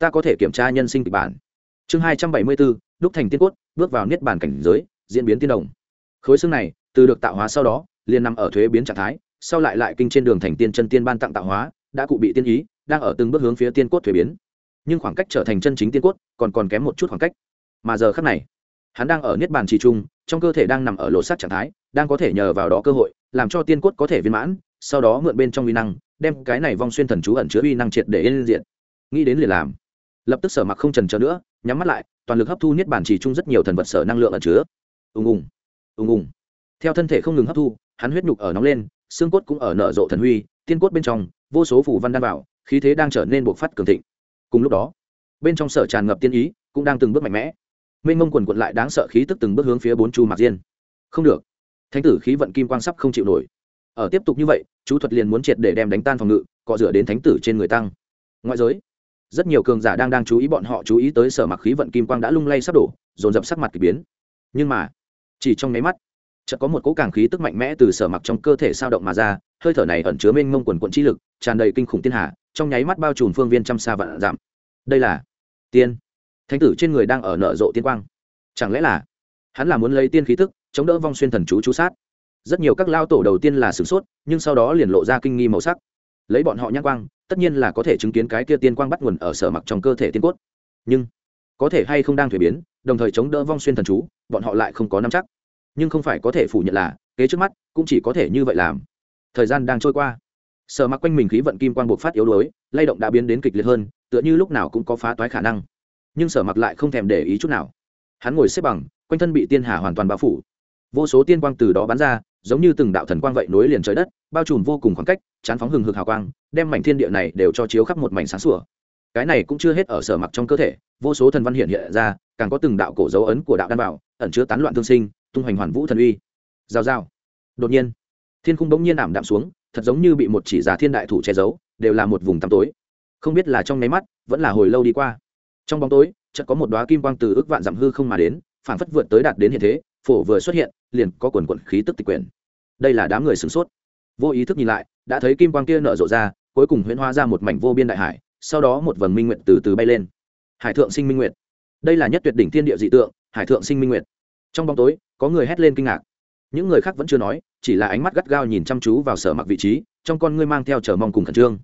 ta có thể kiểm tra nhân sinh kịch bản. Chương hai trăm bảy mươi bốn đúc thành tiên cốt, bước vào niết bàn cảnh giới, diễn biến tiên đồng. Khối xương này, từ được tạo hóa sau đó, liền nằm ở thuế biến trạng thái, sau lại lại kinh trên đường thành tiên chân tiên ban tặng tạo hóa, đã cụ bị tiên ý, đang ở từng bước hướng phía tiên cốt thuế biến. Nhưng khoảng cách trở thành chân chính tiên cốt, còn còn kém một chút khoảng cách. Mà giờ khắc này, hắn đang ở niết bàn trì trung, trong cơ thể đang nằm ở lột sắt trạng thái, đang có thể nhờ vào đó cơ hội, làm cho tiên cốt có thể viên mãn, sau đó mượn bên trong uy năng, đem cái này vong xuyên thần chú ẩn chứa uy năng triệt để yên diện. Nghĩ đến liền làm lập tức sở mặc không trần trờ nữa, nhắm mắt lại, toàn lực hấp thu niết bản chỉ trung rất nhiều thần vật sở năng lượng ẩn chứa. Ùng ùng ùng ùng. Theo thân thể không ngừng hấp thu, hắn huyết nhục ở nóng lên, xương cốt cũng ở nở rộ thần huy, tiên cốt bên trong, vô số phủ văn đan vào, khí thế đang trở nên bộc phát cường thịnh. Cùng lúc đó, bên trong sở tràn ngập tiên ý, cũng đang từng bước mạnh mẽ. Mênh mông quần quận lại đáng sợ khí tức từng bước hướng phía bốn chu mạc diên. Không được. Thánh tử khí vận kim quang sắp không chịu nổi. Ở tiếp tục như vậy, chú thuật liền muốn triệt để đem đánh tan phòng ngự, cọ rửa đến thánh tử trên người tăng. Ngoại giới rất nhiều cường giả đang đang chú ý bọn họ chú ý tới sở mặc khí vận kim quang đã lung lay sắp đổ, dồn dập sắc mặt k ỳ biến. Nhưng mà, chỉ trong nháy mắt, chợt có một cỗ càng khí tức mạnh mẽ từ sở mặc trong cơ thể sao động mà ra, hơi thở này ẩn chứa mênh mông quần quận chi lực, tràn đầy kinh khủng tiên hạ, trong nháy mắt bao trùm phương viên trăm xa vạn giảm đây là tiên. Thánh tử trên người đang ở nợ rộ tiên quang. Chẳng lẽ là hắn là muốn lấy tiên khí tức, chống đỡ vong xuyên thần chú chú sát? Rất nhiều các lao tổ đầu tiên là sửng sốt, nhưng sau đó liền lộ ra kinh nghi màu sắc lấy bọn họ nhãn quang, tất nhiên là có thể chứng kiến cái kia tiên quang bắt nguồn ở sở mặc trong cơ thể tiên cốt. Nhưng, có thể hay không đang thuế biến, đồng thời chống đỡ vong xuyên thần chú, bọn họ lại không có nắm chắc. Nhưng không phải có thể phủ nhận là, kế trước mắt, cũng chỉ có thể như vậy làm. Thời gian đang trôi qua. Sở mặc quanh mình khí vận kim quang buộc phát yếu đuối, lay động đã biến đến kịch liệt hơn, tựa như lúc nào cũng có phá toái khả năng. Nhưng sở mặc lại không thèm để ý chút nào. Hắn ngồi xếp bằng, quanh thân bị tiên hà hoàn toàn bao phủ. Vô số tiên quang từ đó bắn ra, giống như từng đạo thần quang vậy nối liền trời đất, bao trùm vô cùng khoảng cách chán phóng hừng hực hào quang, đem mảnh thiên địa này đều cho chiếu khắp một mảnh sáng sủa. Cái này cũng chưa hết ở sở mặc trong cơ thể, vô số thần văn hiện hiện ra, càng có từng đạo cổ dấu ấn của đạo đan bảo, ẩn chứa tán loạn thương sinh, tung hoành hoàn vũ thần uy. Giao giao. Đột nhiên, thiên khung bỗng nhiên ảm đạm xuống, thật giống như bị một chỉ giả thiên đại thủ che giấu, đều là một vùng tăm tối. Không biết là trong nháy mắt, vẫn là hồi lâu đi qua. Trong bóng tối, chợt có một đóa kim quang từ ước vạn dặm hư không mà đến phản phất vượt tới đạt đến hiện thế, phổ vừa xuất hiện, liền có quần quần khí tức tịch quyển. Đây là đám người sửng sốt. Vô ý thức nhìn lại đã thấy kim quang kia nở rộ ra, cuối cùng huyễn hóa ra một mảnh vô biên đại hải, sau đó một vầng minh nguyện từ từ bay lên. Hải thượng sinh minh nguyện đây là nhất tuyệt đỉnh thiên địa dị tượng, hải thượng sinh minh nguyện trong bóng tối, có người hét lên kinh ngạc. Những người khác vẫn chưa nói, chỉ là ánh mắt gắt gao nhìn chăm chú vào sở mặc vị trí, trong con ngươi mang theo chờ mong cùng khẩn trương.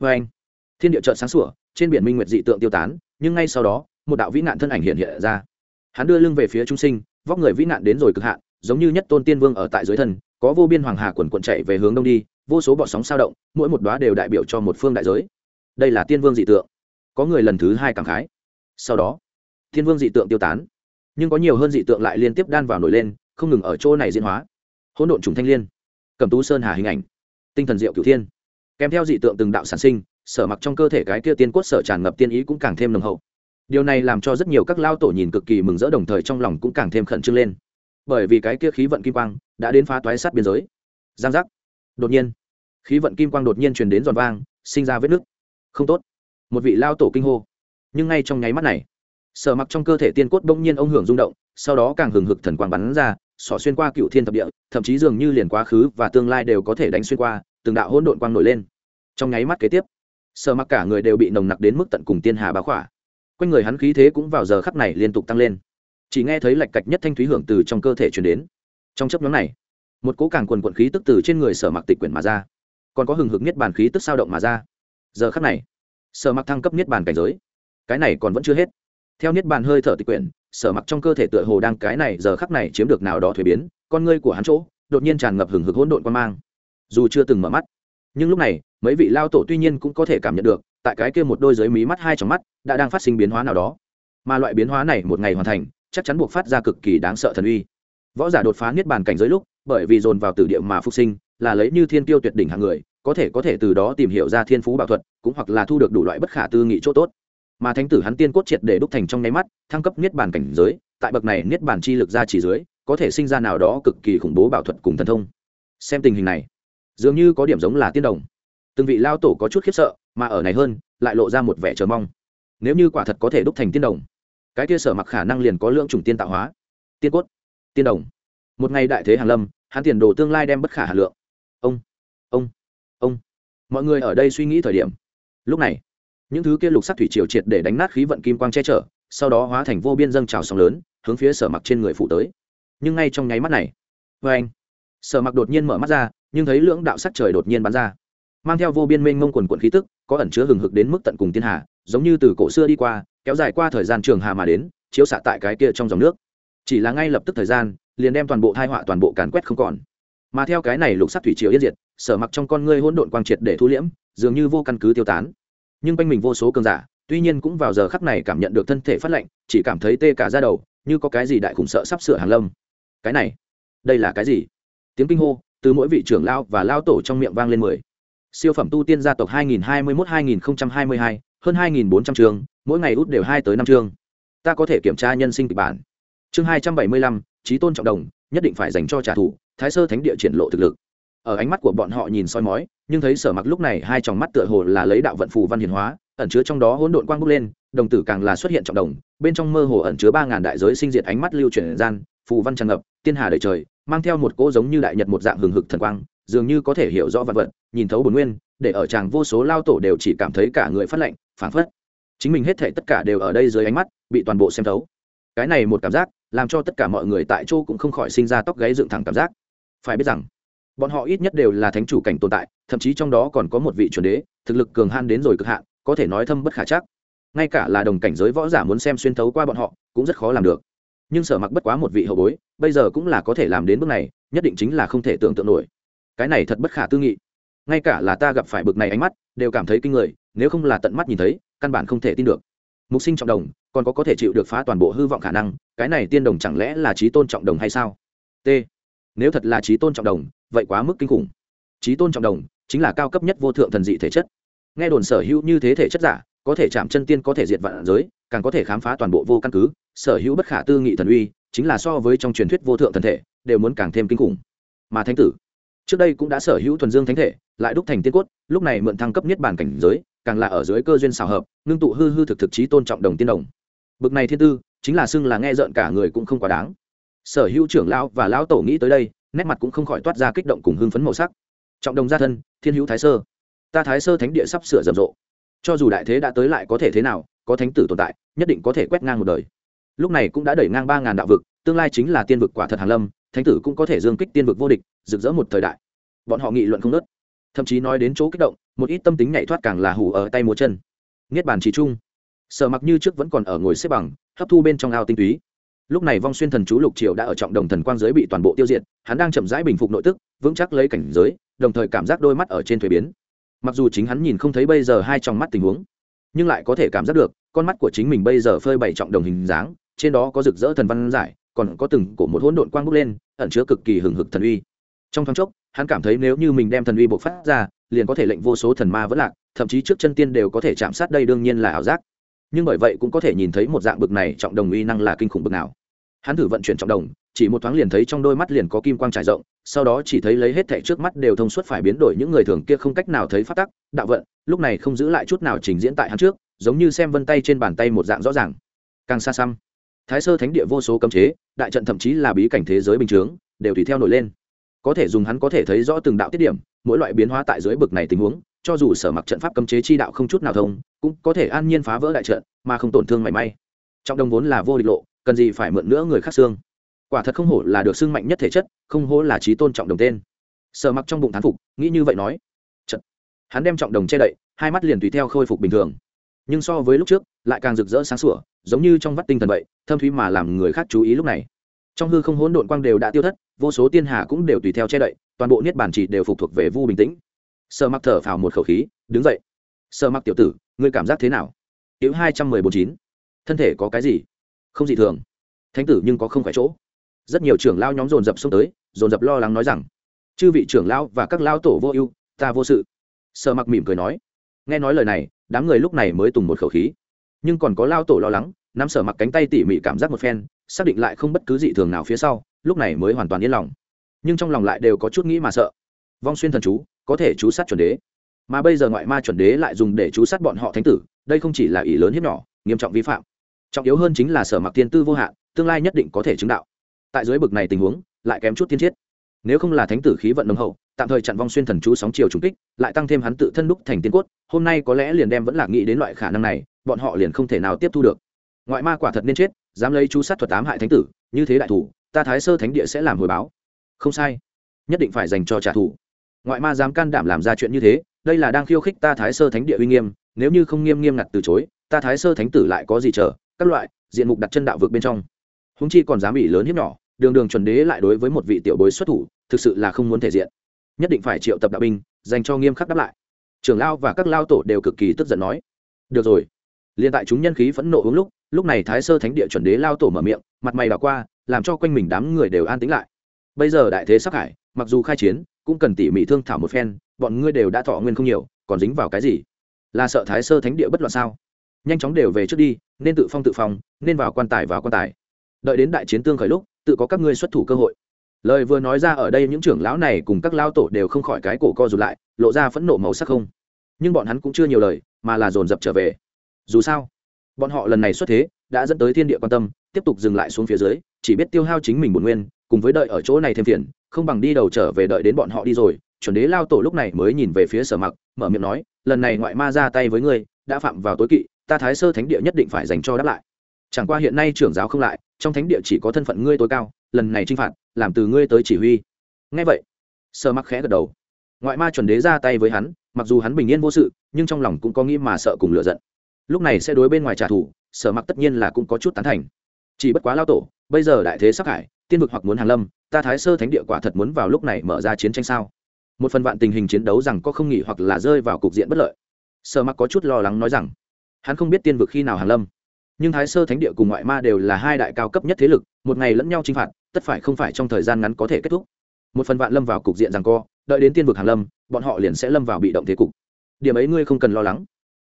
Vê anh, thiên địa trợn sáng sủa, trên biển minh nguyệt dị tượng tiêu tán, nhưng ngay sau đó, một đạo vĩ nạn thân ảnh hiện hiện ra. Hắn đưa lưng về phía trung sinh, vóc người vĩ nạn đến rồi cực hạn, giống như nhất tôn tiên vương ở tại dưới thân, có vô biên hoàng hà quần quận chạy về hướng đông đi vô số bọt sóng sao động, mỗi một đoá đều đại biểu cho một phương đại giới. Đây là tiên vương dị tượng. Có người lần thứ hai cảm khái. Sau đó thiên vương dị tượng tiêu tán. Nhưng có nhiều hơn dị tượng lại liên tiếp đan vào nổi lên, không ngừng ở chỗ này diễn hóa. Hỗn độn trùng thanh liên. Cầm tú sơn hà hình ảnh. Tinh thần diệu cửu thiên. Kèm theo dị tượng từng đạo sản sinh, sở mặc trong cơ thể cái kia tiên cốt sở tràn ngập tiên ý cũng càng thêm nồng hậu. Điều này làm cho rất nhiều các lao tổ nhìn cực kỳ mừng rỡ đồng thời trong lòng cũng càng thêm khẩn trương lên. Bởi vì cái kia khí vận kim quang đã đến phá toái sát biên giới. Giang giác. Đột nhiên khí vận kim quang đột nhiên truyền đến giòn vang, sinh ra vết nứt. Không tốt. Một vị lao tổ kinh hô. Nhưng ngay trong nháy mắt này, sở mặc trong cơ thể tiên cốt đông nhiên ông hưởng rung động, sau đó càng hừng hực thần quang bắn ra, xỏ xuyên qua cựu thiên thập địa, thậm chí dường như liền quá khứ và tương lai đều có thể đánh xuyên qua, từng đạo hỗn độn quang nổi lên. Trong nháy mắt kế tiếp, sở mặc cả người đều bị nồng nặc đến mức tận cùng tiên hà bá khỏa. Quanh người hắn khí thế cũng vào giờ khắc này liên tục tăng lên. Chỉ nghe thấy lạch cạch nhất thanh thúy hưởng từ trong cơ thể chuyển đến. Trong chấp nhóm này, một cố càng quần quận khí tức từ trên người sở mặc tịch quyển mà ra còn có hừng hực niết bàn khí tức sao động mà ra. Giờ khắc này, sở mặc thăng cấp niết bàn cảnh giới. Cái này còn vẫn chưa hết. Theo niết bàn hơi thở tịch quyển, sở mặc trong cơ thể tựa hồ đang cái này giờ khắc này chiếm được nào đó thuế biến, con ngươi của hắn chỗ đột nhiên tràn ngập hừng hực hỗn độn quan mang. Dù chưa từng mở mắt, nhưng lúc này, mấy vị lao tổ tuy nhiên cũng có thể cảm nhận được, tại cái kia một đôi giới mí mắt hai trong mắt đã đang phát sinh biến hóa nào đó. Mà loại biến hóa này một ngày hoàn thành, chắc chắn buộc phát ra cực kỳ đáng sợ thần uy. Võ giả đột phá niết bàn cảnh giới lúc, bởi vì dồn vào tử địa mà phục sinh, là lấy như thiên tiêu tuyệt đỉnh hàng người có thể có thể từ đó tìm hiểu ra thiên phú bảo thuật, cũng hoặc là thu được đủ loại bất khả tư nghị chỗ tốt. Mà thánh tử hắn tiên cốt triệt để đúc thành trong nháy mắt, thăng cấp niết bàn cảnh giới, tại bậc này niết bàn chi lực ra chỉ dưới, có thể sinh ra nào đó cực kỳ khủng bố bảo thuật cùng thần thông. Xem tình hình này, dường như có điểm giống là tiên đồng. Từng vị lao tổ có chút khiếp sợ, mà ở này hơn, lại lộ ra một vẻ chờ mong. Nếu như quả thật có thể đúc thành tiên đồng, cái kia sở mặc khả năng liền có lượng chủng tiên tạo hóa. Tiên cốt, tiên đồng. Một ngày đại thế hàn lâm, hắn tiền đồ tương lai đem bất khả hà lượng. Ông ông mọi người ở đây suy nghĩ thời điểm. Lúc này, những thứ kia lục sắc thủy triều triệt để đánh nát khí vận kim quang che chở, sau đó hóa thành vô biên dâng trào sóng lớn, hướng phía sở mặc trên người phụ tới. Nhưng ngay trong nháy mắt này vê anh, sở mặc đột nhiên mở mắt ra, nhưng thấy lưỡng đạo sắc trời đột nhiên bắn ra, mang theo vô biên mênh mông quần quận khí tức, có ẩn chứa hừng hực đến mức tận cùng thiên hà, giống như từ cổ xưa đi qua, kéo dài qua thời gian trường hà mà đến, chiếu xạ tại cái kia trong dòng nước. Chỉ là ngay lập tức thời gian, liền đem toàn bộ thai họa toàn bộ càn quét không còn. Mà theo cái này lục sắc thủy triều yên diệt sở mặc trong con ngươi hỗn độn quang triệt để thu liễm dường như vô căn cứ tiêu tán. Nhưng quanh mình vô số cường giả tuy nhiên cũng vào giờ khắc này cảm nhận được thân thể phát lạnh chỉ cảm thấy tê cả ra đầu như có cái gì đại khủng sợ sắp sửa hàng lâm. Cái này đây là cái gì? Tiếng kinh hô từ mỗi vị trưởng lao và lao tổ trong miệng vang lên mười. Siêu phẩm tu tiên gia tộc 2021-2022, hơn 2.400 trường mỗi ngày út đều hai tới năm chương ta có thể kiểm tra nhân sinh kịch bản. Chương 275, trí tôn trọng đồng nhất định phải dành cho trả thù thái sơ thánh địa triển lộ thực lực ở ánh mắt của bọn họ nhìn soi mói, nhưng thấy sở mặc lúc này hai tròng mắt tựa hồ là lấy đạo vận phù văn hiền hóa, ẩn chứa trong đó hỗn độn quang bốc lên, đồng tử càng là xuất hiện trọng đồng, bên trong mơ hồ ẩn chứa ba ngàn đại giới sinh diệt ánh mắt lưu chuyển gian, phù văn tràn ngập, tiên hà đời trời, mang theo một cỗ giống như đại nhật một dạng hừng hực thần quang, dường như có thể hiểu rõ vật vật, nhìn thấu bồn nguyên, để ở chàng vô số lao tổ đều chỉ cảm thấy cả người phát lạnh, phảng phất chính mình hết thể tất cả đều ở đây dưới ánh mắt, bị toàn bộ xem thấu. Cái này một cảm giác, làm cho tất cả mọi người tại chỗ cũng không khỏi sinh ra tóc gáy dựng thẳng cảm giác. Phải biết rằng bọn họ ít nhất đều là thánh chủ cảnh tồn tại, thậm chí trong đó còn có một vị chuẩn đế, thực lực cường han đến rồi cực hạn, có thể nói thâm bất khả chắc. Ngay cả là đồng cảnh giới võ giả muốn xem xuyên thấu qua bọn họ, cũng rất khó làm được. Nhưng sở mặc bất quá một vị hậu bối, bây giờ cũng là có thể làm đến bước này, nhất định chính là không thể tưởng tượng nổi. Cái này thật bất khả tư nghị. Ngay cả là ta gặp phải bực này ánh mắt, đều cảm thấy kinh người, nếu không là tận mắt nhìn thấy, căn bản không thể tin được. Mục sinh trọng đồng, còn có có thể chịu được phá toàn bộ hư vọng khả năng, cái này tiên đồng chẳng lẽ là trí tôn trọng đồng hay sao? T nếu thật là trí tôn trọng đồng, vậy quá mức kinh khủng. Trí tôn trọng đồng chính là cao cấp nhất vô thượng thần dị thể chất. Nghe đồn sở hữu như thế thể chất giả, có thể chạm chân tiên có thể diệt vạn giới, càng có thể khám phá toàn bộ vô căn cứ. Sở hữu bất khả tư nghị thần uy chính là so với trong truyền thuyết vô thượng thần thể, đều muốn càng thêm kinh khủng. Mà thánh tử, trước đây cũng đã sở hữu thuần dương thánh thể, lại đúc thành tiên cốt, lúc này mượn thăng cấp nhất bản cảnh giới, càng là ở dưới cơ duyên xào hợp, ngưng tụ hư hư thực thực trí tôn trọng đồng tiên đồng. Bực này thiên tư, chính là xưng là nghe rợn cả người cũng không quá đáng sở hữu trưởng lão và lão tổ nghĩ tới đây, nét mặt cũng không khỏi toát ra kích động cùng hưng phấn màu sắc. Trọng đồng gia thân, thiên hữu thái sơ. Ta thái sơ thánh địa sắp sửa rầm rộ. Cho dù đại thế đã tới lại có thể thế nào, có thánh tử tồn tại, nhất định có thể quét ngang một đời. Lúc này cũng đã đẩy ngang ba ngàn đạo vực, tương lai chính là tiên vực quả thật hàn lâm, thánh tử cũng có thể dương kích tiên vực vô địch, rực rỡ một thời đại. Bọn họ nghị luận không nớt thậm chí nói đến chỗ kích động, một ít tâm tính nhảy thoát càng là hủ ở tay múa chân. Niết bàn trí trung sở mặc như trước vẫn còn ở ngồi xếp bằng, hấp thu bên trong ao tinh túy lúc này vong xuyên thần chú lục triều đã ở trọng đồng thần quang giới bị toàn bộ tiêu diệt, hắn đang chậm rãi bình phục nội tức, vững chắc lấy cảnh giới, đồng thời cảm giác đôi mắt ở trên thuế biến. Mặc dù chính hắn nhìn không thấy bây giờ hai trong mắt tình huống, nhưng lại có thể cảm giác được, con mắt của chính mình bây giờ phơi bày trọng đồng hình dáng, trên đó có rực rỡ thần văn giải, còn có từng cổ một hỗn độn quang bốc lên, ẩn chứa cực kỳ hừng hực thần uy. Trong thoáng chốc, hắn cảm thấy nếu như mình đem thần uy bộc phát ra, liền có thể lệnh vô số thần ma vẫn lạc, thậm chí trước chân tiên đều có thể chạm sát đây đương nhiên là ảo giác. Nhưng bởi vậy cũng có thể nhìn thấy một dạng bực này trọng đồng uy năng là kinh khủng bực nào hắn thử vận chuyển trọng đồng, chỉ một thoáng liền thấy trong đôi mắt liền có kim quang trải rộng, sau đó chỉ thấy lấy hết thẻ trước mắt đều thông suốt phải biến đổi những người thường kia không cách nào thấy phát tắc, đạo vận, lúc này không giữ lại chút nào trình diễn tại hắn trước, giống như xem vân tay trên bàn tay một dạng rõ ràng. Càng xa xăm, thái sơ thánh địa vô số cấm chế, đại trận thậm chí là bí cảnh thế giới bình chướng, đều tùy theo nổi lên. Có thể dùng hắn có thể thấy rõ từng đạo tiết điểm, mỗi loại biến hóa tại dưới bực này tình huống, cho dù sở mặc trận pháp cấm chế chi đạo không chút nào thông, cũng có thể an nhiên phá vỡ đại trận, mà không tổn thương mảy may. Trọng đồng vốn là vô địch lộ cần gì phải mượn nữa người khác xương. Quả thật không hổ là được xưng mạnh nhất thể chất, không hổ là trí tôn trọng đồng tên. Sợ mặc trong bụng thán phục, nghĩ như vậy nói. Chật. hắn đem trọng đồng che đậy, hai mắt liền tùy theo khôi phục bình thường. Nhưng so với lúc trước, lại càng rực rỡ sáng sủa, giống như trong vắt tinh thần vậy, thâm thúy mà làm người khác chú ý lúc này. Trong hư không hỗn độn quang đều đã tiêu thất, vô số tiên hà cũng đều tùy theo che đậy, toàn bộ niết bản chỉ đều phục thuộc về vu bình tĩnh. Sợ mặc thở phào một khẩu khí, đứng dậy. Sợ mặc tiểu tử, ngươi cảm giác thế nào? Yếu hai trăm mười bốn chín. Thân thể có cái gì? Không dị thường. Thánh tử nhưng có không phải chỗ. Rất nhiều trưởng lao nhóm dồn dập xông tới, dồn dập lo lắng nói rằng, chư vị trưởng lao và các lao tổ vô ưu, ta vô sự. Sợ mặc mỉm cười nói. Nghe nói lời này, đám người lúc này mới tùng một khẩu khí. Nhưng còn có lao tổ lo lắng, nắm sở mặc cánh tay tỉ mỉ cảm giác một phen, xác định lại không bất cứ dị thường nào phía sau, lúc này mới hoàn toàn yên lòng. Nhưng trong lòng lại đều có chút nghĩ mà sợ. Vong xuyên thần chú, có thể chú sát chuẩn đế. Mà bây giờ ngoại ma chuẩn đế lại dùng để chú sát bọn họ thánh tử, đây không chỉ là ý lớn hiếp nhỏ, nghiêm trọng vi phạm trọng yếu hơn chính là sở mặc thiên tư vô hạn, tương lai nhất định có thể chứng đạo. Tại dưới bực này tình huống, lại kém chút tiên chiết. Nếu không là thánh tử khí vận nồng hậu, tạm thời chặn vong xuyên thần chú sóng chiều trùng kích, lại tăng thêm hắn tự thân đúc thành tiên cốt, hôm nay có lẽ liền đem vẫn là nghĩ đến loại khả năng này, bọn họ liền không thể nào tiếp thu được. Ngoại ma quả thật nên chết, dám lấy chú sát thuật ám hại thánh tử, như thế đại thủ, ta thái sơ thánh địa sẽ làm hồi báo. Không sai, nhất định phải dành cho trả thù. Ngoại ma dám can đảm làm ra chuyện như thế, đây là đang khiêu khích ta thái sơ thánh địa uy nghiêm, nếu như không nghiêm nghiêm ngặt từ chối, ta thái sơ thánh tử lại có gì chờ các loại, diện mục đặt chân đạo vực bên trong. Húng chi còn dám ỉ lớn hiếp nhỏ, đường đường chuẩn đế lại đối với một vị tiểu bối xuất thủ, thực sự là không muốn thể diện. Nhất định phải triệu tập đạo binh, dành cho nghiêm khắc đáp lại. Trưởng lao và các lao tổ đều cực kỳ tức giận nói. Được rồi. Liền tại chúng nhân khí phẫn nộ uống lúc lúc này thái sơ thánh địa chuẩn đế lao tổ mở miệng, mặt mày đảo qua, làm cho quanh mình đám người đều an tĩnh lại. Bây giờ đại thế sắc hải mặc dù khai chiến, cũng cần tỉ mỉ thương thảo một phen, bọn ngươi đều đã thọ nguyên không nhiều, còn dính vào cái gì? Là sợ thái sơ thánh địa bất loạn sao? Nhanh chóng đều về trước đi, nên tự phong tự phong, nên vào quan tài vào quan tài. Đợi đến đại chiến tương khởi lúc, tự có các ngươi xuất thủ cơ hội. Lời vừa nói ra ở đây những trưởng lão này cùng các lao tổ đều không khỏi cái cổ co rụt lại, lộ ra phẫn nộ màu sắc không. Nhưng bọn hắn cũng chưa nhiều lời, mà là dồn dập trở về. Dù sao, bọn họ lần này xuất thế, đã dẫn tới thiên địa quan tâm, tiếp tục dừng lại xuống phía dưới, chỉ biết tiêu hao chính mình bổn nguyên, cùng với đợi ở chỗ này thêm phiền, không bằng đi đầu trở về đợi đến bọn họ đi rồi, chuẩn đế lao tổ lúc này mới nhìn về phía sở mặc, mở miệng nói, lần này ngoại ma ra tay với ngươi, đã phạm vào tối kỵ ta thái sơ thánh địa nhất định phải dành cho đáp lại. Chẳng qua hiện nay trưởng giáo không lại, trong thánh địa chỉ có thân phận ngươi tối cao, lần này t r i n h phạt, làm từ ngươi tới chỉ huy. Ngay vậy sợ mặc khẽ gật đầu. Ngoại ma chuẩn đế ra tay với hắn, mặc dù hắn bình yên vô sự, nhưng trong lòng cũng có nghĩ mà sợ cùng lựa giận. Lúc này sẽ đối bên ngoài trả thù, sở mặc tất nhiên là cũng có chút tán thành. Chỉ bất quá lao tổ, bây giờ đại thế sắc hải tiên vực hoặc muốn hàng lâm, ta thái sơ thánh địa quả thật muốn vào lúc này mở ra chiến tranh sao? Một phần vạn tình hình chiến đấu rằng có không nghỉ hoặc là rơi vào cục diện bất lợi. Sở mặc có chút lo lắng nói rằng hắn không biết tiên vực khi nào hàng lâm. Nhưng thái sơ thánh địa cùng ngoại ma đều là hai đại cao cấp nhất thế lực, một ngày lẫn nhau chinh phạt, tất phải không phải trong thời gian ngắn có thể kết thúc. Một phần vạn lâm vào cục diện rằng co, đợi đến tiên vực hàng lâm, bọn họ liền sẽ lâm vào bị động thế cục. Điểm ấy ngươi không cần lo lắng.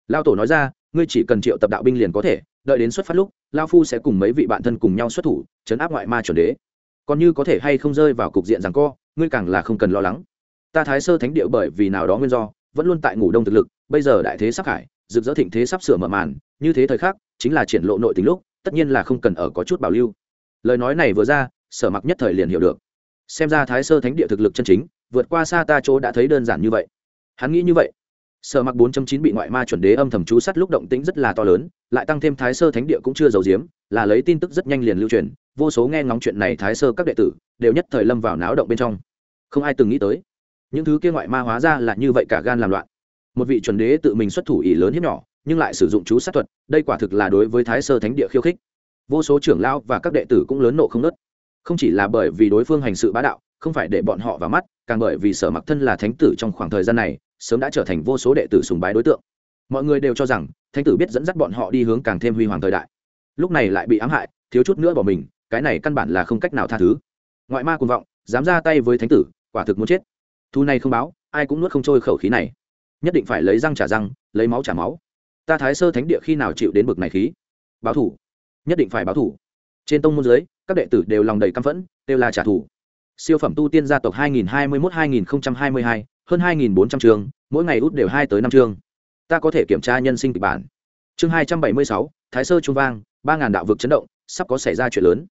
Lao tổ nói ra, ngươi chỉ cần triệu tập đạo binh liền có thể, đợi đến xuất phát lúc, lao phu sẽ cùng mấy vị bạn thân cùng nhau xuất thủ, chấn áp ngoại ma chuẩn đế. Còn như có thể hay không rơi vào cục diện rằng co, ngươi càng là không cần lo lắng. Ta thái sơ thánh địa bởi vì nào đó nguyên do, vẫn luôn tại ngủ đông thực lực, bây giờ đại thế sắc hải rực rỡ thịnh thế sắp sửa mở màn, như thế thời khắc, chính là triển lộ nội tình lúc, tất nhiên là không cần ở có chút bảo lưu. Lời nói này vừa ra, sở mặc nhất thời liền hiểu được. Xem ra thái sơ thánh địa thực lực chân chính, vượt qua xa ta chỗ đã thấy đơn giản như vậy. Hắn nghĩ như vậy. Sở mặc 4.9 bị ngoại ma chuẩn đế âm thầm chú sát lúc động tĩnh rất là to lớn, lại tăng thêm thái sơ thánh địa cũng chưa giấu giếm, là lấy tin tức rất nhanh liền lưu truyền, vô số nghe ngóng chuyện này thái sơ các đệ tử, đều nhất thời lâm vào náo động bên trong. Không ai từng nghĩ tới, những thứ kia ngoại ma hóa ra là như vậy cả gan làm loạn một vị chuẩn đế tự mình xuất thủ ỷ lớn hiếp nhỏ, nhưng lại sử dụng chú sát thuật, đây quả thực là đối với thái sơ thánh địa khiêu khích. Vô số trưởng lao và các đệ tử cũng lớn nộ không nớt. Không chỉ là bởi vì đối phương hành sự bá đạo, không phải để bọn họ vào mắt, càng bởi vì sở mặc thân là thánh tử trong khoảng thời gian này, sớm đã trở thành vô số đệ tử sùng bái đối tượng. Mọi người đều cho rằng, thánh tử biết dẫn dắt bọn họ đi hướng càng thêm huy hoàng thời đại. Lúc này lại bị ám hại, thiếu chút nữa bỏ mình, cái này căn bản là không cách nào tha thứ. Ngoại ma cuồng vọng, dám ra tay với thánh tử, quả thực muốn chết. Thu này không báo, ai cũng nuốt không trôi khẩu khí này nhất định phải lấy răng trả răng lấy máu trả máu. Ta thái sơ thánh địa khi nào chịu đến bực này khí? Báo thủ. Nhất định phải báo thủ. Trên tông môn giới các đệ tử đều lòng đầy căm phẫn đều là trả thù. Siêu phẩm tu tiên gia tộc 2021-2022, hơn 2.400 trường mỗi ngày út đều hai tới năm chương ta có thể kiểm tra nhân sinh kịch bản. Chương 276, thái sơ trung vang ba ngàn đạo vực chấn động sắp có xảy ra chuyện lớn.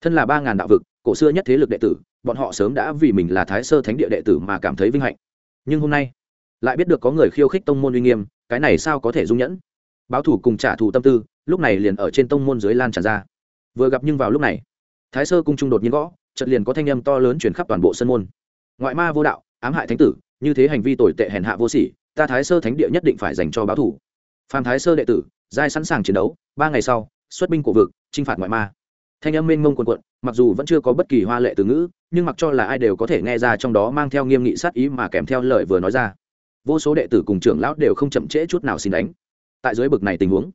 Thân là ba ngàn đạo vực cổ xưa nhất thế lực đệ tử bọn họ sớm đã vì mình là thái sơ thánh địa đệ tử mà cảm thấy vinh hạnh. Nhưng hôm nay lại biết được có người khiêu khích tông môn uy nghiêm, cái này sao có thể dung nhẫn? Báo thủ cùng trả thù tâm tư, lúc này liền ở trên tông môn dưới lan tràn ra. Vừa gặp nhưng vào lúc này, thái sơ cung trung đột nhiên gõ, chợt liền có thanh âm to lớn chuyển khắp toàn bộ sân môn. Ngoại ma vô đạo, ám hại thánh tử, như thế hành vi tồi tệ hèn hạ vô sỉ, ta thái sơ thánh địa nhất định phải dành cho báo thủ phan thái sơ đệ tử, giai sẵn sàng chiến đấu, ba ngày sau, xuất binh cổ vực, chinh phạt ngoại ma. Thanh âm mênh mông quần quận mặc dù vẫn chưa có bất kỳ hoa lệ từ ngữ, nhưng mặc cho là ai đều có thể nghe ra trong đó mang theo nghiêm nghị sát ý mà kèm theo lời vừa nói ra vô số đệ tử cùng trưởng lão đều không chậm trễ chút nào xin đánh. Tại dưới bực này tình huống,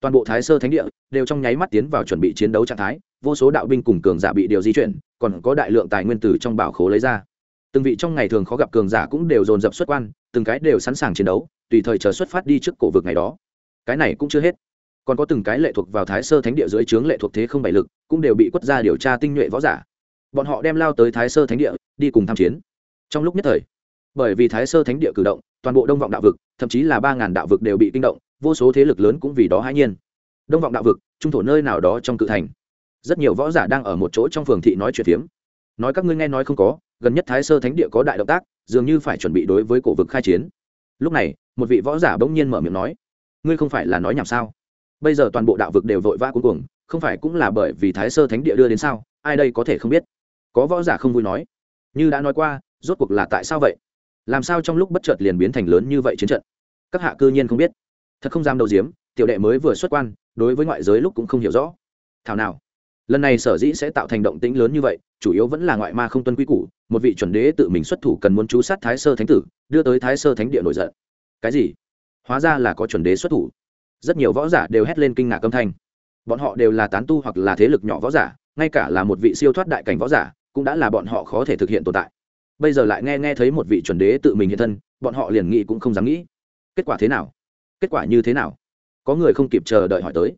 toàn bộ thái sơ thánh địa đều trong nháy mắt tiến vào chuẩn bị chiến đấu trạng thái, vô số đạo binh cùng cường giả bị điều di chuyển, còn có đại lượng tài nguyên tử trong bảo khố lấy ra. Từng vị trong ngày thường khó gặp cường giả cũng đều dồn dập xuất quan, từng cái đều sẵn sàng chiến đấu, tùy thời chờ xuất phát đi trước cổ vực ngày đó. Cái này cũng chưa hết. Còn có từng cái lệ thuộc vào thái sơ thánh địa dưới trướng lệ thuộc thế không bảy lực, cũng đều bị quất ra điều tra tinh nhuệ võ giả. Bọn họ đem lao tới thái sơ thánh địa, đi cùng tham chiến. Trong lúc nhất thời, bởi vì thái sơ thánh địa cử động toàn bộ đông vọng đạo vực, thậm chí là ba ngàn đạo vực đều bị kinh động, vô số thế lực lớn cũng vì đó hãi nhiên. Đông vọng đạo vực, trung thổ nơi nào đó trong cự thành. Rất nhiều võ giả đang ở một chỗ trong phường thị nói chuyện phiếm. Nói các ngươi nghe nói không có, gần nhất thái sơ thánh địa có đại động tác, dường như phải chuẩn bị đối với cổ vực khai chiến. Lúc này, một vị võ giả bỗng nhiên mở miệng nói, ngươi không phải là nói nhảm sao? Bây giờ toàn bộ đạo vực đều vội vã cuối cùng không phải cũng là bởi vì thái sơ thánh địa đưa đến sao? Ai đây có thể không biết? Có võ giả không vui nói, như đã nói qua, rốt cuộc là tại sao vậy? Làm sao trong lúc bất chợt liền biến thành lớn như vậy chiến trận? Các hạ cư nhiên không biết. Thật không dám đầu diếm, tiểu đệ mới vừa xuất quan, đối với ngoại giới lúc cũng không hiểu rõ. Thảo nào, lần này sở dĩ sẽ tạo thành động tĩnh lớn như vậy, chủ yếu vẫn là ngoại ma không tuân quy củ, một vị chuẩn đế tự mình xuất thủ cần muốn chú sát thái sơ thánh tử, đưa tới thái sơ thánh địa nổi giận. Cái gì? Hóa ra là có chuẩn đế xuất thủ. Rất nhiều võ giả đều hét lên kinh ngạc âm thanh. Bọn họ đều là tán tu hoặc là thế lực nhỏ võ giả, ngay cả là một vị siêu thoát đại cảnh võ giả, cũng đã là bọn họ khó thể thực hiện tồn tại bây giờ lại nghe nghe thấy một vị chuẩn đế tự mình hiện thân, bọn họ liền nghĩ cũng không dám nghĩ. Kết quả thế nào? Kết quả như thế nào? Có người không kịp chờ đợi hỏi tới.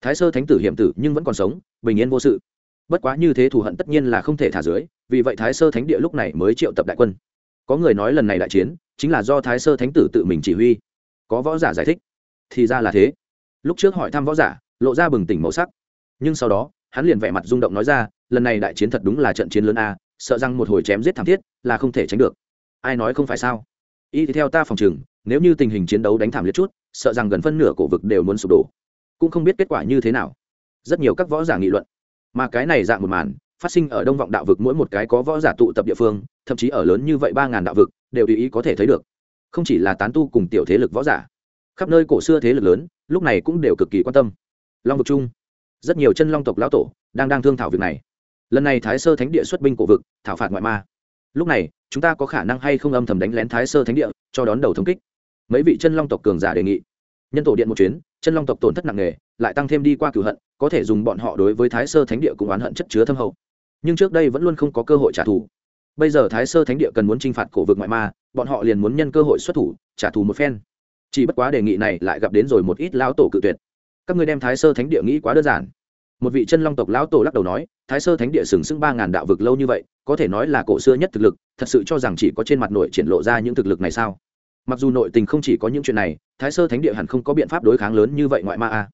Thái sơ thánh tử hiểm tử nhưng vẫn còn sống, bình yên vô sự. Bất quá như thế thù hận tất nhiên là không thể thả dưới, vì vậy thái sơ thánh địa lúc này mới triệu tập đại quân. Có người nói lần này đại chiến, chính là do thái sơ thánh tử tự mình chỉ huy. Có võ giả giải thích. Thì ra là thế. Lúc trước hỏi thăm võ giả, lộ ra bừng tỉnh màu sắc. Nhưng sau đó, hắn liền vẻ mặt rung động nói ra, lần này đại chiến thật đúng là trận chiến lớn a sợ rằng một hồi chém giết thảm thiết là không thể tránh được. Ai nói không phải sao? Y theo ta phòng chừng nếu như tình hình chiến đấu đánh thảm liệt chút, sợ rằng gần phân nửa cổ vực đều muốn sụp đổ. Cũng không biết kết quả như thế nào. Rất nhiều các võ giả nghị luận. Mà cái này dạng một màn, phát sinh ở đông vọng đạo vực mỗi một cái có võ giả tụ tập địa phương, thậm chí ở lớn như vậy ba ngàn đạo vực, đều tùy ý có thể thấy được. Không chỉ là tán tu cùng tiểu thế lực võ giả, khắp nơi cổ xưa thế lực lớn, lúc này cũng đều cực kỳ quan tâm. Long vực chung, rất nhiều chân long tộc lão tổ đang đang thương thảo việc này lần này thái sơ thánh địa xuất binh cổ vực, thảo phạt ngoại ma. Lúc này, chúng ta có khả năng hay không âm thầm đánh lén thái sơ thánh địa, cho đón đầu thống kích? Mấy vị chân long tộc cường giả đề nghị. Nhân tổ điện một chuyến, chân long tộc tổn thất nặng nề, lại tăng thêm đi qua cửu hận, có thể dùng bọn họ đối với thái sơ thánh địa cũng oán hận chất chứa thâm hậu. Nhưng trước đây vẫn luôn không có cơ hội trả thù. Bây giờ thái sơ thánh địa cần muốn t r i n h phạt cổ vực ngoại ma, bọn họ liền muốn nhân cơ hội xuất thủ, trả thù một phen. Chỉ bất quá đề nghị này lại gặp đến rồi một ít lão tổ cự tuyệt. Các người đem thái sơ thánh địa nghĩ quá đơn giản một vị chân long tộc lão tổ lắc đầu nói, thái sơ thánh địa sừng sững ba ngàn đạo vực lâu như vậy, có thể nói là cổ xưa nhất thực lực, thật sự cho rằng chỉ có trên mặt nội triển lộ ra những thực lực này sao? Mặc dù nội tình không chỉ có những chuyện này, thái sơ thánh địa hẳn không có biện pháp đối kháng lớn như vậy ngoại ma a.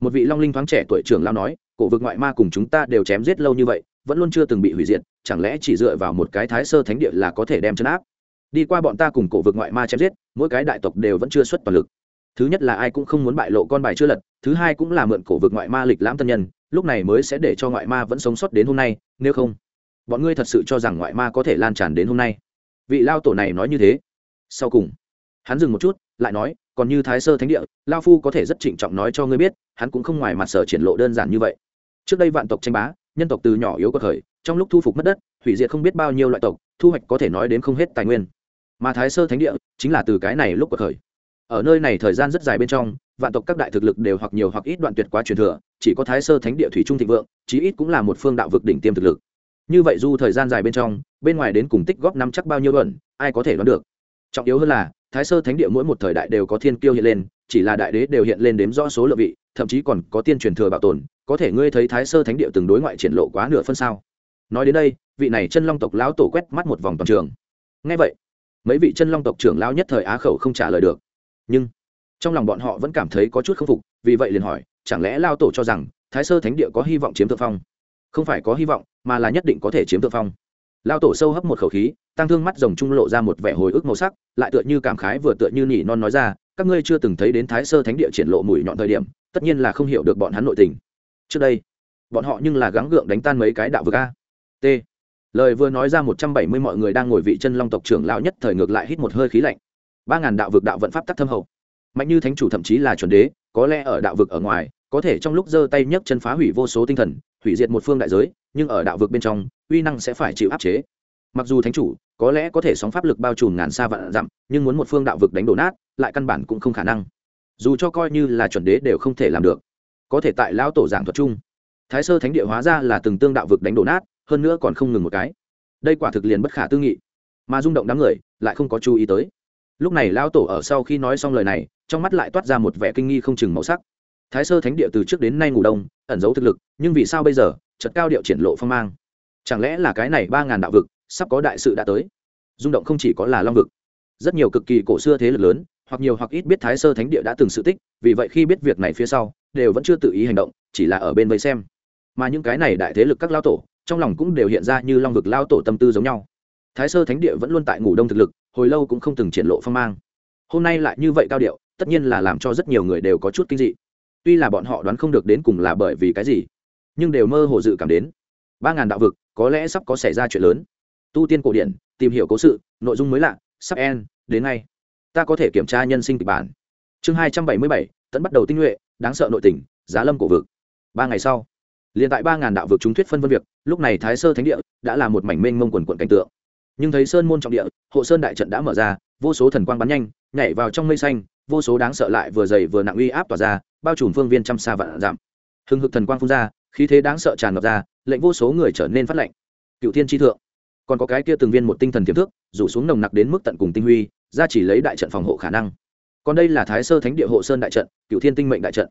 Một vị long linh thoáng trẻ tuổi trưởng lao nói, cổ vực ngoại ma cùng chúng ta đều chém giết lâu như vậy, vẫn luôn chưa từng bị hủy diệt, chẳng lẽ chỉ dựa vào một cái thái sơ thánh địa là có thể đem chấn áp? Đi qua bọn ta cùng cổ vực ngoại ma chém giết, mỗi cái đại tộc đều vẫn chưa xuất toàn lực. Thứ nhất là ai cũng không muốn bại lộ con bài chưa lật, thứ hai cũng là mượn cổ vực ngoại ma lịch lãm tân nhân lúc này mới sẽ để cho ngoại ma vẫn sống sót đến hôm nay, nếu không, bọn ngươi thật sự cho rằng ngoại ma có thể lan tràn đến hôm nay. Vị lao tổ này nói như thế. Sau cùng, hắn dừng một chút, lại nói, còn như thái sơ thánh địa, lao phu có thể rất trịnh trọng nói cho ngươi biết, hắn cũng không ngoài mặt sở triển lộ đơn giản như vậy. Trước đây vạn tộc tranh bá, nhân tộc từ nhỏ yếu có thời, trong lúc thu phục mất đất, hủy diệt không biết bao nhiêu loại tộc, thu hoạch có thể nói đến không hết tài nguyên. Mà thái sơ thánh địa chính là từ cái này lúc có thời. Ở nơi này thời gian rất dài bên trong, vạn tộc các đại thực lực đều hoặc nhiều hoặc ít đoạn tuyệt quá truyền thừa chỉ có thái sơ thánh địa thủy trung thịnh vượng, chí ít cũng là một phương đạo vực đỉnh tiêm thực lực. Như vậy dù thời gian dài bên trong, bên ngoài đến cùng tích góp năm chắc bao nhiêu luận ai có thể đoán được. Trọng yếu hơn là, thái sơ thánh địa mỗi một thời đại đều có thiên kiêu hiện lên, chỉ là đại đế đều hiện lên đếm rõ số lượng vị, thậm chí còn có tiên truyền thừa bảo tồn, có thể ngươi thấy thái sơ thánh địa từng đối ngoại triển lộ quá nửa phân sao? Nói đến đây, vị này chân long tộc lão tổ quét mắt một vòng toàn trường. Ngay vậy, mấy vị chân long tộc trưởng lão nhất thời á khẩu không trả lời được. Nhưng, trong lòng bọn họ vẫn cảm thấy có chút k phục vì vậy liền hỏi, chẳng lẽ lao tổ cho rằng thái sơ thánh địa có hy vọng chiếm thượng phong? Không phải có hy vọng, mà là nhất định có thể chiếm thượng phong. Lao tổ sâu hấp một khẩu khí, tăng thương mắt rồng trung lộ ra một vẻ hồi ức màu sắc, lại tựa như cảm khái vừa tựa như nỉ non nói ra, các ngươi chưa từng thấy đến thái sơ thánh địa triển lộ mùi nhọn thời điểm, tất nhiên là không hiểu được bọn hắn nội tình. Trước đây, bọn họ nhưng là gắng gượng đánh tan mấy cái đạo vực a. T. Lời vừa nói ra một trăm bảy mươi mọi người đang ngồi vị chân long tộc trưởng lão nhất thời ngược lại hít một hơi khí lạnh. Ba ngàn đạo vực đạo vận pháp tắc thâm hậu. Mạnh như thánh chủ thậm chí là chuẩn đế có lẽ ở đạo vực ở ngoài, có thể trong lúc giơ tay nhấc chân phá hủy vô số tinh thần, hủy diệt một phương đại giới, nhưng ở đạo vực bên trong, uy năng sẽ phải chịu áp chế. Mặc dù thánh chủ, có lẽ có thể sóng pháp lực bao trùm ngàn xa vạn dặm, nhưng muốn một phương đạo vực đánh đổ nát, lại căn bản cũng không khả năng. Dù cho coi như là chuẩn đế đều không thể làm được. Có thể tại lão tổ giảng thuật chung, thái sơ thánh địa hóa ra là từng tương đạo vực đánh đổ nát, hơn nữa còn không ngừng một cái. Đây quả thực liền bất khả tư nghị. Mà rung động đám người, lại không có chú ý tới. Lúc này lão tổ ở sau khi nói xong lời này trong mắt lại toát ra một vẻ kinh nghi không chừng màu sắc. Thái sơ thánh địa từ trước đến nay ngủ đông, ẩn giấu thực lực, nhưng vì sao bây giờ chật cao điệu triển lộ phong mang. Chẳng lẽ là cái này ba ngàn đạo vực, sắp có đại sự đã tới? Rung động không chỉ có là long vực. Rất nhiều cực kỳ cổ xưa thế lực lớn, hoặc nhiều hoặc ít biết thái sơ thánh địa đã từng sự tích, vì vậy khi biết việc này phía sau, đều vẫn chưa tự ý hành động, chỉ là ở bên vây xem. Mà những cái này đại thế lực các lao tổ, trong lòng cũng đều hiện ra như long vực lao tổ tâm tư giống nhau. Thái sơ thánh địa vẫn luôn tại ngủ đông thực lực, hồi lâu cũng không từng triển lộ phong mang. Hôm nay lại như vậy cao điệu tất nhiên là làm cho rất nhiều người đều có chút kinh dị. Tuy là bọn họ đoán không được đến cùng là bởi vì cái gì, nhưng đều mơ hồ dự cảm đến. Ba ngàn đạo vực, có lẽ sắp có xảy ra chuyện lớn. Tu tiên cổ điển, tìm hiểu cố sự, nội dung mới lạ, sắp en đến ngay. Ta có thể kiểm tra nhân sinh kịch bản. Chương hai trăm bảy mươi bảy tẫn bắt đầu tinh nhuệ, đáng sợ nội tình, giá lâm cổ vực. Ba ngày sau, liền tại ba ngàn đạo vực chúng thuyết phân vân việc, lúc này thái sơ thánh địa đã là một mảnh mênh mông quần quận cảnh tượng. Nhưng thấy sơn môn trọng địa, hộ sơn đại trận đã mở ra, vô số thần quang bắn nhanh, nhảy vào trong mây xanh vô số đáng sợ lại vừa dày vừa nặng uy áp tỏa ra, bao trùm phương viên trăm xa vạn giảm hưng hực thần quang phun ra, khí thế đáng sợ tràn ngập ra, lệnh vô số người trở nên phát lệnh. Cựu thiên tri thượng. Còn có cái kia từng viên một tinh thần tiềm thức rủ xuống nồng nặc đến mức tận cùng tinh huy, ra chỉ lấy đại trận phòng hộ khả năng. Còn đây là thái sơ thánh địa hộ sơn đại trận, cựu thiên tinh mệnh đại trận.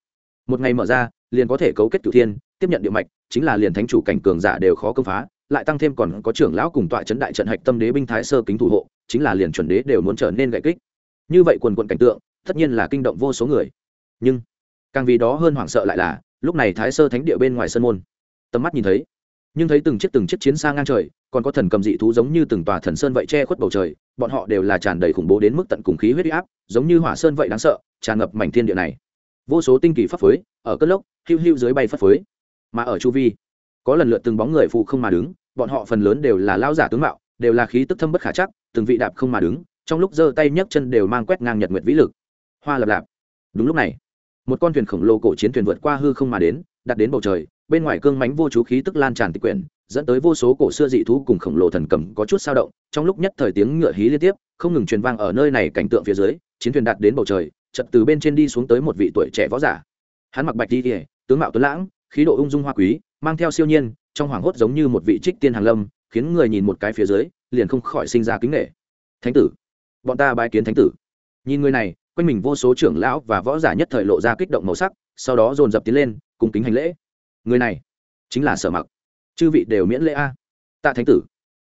Một ngày mở ra, liền có thể cấu kết cựu thiên, tiếp nhận địa mạch, chính là liền thánh chủ cảnh cường giả đều khó công phá, lại tăng thêm còn có trưởng lão cùng tọa chấn đại trận hạch tâm đế binh thái sơ kính thủ hộ, chính là liền chuẩn đế đều muốn trở nên gãy kích. Như vậy quần quận cảnh tượng tất nhiên là kinh động vô số người. Nhưng, càng vì đó hơn hoảng sợ lại là, lúc này thái sơ thánh địa bên ngoài sân môn. Tầm mắt nhìn thấy, nhưng thấy từng chiếc từng chiếc chiến xa ngang trời, còn có thần cầm dị thú giống như từng tòa thần sơn vậy che khuất bầu trời, bọn họ đều là tràn đầy khủng bố đến mức tận cùng khí huyết áp, giống như hỏa sơn vậy đáng sợ, tràn ngập mảnh thiên địa này. Vô số tinh kỳ phấp phới ở cất lốc hưu hưu dưới bay phấp phới mà ở chu vi, có lần lượt từng bóng người phụ không mà đứng, bọn họ phần lớn đều là lao giả tướng mạo, đều là khí tức thâm bất khả chắc, từng vị đạp không mà đứng, trong lúc giơ tay nhấc chân đều mang quét ngang nhật nguyệt vĩ lực hoa lập lạp. Đúng lúc này, một con thuyền khổng lồ cổ chiến thuyền vượt qua hư không mà đến, đặt đến bầu trời, bên ngoài cương mánh vô chú khí tức lan tràn tịch quyển, dẫn tới vô số cổ xưa dị thú cùng khổng lồ thần cầm có chút sao động, trong lúc nhất thời tiếng ngựa hí liên tiếp, không ngừng truyền vang ở nơi này cảnh tượng phía dưới, chiến thuyền đặt đến bầu trời, chật từ bên trên đi xuống tới một vị tuổi trẻ võ giả. Hắn mặc bạch đi kỉa tướng mạo tuấn lãng, khí độ ung dung hoa quý, mang theo siêu nhiên, trong hoàng hốt giống như một vị trích tiên hàng lâm, khiến người nhìn một cái phía dưới, liền không khỏi sinh ra kính nghệ thánh tử, bọn ta bái kiến thánh tử. Nhìn người này quanh mình vô số trưởng lão và võ giả nhất thời lộ ra kích động màu sắc, sau đó dồn dập tiến lên cùng kính hành lễ. Người này chính là sở mặc. Chư vị đều miễn lễ a. Tạ thánh tử.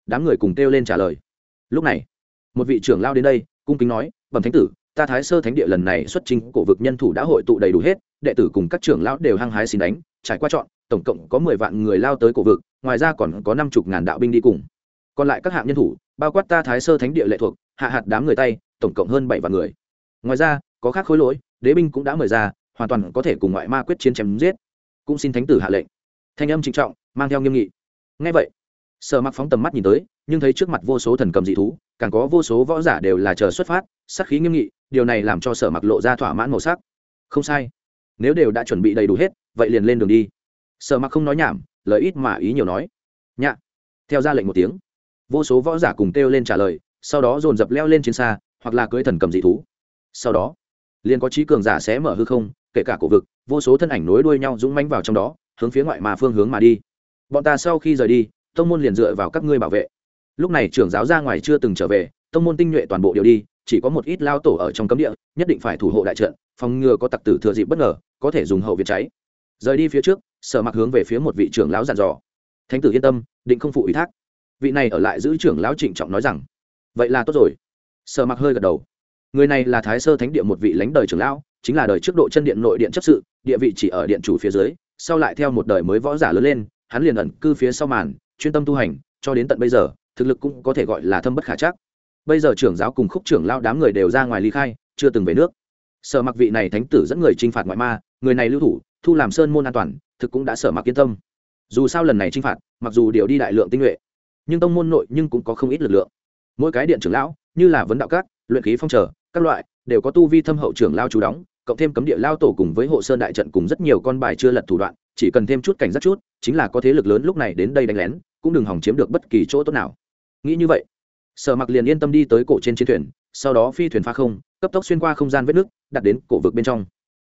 Đám người cùng kêu lên trả lời. Lúc này, một vị trưởng lao đến đây, cung kính nói, bẩm thánh tử, ta thái sơ thánh địa lần này xuất trình cổ vực nhân thủ đã hội tụ đầy đủ hết, đệ tử cùng các trưởng lão đều hăng hái xin đánh, trải qua chọn, tổng cộng có mười vạn người lao tới cổ vực, ngoài ra còn có năm chục ngàn đạo binh đi cùng. Còn lại các hạng nhân thủ, bao quát ta thái sơ thánh địa lệ thuộc, hạ hạt đám người tay, tổng cộng hơn bảy vạn người ngoài ra, có khác khối lỗi, đế binh cũng đã mời ra, hoàn toàn có thể cùng ngoại ma quyết chiến chém giết. Cũng xin thánh tử hạ lệnh. Thanh âm trịnh trọng, mang theo nghiêm nghị. Ngay vậy, sở mặc phóng tầm mắt nhìn tới, nhưng thấy trước mặt vô số thần cầm dị thú, càng có vô số võ giả đều là chờ xuất phát sắc khí nghiêm nghị, điều này làm cho sở mặc lộ ra thỏa mãn màu sắc. Không sai. Nếu đều đã chuẩn bị đầy đủ hết, vậy liền lên đường đi. Sở mặc không nói nhảm, lời ít mà ý nhiều nói. Nhạ. Theo ra lệnh một tiếng, vô số võ giả cùng kêu lên trả lời, sau đó dồn dập leo lên chiến xa, hoặc là cưới thần cầm dị thú sau đó, liền có trí cường giả sẽ mở hư không, kể cả cổ vực, vô số thân ảnh nối đuôi nhau dũng mánh vào trong đó, hướng phía ngoại mà phương hướng mà đi. Bọn ta sau khi rời đi, tông môn liền dựa vào các ngươi bảo vệ. Lúc này trưởng giáo ra ngoài chưa từng trở về, tông môn tinh nhuệ toàn bộ đều đi, chỉ có một ít lao tổ ở trong cấm địa, nhất định phải thủ hộ đại trận, phòng ngừa có tặc tử thừa dịp bất ngờ, có thể dùng hậu viện cháy. Rời đi phía trước, sở mặc hướng về phía một vị trưởng lão dặn dò. Thánh tử yên tâm, định không phụ ủy thác. Vị này ở lại giữ trưởng lão trịnh trọng nói rằng. Vậy là tốt rồi. Sở mặc hơi gật đầu người này là thái sơ thánh địa một vị lãnh đời trưởng lão, chính là đời trước độ chân điện nội điện chấp sự, địa vị chỉ ở điện chủ phía dưới, sau lại theo một đời mới võ giả lớn lên, hắn liền ẩn cư phía sau màn, chuyên tâm tu hành, cho đến tận bây giờ, thực lực cũng có thể gọi là thâm bất khả chắc. Bây giờ trưởng giáo cùng khúc trưởng lao đám người đều ra ngoài ly khai, chưa từng về nước. Sở mặc vị này thánh tử dẫn người t r i n h phạt ngoại ma, người này lưu thủ, thu làm sơn môn an toàn, thực cũng đã sở mặc yên tâm. Dù sao lần này t r i n h phạt, mặc dù điều đi đại lượng tinh nhuệ, nhưng tông môn nội nhưng cũng có không ít lực lượng. Mỗi cái điện trưởng lão, như là vấn đạo các luyện khí phong trở, các loại, đều có tu vi thâm hậu trưởng lao chú đóng, cộng thêm cấm địa lao tổ cùng với hộ sơn đại trận cùng rất nhiều con bài chưa lật thủ đoạn, chỉ cần thêm chút cảnh giác chút, chính là có thế lực lớn lúc này đến đây đánh lén, cũng đừng hỏng chiếm được bất kỳ chỗ tốt nào. Nghĩ như vậy, sở mặc liền yên tâm đi tới cổ trên chiến thuyền, sau đó phi thuyền pha không, cấp tốc xuyên qua không gian vết nước, đặt đến cổ vực bên trong.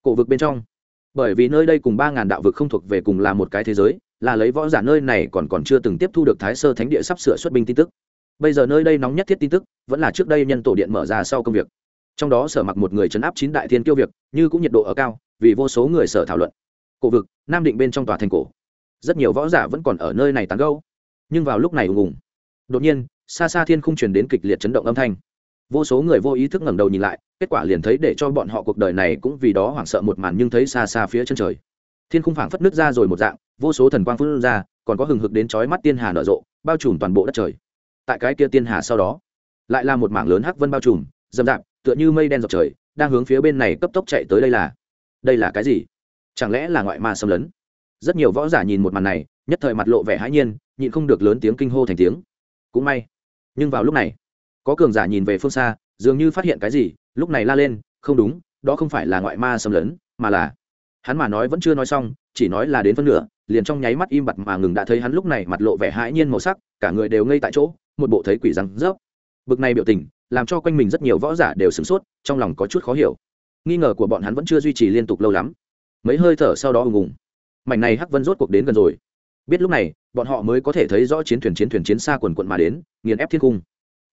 Cổ vực bên trong. Bởi vì nơi đây cùng ba ngàn đạo vực không thuộc về cùng là một cái thế giới, là lấy võ giả nơi này còn còn chưa từng tiếp thu được thái sơ thánh địa sắp sửa xuất binh tin tức bây giờ nơi đây nóng nhất thiết tin tức, vẫn là trước đây nhân tổ điện mở ra sau công việc. Trong đó sở mặc một người chấn áp chín đại thiên kiêu việc, như cũng nhiệt độ ở cao, vì vô số người sở thảo luận. Cổ vực, nam định bên trong tòa thành cổ. Rất nhiều võ giả vẫn còn ở nơi này tán gâu nhưng vào lúc này ùng ùng, đột nhiên, xa xa thiên không truyền đến kịch liệt chấn động âm thanh. Vô số người vô ý thức ngẩng đầu nhìn lại, kết quả liền thấy để cho bọn họ cuộc đời này cũng vì đó hoảng sợ một màn nhưng thấy xa xa phía chân trời. Thiên khung phảng phất nước ra rồi một dạng, vô số thần quang phun ra, còn có hừng hực đến chói mắt tiên hà nở rộ, bao trùm toàn bộ đất trời tại cái kia tiên hà sau đó, lại là một mảng lớn hắc vân bao trùm dầm dạp tựa như mây đen dọc trời, đang hướng phía bên này cấp tốc chạy tới đây là đây là cái gì? Chẳng lẽ là ngoại ma xâm lấn? Rất nhiều võ giả nhìn một màn này, nhất thời mặt lộ vẻ hãi nhiên, nhịn không được lớn tiếng kinh hô thành tiếng. Cũng may, nhưng vào lúc này, có cường giả nhìn về phương xa, dường như phát hiện cái gì, lúc này la lên, không đúng, đó không phải là ngoại ma xâm lấn, mà là, hắn mà nói vẫn chưa nói xong, chỉ nói là đến phân nửa, liền trong nháy mắt im bặt mà ngừng đã thấy hắn lúc này mặt lộ vẻ hãi nhiên màu sắc, cả người đều ngây tại chỗ một bộ thấy quỷ răng rớp. Bực này biểu tình làm cho quanh mình rất nhiều võ giả đều sửng sốt trong lòng có chút khó hiểu. Nghi ngờ của bọn hắn vẫn chưa duy trì liên tục lâu lắm. Mấy hơi thở sau đó ùng ùng. Mảnh này hắc vân rốt cuộc đến gần rồi. Biết lúc này bọn họ mới có thể thấy rõ chiến thuyền chiến thuyền chiến xa quần quận mà đến nghiền ép thiên cung.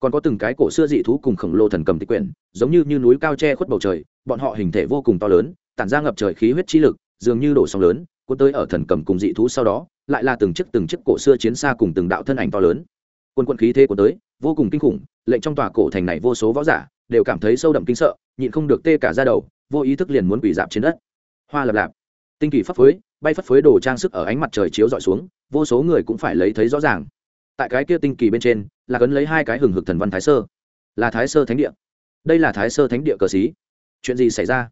Còn có từng cái cổ xưa dị thú cùng khổng lồ thần cầm tịch quyển giống như, như núi cao che khuất bầu trời bọn họ hình thể vô cùng to lớn tản ra ngập trời khí huyết chi lực dường như đổ sóng lớn cuốn tới ở thần cầm cùng dị thú sau đó lại là từng chiếc từng chiếc cổ xưa chiến xa cùng từng đạo thân ảnh to lớn quân quân khí thế của tới, vô cùng kinh khủng, lệnh trong tòa cổ thành này vô số võ giả đều cảm thấy sâu đậm kinh sợ, nhịn không được tê cả ra đầu, vô ý thức liền muốn quỷ dạp trên đất. Hoa lập lạp. Tinh kỳ phấp phới, bay phất phới đồ trang sức ở ánh mặt trời chiếu dọi xuống, vô số người cũng phải lấy thấy rõ ràng. Tại cái kia tinh kỳ bên trên, là cấn lấy hai cái hừng hực thần văn thái sơ. Là thái sơ thánh địa. Đây là thái sơ thánh địa cờ xí. Chuyện gì xảy ra?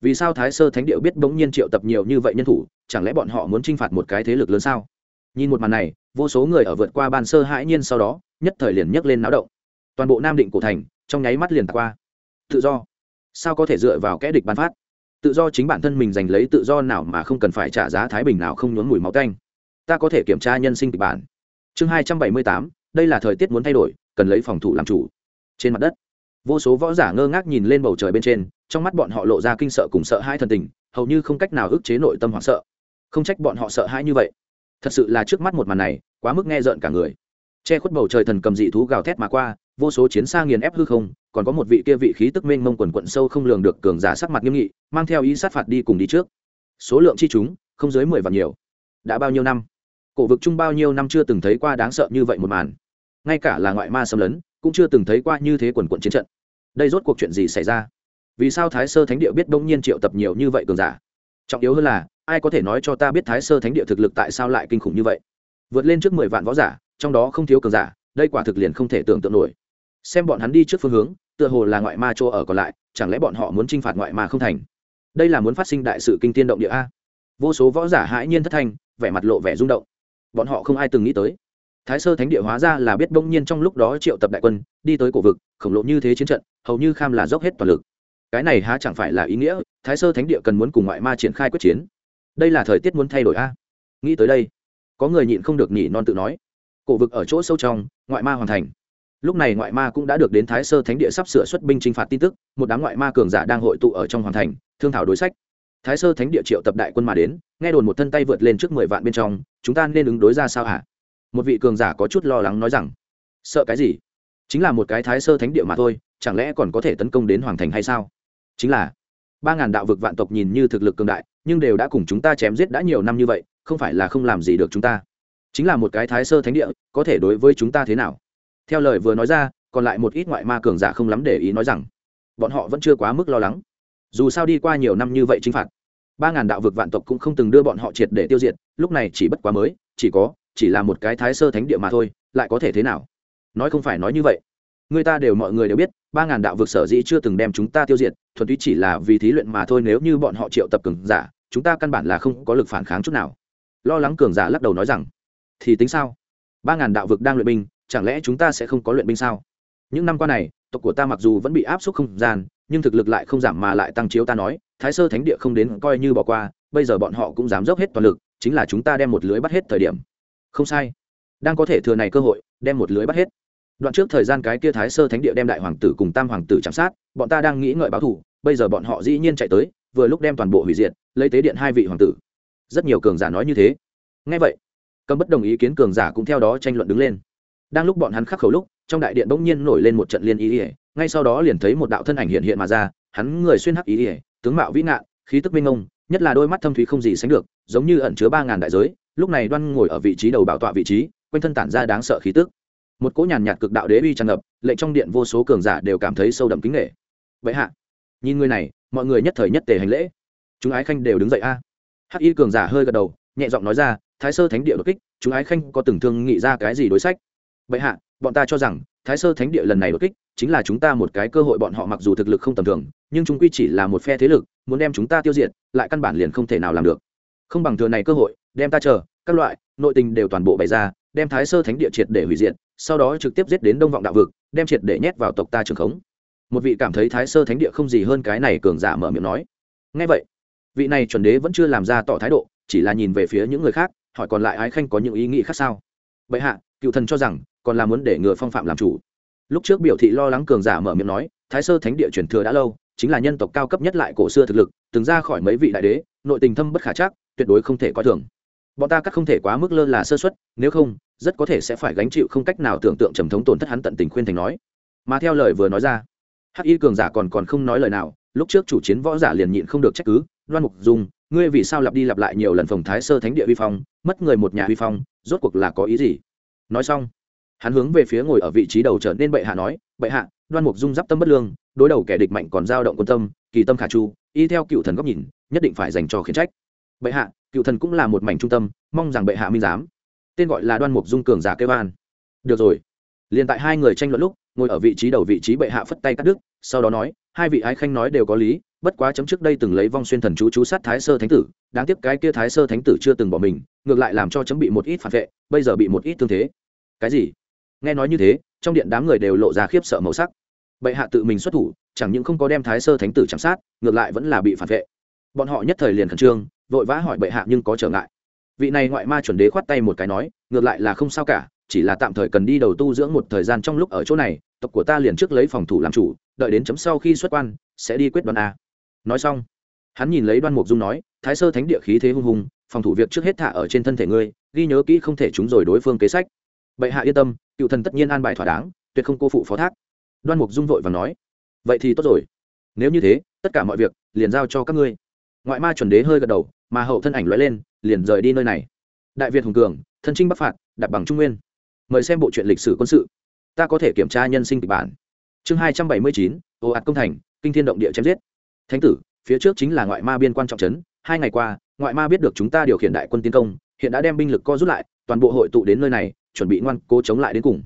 Vì sao thái sơ thánh địa biết bỗng nhiên triệu tập nhiều như vậy nhân thủ, chẳng lẽ bọn họ muốn t r i n h phạt một cái thế lực lớn sao? Nhìn một màn này vô số người ở vượt qua ban sơ hãi nhiên sau đó, nhất thời liền nhấc lên náo động. Toàn bộ nam định cổ thành, trong nháy mắt liền tạc qua. Tự do. Sao có thể dựa vào kẽ địch ban phát? Tự do chính bản thân mình giành lấy tự do nào mà không cần phải trả giá thái bình nào không nhốn mùi máu canh ta có thể kiểm tra nhân sinh kịch bản. Chương hai trăm bảy mươi tám, đây là thời tiết muốn thay đổi, cần lấy phòng thủ làm chủ. Trên mặt đất, vô số võ giả ngơ ngác nhìn lên bầu trời bên trên, trong mắt bọn họ lộ ra kinh sợ cùng sợ hai thần tình, hầu như không cách nào ức chế nội tâm hoảng sợ. Không trách bọn họ sợ hãi như vậy. Thật sự là trước mắt một màn này quá mức nghe rợn cả người. Che khuất bầu trời thần cầm dị thú gào thét mà qua, vô số chiến xa nghiền ép hư không, còn có một vị kia vị khí tức mênh mông quần quận sâu không lường được cường giả sắc mặt nghiêm nghị, mang theo ý sát phạt đi cùng đi trước. Số lượng chi chúng, không dưới mười vạn nhiều. Đã bao nhiêu năm? Cổ vực chung bao nhiêu năm chưa từng thấy qua đáng sợ như vậy một màn. Ngay cả là ngoại ma xâm lấn, cũng chưa từng thấy qua như thế quần quận chiến trận. Đây rốt cuộc chuyện gì xảy ra? Vì sao thái sơ thánh địa biết đông nhiên triệu tập nhiều như vậy cường giả? Trọng yếu hơn là, ai có thể nói cho ta biết thái sơ thánh địa thực lực tại sao lại kinh khủng như vậy? Vượt lên trước mười vạn võ giả, trong đó không thiếu cường giả, đây quả thực liền không thể tưởng tượng nổi. Xem bọn hắn đi trước phương hướng, tựa hồ là ngoại ma chỗ ở còn lại, chẳng lẽ bọn họ muốn t r i n h phạt ngoại ma không thành? Đây là muốn phát sinh đại sự kinh tiên động địa a. Vô số võ giả hãi nhiên thất thanh, vẻ mặt lộ vẻ rung động. Bọn họ không ai từng nghĩ tới. Thái sơ thánh địa hóa ra là biết bỗng nhiên trong lúc đó triệu tập đại quân, đi tới cổ vực, khổng lồ như thế chiến trận, hầu như kham là dốc hết toàn lực. Cái này há chẳng phải là ý nghĩa, thái sơ thánh địa cần muốn cùng ngoại ma triển khai quyết chiến. Đây là thời tiết muốn thay đổi a. Nghĩ tới đây có người nhịn không được nhỉ non tự nói. Cổ vực ở chỗ sâu trong, ngoại ma hoàn thành. Lúc này ngoại ma cũng đã được đến thái sơ thánh địa sắp sửa xuất binh t r i n h phạt tin tức, một đám ngoại ma cường giả đang hội tụ ở trong hoàn thành, thương thảo đối sách. Thái sơ thánh địa triệu tập đại quân mà đến, nghe đồn một thân tay vượt lên trước mười vạn bên trong, chúng ta nên ứng đối ra sao hả? Một vị cường giả có chút lo lắng nói rằng, sợ cái gì? Chính là một cái thái sơ thánh địa mà thôi, chẳng lẽ còn có thể tấn công đến hoàng thành hay sao? Chính là ba ngàn đạo vực vạn tộc nhìn như thực lực cường đại, nhưng đều đã cùng chúng ta chém giết đã nhiều năm như vậy không phải là không làm gì được chúng ta. Chính là một cái thái sơ thánh địa, có thể đối với chúng ta thế nào? Theo lời vừa nói ra, còn lại một ít ngoại ma cường giả không lắm để ý nói rằng, bọn họ vẫn chưa quá mức lo lắng. Dù sao đi qua nhiều năm như vậy chinh phạt, ba ngàn đạo vực vạn tộc cũng không từng đưa bọn họ triệt để tiêu diệt, lúc này chỉ bất quá mới, chỉ có, chỉ là một cái thái sơ thánh địa mà thôi, lại có thể thế nào? Nói không phải nói như vậy. Người ta đều mọi người đều biết, ba ngàn đạo vực sở dĩ chưa từng đem chúng ta tiêu diệt, thuần túy chỉ là vì thí luyện mà thôi, nếu như bọn họ triệu tập cường giả, chúng ta căn bản là không có lực phản kháng chút nào lo lắng cường giả lắc đầu nói rằng, thì tính sao? Ba ngàn đạo vực đang luyện binh, chẳng lẽ chúng ta sẽ không có luyện binh sao? Những năm qua này, tộc của ta mặc dù vẫn bị áp suất không gian, nhưng thực lực lại không giảm mà lại tăng chiếu ta nói, thái sơ thánh địa không đến coi như bỏ qua, bây giờ bọn họ cũng dám dốc hết toàn lực, chính là chúng ta đem một lưới bắt hết thời điểm. Không sai. Đang có thể thừa này cơ hội, đem một lưới bắt hết. Đoạn trước thời gian cái kia thái sơ thánh địa đem đại hoàng tử cùng tam hoàng tử chạm sát, bọn ta đang nghĩ ngợi báo thủ bây giờ bọn họ dĩ nhiên chạy tới, vừa lúc đem toàn bộ hủy diệt, lấy tế điện hai vị hoàng tử rất nhiều cường giả nói như thế. Ngay vậy, cầm bất đồng ý kiến cường giả cũng theo đó tranh luận đứng lên. Đang lúc bọn hắn khắc khẩu lúc, trong đại điện bỗng nhiên nổi lên một trận liên ý ỉa ngay sau đó liền thấy một đạo thân ảnh hiện hiện mà ra, hắn người xuyên hắc ý ỉa tướng mạo vĩ ngạn, khí tức minh ông nhất là đôi mắt thâm thúy không gì sánh được, giống như ẩn chứa ba ngàn đại giới, lúc này đoan ngồi ở vị trí đầu bảo tọa vị trí, quanh thân tản ra đáng sợ khí tức. Một cỗ nhàn nhạt cực đạo đế uy tràn ngập, lệnh trong điện vô số cường giả đều cảm thấy sâu đậm kính nghệ vậy hạ, nhìn người này, mọi người nhất thời nhất tề hành lễ. Chúng ái khanh đều đứng dậy a hắc y cường giả hơi gật đầu, nhẹ giọng nói ra, thái sơ thánh địa đột kích, chúng ái khanh có từng thương nghị ra cái gì đối sách? Bệ hạ, bọn ta cho rằng, thái sơ thánh địa lần này đột kích, chính là chúng ta một cái cơ hội bọn họ mặc dù thực lực không tầm thường, nhưng chúng quy chỉ là một phe thế lực, muốn đem chúng ta tiêu diệt, lại căn bản liền không thể nào làm được. Không bằng thừa này cơ hội, đem ta chờ, các loại, nội tình đều toàn bộ bày ra, đem thái sơ thánh địa triệt để hủy diệt, sau đó trực tiếp giết đến đông vọng đạo vực, đem triệt để nhét vào tộc ta trường khống. Một vị cảm thấy thái sơ thánh địa không gì hơn cái này cường giả mở miệng nói. Ngay vậy vị này chuẩn đế vẫn chưa làm ra tỏ thái độ, chỉ là nhìn về phía những người khác, hỏi còn lại ái khanh có những ý nghĩ khác sao? Bệ hạ, cựu thần cho rằng, còn là muốn để ngừa phong phạm làm chủ. Lúc trước biểu thị lo lắng cường giả mở miệng nói, thái sơ thánh địa truyền thừa đã lâu, chính là nhân tộc cao cấp nhất lại cổ xưa thực lực, từng ra khỏi mấy vị đại đế, nội tình thâm bất khả chắc, tuyệt đối không thể coi thường. Bọn ta cắt không thể quá mức lơ là sơ xuất nếu không, rất có thể sẽ phải gánh chịu không cách nào tưởng tượng trầm thống tổn thất hắn tận tình khuyên thành nói. Mà theo lời vừa nói ra, hắc y cường giả còn còn không nói lời nào, lúc trước chủ chiến võ giả liền nhịn không được trách cứ loan mục dùng ngươi vì sao lặp đi lặp lại nhiều lần phòng thái sơ thánh địa vi phong, mất người một nhà vi phong, rốt cuộc là có ý gì? Nói xong, hắn hướng về phía ngồi ở vị trí đầu trở nên bệ hạ nói, bệ hạ đoan mục dung giáp tâm bất lương, đối đầu kẻ địch mạnh còn dao động quân tâm, kỳ tâm khả chu y theo cựu thần góc nhìn, nhất định phải dành cho khiển trách. Bệ hạ, cựu thần cũng là một mảnh trung tâm, mong rằng bệ hạ minh giám. Tên gọi là đoan mục dung cường giả kêu an. Được rồi. Liền tại hai người tranh luận lúc, ngồi ở vị trí đầu vị trí bệ hạ phất tay cắt đứt, sau đó nói, hai vị ái khanh nói đều có lý bất quá chấm trước đây từng lấy vong xuyên thần chú chú sát thái sơ thánh tử, đáng tiếc cái kia thái sơ thánh tử chưa từng bỏ mình, ngược lại làm cho chấm bị một ít phản vệ, bây giờ bị một ít thương thế. Cái gì? Nghe nói như thế, trong điện đám người đều lộ ra khiếp sợ màu sắc. Bệ hạ tự mình xuất thủ, chẳng những không có đem thái sơ thánh tử chạm sát, ngược lại vẫn là bị phản vệ. Bọn họ nhất thời liền khẩn trương, vội vã hỏi bệ hạ nhưng có trở ngại. Vị này ngoại ma chuẩn đế khoát tay một cái nói, ngược lại là không sao cả, chỉ là tạm thời cần đi đầu tu dưỡng một thời gian trong lúc ở chỗ này, tộc của ta liền trước lấy phòng thủ làm chủ, đợi đến chấm sau khi xuất quan, sẽ đi quyết đoán a nói xong, hắn nhìn lấy đoan mục dung nói, thái sơ thánh địa khí thế hung hùng, phòng thủ việc trước hết thả ở trên thân thể ngươi, ghi nhớ kỹ không thể chúng rồi đối phương kế sách. Bệ hạ yên tâm, cựu thần tất nhiên an bài thỏa đáng, tuyệt không cô phụ phó thác. Đoan mục dung vội và nói, vậy thì tốt rồi. Nếu như thế, tất cả mọi việc liền giao cho các ngươi. Ngoại ma chuẩn đế hơi gật đầu, mà hậu thân ảnh lóe lên, liền rời đi nơi này. Đại việt hùng cường, thân trinh bắc phạt đặt bằng trung nguyên. Mời xem bộ truyện lịch sử quân sự. Ta có thể kiểm tra nhân sinh kịch bản. Chương hai trăm bảy mươi chín ồ ạt công thành, kinh thiên động địa chém giết thánh tử, phía trước chính là ngoại ma biên quan trọng trấn, hai ngày qua, ngoại ma biết được chúng ta điều khiển đại quân tiến công, hiện đã đem binh lực co rút lại, toàn bộ hội tụ đến nơi này, chuẩn bị ngoan cố chống lại đến cùng.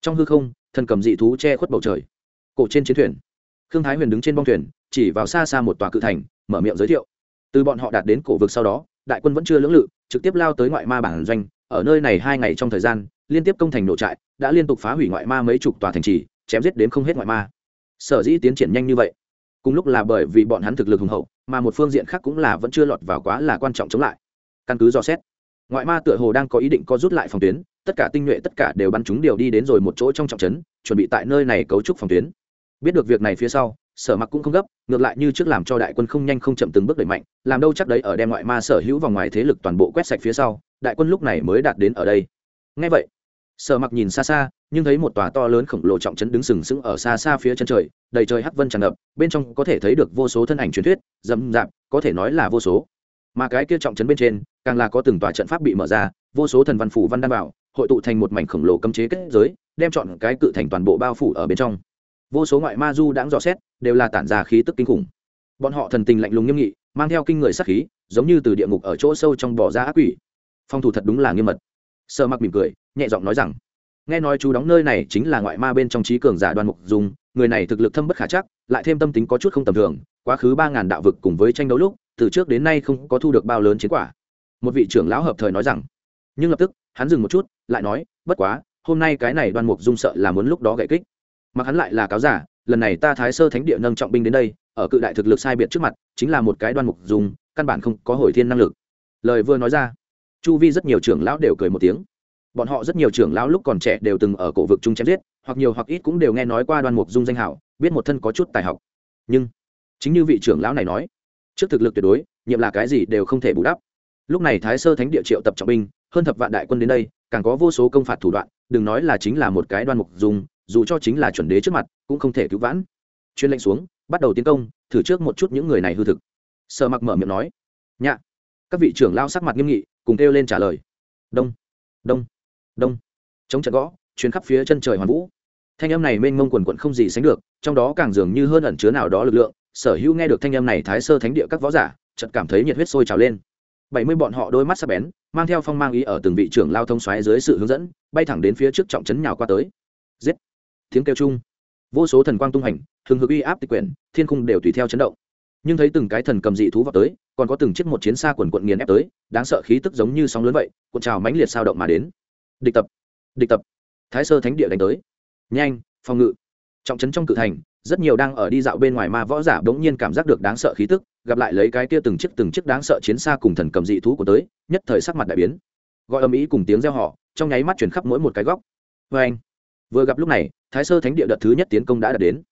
Trong hư không, thần cầm dị thú che khuất bầu trời. Cổ trên chiến thuyền. Khương thái huyền đứng trên bong thuyền, chỉ vào xa xa một tòa cự thành, mở miệng giới thiệu. Từ bọn họ đạt đến cổ vực sau đó, đại quân vẫn chưa lưỡng lự, trực tiếp lao tới ngoại ma bản doanh. Ở nơi này hai ngày trong thời gian, liên tiếp công thành nổ trại, đã liên tục phá hủy ngoại ma mấy chục tòa thành trì, chém giết đến không hết ngoại ma. Sở dĩ tiến triển nhanh như vậy cùng lúc là bởi vì bọn hắn thực lực hùng hậu, mà một phương diện khác cũng là vẫn chưa lọt vào quá là quan trọng chống lại. Căn cứ dò xét, ngoại ma tựa hồ đang có ý định co rút lại phòng tuyến, tất cả tinh nhuệ tất cả đều bắn chúng điều đi đến rồi một chỗ trong trọng trấn, chuẩn bị tại nơi này cấu trúc phòng tuyến. Biết được việc này phía sau, sở mặc cũng không gấp, ngược lại như trước làm cho đại quân không nhanh không chậm từng bước đẩy mạnh, làm đâu chắc đấy ở đem ngoại ma sở hữu vòng ngoài thế lực toàn bộ quét sạch phía sau, đại quân lúc này mới đạt đến ở đây. Ngay vậy sở mặc nhìn xa xa, nhưng thấy một tòa to lớn khổng lồ trọng trấn đứng sừng sững ở xa xa phía chân trời, đầy trời hắc vân tràn ngập, bên trong có thể thấy được vô số thân ảnh truyền thuyết dầm dạp có thể nói là vô số. Mà cái kia trọng trấn bên trên, càng là có từng tòa trận pháp bị mở ra, vô số thần văn phủ văn đan bảo hội tụ thành một mảnh khổng lồ cấm chế kết giới, đem chọn cái cự thành toàn bộ bao phủ ở bên trong. Vô số ngoại ma du đãng dò xét, đều là tản ra khí tức kinh khủng. Bọn họ thần tình lạnh lùng nghiêm nghị, mang theo kinh người sát khí, giống như từ địa ngục ở chỗ sâu trong bỏ ra ác quỷ. Phong thủ thật đúng là nghiêm mật. Sợ mặc mỉm cười nhẹ giọng nói rằng, nghe nói chú đóng nơi này chính là ngoại ma bên trong trí cường giả đoan mục dùng người này thực lực thâm bất khả chắc, lại thêm tâm tính có chút không tầm thường, quá khứ ba ngàn đạo vực cùng với tranh đấu lúc, từ trước đến nay không có thu được bao lớn chiến quả. Một vị trưởng lão hợp thời nói rằng. Nhưng lập tức, hắn dừng một chút, lại nói, bất quá, hôm nay cái này đoan mục dung sợ là muốn lúc đó gậy kích. Mặc hắn lại là cáo giả, lần này ta thái sơ thánh địa nâng trọng binh đến đây, ở cự đại thực lực sai biệt trước mặt, chính là một cái đoan mục dùng căn bản không có hồi thiên năng lực. Lời vừa nói ra, chu vi rất nhiều trưởng lão đều cười một tiếng bọn họ rất nhiều trưởng lão lúc còn trẻ đều từng ở cổ vực chung chém giết, hoặc nhiều hoặc ít cũng đều nghe nói qua đoan mục dung danh hảo, biết một thân có chút tài học. Nhưng, chính như vị trưởng lão này nói, trước thực lực tuyệt đối, nhiệm là cái gì đều không thể bù đắp. Lúc này thái sơ thánh địa triệu tập trọng binh, hơn thập vạn đại quân đến đây, càng có vô số công phạt thủ đoạn, đừng nói là chính là một cái đoan mục dùng dù cho chính là chuẩn đế trước mặt, cũng không thể cứu vãn. Chuyên lệnh xuống, bắt đầu tiến công, thử trước một chút những người này hư thực. Sợ mặc mở miệng nói, nhạ. Các vị trưởng lao sắc mặt nghiêm nghị, cùng kêu lên trả lời, đông đông đông. Chống trận gõ, chuyến khắp phía chân trời hoàn vũ. Thanh âm này mênh mông quần quận không gì sánh được, trong đó càng dường như hơn ẩn chứa nào đó lực lượng. Sở hữu nghe được thanh âm này thái sơ thánh địa các võ giả, chợt cảm thấy nhiệt huyết sôi trào lên. Bảy mươi bọn họ đôi mắt sắc bén, mang theo phong mang ý ở từng vị trưởng lao thông xoáy dưới sự hướng dẫn, bay thẳng đến phía trước trọng trấn nhào qua tới. Giết! Tiếng kêu chung. Vô số thần quang tung hành thường hực uy áp tịch quyển, thiên cung đều tùy theo chấn động. Nhưng thấy từng cái thần cầm dị thú vào tới, còn có từng chiếc một chiến xa quần quận nghiền ép tới, đáng sợ khí tức giống như sóng lớn vậy, cuộn trào mãnh liệt sao động mà đến địch tập. Địch tập. Thái sơ thánh địa đánh tới. Nhanh, phòng ngự. Trọng trấn trong cự thành, rất nhiều đang ở đi dạo bên ngoài ma võ giả bỗng nhiên cảm giác được đáng sợ khí tức, gặp lại lấy cái kia từng chiếc từng chiếc đáng sợ chiến xa cùng thần cầm dị thú của tới, nhất thời sắc mặt đại biến. Gọi âm ý cùng tiếng reo họ trong nháy mắt chuyển khắp mỗi một cái góc. Vê anh, vừa gặp lúc này, thái sơ thánh địa đợt thứ nhất tiến công đã đạt đến.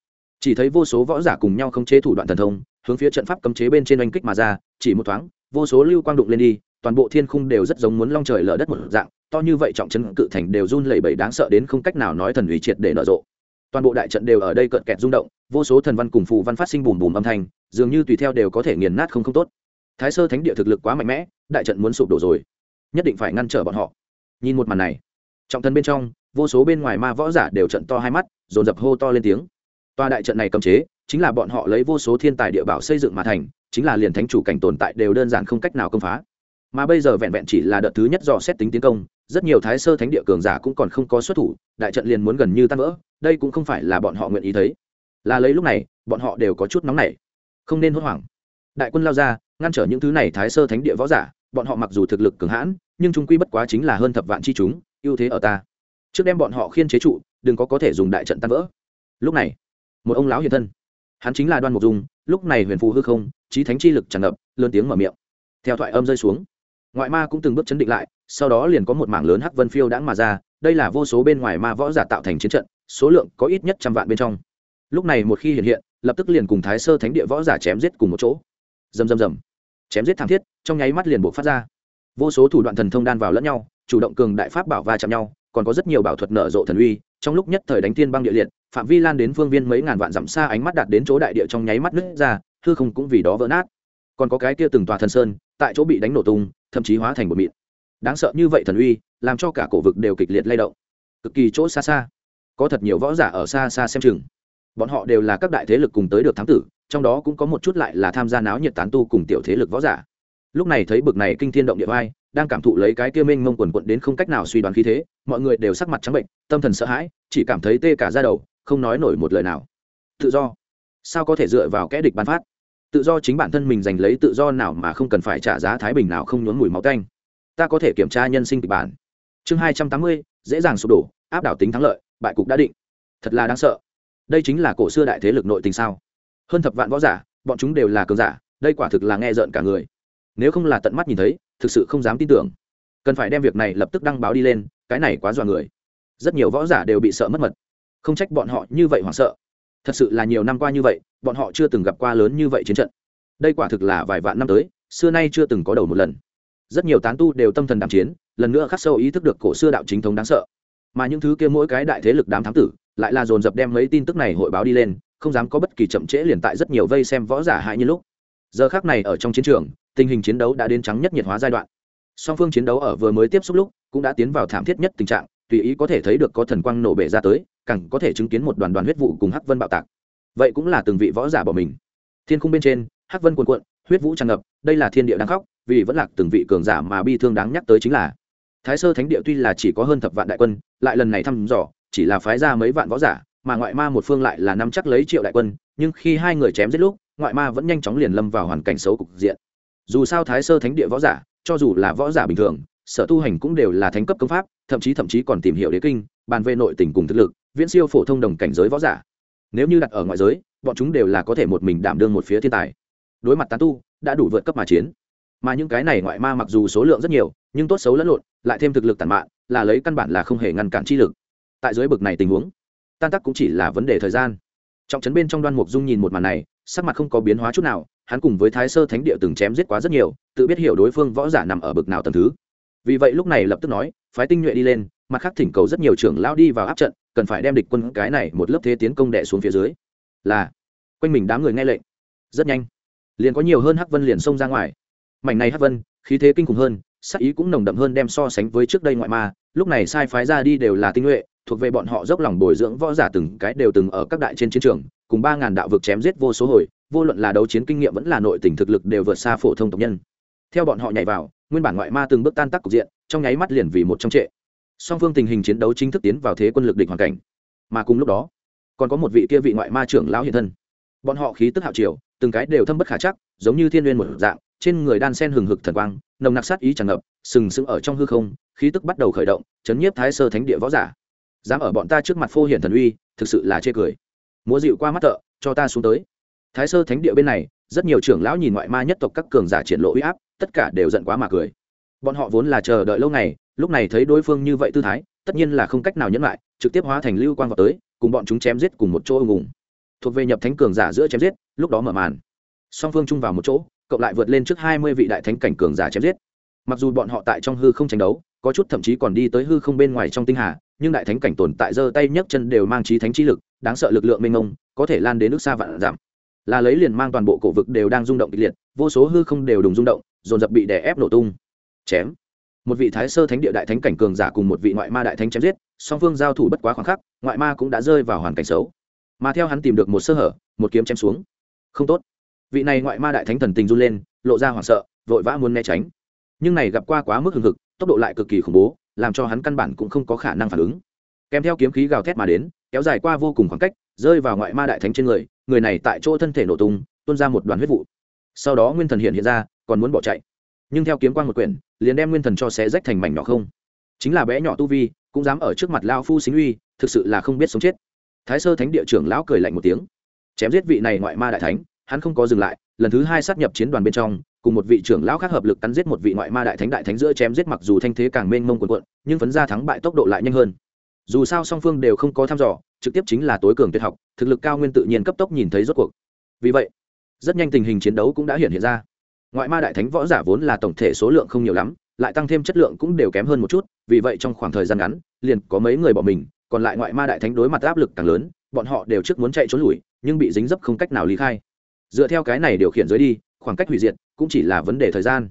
Chỉ thấy vô số võ giả cùng nhau không chế thủ đoạn thần thông, hướng phía trận pháp cấm chế bên trên oanh kích mà ra, chỉ một thoáng, vô số lưu quang đụng lên đi, toàn bộ thiên khung đều rất giống muốn long trời lở đất một dạng to như vậy trọng chân cự thành đều run lẩy bẩy đáng sợ đến không cách nào nói thần ủy triệt để nở rộ. Toàn bộ đại trận đều ở đây cợt kẹt rung động, vô số thần văn cùng phù văn phát sinh bùm bùm âm thanh, dường như tùy theo đều có thể nghiền nát không không tốt. Thái sơ thánh địa thực lực quá mạnh mẽ, đại trận muốn sụp đổ rồi. Nhất định phải ngăn trở bọn họ. Nhìn một màn này, trọng thân bên trong, vô số bên ngoài ma võ giả đều trận to hai mắt, dồn dập hô to lên tiếng. Toa đại trận này cấm chế, chính là bọn họ lấy vô số thiên tài địa bảo xây dựng mà thành, chính là liền thánh chủ cảnh tồn tại đều đơn giản không cách nào công phá mà bây giờ vẹn vẹn chỉ là đợt thứ nhất do xét tính tiến công, rất nhiều thái sơ thánh địa cường giả cũng còn không có xuất thủ, đại trận liền muốn gần như tan vỡ, đây cũng không phải là bọn họ nguyện ý thấy. Là lấy lúc này, bọn họ đều có chút nóng nảy. Không nên hốt hoảng. Đại quân lao ra, ngăn trở những thứ này thái sơ thánh địa võ giả, bọn họ mặc dù thực lực cường hãn, nhưng chúng quy bất quá chính là hơn thập vạn chi chúng, ưu thế ở ta. Trước đem bọn họ khiên chế trụ, đừng có có thể dùng đại trận tan vỡ. Lúc này, một ông lão hiện thân. Hắn chính là đoan mục dung, lúc này huyền phù hư không, trí thánh chi lực tràn ngập, lớn tiếng mở miệng. Theo thoại âm rơi xuống ngoại ma cũng từng bước chấn định lại, sau đó liền có một mảng lớn hắc vân phiêu đãng mà ra, đây là vô số bên ngoài ma võ giả tạo thành chiến trận, số lượng có ít nhất trăm vạn bên trong. Lúc này một khi hiện hiện, lập tức liền cùng thái sơ thánh địa võ giả chém giết cùng một chỗ. Dầm dầm dầm chém giết thảm thiết, trong nháy mắt liền buộc phát ra. Vô số thủ đoạn thần thông đan vào lẫn nhau, chủ động cường đại pháp bảo va chạm nhau, còn có rất nhiều bảo thuật nở rộ thần uy, trong lúc nhất thời đánh tiên băng địa liệt, phạm vi lan đến phương viên mấy ngàn vạn dặm xa ánh mắt đạt đến chỗ đại địa trong nháy mắt nứt ra, hư không cũng vì đó vỡ nát. Còn có cái kia từng tòa thần sơn tại chỗ bị đánh nổ tung, thậm chí hóa thành bột mịn. Đáng sợ như vậy thần uy, làm cho cả cổ vực đều kịch liệt lay động. Cực kỳ chỗ xa xa. Có thật nhiều võ giả ở xa xa xem chừng. Bọn họ đều là các đại thế lực cùng tới được thám tử, trong đó cũng có một chút lại là tham gia náo nhiệt tán tu cùng tiểu thế lực võ giả. Lúc này thấy bực này kinh thiên động địa vai, đang cảm thụ lấy cái kia mênh mông quần quận đến không cách nào suy đoán khí thế, mọi người đều sắc mặt trắng bệnh, tâm thần sợ hãi, chỉ cảm thấy tê cả ra đầu, không nói nổi một lời nào. Tự do. Sao có thể dựa vào kẽ địch ban phát? Tự do chính bản thân mình giành lấy tự do nào mà không cần phải trả giá thái bình nào không nhốn mùi máu tanh. Ta có thể kiểm tra nhân sinh kịch bản. Chương hai trăm tám mươi, dễ dàng sụp đổ, áp đảo tính thắng lợi, bại cục đã định. Thật là đáng sợ. Đây chính là cổ xưa đại thế lực nội tình sao? Hơn thập vạn võ giả, bọn chúng đều là cường giả, đây quả thực là nghe rợn cả người. Nếu không là tận mắt nhìn thấy, thực sự không dám tin tưởng. Cần phải đem việc này lập tức đăng báo đi lên, cái này quá dọa người. Rất nhiều võ giả đều bị sợ mất mật. Không trách bọn họ như vậy hoảng sợ thật sự là nhiều năm qua như vậy, bọn họ chưa từng gặp qua lớn như vậy chiến trận. Đây quả thực là vài vạn năm tới, xưa nay chưa từng có đầu một lần. Rất nhiều tán tu đều tâm thần đ chiến, lần nữa khắc sâu ý thức được cổ xưa đạo chính thống đáng sợ. Mà những thứ kia mỗi cái đại thế lực đám thám tử, lại là dồn dập đem mấy tin tức này hội báo đi lên, không dám có bất kỳ chậm trễ liền tại rất nhiều vây xem võ giả hại như lúc. Giờ khác này ở trong chiến trường, tình hình chiến đấu đã đến trắng nhất nhiệt hóa giai đoạn. Song phương chiến đấu ở vừa mới tiếp xúc lúc, cũng đã tiến vào thảm thiết nhất tình trạng, tùy ý có thể thấy được có thần quang nổ bể ra tới càng có thể chứng kiến một đoàn đoàn huyết vụ cùng hắc vân bạo tạc. Vậy cũng là từng vị võ giả bỏ mình. Thiên khung bên trên, hắc vân cuồn cuộn, huyết vũ tràn ngập, đây là thiên địa đang khóc, vì vẫn lạc từng vị cường giả mà bi thương đáng nhắc tới chính là thái sơ thánh địa tuy là chỉ có hơn thập vạn đại quân, lại lần này thăm dò, chỉ là phái ra mấy vạn võ giả, mà ngoại ma một phương lại là năm chắc lấy triệu đại quân, nhưng khi hai người chém giết lúc, ngoại ma vẫn nhanh chóng liền lâm vào hoàn cảnh xấu cục diện. Dù sao thái sơ thánh địa võ giả, cho dù là võ giả bình thường sở tu hành cũng đều là thánh cấp công pháp, thậm chí thậm chí còn tìm hiểu đế kinh, bàn về nội tình cùng thực lực, viễn siêu phổ thông đồng cảnh giới võ giả. Nếu như đặt ở ngoại giới, bọn chúng đều là có thể một mình đảm đương một phía thiên tài. Đối mặt tán tu, đã đủ vượt cấp mà chiến. Mà những cái này ngoại ma mặc dù số lượng rất nhiều, nhưng tốt xấu lẫn lộn, lại thêm thực lực tàn mạn, là lấy căn bản là không hề ngăn cản chi lực. Tại dưới bực này tình huống, tan tác cũng chỉ là vấn đề thời gian. Trọng trấn bên trong đoan mục dung nhìn một màn này, sắc mặt không có biến hóa chút nào, hắn cùng với thái sơ thánh địa từng chém giết quá rất nhiều, tự biết hiểu đối phương võ giả nằm ở bực nào tầm thứ vì vậy lúc này lập tức nói, phái tinh nhuệ đi lên, mặt khác thỉnh cầu rất nhiều trưởng lao đi vào áp trận, cần phải đem địch quân cái này một lớp thế tiến công đệ xuống phía dưới. Là, quanh mình đám người nghe lệnh. Rất nhanh, liền có nhiều hơn hắc vân liền xông ra ngoài. Mảnh này hắc vân, khí thế kinh khủng hơn, sắc ý cũng nồng đậm hơn đem so sánh với trước đây ngoại ma. Lúc này sai phái ra đi đều là tinh nhuệ, thuộc về bọn họ dốc lòng bồi dưỡng võ giả từng cái đều từng ở các đại trên chiến trường, cùng ba ngàn đạo vực chém giết vô số hồi, vô luận là đấu chiến kinh nghiệm vẫn là nội tình thực lực đều vượt xa phổ thông tộc nhân. Theo bọn họ nhảy vào nguyên bản ngoại ma từng bước tan tác cục diện, trong nháy mắt liền vì một trong trệ. Song phương tình hình chiến đấu chính thức tiến vào thế quân lực địch hoàn cảnh. Mà cùng lúc đó, còn có một vị kia vị ngoại ma trưởng lão hiện thân. Bọn họ khí tức hạo triều, từng cái đều thâm bất khả chắc, giống như thiên n một dạng, trên người đan sen hừng hực thần quang, nồng nặc sát ý tràn ngập, sừng sững ở trong hư không, khí tức bắt đầu khởi động, chấn nhiếp thái sơ thánh địa võ giả. Dám ở bọn ta trước mặt phô hiển thần uy, thực sự là chê cười. Múa dịu qua mắt thợ, cho ta xuống tới. Thái sơ thánh địa bên này, rất nhiều trưởng lão nhìn ngoại ma nhất tộc các cường giả triển lộ uy áp tất cả đều giận quá mà cười. Bọn họ vốn là chờ đợi lâu ngày, lúc này thấy đối phương như vậy tư thái, tất nhiên là không cách nào nhẫn lại, trực tiếp hóa thành lưu quang vào tới, cùng bọn chúng chém giết cùng một chỗ ngùng thuộc về nhập thánh cường giả giữa chém giết, lúc đó mở màn. Song phương chung vào một chỗ, cộng lại vượt lên trước hai mươi vị đại thánh cảnh cường giả chém giết. Mặc dù bọn họ tại trong hư không tranh đấu, có chút thậm chí còn đi tới hư không bên ngoài trong tinh hà, nhưng đại thánh cảnh tồn tại giơ tay nhấc chân đều mang trí thánh trí lực, đáng sợ lực lượng mênh mông, có thể lan đến nước xa vạn giảm. Là lấy liền mang toàn bộ cổ vực đều đang rung động kịch liệt, vô số hư không đều đùng rung động dồn dập bị đè ép nổ tung. Chém. Một vị thái sơ thánh địa đại thánh cảnh cường giả cùng một vị ngoại ma đại thánh chém giết, song phương giao thủ bất quá khoảng khắc, ngoại ma cũng đã rơi vào hoàn cảnh xấu. Mà theo hắn tìm được một sơ hở, một kiếm chém xuống. Không tốt. Vị này ngoại ma đại thánh thần tình run lên, lộ ra hoảng sợ, vội vã muốn né tránh. Nhưng này gặp qua quá mức hừng hực, tốc độ lại cực kỳ khủng bố, làm cho hắn căn bản cũng không có khả năng phản ứng. Kèm theo kiếm khí gào thét mà đến, kéo dài qua vô cùng khoảng cách, rơi vào ngoại ma đại thánh trên người người này tại chỗ thân thể nổ tung, tuôn ra một đoàn huyết vụ. Sau đó nguyên thần hiện hiện ra còn muốn bỏ chạy. Nhưng theo kiếm quang một quyển, liền đem nguyên thần cho xé rách thành mảnh nhỏ không. Chính là bé nhỏ tu vi, cũng dám ở trước mặt lao phu xính uy, thực sự là không biết sống chết. Thái sơ thánh địa trưởng lão cười lạnh một tiếng. Chém giết vị này ngoại ma đại thánh, hắn không có dừng lại, lần thứ hai sát nhập chiến đoàn bên trong, cùng một vị trưởng lão khác hợp lực cắn giết một vị ngoại ma đại thánh đại thánh giữa chém giết mặc dù thanh thế càng mênh mông quần quận nhưng phấn ra thắng bại tốc độ lại nhanh hơn. Dù sao song phương đều không có thăm dò, trực tiếp chính là tối cường tuyệt học, thực lực cao nguyên tự nhiên cấp tốc nhìn thấy rốt cuộc. Vì vậy, rất nhanh tình hình chiến đấu cũng đã hiện hiện ra ngoại ma đại thánh võ giả vốn là tổng thể số lượng không nhiều lắm, lại tăng thêm chất lượng cũng đều kém hơn một chút, vì vậy trong khoảng thời gian ngắn, liền có mấy người bỏ mình, còn lại ngoại ma đại thánh đối mặt áp lực càng lớn, bọn họ đều trước muốn chạy trốn lùi, nhưng bị dính dấp không cách nào lý khai. Dựa theo cái này điều khiển dưới đi, khoảng cách hủy diệt cũng chỉ là vấn đề thời gian.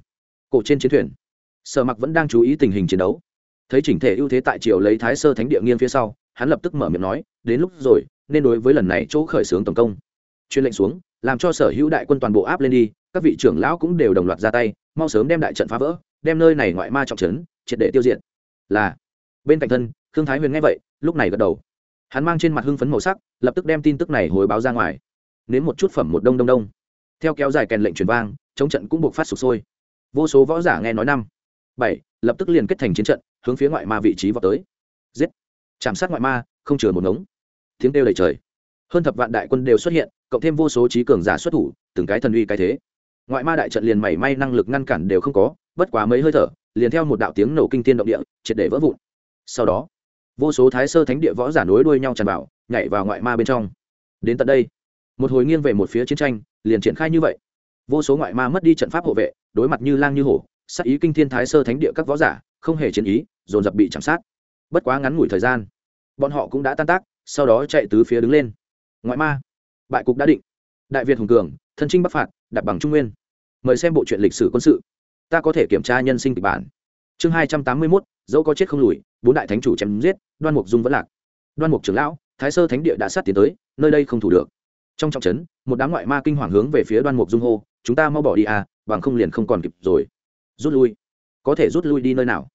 Cổ trên chiến thuyền, sở mặc vẫn đang chú ý tình hình chiến đấu. Thấy chỉnh thể ưu thế tại triều lấy thái sơ thánh địa nghiên phía sau, hắn lập tức mở miệng nói, đến lúc rồi, nên đối với lần này chỗ khởi xướng tổng công. Chuyên lệnh xuống, làm cho sở hữu đại quân toàn bộ áp lên đi các vị trưởng lão cũng đều đồng loạt ra tay, mau sớm đem đại trận phá vỡ, đem nơi này ngoại ma trọng trấn, triệt để tiêu diệt. Là, bên cạnh thân thương thái huyền nghe vậy, lúc này gật đầu. Hắn mang trên mặt hưng phấn màu sắc, lập tức đem tin tức này hồi báo ra ngoài. Nếm một chút phẩm một đông đông đông. Theo kéo dài kèn lệnh truyền vang, chống trận cũng buộc phát sụp sôi. Vô số võ giả nghe nói năm, bảy, lập tức liền kết thành chiến trận, hướng phía ngoại ma vị trí vào tới. Giết! Chạm sát ngoại ma, không chừa một ngống. Tiếng kêu đầy trời. Hơn thập vạn đại quân đều xuất hiện, cộng thêm vô số trí cường giả xuất thủ, từng cái thần uy cái thế ngoại ma đại trận liền mảy may năng lực ngăn cản đều không có, bất quá mấy hơi thở, liền theo một đạo tiếng nổ kinh tiên động địa, triệt để vỡ vụn. Sau đó, vô số thái sơ thánh địa võ giả nối đuôi nhau tràn vào, nhảy vào ngoại ma bên trong. Đến tận đây, một hồi nghiêng về một phía chiến tranh, liền triển khai như vậy. Vô số ngoại ma mất đi trận pháp hộ vệ, đối mặt như lang như hổ, sát ý kinh thiên thái sơ thánh địa các võ giả, không hề chiến ý, dồn dập bị chạm sát. Bất quá ngắn ngủi thời gian, bọn họ cũng đã tan tác, sau đó chạy tứ phía đứng lên. Ngoại ma, bại cục đã định. Đại việt hùng cường, thân trinh bắc phạt đặt bằng trung nguyên mời xem bộ truyện lịch sử quân sự. Ta có thể kiểm tra nhân sinh kịch bản. Chương hai trăm tám mươi mốt, dẫu có chết không lùi, bốn đại thánh chủ chém giết, đoan mục dung vẫn lạc. Đoan mục trưởng lão, thái sơ thánh địa đã sát tiến tới, nơi đây không thủ được. Trong trọng trấn, một đám ngoại ma kinh hoàng hướng về phía đoan mục dung hô, chúng ta mau bỏ đi à bằng không liền không còn kịp rồi. Rút lui. Có thể rút lui đi nơi nào?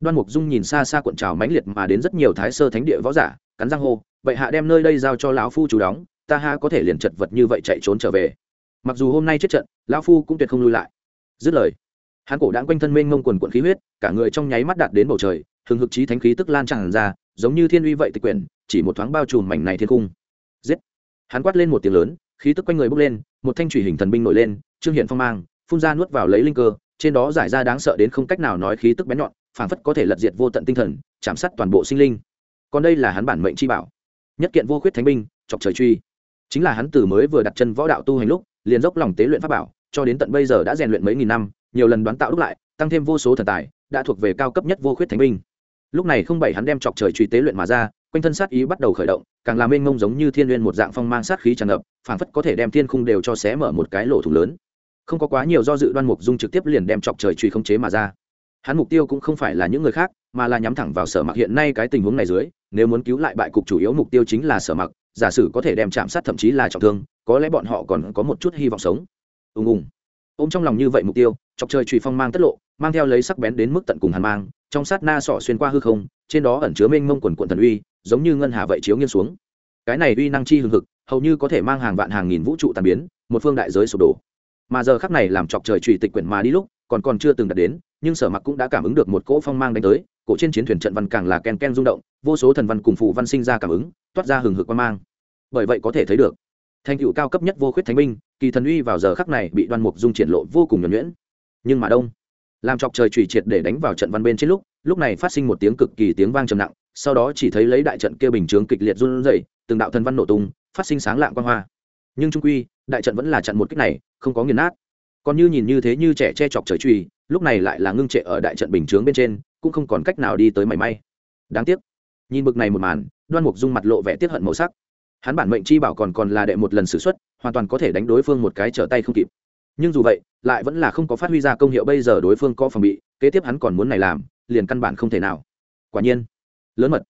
Đoan mục dung nhìn xa xa cuộn trào mãnh liệt mà đến rất nhiều thái sơ thánh địa võ giả, cắn răng hô, vậy hạ đem nơi đây giao cho lão phu chủ đóng, ta ha có thể liền chật vật như vậy chạy trốn trở về mặc dù hôm nay chết trận, lão phu cũng tuyệt không lui lại. Dứt lời, hắn cổ đãng quanh thân mênh mông quần quận khí huyết, cả người trong nháy mắt đạt đến bầu trời thường hực trí thánh khí tức lan tràn ra, giống như thiên uy vậy tịch quyển, chỉ một thoáng bao trùm mảnh này thiên cung. Giết! Hắn quát lên một tiếng lớn, khí tức quanh người bốc lên, một thanh thủy hình thần binh nổi lên, trương hiện phong mang, phun ra nuốt vào lấy linh cơ, trên đó giải ra đáng sợ đến không cách nào nói khí tức bén nhọn, phảng phất có thể lật diệt vô tận tinh thần, chạm sát toàn bộ sinh linh. Còn đây là hắn bản mệnh chi bảo, nhất kiện vô khuyết thánh binh, chọc trời truy. Chính là hắn từ mới vừa đặt chân võ đạo tu hành lúc liền dốc lòng tế luyện pháp bảo, cho đến tận bây giờ đã rèn luyện mấy nghìn năm, nhiều lần đoán tạo đúc lại, tăng thêm vô số thần tài, đã thuộc về cao cấp nhất vô khuyết thánh binh. Lúc này không bảy hắn đem chọc trời truy tế luyện mà ra, quanh thân sát ý bắt đầu khởi động, càng làm mênh mông giống như thiên n một dạng phong mang sát khí tràn ngập, phảng phất có thể đem thiên khung đều cho xé mở một cái lỗ thủng lớn. Không có quá nhiều do dự đoan mục dung trực tiếp liền đem chọc trời truy khống chế mà ra. Hắn mục tiêu cũng không phải là những người khác, mà là nhắm thẳng vào sở mặc hiện nay cái tình huống này dưới, nếu muốn cứu lại bại cục chủ yếu mục tiêu chính là sở mặc, giả sử có thể đem chạm sát thậm chí là trọng thương có lẽ bọn họ còn có một chút hy vọng sống. Ùng ùng. Ôm trong lòng như vậy mục tiêu, chọc trời trùy phong mang tất lộ, mang theo lấy sắc bén đến mức tận cùng hàn mang, trong sát na sỏ xuyên qua hư không, trên đó ẩn chứa mênh mông quần quận thần uy, giống như ngân hà vậy chiếu nghiêng xuống. Cái này uy năng chi hừng hực, hầu như có thể mang hàng vạn hàng nghìn vũ trụ tàn biến, một phương đại giới sụp đổ. Mà giờ khắc này làm chọc trời trùy tịch quyển mà đi lúc, còn còn chưa từng đạt đến, nhưng sở mặc cũng đã cảm ứng được một cỗ phong mang đánh tới, cổ trên chiến thuyền trận văn càng là ken ken rung động, vô số thần văn cùng phụ văn sinh ra cảm ứng, toát ra hừng hực quan mang. Bởi vậy có thể thấy được thành tựu cao cấp nhất vô khuyết thánh binh, kỳ thần uy vào giờ khắc này bị đoan mục dung triển lộ vô cùng nhuẩn nhuyễn. Nhưng mà đông, làm chọc trời trùy triệt để đánh vào trận văn bên trên lúc lúc này phát sinh một tiếng cực kỳ tiếng vang trầm nặng, sau đó chỉ thấy lấy đại trận kia bình chướng kịch liệt run rẩy, từng đạo thần văn nổ tung, phát sinh sáng lạng quan hoa. Nhưng trung quy, đại trận vẫn là trận một kích này, không có nghiền nát. Còn như nhìn như thế như trẻ che chọc trời trùy lúc này lại là ngưng trệ ở đại trận bình chướng bên trên, cũng không còn cách nào đi tới mảy may. Đáng tiếc, nhìn bực này một màn, đoan mục dung mặt lộ vẻ tiết hận màu sắc hắn bản mệnh chi bảo còn còn là đệ một lần xử x hoàn toàn có thể đánh đối phương một cái trở tay không kịp. Nhưng dù vậy, lại vẫn là không có phát huy ra công hiệu bây giờ đối phương có phòng bị, kế tiếp hắn còn muốn này làm, liền căn bản không thể nào. Quả nhiên, lớn mật.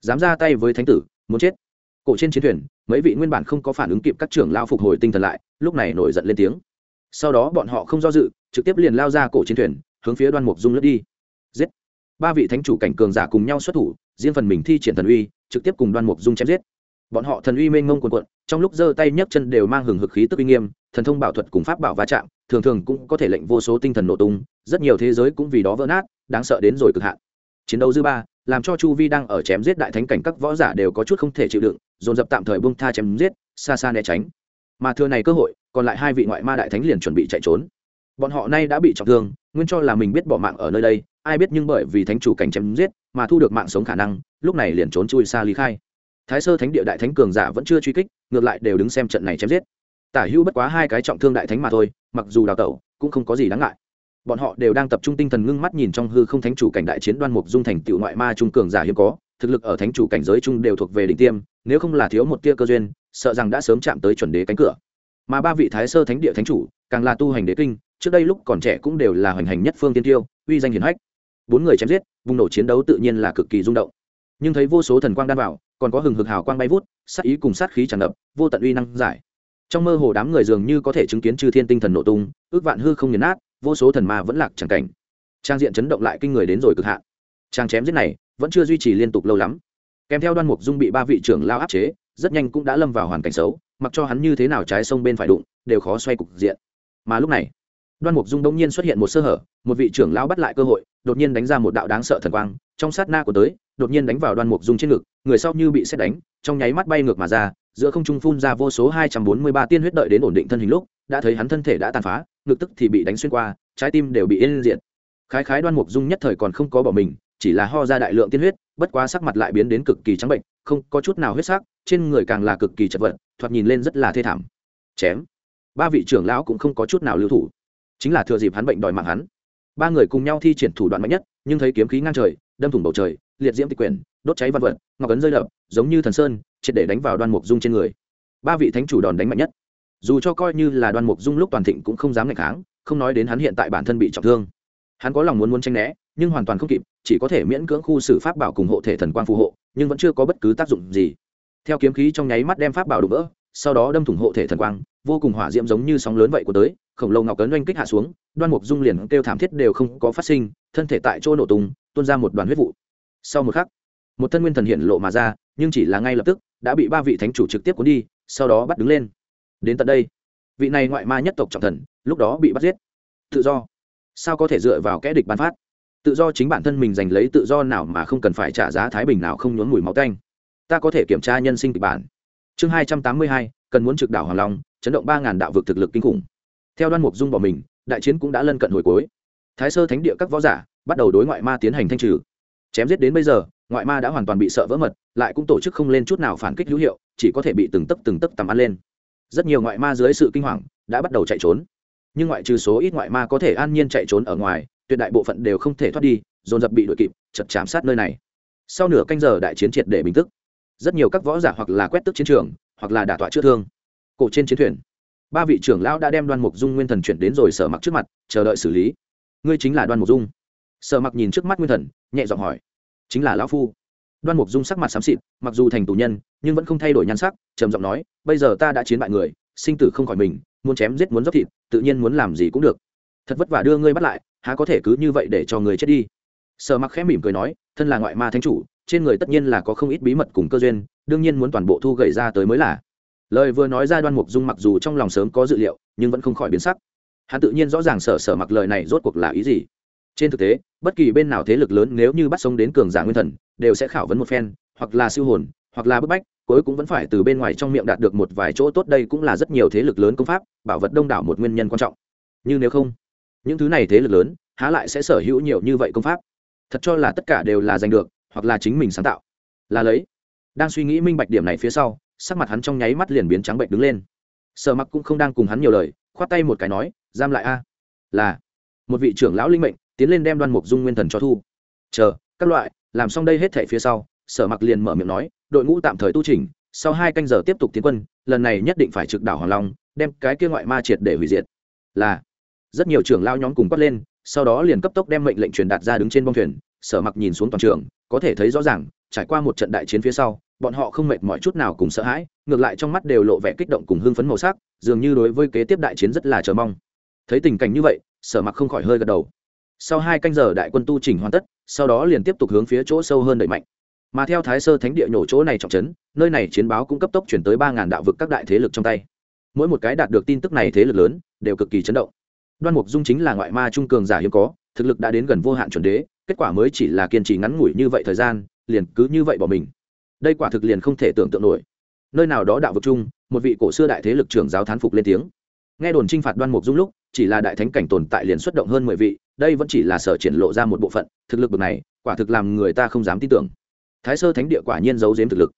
Dám ra tay với thánh tử, muốn chết. Cổ trên chiến thuyền, mấy vị nguyên bản không có phản ứng kịp các trưởng lao phục hồi tinh thần lại, lúc này nổi giận lên tiếng. Sau đó bọn họ không do dự, trực tiếp liền lao ra cổ chiến thuyền, hướng phía đoan mục dung lướt đi. Giết. Ba vị thánh chủ cảnh cường giả cùng nhau xuất thủ, riêng phần mình thi triển thần uy, trực tiếp cùng đoan mục dung chém giết bọn họ thần uy mênh mông cuồn cuộn, trong lúc giơ tay nhấc chân đều mang hừng hực khí tức uy nghiêm thần thông bảo thuật cùng pháp bảo va chạm thường thường cũng có thể lệnh vô số tinh thần nổ tung rất nhiều thế giới cũng vì đó vỡ nát đáng sợ đến rồi cực hạn. Chiến đấu dư ba làm cho chu vi đang ở chém giết đại thánh cảnh các võ giả đều có chút không thể chịu đựng dồn dập tạm thời bung tha chém giết xa xa né tránh. Mà thừa này cơ hội còn lại hai vị ngoại ma đại thánh liền chuẩn bị chạy trốn. Bọn họ nay đã bị trọng thương nguyên cho là mình biết bỏ mạng ở nơi đây ai biết nhưng bởi vì thánh chủ cảnh chém giết mà thu được mạng sống khả năng lúc này liền trốn chui xa lý khai thái sơ thánh địa đại thánh cường giả vẫn chưa truy kích, ngược lại đều đứng xem trận này chém giết. Tả hữu bất quá hai cái trọng thương đại thánh mà thôi, mặc dù đào tẩu, cũng không có gì đáng ngại. Bọn họ đều đang tập trung tinh thần ngưng mắt nhìn trong hư không thánh chủ cảnh đại chiến đoan mục dung thành tựu ngoại ma trung cường giả hiếm có, thực lực ở thánh chủ cảnh giới chung đều thuộc về đỉnh tiêm, nếu không là thiếu một tia cơ duyên, sợ rằng đã sớm chạm tới chuẩn đế cánh cửa. Mà ba vị thái sơ thánh địa thánh chủ, càng là tu hành đế kinh, trước đây lúc còn trẻ cũng đều là hoành hành nhất phương tiên tiêu, uy danh hiển hách. Bốn người chém giết vùng nổ chiến đấu tự nhiên là cực kỳ rung động. Nhưng thấy vô số thần quang đan vào còn có hừng hực hào quang bay vút, sát ý cùng sát khí tràn ngập, vô tận uy năng giải. Trong mơ hồ đám người dường như có thể chứng kiến chư thiên tinh thần nổ tung, ước vạn hư không nghiền nát, vô số thần ma vẫn lạc chẳng cảnh. Trang diện chấn động lại kinh người đến rồi cực hạn. Trang chém giết này, vẫn chưa duy trì liên tục lâu lắm. Kèm theo đoan mục dung bị ba vị trưởng lao áp chế, rất nhanh cũng đã lâm vào hoàn cảnh xấu, mặc cho hắn như thế nào trái sông bên phải đụng, đều khó xoay cục diện. Mà lúc này, đoan mục dung đông nhiên xuất hiện một sơ hở, một vị trưởng lao bắt lại cơ hội, đột nhiên đánh ra một đạo đáng sợ thần quang, trong sát na của tới đột nhiên đánh vào đoan mục dung trên ngực, người sau như bị xét đánh, trong nháy mắt bay ngược mà ra, giữa không trung phun ra vô số hai trăm bốn mươi ba tiên huyết đợi đến ổn định thân hình lúc, đã thấy hắn thân thể đã tàn phá, ngực tức thì bị đánh xuyên qua, trái tim đều bị yên diện khái khái đoan mục dung nhất thời còn không có bỏ mình, chỉ là ho ra đại lượng tiên huyết, bất quá sắc mặt lại biến đến cực kỳ trắng bệnh, không có chút nào huyết sắc, trên người càng là cực kỳ chật vật, thoạt nhìn lên rất là thê thảm. Chém. Ba vị trưởng lão cũng không có chút nào lưu thủ. Chính là thừa dịp hắn bệnh đòi mạng hắn. Ba người cùng nhau thi triển thủ đoạn mạnh nhất, nhưng thấy kiếm khí ngang trời, đâm thủng bầu trời liệt diễm tịch quyển, đốt cháy văn vật, ngọc ấn rơi đập, giống như thần sơn, triệt để đánh vào đoan mục dung trên người. Ba vị thánh chủ đòn đánh mạnh nhất. Dù cho coi như là đoan mục dung lúc toàn thịnh cũng không dám ngày kháng, không nói đến hắn hiện tại bản thân bị trọng thương. Hắn có lòng muốn muốn tranh né, nhưng hoàn toàn không kịp, chỉ có thể miễn cưỡng khu xử pháp bảo cùng hộ thể thần quang phù hộ, nhưng vẫn chưa có bất cứ tác dụng gì. Theo kiếm khí trong nháy mắt đem pháp bảo đổ vỡ, sau đó đâm thủng hộ thể thần quang, vô cùng hỏa diễm giống như sóng lớn vậy của tới, khổng lồ ngọc cấn oanh kích hạ xuống, đoan mục dung liền kêu thảm thiết đều không có phát sinh, thân thể tại chỗ nổ tung, tuôn ra một đoàn huyết vụ sau một khắc, một thân nguyên thần hiện lộ mà ra, nhưng chỉ là ngay lập tức, đã bị ba vị thánh chủ trực tiếp cuốn đi, sau đó bắt đứng lên. Đến tận đây, vị này ngoại ma nhất tộc trọng thần, lúc đó bị bắt giết. Tự do. Sao có thể dựa vào kẽ địch bán phát? Tự do chính bản thân mình giành lấy tự do nào mà không cần phải trả giá thái bình nào không nhốn mùi máu canh ta có thể kiểm tra nhân sinh kịch bản. Chương hai trăm tám mươi hai, cần muốn trực đảo hoàng long, chấn động ba ngàn đạo vực thực lực kinh khủng. Theo đoan mục dung bỏ mình, đại chiến cũng đã lân cận hồi cuối. Thái sơ thánh địa các võ giả bắt đầu đối ngoại ma tiến hành thanh trừ chém giết đến bây giờ, ngoại ma đã hoàn toàn bị sợ vỡ mật, lại cũng tổ chức không lên chút nào phản kích hữu hiệu, chỉ có thể bị từng tấc từng tấc tầm ăn lên. Rất nhiều ngoại ma dưới sự kinh hoàng, đã bắt đầu chạy trốn. Nhưng ngoại trừ số ít ngoại ma có thể an nhiên chạy trốn ở ngoài, tuyệt đại bộ phận đều không thể thoát đi, dồn dập bị đội kịp, chật chạm sát nơi này. Sau nửa canh giờ đại chiến triệt để bình tức. Rất nhiều các võ giả hoặc là quét tức chiến trường, hoặc là đả tọa chữa thương. Cổ trên chiến thuyền, ba vị trưởng lão đã đem đoan mục dung nguyên thần chuyển đến rồi sở mặc trước mặt, chờ đợi xử lý. Ngươi chính là đoan mục dung sở mặc nhìn trước mắt nguyên thần, nhẹ giọng hỏi, chính là lão phu? Đoan mục dung sắc mặt xám xịt, mặc dù thành tù nhân, nhưng vẫn không thay đổi nhan sắc, trầm giọng nói, bây giờ ta đã chiến bại người, sinh tử không khỏi mình, muốn chém giết muốn dốc thịt, tự nhiên muốn làm gì cũng được. Thật vất vả đưa ngươi bắt lại, há có thể cứ như vậy để cho người chết đi? Sở mặc khẽ mỉm cười nói, thân là ngoại ma thánh chủ, trên người tất nhiên là có không ít bí mật cùng cơ duyên, đương nhiên muốn toàn bộ thu gậy ra tới mới là. Lời vừa nói ra đoan mục dung mặc dù trong lòng sớm có dự liệu, nhưng vẫn không khỏi biến sắc. Hắn tự nhiên rõ ràng sở sở mặc lời này rốt cuộc là ý gì trên thực tế, bất kỳ bên nào thế lực lớn nếu như bắt sống đến cường giả nguyên thần, đều sẽ khảo vấn một phen, hoặc là siêu hồn, hoặc là bức bách, cuối cũng vẫn phải từ bên ngoài trong miệng đạt được một vài chỗ tốt. Đây cũng là rất nhiều thế lực lớn công pháp, bảo vật đông đảo một nguyên nhân quan trọng. Nhưng nếu không, những thứ này thế lực lớn, há lại sẽ sở hữu nhiều như vậy công pháp? Thật cho là tất cả đều là giành được, hoặc là chính mình sáng tạo. Là lấy, đang suy nghĩ minh bạch điểm này phía sau, sắc mặt hắn trong nháy mắt liền biến trắng bệnh đứng lên. Sở mặc cũng không đang cùng hắn nhiều lời, khoát tay một cái nói, giam lại a. Là, một vị trưởng lão linh mệnh tiến lên đem đoan mục dung nguyên thần cho thu. Chờ, các loại, làm xong đây hết thảy phía sau, sở mặc liền mở miệng nói, đội ngũ tạm thời tu trình sau hai canh giờ tiếp tục tiến quân, lần này nhất định phải trực đảo hoàng long, đem cái kia ngoại ma triệt để hủy diệt. Là, rất nhiều trưởng lao nhóm cùng quát lên, sau đó liền cấp tốc đem mệnh lệnh truyền đạt ra đứng trên bông thuyền, sở mặc nhìn xuống toàn trường, có thể thấy rõ ràng, trải qua một trận đại chiến phía sau, bọn họ không mệt mỏi chút nào cùng sợ hãi, ngược lại trong mắt đều lộ vẻ kích động cùng hưng phấn màu sắc, dường như đối với kế tiếp đại chiến rất là chờ mong. Thấy tình cảnh như vậy, sở mặc không khỏi hơi gật đầu sau hai canh giờ đại quân tu trình hoàn tất, sau đó liền tiếp tục hướng phía chỗ sâu hơn đẩy mạnh. Mà theo thái sơ thánh địa nhổ chỗ này trọng trấn, nơi này chiến báo cũng cấp tốc chuyển tới ba ngàn đạo vực các đại thế lực trong tay. Mỗi một cái đạt được tin tức này thế lực lớn, đều cực kỳ chấn động. Đoan mục dung chính là ngoại ma trung cường giả hiếm có, thực lực đã đến gần vô hạn chuẩn đế, kết quả mới chỉ là kiên trì ngắn ngủi như vậy thời gian, liền cứ như vậy bỏ mình. Đây quả thực liền không thể tưởng tượng nổi. Nơi nào đó đạo vực chung, một vị cổ xưa đại thế lực trưởng giáo thán phục lên tiếng. Nghe đồn t r i n h phạt đoan mục dung lúc chỉ là đại thánh cảnh tồn tại liền xuất động hơn mười vị, đây vẫn chỉ là sở triển lộ ra một bộ phận, thực lực bực này, quả thực làm người ta không dám tin tưởng. Thái sơ thánh địa quả nhiên giấu giếm thực lực.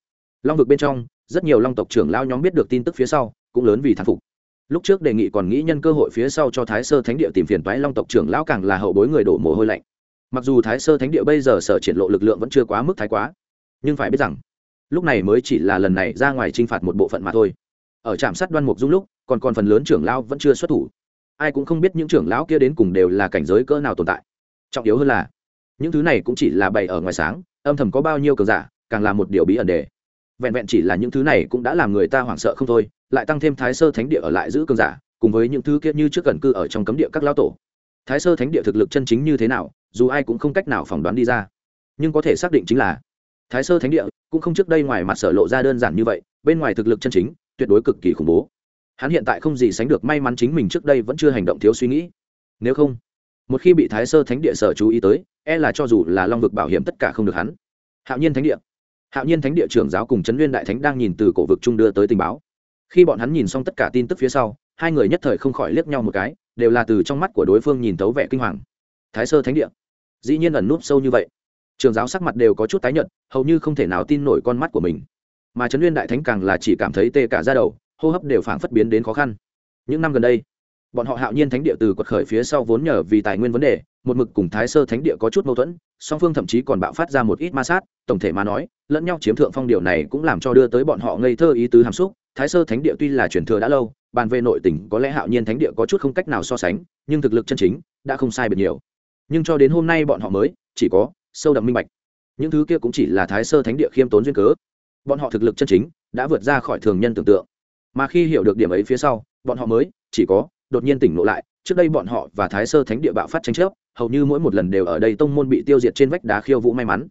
Long vực bên trong, rất nhiều long tộc trưởng lao nhóm biết được tin tức phía sau, cũng lớn vì thán phục. Lúc trước đề nghị còn nghĩ nhân cơ hội phía sau cho thái sơ thánh địa tìm phiền toái long tộc trưởng lão càng là hậu bối người đổ mồ hôi lạnh. Mặc dù thái sơ thánh địa bây giờ sở triển lộ lực lượng vẫn chưa quá mức thái quá, nhưng phải biết rằng, lúc này mới chỉ là lần này ra ngoài t r i n h phạt một bộ phận mà thôi. Ở trạm sát đoan mục dung lúc, còn còn phần lớn trưởng lao vẫn chưa xuất thủ ai cũng không biết những trưởng lão kia đến cùng đều là cảnh giới cỡ nào tồn tại. Trọng yếu hơn là, những thứ này cũng chỉ là bày ở ngoài sáng, âm thầm có bao nhiêu cờ giả, càng là một điều bí ẩn đề. Vẹn vẹn chỉ là những thứ này cũng đã làm người ta hoảng sợ không thôi, lại tăng thêm thái sơ thánh địa ở lại giữ cường giả, cùng với những thứ kia như trước gần cư ở trong cấm địa các lão tổ. Thái sơ thánh địa thực lực chân chính như thế nào, dù ai cũng không cách nào phỏng đoán đi ra. Nhưng có thể xác định chính là, thái sơ thánh địa cũng không trước đây ngoài mặt sở lộ ra đơn giản như vậy, bên ngoài thực lực chân chính, tuyệt đối cực kỳ khủng bố hắn hiện tại không gì sánh được may mắn chính mình trước đây vẫn chưa hành động thiếu suy nghĩ. Nếu không, một khi bị thái sơ thánh địa sở chú ý tới e là cho dù là long vực bảo hiểm tất cả không được hắn. Hạo nhiên thánh địa. Hạo nhiên thánh địa trưởng giáo cùng trấn nguyên đại thánh đang nhìn từ cổ vực trung đưa tới tình báo. Khi bọn hắn nhìn xong tất cả tin tức phía sau, hai người nhất thời không khỏi liếc nhau một cái, đều là từ trong mắt của đối phương nhìn tấu vẻ kinh hoàng. Thái sơ thánh địa. Dĩ nhiên ẩn núp sâu như vậy. Trường giáo sắc mặt đều có chút tái nhợt, hầu như không thể nào tin nổi con mắt của mình. Mà trấn nguyên đại thánh càng là chỉ cảm thấy tê cả ra đầu hô hấp đều phảng phất biến đến khó khăn. Những năm gần đây, bọn họ hạo nhiên thánh địa từ quật khởi phía sau vốn nhờ vì tài nguyên vấn đề, một mực cùng thái sơ thánh địa có chút mâu thuẫn, song phương thậm chí còn bạo phát ra một ít ma sát, tổng thể mà nói, lẫn nhau chiếm thượng phong điều này cũng làm cho đưa tới bọn họ ngây thơ ý tứ hàm xúc. Thái sơ thánh địa tuy là truyền thừa đã lâu, bàn về nội tỉnh có lẽ hạo nhiên thánh địa có chút không cách nào so sánh, nhưng thực lực chân chính đã không sai biệt nhiều. Nhưng cho đến hôm nay bọn họ mới chỉ có sâu đậm minh bạch. Những thứ kia cũng chỉ là thái sơ thánh địa khiêm tốn duyên cớ. Bọn họ thực lực chân chính đã vượt ra khỏi thường nhân tưởng tượng mà khi hiểu được điểm ấy phía sau, bọn họ mới, chỉ có, đột nhiên tỉnh ngộ lại, trước đây bọn họ và thái sơ thánh địa bạo phát tranh chấp, hầu như mỗi một lần đều ở đây tông môn bị tiêu diệt trên vách đá khiêu vũ may mắn.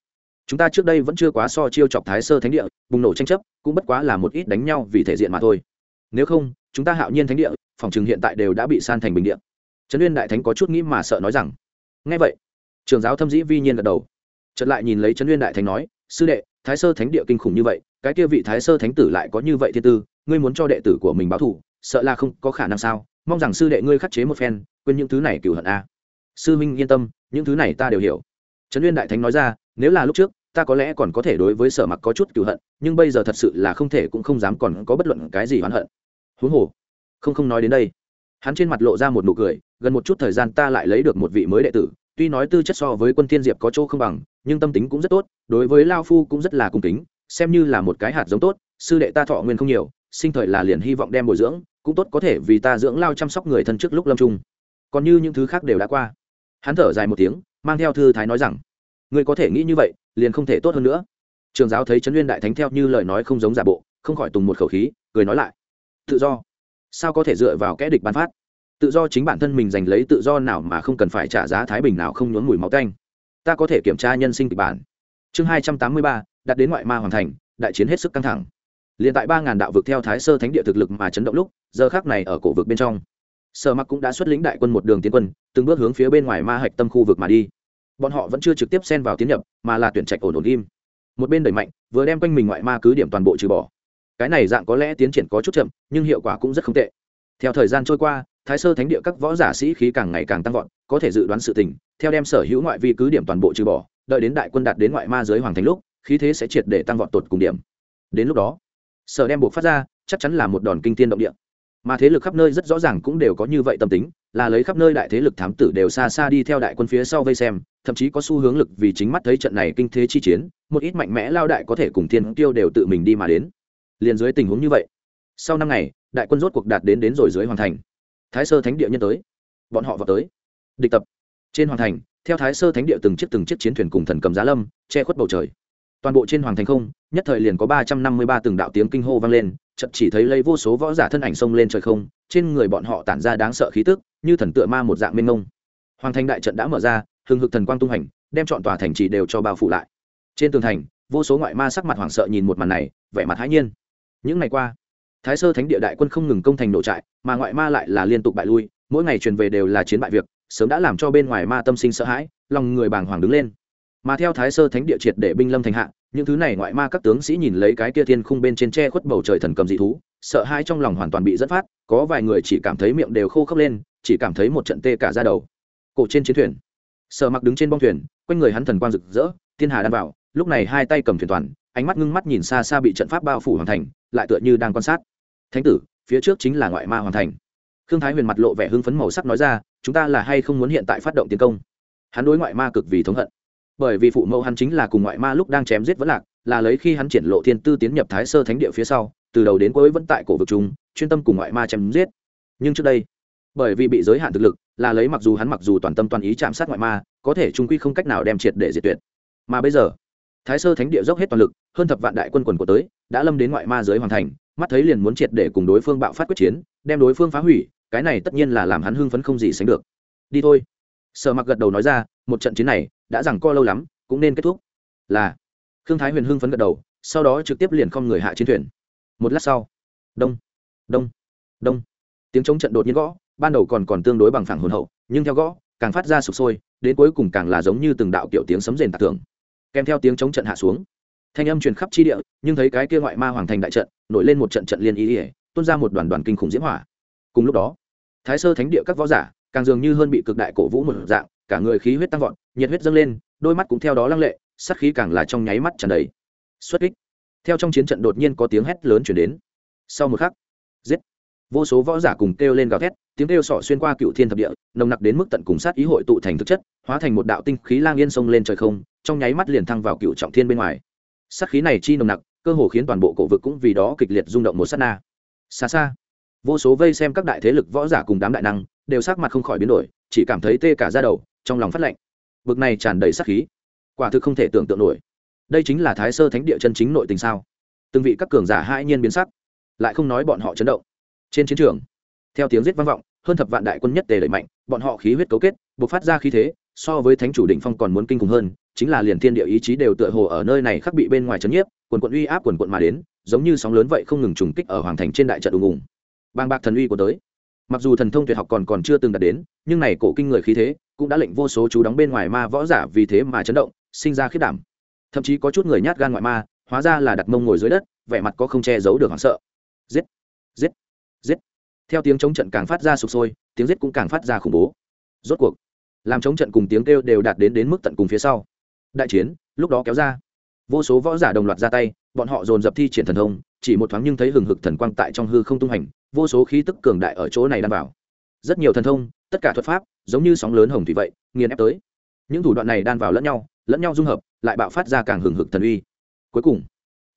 Chúng ta trước đây vẫn chưa quá so chiêu chọc thái sơ thánh địa, bùng nổ tranh chấp, cũng bất quá là một ít đánh nhau vì thể diện mà thôi. Nếu không, chúng ta hạo nhiên thánh địa, phòng trường hiện tại đều đã bị san thành bình địa. Trấn uyên đại thánh có chút nghĩ mà sợ nói rằng ngay vậy. Trường giáo thâm dĩ vi nhiên gật đầu. Chợt lại nhìn lấy trấn uyên đại thánh nói, sư đệ, thái sơ thánh địa kinh khủng như vậy, cái kia vị thái sơ thánh tử lại có như vậy thiên tư ngươi muốn cho đệ tử của mình báo thù, sợ là không có khả năng sao? Mong rằng sư đệ ngươi khắc chế một phen, quên những thứ này cửu hận a. Sư minh yên tâm, những thứ này ta đều hiểu. Trấn Nguyên đại thánh nói ra, nếu là lúc trước, ta có lẽ còn có thể đối với sở mặc có chút cửu hận, nhưng bây giờ thật sự là không thể cũng không dám còn có bất luận cái gì oán hận. Huống hồ, không không nói đến đây. Hắn trên mặt lộ ra một nụ cười, gần một chút thời gian ta lại lấy được một vị mới đệ tử, tuy nói tư chất so với quân thiên diệp có chỗ không bằng, nhưng tâm tính cũng rất tốt, đối với lao phu cũng rất là cung kính, xem như là một cái hạt giống tốt, sư đệ ta thọ nguyên không nhiều sinh thời là liền hy vọng đem bồi dưỡng, cũng tốt có thể vì ta dưỡng lao chăm sóc người thân trước lúc lâm trung còn như những thứ khác đều đã qua. Hắn thở dài một tiếng, mang theo thư thái nói rằng, ngươi có thể nghĩ như vậy, liền không thể tốt hơn nữa. Trường giáo thấy trấn nguyên đại thánh theo như lời nói không giống giả bộ, không khỏi tùng một khẩu khí, cười nói lại, tự do, sao có thể dựa vào kẽ địch bán phát? Tự do chính bản thân mình giành lấy tự do nào mà không cần phải trả giá thái bình nào không nhốn mùi máu canh ta có thể kiểm tra nhân sinh kịch bản. Chương hai trăm tám mươi ba, đặt đến ngoại ma hoàn thành, đại chiến hết sức căng thẳng liền tại ba ngàn đạo vực theo thái sơ thánh địa thực lực mà chấn động lúc, giờ khác này ở cổ vực bên trong, sở mặc cũng đã xuất lĩnh đại quân một đường tiến quân, từng bước hướng phía bên ngoài ma hạch tâm khu vực mà đi. Bọn họ vẫn chưa trực tiếp xen vào tiến nhập, mà là tuyển trạch ổn ổn im. Một bên đẩy mạnh, vừa đem quanh mình ngoại ma cứ điểm toàn bộ trừ bỏ. Cái này dạng có lẽ tiến triển có chút chậm, nhưng hiệu quả cũng rất không tệ. Theo thời gian trôi qua, thái sơ thánh địa các võ giả sĩ khí càng ngày càng tăng vọt, có thể dự đoán sự tình, theo đem sở hữu ngoại vi cứ điểm toàn bộ trừ bỏ, đợi đến đại quân đạt đến ngoại ma giới hoàng thành lúc, khí thế sẽ triệt để tăng vọt tột cùng điểm. Đến lúc đó sở đem buộc phát ra, chắc chắn là một đòn kinh tiên động địa. Mà thế lực khắp nơi rất rõ ràng cũng đều có như vậy tâm tính, là lấy khắp nơi đại thế lực thám tử đều xa xa đi theo đại quân phía sau vây xem, thậm chí có xu hướng lực vì chính mắt thấy trận này kinh thế chi chiến, một ít mạnh mẽ lao đại có thể cùng thiên tiêu đều tự mình đi mà đến. Liền dưới tình huống như vậy, sau năm ngày, đại quân rốt cuộc đạt đến đến rồi dưới hoàng thành. Thái sơ thánh địa nhân tới. Bọn họ vào tới. Địch tập. Trên hoàng thành, theo thái sơ thánh địa từng chiếc từng chiếc chiến thuyền cùng thần cầm giá lâm, che khuất bầu trời toàn bộ trên hoàng thành không, nhất thời liền có ba trăm năm mươi ba từng đạo tiếng kinh hô vang lên, chợt chỉ thấy lấy vô số võ giả thân ảnh xông lên trời không, trên người bọn họ tản ra đáng sợ khí tức, như thần tựa ma một dạng mênh mông. Hoàng thành đại trận đã mở ra, hừng hực thần quang tung hành, đem chọn tòa thành trì đều cho bao phủ lại. Trên tường thành, vô số ngoại ma sắc mặt hoảng sợ nhìn một màn này, vẻ mặt hãi nhiên. Những ngày qua, thái sơ thánh địa đại quân không ngừng công thành nổ trại, mà ngoại ma lại là liên tục bại lui, mỗi ngày truyền về đều là chiến bại việc, sớm đã làm cho bên ngoài ma tâm sinh sợ hãi, lòng người bàng hoàng đứng lên mà theo thái sơ thánh địa triệt để binh lâm thành hạ, những thứ này ngoại ma các tướng sĩ nhìn lấy cái kia thiên khung bên trên tre khuất bầu trời thần cầm dị thú, sợ hãi trong lòng hoàn toàn bị dẫn phát, có vài người chỉ cảm thấy miệng đều khô khốc lên, chỉ cảm thấy một trận tê cả ra đầu. Cổ trên chiến thuyền sợ mặc đứng trên bong thuyền, quanh người hắn thần quang rực rỡ, thiên hà đan vào, lúc này hai tay cầm thuyền toàn, ánh mắt ngưng mắt nhìn xa xa bị trận pháp bao phủ hoàn thành, lại tựa như đang quan sát. Thánh tử, phía trước chính là ngoại ma hoàn thành. Khương thái huyền mặt lộ vẻ hưng phấn màu sắc nói ra, chúng ta là hay không muốn hiện tại phát động tiến công? Hắn đối ngoại ma cực vì thống hận bởi vì phụ mẫu hắn chính là cùng ngoại ma lúc đang chém giết vẫn lạc, là lấy khi hắn triển lộ thiên tư tiến nhập thái sơ thánh địa phía sau, từ đầu đến cuối vẫn tại cổ vực chúng chuyên tâm cùng ngoại ma chém giết. Nhưng trước đây, bởi vì bị giới hạn thực lực, là lấy mặc dù hắn mặc dù toàn tâm toàn ý chạm sát ngoại ma, có thể trung quy không cách nào đem triệt để diệt tuyệt. Mà bây giờ, thái sơ thánh địa dốc hết toàn lực, hơn thập vạn đại quân quần của tới, đã lâm đến ngoại ma giới hoàn thành, mắt thấy liền muốn triệt để cùng đối phương bạo phát quyết chiến, đem đối phương phá hủy, cái này tất nhiên là làm hắn hưng phấn không gì sánh được. Đi thôi. Sở mặc gật đầu nói ra, một trận chiến này đã rằng co lâu lắm, cũng nên kết thúc. Là, khương thái huyền hưng phấn gật đầu, sau đó trực tiếp liền không người hạ chiến thuyền. Một lát sau, đông đông đông. Tiếng chống trận đột nhiên gõ, ban đầu còn còn tương đối bằng phẳng hồn hậu, nhưng theo gõ, càng phát ra sụp sôi, đến cuối cùng càng là giống như từng đạo kiểu tiếng sấm rền tạc tưởng kèm theo tiếng chống trận hạ xuống, thanh âm truyền khắp chi địa, nhưng thấy cái kia ngoại ma hoàng thành đại trận, nổi lên một trận trận liên ý ỉa, tuôn ra một đoàn đoàn kinh khủng diễm hỏa. Cùng lúc đó, thái sơ thánh địa các võ giả, càng dường như hơn bị cực đại cổ vũ một dạng cả người khí huyết tăng vọt, nhiệt huyết dâng lên, đôi mắt cũng theo đó lăng lệ, sát khí càng là trong nháy mắt tràn đầy. Xuất kích. Theo trong chiến trận đột nhiên có tiếng hét lớn chuyển đến. Sau một khắc, giết. Vô số võ giả cùng kêu lên gào thét, tiếng kêu sỏ xuyên qua cựu thiên thập địa, nồng nặc đến mức tận cùng sát ý hội tụ thành thực chất, hóa thành một đạo tinh khí lang yên sông lên trời không, trong nháy mắt liền thăng vào cựu trọng thiên bên ngoài. Sát khí này chi nồng nặc, cơ hồ khiến toàn bộ cổ vực cũng vì đó kịch liệt rung động một sát na. Xa xa, vô số vây xem các đại thế lực võ giả cùng đám đại năng, đều sắc mặt không khỏi biến đổi, chỉ cảm thấy tê cả ra đầu trong lòng phát lạnh bực này tràn đầy sát khí. Quả thực không thể tưởng tượng nổi. Đây chính là thái sơ thánh địa chân chính nội tình sao? Từng vị các cường giả hai nhiên biến sắc, lại không nói bọn họ chấn động. Trên chiến trường, theo tiếng giết vang vọng, hơn thập vạn đại quân nhất tề đẩy mạnh, bọn họ khí huyết cấu kết buộc phát ra khí thế, so với thánh chủ đỉnh phong còn muốn kinh khủng hơn, chính là liền thiên địa ý chí đều tựa hồ ở nơi này khắc bị bên ngoài chấn nhiếp, quần quận uy áp quần quận mà đến, giống như sóng lớn vậy không ngừng trùng kích ở hoàng thành trên đại trận ùng ùng. Bang bạc thần uy của tới. Mặc dù thần thông tuyệt học còn còn chưa từng đạt đến, nhưng này cổ kinh người khí thế cũng đã lệnh vô số chú đóng bên ngoài ma võ giả vì thế mà chấn động, sinh ra khiết đảm. Thậm chí có chút người nhát gan ngoại ma, hóa ra là đặt mông ngồi dưới đất, vẻ mặt có không che giấu được hoảng sợ. Giết! Giết! Giết! Theo tiếng chống trận càng phát ra sụp sôi, tiếng giết cũng càng phát ra khủng bố. Rốt cuộc, làm chống trận cùng tiếng kêu đều đạt đến đến mức tận cùng phía sau. Đại chiến, lúc đó kéo ra. Vô số võ giả đồng loạt ra tay, bọn họ dồn dập thi triển thần thông, chỉ một thoáng nhưng thấy hừng hực thần quang tại trong hư không tung hành, vô số khí tức cường đại ở chỗ này đảm bảo rất nhiều thần thông tất cả thuật pháp, giống như sóng lớn hồng thủy vậy, nghiền ép tới. Những thủ đoạn này đan vào lẫn nhau lẫn nhau dung hợp, lại bạo phát ra càng hừng hực thần uy. Cuối cùng,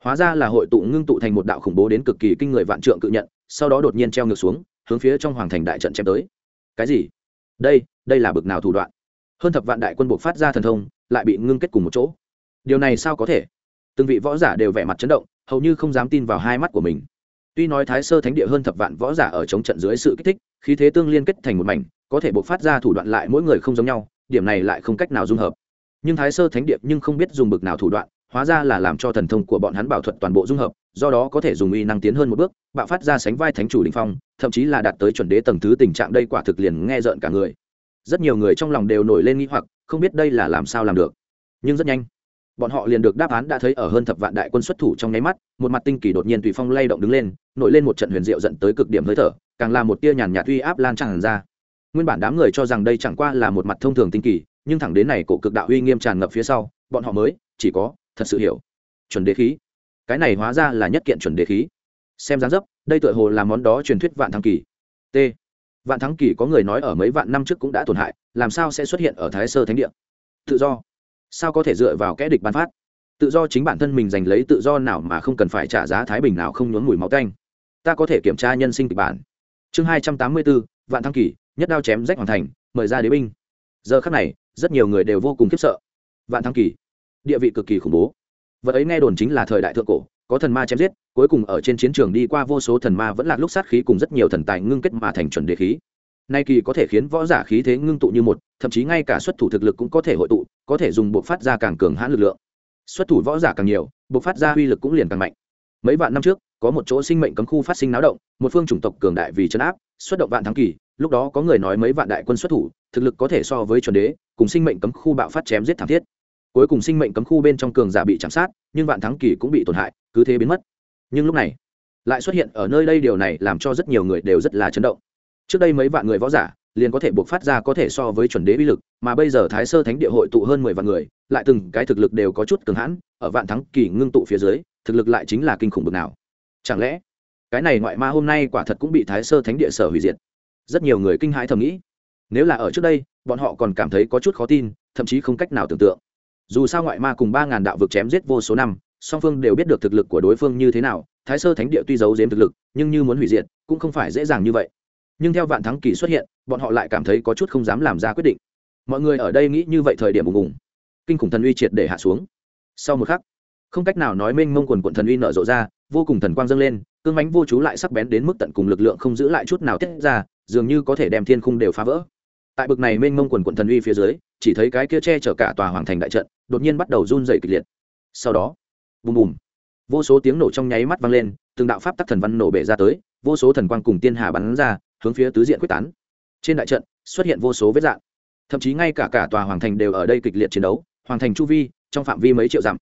hóa ra là hội tụ ngưng tụ thành một đạo khủng bố đến cực kỳ kinh người vạn trượng cự nhận, sau đó đột nhiên treo ngược xuống, hướng phía trong hoàng thành đại trận chém tới. Cái gì? Đây đây là bực nào thủ đoạn? Hơn thập vạn đại quân buộc phát ra thần thông, lại bị ngưng kết cùng một chỗ. Điều này sao có thể? Từng vị võ giả đều vẻ mặt chấn động, hầu như không dám tin vào hai mắt của mình. Tuy nói thái sơ thánh địa hơn thập vạn võ giả ở chống trận dưới sự kích thích, khí thế tương liên kết thành một mảnh có thể bộc phát ra thủ đoạn lại mỗi người không giống nhau, điểm này lại không cách nào dung hợp. Nhưng thái sơ thánh địa nhưng không biết dùng bực nào thủ đoạn, hóa ra là làm cho thần thông của bọn hắn bảo thuật toàn bộ dung hợp, do đó có thể dùng uy năng tiến hơn một bước, bạo phát ra sánh vai thánh chủ đình phong, thậm chí là đạt tới chuẩn đế tầng thứ tình trạng đây quả thực liền nghe rợn cả người. Rất nhiều người trong lòng đều nổi lên nghĩ hoặc, không biết đây là làm sao làm được. Nhưng rất nhanh, bọn họ liền được đáp án đã thấy ở hơn thập vạn đại quân xuất thủ trong nháy mắt, một mặt tinh kỳ đột nhiên tùy phong lay động đứng lên, nổi lên một trận huyền diệu dẫn tới cực điểm hơi thở, càng là một tia nhàn nhạt uy áp lan tràn ra nguyên bản đám người cho rằng đây chẳng qua là một mặt thông thường tinh kỳ, nhưng thẳng đến này cổ cực đạo uy nghiêm tràn ngập phía sau, bọn họ mới, chỉ có, thật sự hiểu. Chuẩn đế khí. Cái này hóa ra là nhất kiện chuẩn đế khí. Xem dáng dấp, đây tựa hồ là món đó truyền thuyết vạn thắng kỳ. T. Vạn thắng kỳ có người nói ở mấy vạn năm trước cũng đã tổn hại, làm sao sẽ xuất hiện ở thái sơ thánh địa? Tự do. Sao có thể dựa vào kẽ địch ban phát? Tự do chính bản thân mình giành lấy tự do nào mà không cần phải trả giá thái bình nào không nhốn mùi máu canh ta có thể kiểm tra nhân sinh kịch bản. Chương hai trăm tám mươi bốn vạn thăng kỳ nhất đao chém rách hoàn thành, mời ra đế binh. Giờ khắc này, rất nhiều người đều vô cùng khiếp sợ. Vạn thăng kỳ, địa vị cực kỳ khủng bố. Vật ấy nghe đồn chính là thời đại thượng cổ, có thần ma chém giết, cuối cùng ở trên chiến trường đi qua vô số thần ma vẫn là lúc sát khí cùng rất nhiều thần tài ngưng kết mà thành chuẩn đề khí. Nay kỳ có thể khiến võ giả khí thế ngưng tụ như một, thậm chí ngay cả xuất thủ thực lực cũng có thể hội tụ, có thể dùng buộc phát ra càng cường hãn lực lượng. Xuất thủ võ giả càng nhiều buộc phát ra uy lực cũng liền càng mạnh. Mấy vạn năm trước, có một chỗ sinh mệnh cấm khu phát sinh náo động, một phương chủng tộc cường đại vì chấn áp, xuất động vạn thắng kỳ lúc đó có người nói mấy vạn đại quân xuất thủ, thực lực có thể so với chuẩn đế, cùng sinh mệnh cấm khu bạo phát chém giết thảm thiết. Cuối cùng sinh mệnh cấm khu bên trong cường giả bị chạm sát, nhưng vạn thắng kỳ cũng bị tổn hại, cứ thế biến mất. Nhưng lúc này, lại xuất hiện ở nơi đây điều này làm cho rất nhiều người đều rất là chấn động. Trước đây mấy vạn người võ giả, liền có thể buộc phát ra có thể so với chuẩn đế uy lực, mà bây giờ thái sơ thánh địa hội tụ hơn mười vạn người, lại từng cái thực lực đều có chút cường hãn, ở vạn thắng kỳ ngưng tụ phía dưới, thực lực lại chính là kinh khủng bực nào. Chẳng lẽ, cái này ngoại ma hôm nay quả thật cũng bị thái sơ thánh địa sở hủy diệt? Rất nhiều người kinh hãi thầm nghĩ, nếu là ở trước đây, bọn họ còn cảm thấy có chút khó tin, thậm chí không cách nào tưởng tượng. Dù sao ngoại ma cùng ba ngàn đạo vực chém giết vô số năm, song phương đều biết được thực lực của đối phương như thế nào, thái sơ thánh địa tuy giấu giếm thực lực, nhưng như muốn hủy diệt, cũng không phải dễ dàng như vậy. Nhưng theo vạn thắng kỳ xuất hiện, bọn họ lại cảm thấy có chút không dám làm ra quyết định. Mọi người ở đây nghĩ như vậy thời điểm ùng ùng, kinh khủng thần uy triệt để hạ xuống. Sau một khắc, không cách nào nói mênh mông quần quận thần uy nở rộ ra vô cùng thần quang dâng lên, cương mánh vô chú lại sắc bén đến mức tận cùng lực lượng không giữ lại chút nào tiết ra, dường như có thể đem thiên khung đều phá vỡ. Tại bực này mênh mông quần quận thần uy phía dưới, chỉ thấy cái kia che chở cả tòa hoàng thành đại trận, đột nhiên bắt đầu run dày kịch liệt. Sau đó, bùm bùm, vô số tiếng nổ trong nháy mắt vang lên, từng đạo pháp tắc thần văn nổ bể ra tới, vô số thần quang cùng tiên hà bắn ra, hướng phía tứ diện quyết tán. Trên đại trận, xuất hiện vô số vết dạn thậm chí ngay cả cả tòa hoàng thành đều ở đây kịch liệt chiến đấu, hoàng thành chu vi, trong phạm vi mấy triệu dặm,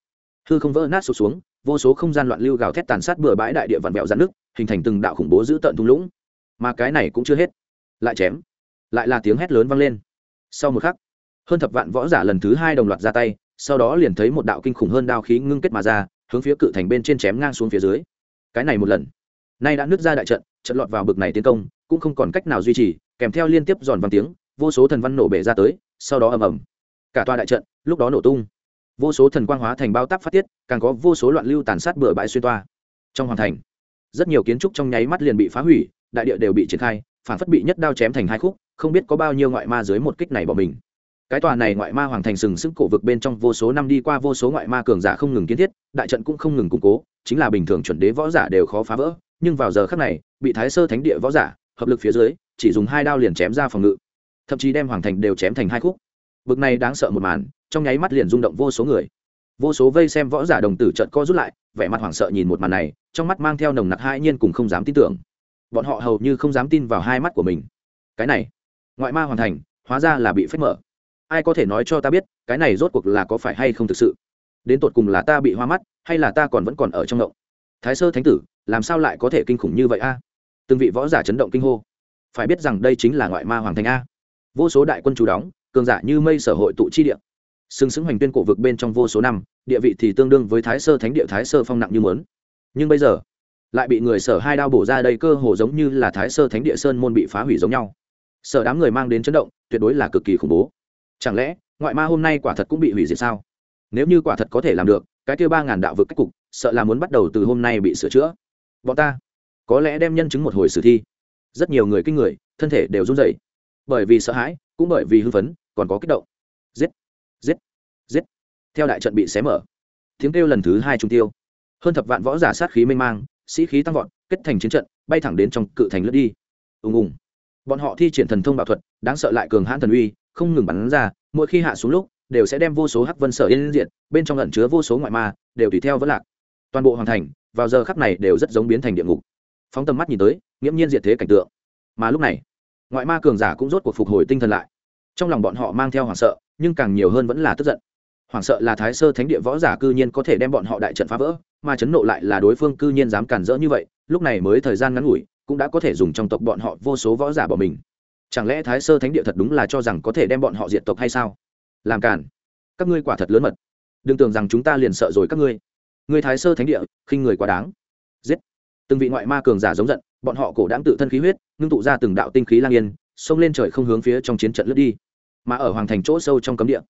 hư không vỡ nát sụt xuống vô số không gian loạn lưu gào thét tàn sát bừa bãi đại địa vạn vẹo giãn nước hình thành từng đạo khủng bố dữ tợn thung lũng. Mà cái này cũng chưa hết. Lại chém, lại là tiếng hét lớn vang lên. Sau một khắc, hơn thập vạn võ giả lần thứ hai đồng loạt ra tay, sau đó liền thấy một đạo kinh khủng hơn đao khí ngưng kết mà ra, hướng phía cự thành bên trên chém ngang xuống phía dưới. Cái này một lần, nay đã nứt ra đại trận trận lọt vào bực này tiến công, cũng không còn cách nào duy trì, kèm theo liên tiếp giòn văn tiếng, vô số thần văn nổ bể ra tới, sau đó ầm ầm, cả tòa đại trận lúc đó nổ tung vô số thần quang hóa thành bao tác phát tiết, càng có vô số loạn lưu tàn sát bừa bãi xuyên toa. Trong hoàng thành, rất nhiều kiến trúc trong nháy mắt liền bị phá hủy, đại địa đều bị triển khai, phản phất bị nhất đao chém thành hai khúc, không biết có bao nhiêu ngoại ma dưới một kích này bỏ mình. Cái tòa này ngoại ma hoàng thành sừng sững cổ vực bên trong vô số năm đi qua vô số ngoại ma cường giả không ngừng kiến thiết, đại trận cũng không ngừng củng cố, chính là bình thường chuẩn đế võ giả đều khó phá vỡ, nhưng vào giờ khắc này, bị thái sơ thánh địa võ giả hợp lực phía dưới, chỉ dùng hai đao liền chém ra phòng ngự. Thậm chí đem hoàng thành đều chém thành hai khúc. Bực này đáng sợ một màn trong nháy mắt liền rung động vô số người. Vô số vây xem võ giả đồng tử trận co rút lại, vẻ mặt hoảng sợ nhìn một màn này, trong mắt mang theo nồng nặc hai nhiên cùng không dám tin tưởng. Bọn họ hầu như không dám tin vào hai mắt của mình. Cái này, ngoại ma hoàn thành, hóa ra là bị phép mở. Ai có thể nói cho ta biết, cái này rốt cuộc là có phải hay không thực sự? Đến tột cùng là ta bị hoa mắt, hay là ta còn vẫn còn ở trong ngộng? Thái sơ thánh tử, làm sao lại có thể kinh khủng như vậy a? Từng vị võ giả chấn động kinh hô. Phải biết rằng đây chính là ngoại ma hoàng thành a. Vô số đại quân chú đóng, cường giả như mây sở hội tụ chi địa xưng xứng hoành tuyên cổ vực bên trong vô số năm, địa vị thì tương đương với thái sơ thánh địa, thái sơ phong nặng như muốn. Nhưng bây giờ, lại bị người sở hai đao bổ ra đây cơ hồ giống như là thái sơ thánh địa sơn môn bị phá hủy giống nhau. Sở đám người mang đến chấn động, tuyệt đối là cực kỳ khủng bố. Chẳng lẽ, ngoại ma hôm nay quả thật cũng bị hủy diệt sao? Nếu như quả thật có thể làm được, cái kia ba ngàn đạo vực cách cục, sợ là muốn bắt đầu từ hôm nay bị sửa chữa. Bọn ta, có lẽ đem nhân chứng một hồi sử thi. Rất nhiều người kinh người, thân thể đều run rẩy. Bởi vì sợ hãi, cũng bởi vì hưng phấn, còn có kích động. Giết! Giết giết. Theo đại trận bị xé mở, tiếng kêu lần thứ hai trung tiêu. Hơn thập vạn võ giả sát khí mênh mang, sĩ khí tăng vọt, kết thành chiến trận, bay thẳng đến trong cự thành lướt đi. Ùng ùng. Bọn họ thi triển thần thông bảo thuật, đáng sợ lại cường hãn thần uy, không ngừng bắn ra, mỗi khi hạ xuống lúc, đều sẽ đem vô số hắc vân sở yên diện bên trong ẩn chứa vô số ngoại ma, đều tùy theo vẫn lạc. Toàn bộ hoàng thành, vào giờ khắc này đều rất giống biến thành địa ngục. Phóng tầm mắt nhìn tới, nghiễm nhiên diệt thế cảnh tượng. Mà lúc này, ngoại ma cường giả cũng rốt cuộc phục hồi tinh thần lại trong lòng bọn họ mang theo hoảng sợ, nhưng càng nhiều hơn vẫn là tức giận. Hoảng sợ là thái sơ thánh địa võ giả cư nhiên có thể đem bọn họ đại trận phá vỡ, mà chấn nộ lại là đối phương cư nhiên dám cản rỡ như vậy, lúc này mới thời gian ngắn ngủi, cũng đã có thể dùng trong tộc bọn họ vô số võ giả bỏ mình. Chẳng lẽ thái sơ thánh địa thật đúng là cho rằng có thể đem bọn họ diệt tộc hay sao? Làm cản. Các ngươi quả thật lớn mật. Đừng tưởng rằng chúng ta liền sợ rồi các ngươi. Người thái sơ thánh địa, khinh người quá đáng. Giết. Từng vị ngoại ma cường giả giống giận, bọn họ cổ đáng tự thân khí huyết, ngưng tụ ra từng đạo tinh khí lang yên, xông lên trời không hướng phía trong chiến trận lướt đi mà ở hoàng thành chỗ sâu trong cấm địa.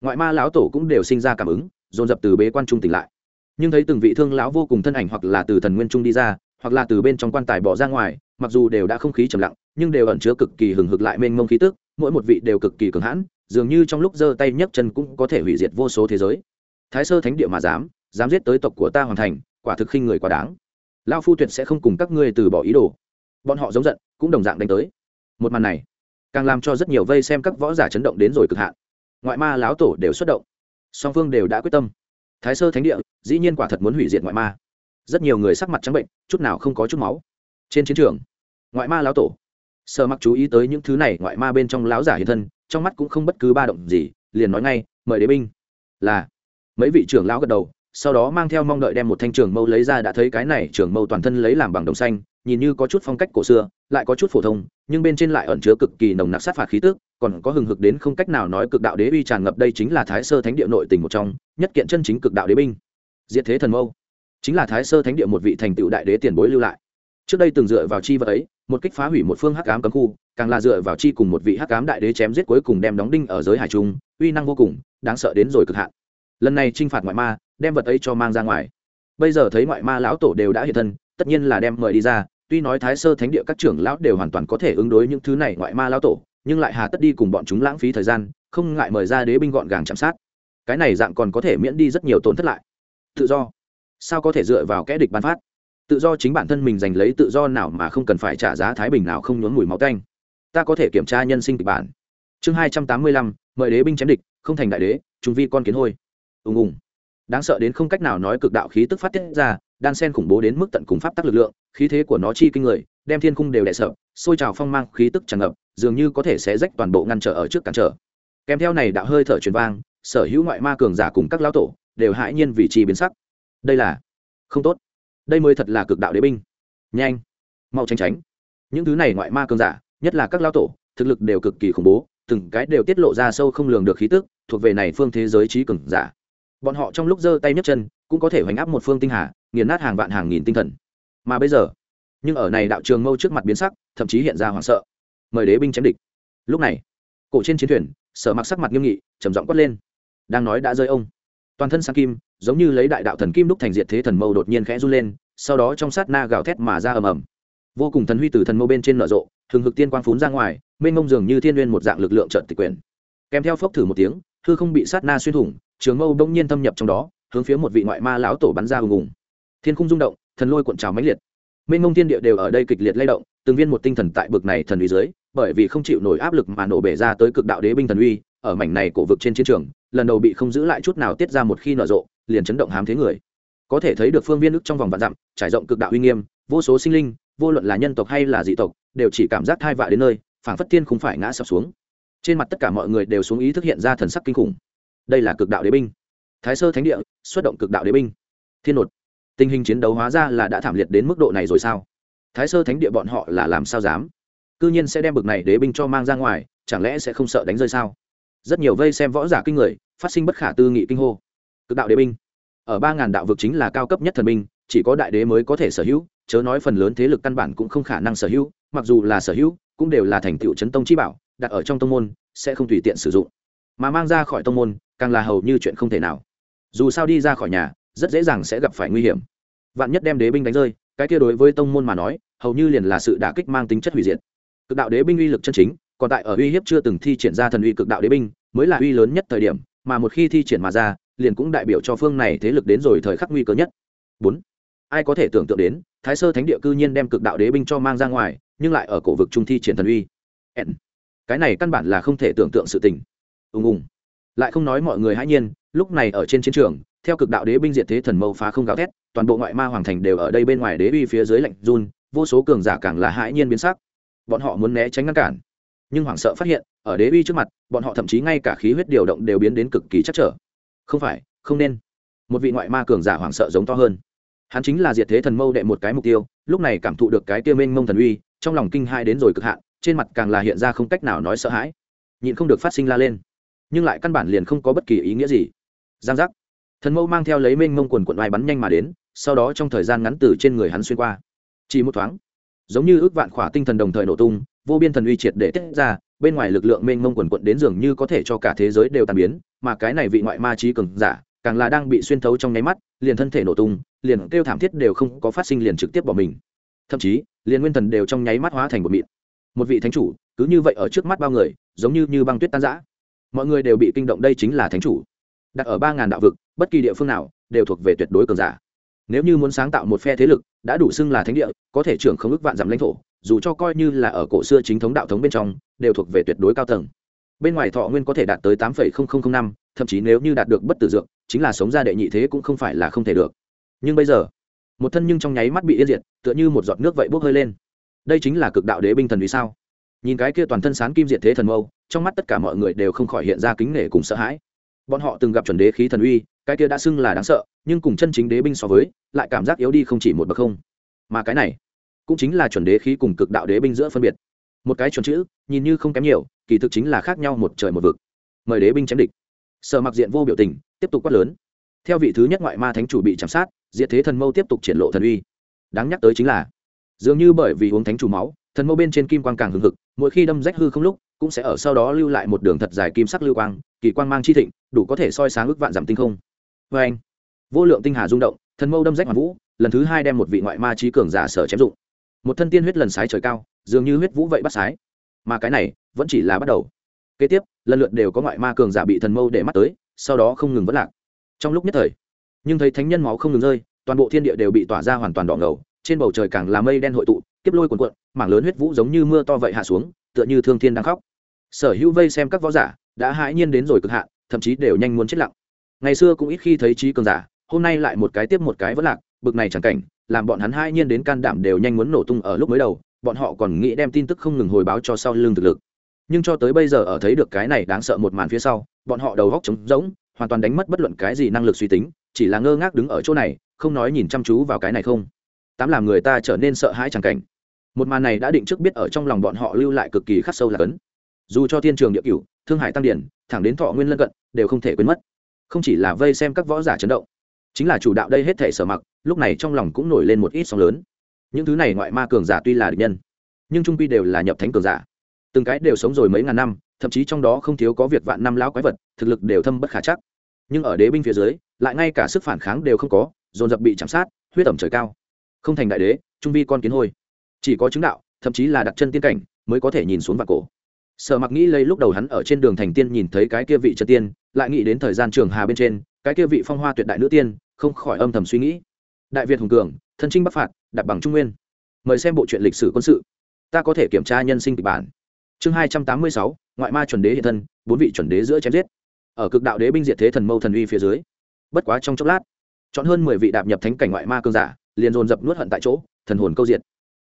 Ngoại ma lão tổ cũng đều sinh ra cảm ứng, dồn dập từ bế quan trung tỉnh lại. Nhưng thấy từng vị thương lão vô cùng thân ảnh hoặc là từ thần nguyên trung đi ra, hoặc là từ bên trong quan tài bỏ ra ngoài, mặc dù đều đã không khí trầm lặng, nhưng đều ẩn chứa cực kỳ hừng hực lại mênh mông khí tức, mỗi một vị đều cực kỳ cường hãn, dường như trong lúc giơ tay nhấc chân cũng có thể hủy diệt vô số thế giới. Thái sơ thánh địa mà dám dám giết tới tộc của ta hoàn thành, quả thực khinh người quá đáng. Lao phu tuyệt sẽ không cùng các ngươi từ bỏ ý đồ. Bọn họ giống giận, cũng đồng dạng đánh tới. Một màn này càng làm cho rất nhiều vây xem các võ giả chấn động đến rồi cực hạn. Ngoại ma láo tổ đều xuất động. Song phương đều đã quyết tâm. Thái sơ thánh địa, dĩ nhiên quả thật muốn hủy diệt ngoại ma. Rất nhiều người sắc mặt trắng bệnh, chút nào không có chút máu. Trên chiến trường, ngoại ma láo tổ. Sợ mặc chú ý tới những thứ này, ngoại ma bên trong láo giả hiện thân, trong mắt cũng không bất cứ ba động gì, liền nói ngay, mời đế binh. Là, mấy vị trưởng lão gật đầu, sau đó mang theo mong đợi đem một thanh trường mâu lấy ra, đã thấy cái này trường mâu toàn thân lấy làm bằng đồng xanh nhìn như có chút phong cách cổ xưa, lại có chút phổ thông, nhưng bên trên lại ẩn chứa cực kỳ nồng nặc sát phạt khí tức, còn có hừng hực đến không cách nào nói cực đạo đế uy tràn ngập đây chính là thái sơ thánh địa nội tình một trong, nhất kiện chân chính cực đạo đế binh. Diệt thế thần mâu. Chính là thái sơ thánh địa một vị thành tựu đại đế tiền bối lưu lại. Trước đây từng dựa vào chi vật ấy, một kích phá hủy một phương hắc ám cấm khu, càng là dựa vào chi cùng một vị hắc ám đại đế chém giết cuối cùng đem đóng đinh ở giới hải trung, uy năng vô cùng, đáng sợ đến rồi cực hạn. Lần này t r i n h phạt ngoại ma, đem vật ấy cho mang ra ngoài. Bây giờ thấy ngoại ma lão tổ đều đã hiện thân tất nhiên là đem mời đi ra, tuy nói thái sơ thánh địa các trưởng lão đều hoàn toàn có thể ứng đối những thứ này ngoại ma lão tổ, nhưng lại hà tất đi cùng bọn chúng lãng phí thời gian, không ngại mời ra đế binh gọn gàng chạm sát. Cái này dạng còn có thể miễn đi rất nhiều tổn thất lại. Tự do. Sao có thể dựa vào kẽ địch bán phát? Tự do chính bản thân mình giành lấy tự do nào mà không cần phải trả giá thái bình nào không nhốn mùi máu canh ta có thể kiểm tra nhân sinh kịch bản. Chương hai trăm tám mươi lăm, mời đế binh chém địch, không thành đại đế chúng vi con kiến hôi. Ùng ùng đáng sợ đến không cách nào nói cực đạo khí tức phát tiết ra, đan sen khủng bố đến mức tận cùng pháp tắc lực lượng, khí thế của nó chi kinh người, đem thiên khung đều đè sợ xôi trào phong mang, khí tức tràn ngập, dường như có thể sẽ rách toàn bộ ngăn trở ở trước cản trở. Kèm theo này đạo hơi thở truyền vang, sở hữu ngoại ma cường giả cùng các lão tổ đều hãi nhiên vì chi biến sắc. Đây là không tốt. Đây mới thật là cực đạo đế binh. Nhanh, mau tránh tránh. Những thứ này ngoại ma cường giả, nhất là các lão tổ, thực lực đều cực kỳ khủng bố, từng cái đều tiết lộ ra sâu không lường được khí tức, thuộc về này phương thế giới trí cường giả bọn họ trong lúc giơ tay nhấc chân, cũng có thể hoành áp một phương tinh hà, nghiền nát hàng vạn hàng nghìn tinh thần. Mà bây giờ, nhưng ở này đạo trường mâu trước mặt biến sắc, thậm chí hiện ra hoảng sợ. Mời đế binh chém địch. Lúc này, cổ trên chiến thuyền, sở mặc sắc mặt nghiêm nghị, trầm giọng quát lên. Đang nói đã rơi ông. Toàn thân sang kim, giống như lấy đại đạo thần kim đúc thành diệt thế thần mâu đột nhiên khẽ run lên, sau đó trong sát na gào thét mà ra ầm ầm. Vô cùng thần huy từ thần mâu bên trên nở rộ thường hực tiên quang phún ra ngoài, mênh mông dường như thiên n một dạng lực lượng trận tịch quyền kèm theo phốc thử một tiếng, hư không bị sát na xuyên thủng trường mâu đông nhiên thâm nhập trong đó, hướng phía một vị ngoại ma lão tổ bắn ra hùng hùng. Thiên khung rung động, thần lôi cuộn trào mãnh liệt. Mênh ngông thiên địa đều ở đây kịch liệt lay động, từng viên một tinh thần tại bực này thần uy dưới, bởi vì không chịu nổi áp lực mà nổ bể ra tới cực đạo đế binh thần uy, ở mảnh này cổ vực trên chiến trường, lần đầu bị không giữ lại chút nào tiết ra một khi nở rộ, liền chấn động hám thế người. Có thể thấy được phương viên ức trong vòng vạn dặm, trải rộng cực đạo uy nghiêm, vô số sinh linh, vô luận là nhân tộc hay là dị tộc, đều chỉ cảm giác thai vạ đến nơi, phảng phất tiên không phải ngã sập xuống. Trên mặt tất cả mọi người đều xuống ý thức hiện ra thần sắc kinh khủng đây là cực đạo đế binh. Thái sơ thánh địa, xuất động cực đạo đế binh. Thiên nột. Tình hình chiến đấu hóa ra là đã thảm liệt đến mức độ này rồi sao? Thái sơ thánh địa bọn họ là làm sao dám? C nhiên sẽ đem bực này đế binh cho mang ra ngoài, chẳng lẽ sẽ không sợ đánh rơi sao? Rất nhiều vây xem võ giả kinh người, phát sinh bất khả tư nghị kinh hô. Cực đạo đế binh. Ở ba ngàn đạo vực chính là cao cấp nhất thần binh, chỉ có đại đế mới có thể sở hữu, chớ nói phần lớn thế lực căn bản cũng không khả năng sở hữu, mặc dù là sở hữu, cũng đều là thành tựu chấn tông chi bảo, đặt ở trong tông môn, sẽ không tùy tiện sử dụng. Mà mang ra khỏi tông môn càng là hầu như chuyện không thể nào. Dù sao đi ra khỏi nhà, rất dễ dàng sẽ gặp phải nguy hiểm. Vạn nhất đem đế binh đánh rơi, cái kia đối với tông môn mà nói, hầu như liền là sự đả kích mang tính chất hủy diệt. Cực đạo đế binh uy lực chân chính, còn tại ở uy hiếp chưa từng thi triển ra thần uy cực đạo đế binh, mới là uy lớn nhất thời điểm, mà một khi thi triển mà ra, liền cũng đại biểu cho phương này thế lực đến rồi thời khắc nguy cơ nhất. Bốn, ai có thể tưởng tượng đến, thái sơ thánh địa cư nhiên đem cực đạo đế binh cho mang ra ngoài, nhưng lại ở cổ vực trung thi triển thần uy. Cái này căn bản là không thể tưởng tượng sự tình. Ùng ùng lại không nói mọi người hãy nhiên, lúc này ở trên chiến trường, theo cực đạo đế binh diệt thế thần mâu phá không gào thét, toàn bộ ngoại ma hoàng thành đều ở đây bên ngoài đế uy phía dưới lạnh run, vô số cường giả càng là hãi nhiên biến sắc. Bọn họ muốn né tránh ngăn cản, nhưng hoảng sợ phát hiện, ở đế uy trước mặt, bọn họ thậm chí ngay cả khí huyết điều động đều biến đến cực kỳ chắc trở. Không phải, không nên. Một vị ngoại ma cường giả hoảng sợ giống to hơn. Hắn chính là diệt thế thần mâu đệ một cái mục tiêu, lúc này cảm thụ được cái tiêu minh mông thần uy, trong lòng kinh hai đến rồi cực hạn, trên mặt càng là hiện ra không cách nào nói sợ hãi. Nhịn không được phát sinh la lên nhưng lại căn bản liền không có bất kỳ ý nghĩa gì. Giang giác. Thần mâu mang theo lấy mênh mông quần quận vai bắn nhanh mà đến, sau đó trong thời gian ngắn từ trên người hắn xuyên qua. Chỉ một thoáng, giống như ước vạn khỏa tinh thần đồng thời nổ tung, vô biên thần uy triệt để tiết ra, bên ngoài lực lượng mênh mông quần quận đến dường như có thể cho cả thế giới đều tàn biến, mà cái này vị ngoại ma trí cường giả, càng là đang bị xuyên thấu trong nháy mắt, liền thân thể nổ tung, liền kêu thảm thiết đều không có phát sinh liền trực tiếp bỏ mình. Thậm chí, liền nguyên thần đều trong nháy mắt hóa thành một mịn. Một vị thánh chủ, cứ như vậy ở trước mắt bao người, giống như như băng tuyết tan giã mọi người đều bị kinh động đây chính là thánh chủ. Đặt ở ba ngàn đạo vực, bất kỳ địa phương nào đều thuộc về tuyệt đối cường giả. Nếu như muốn sáng tạo một phe thế lực, đã đủ xưng là thánh địa, có thể trưởng không ước vạn dặm lãnh thổ, dù cho coi như là ở cổ xưa chính thống đạo thống bên trong, đều thuộc về tuyệt đối cao tầng. Bên ngoài thọ nguyên có thể đạt tới tám năm, thậm chí nếu như đạt được bất tử dược, chính là sống ra đệ nhị thế cũng không phải là không thể được. Nhưng bây giờ, một thân nhưng trong nháy mắt bị yên diệt, tựa như một giọt nước vậy bốc hơi lên. Đây chính là cực đạo đế binh thần vì sao? Nhìn cái kia toàn thân sán kim diệt thế thần mâu, trong mắt tất cả mọi người đều không khỏi hiện ra kính nể cùng sợ hãi. Bọn họ từng gặp chuẩn đế khí thần uy, cái kia đã xưng là đáng sợ, nhưng cùng chân chính đế binh so với, lại cảm giác yếu đi không chỉ một bậc không. Mà cái này, cũng chính là chuẩn đế khí cùng cực đạo đế binh giữa phân biệt. Một cái chuẩn chữ, nhìn như không kém nhiều, kỳ thực chính là khác nhau một trời một vực. Mời đế binh chém địch. Sợ mặc diện vô biểu tình, tiếp tục quát lớn. Theo vị thứ nhất ngoại ma thánh chủ bị chạm sát, diệt thế thần mâu tiếp tục triển lộ thần uy. Đáng nhắc tới chính là, dường như bởi vì uống thánh chủ máu thần mâu bên trên kim quang càng hừng hực, mỗi khi đâm rách hư không lúc, cũng sẽ ở sau đó lưu lại một đường thật dài kim sắc lưu quang, kỳ quang mang chi thịnh, đủ có thể soi sáng ước vạn giảm tinh không. Vê anh, vô lượng tinh hà rung động, thần mâu đâm rách hoàn vũ, lần thứ hai đem một vị ngoại ma trí cường giả sở chém dụng. Một thân tiên huyết lần sái trời cao, dường như huyết vũ vậy bắt sái. Mà cái này, vẫn chỉ là bắt đầu. Kế tiếp, lần lượt đều có ngoại ma cường giả bị thần mâu để mắt tới, sau đó không ngừng vất lạc. Trong lúc nhất thời, nhưng thấy thánh nhân máu không ngừng rơi, toàn bộ thiên địa đều bị tỏa ra hoàn toàn đỏ ngầu, trên bầu trời càng là mây đen hội tụ kiếp lôi cuồn cuộn, mảng lớn huyết vũ giống như mưa to vậy hạ xuống, tựa như thương thiên đang khóc. Sở hữu vây xem các võ giả đã hãi nhiên đến rồi cực hạn, thậm chí đều nhanh muốn chết lặng. Ngày xưa cũng ít khi thấy trí cường giả, hôm nay lại một cái tiếp một cái vẫn lạc, bực này chẳng cảnh, làm bọn hắn hãi nhiên đến can đảm đều nhanh muốn nổ tung ở lúc mới đầu, bọn họ còn nghĩ đem tin tức không ngừng hồi báo cho sau lưng thực lực. Nhưng cho tới bây giờ ở thấy được cái này đáng sợ một màn phía sau, bọn họ đầu góc trống rỗng, hoàn toàn đánh mất bất luận cái gì năng lực suy tính, chỉ là ngơ ngác đứng ở chỗ này, không nói nhìn chăm chú vào cái này không. Tám làm người ta trở nên sợ hãi chẳng cảnh một màn này đã định trước biết ở trong lòng bọn họ lưu lại cực kỳ khắc sâu là cấn. Dù cho thiên trường địa cửu, thương hải tăng điển, thẳng đến thọ nguyên lân cận, đều không thể quên mất. Không chỉ là vây xem các võ giả chấn động, chính là chủ đạo đây hết thể sở mặc, lúc này trong lòng cũng nổi lên một ít sóng lớn. Những thứ này ngoại ma cường giả tuy là địch nhân, nhưng trung quy đều là nhập thánh cường giả. Từng cái đều sống rồi mấy ngàn năm, thậm chí trong đó không thiếu có việc vạn năm lão quái vật, thực lực đều thâm bất khả chắc. Nhưng ở đế binh phía dưới, lại ngay cả sức phản kháng đều không có, dồn dập bị chạm sát, huyết ẩm trời cao. Không thành đại đế, trung vi con kiến hôi chỉ có chứng đạo, thậm chí là đặt chân tiên cảnh, mới có thể nhìn xuống vạn cổ. Sở mặc nghĩ lấy lúc đầu hắn ở trên đường thành tiên nhìn thấy cái kia vị trần tiên, lại nghĩ đến thời gian trường hà bên trên, cái kia vị phong hoa tuyệt đại nữ tiên, không khỏi âm thầm suy nghĩ. Đại việt hùng cường, thân trinh bắc phạt, đặt bằng trung nguyên. Mời xem bộ truyện lịch sử quân sự. Ta có thể kiểm tra nhân sinh kịch bản. Chương hai trăm tám mươi sáu, ngoại ma chuẩn đế hiện thân, bốn vị chuẩn đế giữa chém giết. Ở cực đạo đế binh diệt thế thần mâu thần uy phía dưới. Bất quá trong chốc lát, chọn hơn mười vị đạp nhập thánh cảnh ngoại ma cương giả, liền dồn dập nuốt hận tại chỗ, thần hồn câu diệt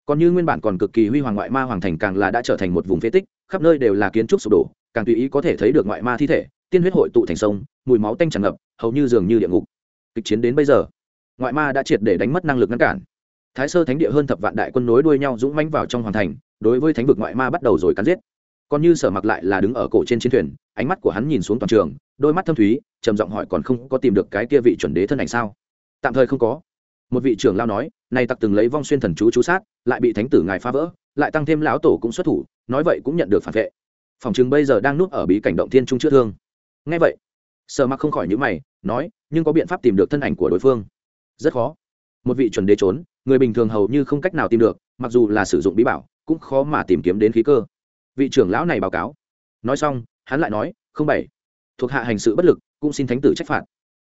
còn như nguyên bản còn cực kỳ huy hoàng ngoại ma hoàng thành càng là đã trở thành một vùng phế tích, khắp nơi đều là kiến trúc sụp đổ, càng tùy ý có thể thấy được ngoại ma thi thể, tiên huyết hội tụ thành sông, mùi máu tanh tràn ngập, hầu như dường như địa ngục. Kịch chiến đến bây giờ, ngoại ma đã triệt để đánh mất năng lực ngăn cản. Thái sơ thánh địa hơn thập vạn đại quân nối đuôi nhau dũng mãnh vào trong hoàng thành, đối với thánh vực ngoại ma bắt đầu rồi cắn giết. Còn như sở mặc lại là đứng ở cổ trên chiến thuyền, ánh mắt của hắn nhìn xuống toàn trường, đôi mắt thâm thúy, trầm giọng hỏi còn không có tìm được cái kia vị chuẩn đế thân ảnh sao? Tạm thời không có. Một vị trưởng lao nói này tặc từng lấy vong xuyên thần chú chú sát, lại bị thánh tử ngài phá vỡ, lại tăng thêm lão tổ cũng xuất thủ, nói vậy cũng nhận được phản vệ. Phòng chừng bây giờ đang núp ở bí cảnh động thiên trung chữa thương. Ngay vậy sợ mặc không khỏi những mày, nói, nhưng có biện pháp tìm được thân ảnh của đối phương. Rất khó. Một vị chuẩn đế trốn, người bình thường hầu như không cách nào tìm được, mặc dù là sử dụng bí bảo, cũng khó mà tìm kiếm đến khí cơ. Vị trưởng lão này báo cáo. Nói xong, hắn lại nói, không bảy thuộc hạ hành sự bất lực, cũng xin thánh tử trách phạt.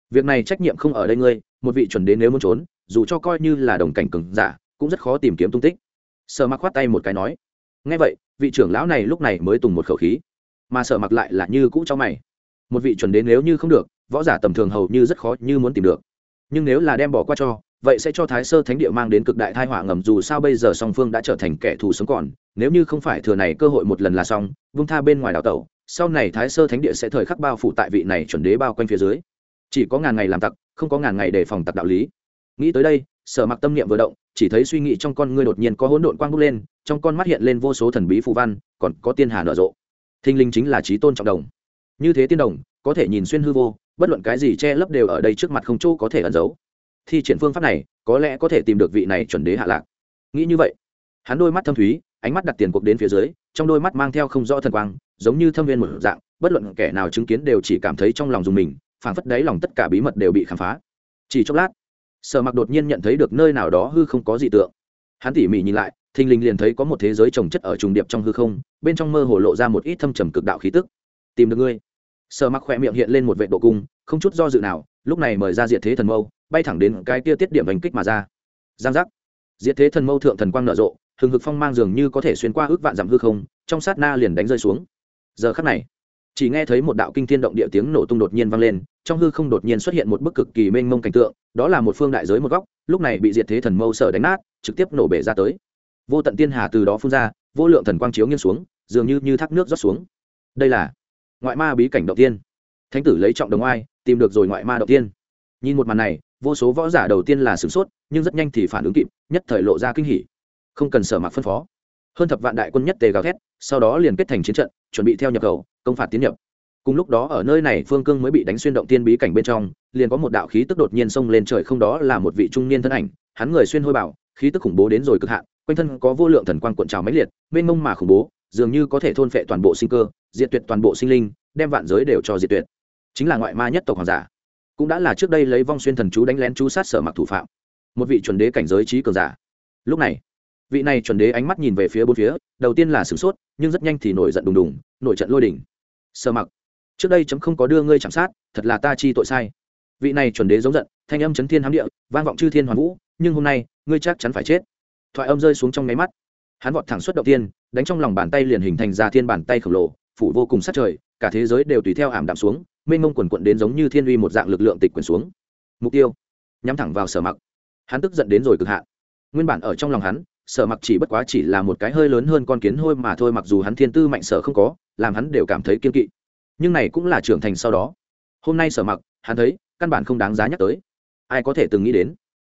Việc này trách nhiệm không ở đây ngươi một vị chuẩn đến nếu muốn trốn, dù cho coi như là đồng cảnh cừng giả, cũng rất khó tìm kiếm tung tích. Sợ mặc khoát tay một cái nói ngay vậy, vị trưởng lão này lúc này mới tùng một khẩu khí. Mà sợ mặc lại là như cũ cho mày. Một vị chuẩn đến nếu như không được, võ giả tầm thường hầu như rất khó như muốn tìm được. Nhưng nếu là đem bỏ qua cho, vậy sẽ cho thái sơ thánh địa mang đến cực đại thai họa ngầm dù sao bây giờ song phương đã trở thành kẻ thù sống còn, nếu như không phải thừa này cơ hội một lần là xong, vung tha bên ngoài đảo tẩu, sau này thái sơ thánh địa sẽ thời khắc bao phủ tại vị này chuẩn đế bao quanh phía dưới. Chỉ có ngàn ngày làm tặc không có ngàn ngày để phòng tặc đạo lý. Nghĩ tới đây, sở mặc tâm niệm vừa động, chỉ thấy suy nghĩ trong con ngươi đột nhiên có hỗn độn quang bốc lên, trong con mắt hiện lên vô số thần bí phù văn, còn có tiên hà nở rộ. Thinh linh chính là trí tôn trọng đồng. Như thế tiên đồng, có thể nhìn xuyên hư vô, bất luận cái gì che lấp đều ở đây trước mặt không chỗ có thể ẩn giấu. Thi triển phương pháp này, có lẽ có thể tìm được vị này chuẩn đế hạ lạc. Nghĩ như vậy, hắn đôi mắt thâm thúy, ánh mắt đặt tiền cuộc đến phía dưới, trong đôi mắt mang theo không rõ thần quang, giống như thâm viên một dạng, bất luận kẻ nào chứng kiến đều chỉ cảm thấy trong lòng dùng mình phảng phất đáy lòng tất cả bí mật đều bị khám phá. Chỉ chốc lát, sở mặc đột nhiên nhận thấy được nơi nào đó hư không có dị tượng. Hắn tỉ mỉ nhìn lại, thình lình liền thấy có một thế giới trồng chất ở trùng điệp trong hư không, bên trong mơ hồ lộ ra một ít thâm trầm cực đạo khí tức. Tìm được ngươi. Sở mặc khỏe miệng hiện lên một vệ độ cung, không chút do dự nào, lúc này mời ra diệt thế thần mâu, bay thẳng đến cái kia tiết điểm đánh kích mà ra. Giang giác. Diệt thế thần mâu thượng thần quang nở rộ, hừng hực phong mang dường như có thể xuyên qua ước vạn dặm hư không, trong sát na liền đánh rơi xuống. Giờ khắc này chỉ nghe thấy một đạo kinh thiên động địa tiếng nổ tung đột nhiên vang lên, trong hư không đột nhiên xuất hiện một bức cực kỳ mênh mông cảnh tượng, đó là một phương đại giới một góc, lúc này bị diệt thế thần mâu sở đánh nát, trực tiếp nổ bể ra tới. Vô tận tiên hà từ đó phun ra, vô lượng thần quang chiếu nghiêng xuống, dường như như thác nước rót xuống. Đây là ngoại ma bí cảnh động tiên. Thánh tử lấy trọng đồng oai, tìm được rồi ngoại ma động tiên. Nhìn một màn này, vô số võ giả đầu tiên là sửng sốt, nhưng rất nhanh thì phản ứng kịp, nhất thời lộ ra kinh hỉ. Không cần sở mặc phân phó hơn thập vạn đại quân nhất tề gào thét, sau đó liền kết thành chiến trận, chuẩn bị theo nhập khẩu, công phạt tiến nhập. Cùng lúc đó ở nơi này phương cương mới bị đánh xuyên động tiên bí cảnh bên trong, liền có một đạo khí tức đột nhiên xông lên trời không đó là một vị trung niên thân ảnh, hắn người xuyên hôi bảo, khí tức khủng bố đến rồi cực hạn, quanh thân có vô lượng thần quang cuộn trào mãnh liệt, mênh mông mà khủng bố, dường như có thể thôn phệ toàn bộ sinh cơ, diệt tuyệt toàn bộ sinh linh, đem vạn giới đều cho diệt tuyệt. Chính là ngoại ma nhất tộc hoàng giả. Cũng đã là trước đây lấy vong xuyên thần chú đánh lén chú sát sở mặc thủ phạm. Một vị chuẩn đế cảnh giới trí cường giả. Lúc này vị này chuẩn đế ánh mắt nhìn về phía bốn phía, đầu tiên là sửng sốt, nhưng rất nhanh thì nổi giận đùng đùng, nổi trận lôi đỉnh sợ mặc, trước đây chấm không có đưa ngươi chạm sát, thật là ta chi tội sai. Vị này chuẩn đế giống giận, thanh âm chấn thiên hám địa, vang vọng chư thiên hoàn vũ, nhưng hôm nay, ngươi chắc chắn phải chết. Thoại âm rơi xuống trong nháy mắt. Hắn vọt thẳng xuất đầu tiên, đánh trong lòng bàn tay liền hình thành ra thiên bàn tay khổng lồ, phủ vô cùng sát trời, cả thế giới đều tùy theo ảm đạm xuống, mênh mông quần quận đến giống như thiên uy một dạng lực lượng tịch quyền xuống. Mục tiêu, nhắm thẳng vào sở mặc. Hắn tức giận đến rồi cực hạn. Nguyên bản ở trong lòng hắn sở mặc chỉ bất quá chỉ là một cái hơi lớn hơn con kiến hôi mà thôi, mặc dù hắn thiên tư mạnh sở không có, làm hắn đều cảm thấy kiên kỵ. Nhưng này cũng là trưởng thành sau đó. Hôm nay sở mặc, hắn thấy, căn bản không đáng giá nhắc tới. Ai có thể từng nghĩ đến?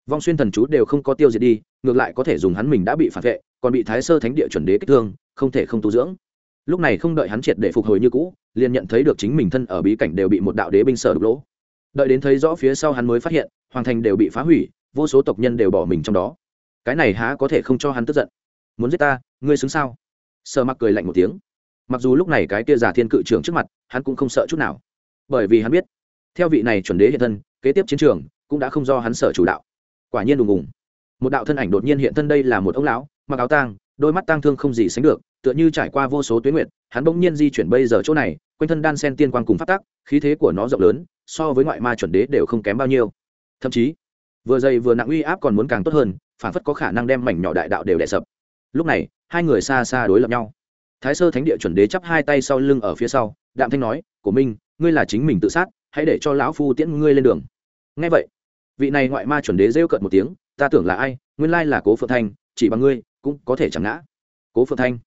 Vong xuyên thần chú đều không có tiêu diệt đi, ngược lại có thể dùng hắn mình đã bị phản vệ, còn bị thái sơ thánh địa chuẩn đế kích thương, không thể không tu dưỡng. Lúc này không đợi hắn triệt để phục hồi như cũ, liền nhận thấy được chính mình thân ở bí cảnh đều bị một đạo đế binh sở đục lỗ. Đợi đến thấy rõ phía sau hắn mới phát hiện, hoàng thành đều bị phá hủy, vô số tộc nhân đều bỏ mình trong đó cái này há có thể không cho hắn tức giận. Muốn giết ta ngươi xứng sao? Sợ mặc cười lạnh một tiếng. Mặc dù lúc này cái kia giả thiên cự trưởng trước mặt hắn cũng không sợ chút nào. Bởi vì hắn biết theo vị này chuẩn đế hiện thân kế tiếp chiến trường cũng đã không do hắn sợ chủ đạo. Quả nhiên đùng đùng, một đạo thân ảnh đột nhiên hiện thân đây là một ông lão mặc áo tang đôi mắt tang thương không gì sánh được tựa như trải qua vô số tuyến nguyện hắn bỗng nhiên di chuyển bây giờ chỗ này quanh thân đan sen tiên quan cùng phát tác, khí thế của nó rộng lớn so với ngoại ma chuẩn đế đều không kém bao nhiêu. Thậm chí vừa dày vừa nặng uy áp còn muốn càng tốt hơn phản phất có khả năng đem mảnh nhỏ đại đạo đều đè sập. Lúc này, hai người xa xa đối lập nhau. Thái sơ thánh địa chuẩn đế chắp hai tay sau lưng ở phía sau, đạm thanh nói của minh, ngươi là chính mình tự sát, hãy để cho lão phu tiễn ngươi lên đường. Ngay vậy, vị này ngoại ma chuẩn đế rêu cợt một tiếng, ta tưởng là ai, nguyên lai là cố phượng thanh, chỉ bằng ngươi cũng có thể chẳng ngã. Cố phượng thanh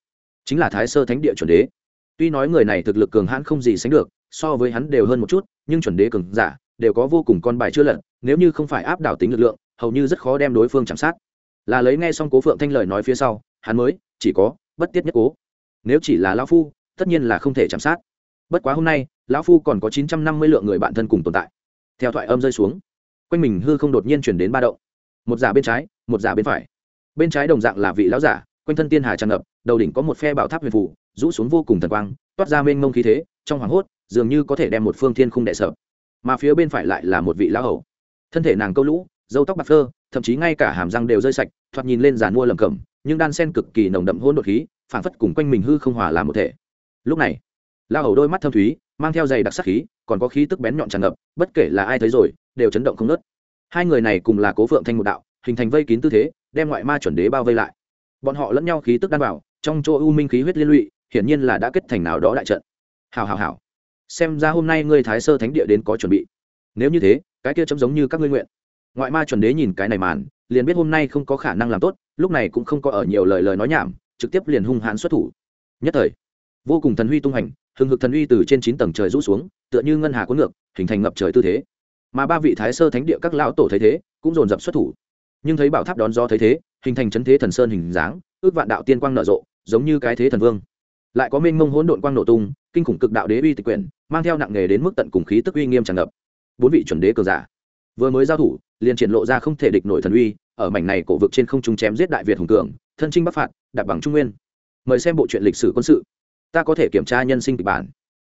chính là thái sơ thánh địa chuẩn đế. Tuy nói người này thực lực cường hãn không gì sánh được, so với hắn đều hơn một chút, nhưng chuẩn đế cường giả đều có vô cùng con bài chưa lận nếu như không phải áp đảo tính lực lượng hầu như rất khó đem đối phương chạm sát. Là lấy nghe xong cố phượng thanh lời nói phía sau, hắn mới, chỉ có, bất tiết nhất cố. Nếu chỉ là lão phu, tất nhiên là không thể chạm sát. Bất quá hôm nay, lão phu còn có chín trăm năm mươi lượng người bạn thân cùng tồn tại. Theo thoại âm rơi xuống, quanh mình hư không đột nhiên chuyển đến ba động. Một giả bên trái, một giả bên phải. Bên trái đồng dạng là vị lão giả, quanh thân tiên hà tràn ngập, đầu đỉnh có một phe bảo tháp huyền phủ rũ xuống vô cùng thần quang, toát ra mênh mông khí thế, trong hoàng hốt, dường như có thể đem một phương thiên khung đệ sợ mà phía bên phải lại là một vị lão hầu. Thân thể nàng câu lũ dâu tóc bạc phơ, thậm chí ngay cả hàm răng đều rơi sạch, thoạt nhìn lên giàn mua lầm cẩm, nhưng đan sen cực kỳ nồng đậm hôn đột khí, phảng phất cùng quanh mình hư không hòa làm một thể. Lúc này lão hầu đôi mắt thâm thúy, mang theo giày đặc sắc khí, còn có khí tức bén nhọn tràn ngập, bất kể là ai thấy rồi, đều chấn động không nớt hai người này cùng là cố phượng thanh một đạo, hình thành vây kín tư thế, đem ngoại ma chuẩn đế bao vây lại. Bọn họ lẫn nhau khí tức đan vào, trong chỗ u minh khí huyết liên lụy, hiển nhiên là đã kết thành nào đó đại trận. Hào hào hào xem ra hôm nay ngươi thái sơ thánh địa đến có chuẩn bị. Nếu như thế, cái kia chấm giống như các ngươi nguyện ngoại ma chuẩn đế nhìn cái này màn, liền biết hôm nay không có khả năng làm tốt, lúc này cũng không có ở nhiều lời lời nói nhảm, trực tiếp liền hung hãn xuất thủ. Nhất thời, vô cùng thần huy tung hành, hừng hực thần huy từ trên chín tầng trời rũ xuống, tựa như ngân hà cuốn ngược, hình thành ngập trời tư thế. Mà ba vị thái sơ thánh địa các lão tổ thấy thế, cũng dồn dập xuất thủ. Nhưng thấy bảo tháp đón gió thấy thế, hình thành chấn thế thần sơn hình dáng, ước vạn đạo tiên quang nở rộ, giống như cái thế thần vương. Lại có mênh mông hỗn độn quang nổ tung, kinh khủng cực đạo đế uy tịch quyển, mang theo nặng nghề đến mức tận cùng khí tức uy nghiêm tràn ngập. Bốn vị chuẩn đế cờ giả, vừa mới giao thủ liền triển lộ ra không thể địch nổi thần uy, ở mảnh này cổ vực trên không trung chém giết đại việt hùng cường, thân trinh bắc phạt, đạp bằng trung nguyên. Mời xem bộ truyện lịch sử quân sự. Ta có thể kiểm tra nhân sinh kịch bản.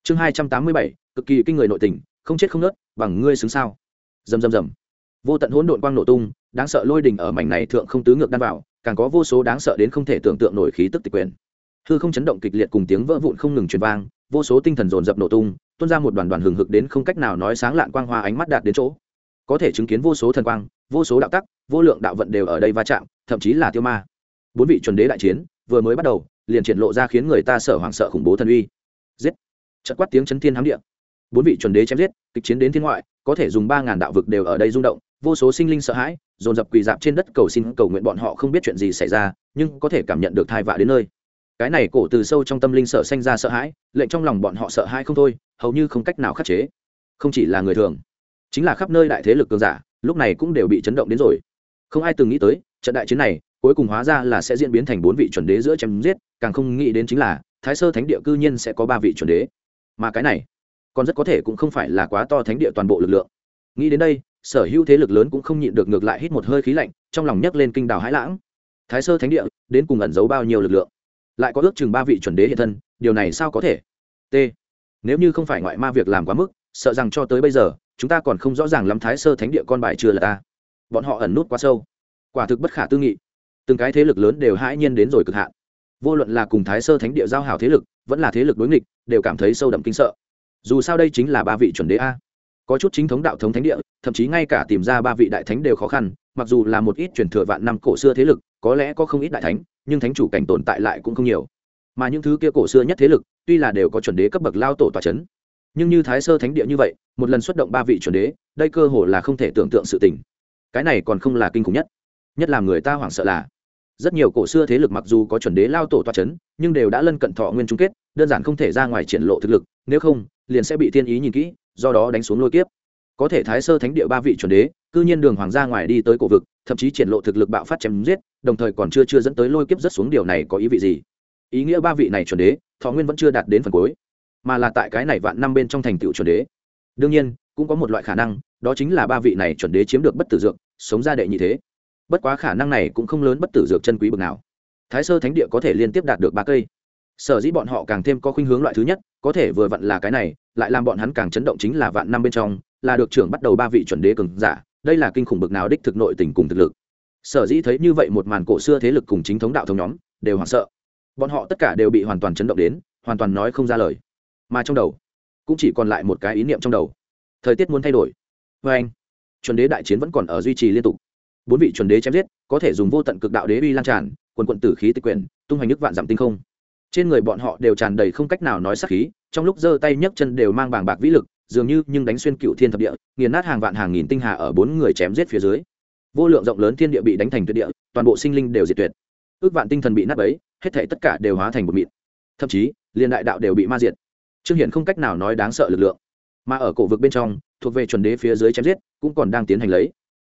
Chương hai trăm tám mươi bảy, cực kỳ kinh người nội tình, không chết không nớt, bằng ngươi xứng sao? Dầm dầm dầm vô tận hỗn độn quang nổ tung, đáng sợ lôi đình ở mảnh này thượng không tứ ngược đan vào, càng có vô số đáng sợ đến không thể tưởng tượng nổi khí tức tịch quyền hư không chấn động kịch liệt cùng tiếng vỡ vụn không ngừng truyền vang, vô số tinh thần dồn dập nổ tung, tuôn ra một đoàn đoàn hừng hực đến không cách nào nói sáng lạn quang hoa ánh mắt đạt đến chỗ có thể chứng kiến vô số thần quang, vô số đạo tắc, vô lượng đạo vận đều ở đây va chạm, thậm chí là tiêu ma. Bốn vị chuẩn đế đại chiến, vừa mới bắt đầu, liền triển lộ ra khiến người ta sợ hoảng sợ khủng bố thần uy. Giết! Chật quát tiếng chấn thiên hám địa. Bốn vị chuẩn đế chém giết, kịch chiến đến thiên ngoại, có thể dùng ba ngàn đạo vực đều ở đây rung động, vô số sinh linh sợ hãi, dồn dập quỳ dạp trên đất cầu xin cầu nguyện bọn họ không biết chuyện gì xảy ra, nhưng có thể cảm nhận được thai vạ đến nơi. Cái này cổ từ sâu trong tâm linh sợ sanh ra sợ hãi, lệnh trong lòng bọn họ sợ hãi không thôi, hầu như không cách nào khắc chế. Không chỉ là người thường chính là khắp nơi đại thế lực cường giả, lúc này cũng đều bị chấn động đến rồi. Không ai từng nghĩ tới, trận đại chiến này, cuối cùng hóa ra là sẽ diễn biến thành bốn vị chuẩn đế giữa chém giết, càng không nghĩ đến chính là, thái sơ thánh địa cư nhiên sẽ có ba vị chuẩn đế. Mà cái này, còn rất có thể cũng không phải là quá to thánh địa toàn bộ lực lượng. Nghĩ đến đây, sở hữu thế lực lớn cũng không nhịn được ngược lại hít một hơi khí lạnh, trong lòng nhấc lên kinh đào hãi lãng. Thái sơ thánh địa, đến cùng ẩn giấu bao nhiêu lực lượng? Lại có ước chừng ba vị chuẩn đế hiện thân, điều này sao có thể? T. Nếu như không phải ngoại ma việc làm quá mức, sợ rằng cho tới bây giờ chúng ta còn không rõ ràng lắm thái sơ thánh địa con bài chưa là ta. Bọn họ ẩn nút quá sâu. Quả thực bất khả tư nghị. Từng cái thế lực lớn đều hãi nhiên đến rồi cực hạn. Vô luận là cùng thái sơ thánh địa giao hảo thế lực, vẫn là thế lực đối nghịch, đều cảm thấy sâu đậm kinh sợ. Dù sao đây chính là ba vị chuẩn đế a. Có chút chính thống đạo thống thánh địa, thậm chí ngay cả tìm ra ba vị đại thánh đều khó khăn, mặc dù là một ít truyền thừa vạn năm cổ xưa thế lực, có lẽ có không ít đại thánh, nhưng thánh chủ cảnh tồn tại lại cũng không nhiều. Mà những thứ kia cổ xưa nhất thế lực, tuy là đều có chuẩn đế cấp bậc lao tổ tòa c h ấ n nhưng như thái sơ thánh địa như vậy, một lần xuất động ba vị chuẩn đế, đây cơ hồ là không thể tưởng tượng sự tình. Cái này còn không là kinh khủng nhất. Nhất là người ta hoảng sợ là, rất nhiều cổ xưa thế lực mặc dù có chuẩn đế lao tổ toa c h ấ n nhưng đều đã lân cận thọ nguyên chung kết, đơn giản không thể ra ngoài triển lộ thực lực, nếu không, liền sẽ bị thiên ý nhìn kỹ, do đó đánh xuống lôi kiếp. Có thể thái sơ thánh địa ba vị chuẩn đế, cư nhiên đường hoàng ra ngoài đi tới cổ vực, thậm chí triển lộ thực lực bạo phát chém giết, đồng thời còn chưa chưa dẫn tới lôi kiếp rất xuống điều này có ý vị gì? Ý nghĩa ba vị này chuẩn đế, thọ nguyên vẫn chưa đạt đến phần cuối mà là tại cái này vạn năm bên trong thành tựu chuẩn đế. Đương nhiên, cũng có một loại khả năng, đó chính là ba vị này chuẩn đế chiếm được bất tử dược, sống ra đệ nhị thế. Bất quá khả năng này cũng không lớn bất tử dược chân quý bực nào. Thái sơ thánh địa có thể liên tiếp đạt được ba cây. Sở dĩ bọn họ càng thêm có khuynh hướng loại thứ nhất, có thể vừa vặn là cái này, lại làm bọn hắn càng chấn động chính là vạn năm bên trong, là được trưởng bắt đầu ba vị chuẩn đế cường giả, đây là kinh khủng bực nào đích thực nội tình cùng thực lực. Sở dĩ thấy như vậy một màn cổ xưa thế lực cùng chính thống đạo thống nhóm, đều hoảng sợ. Bọn họ tất cả đều bị hoàn toàn chấn động đến, hoàn toàn nói không ra lời mà trong đầu cũng chỉ còn lại một cái ý niệm trong đầu. Thời tiết muốn thay đổi. Vê anh, chuẩn đế đại chiến vẫn còn ở duy trì liên tục. Bốn vị chuẩn đế chém giết, có thể dùng vô tận cực đạo đế uy lan tràn, quần quận tử khí tịch quyển, tung hoành nước vạn dặm tinh không. Trên người bọn họ đều tràn đầy không cách nào nói sắc khí, trong lúc giơ tay nhấc chân đều mang bàng bạc vĩ lực, dường như nhưng đánh xuyên cựu thiên thập địa, nghiền nát hàng vạn hàng nghìn tinh hà ở bốn người chém giết phía dưới. Vô lượng rộng lớn thiên địa bị đánh thành tuyệt địa, toàn bộ sinh linh đều diệt tuyệt. Ước vạn tinh thần bị nát bấy, hết thể tất cả đều hóa thành một mịn. Thậm chí liên đại đạo đều bị ma diệt trương hiển không cách nào nói đáng sợ lực lượng, mà ở cổ vực bên trong, thuộc về chuẩn đế phía dưới chém giết, cũng còn đang tiến hành lấy.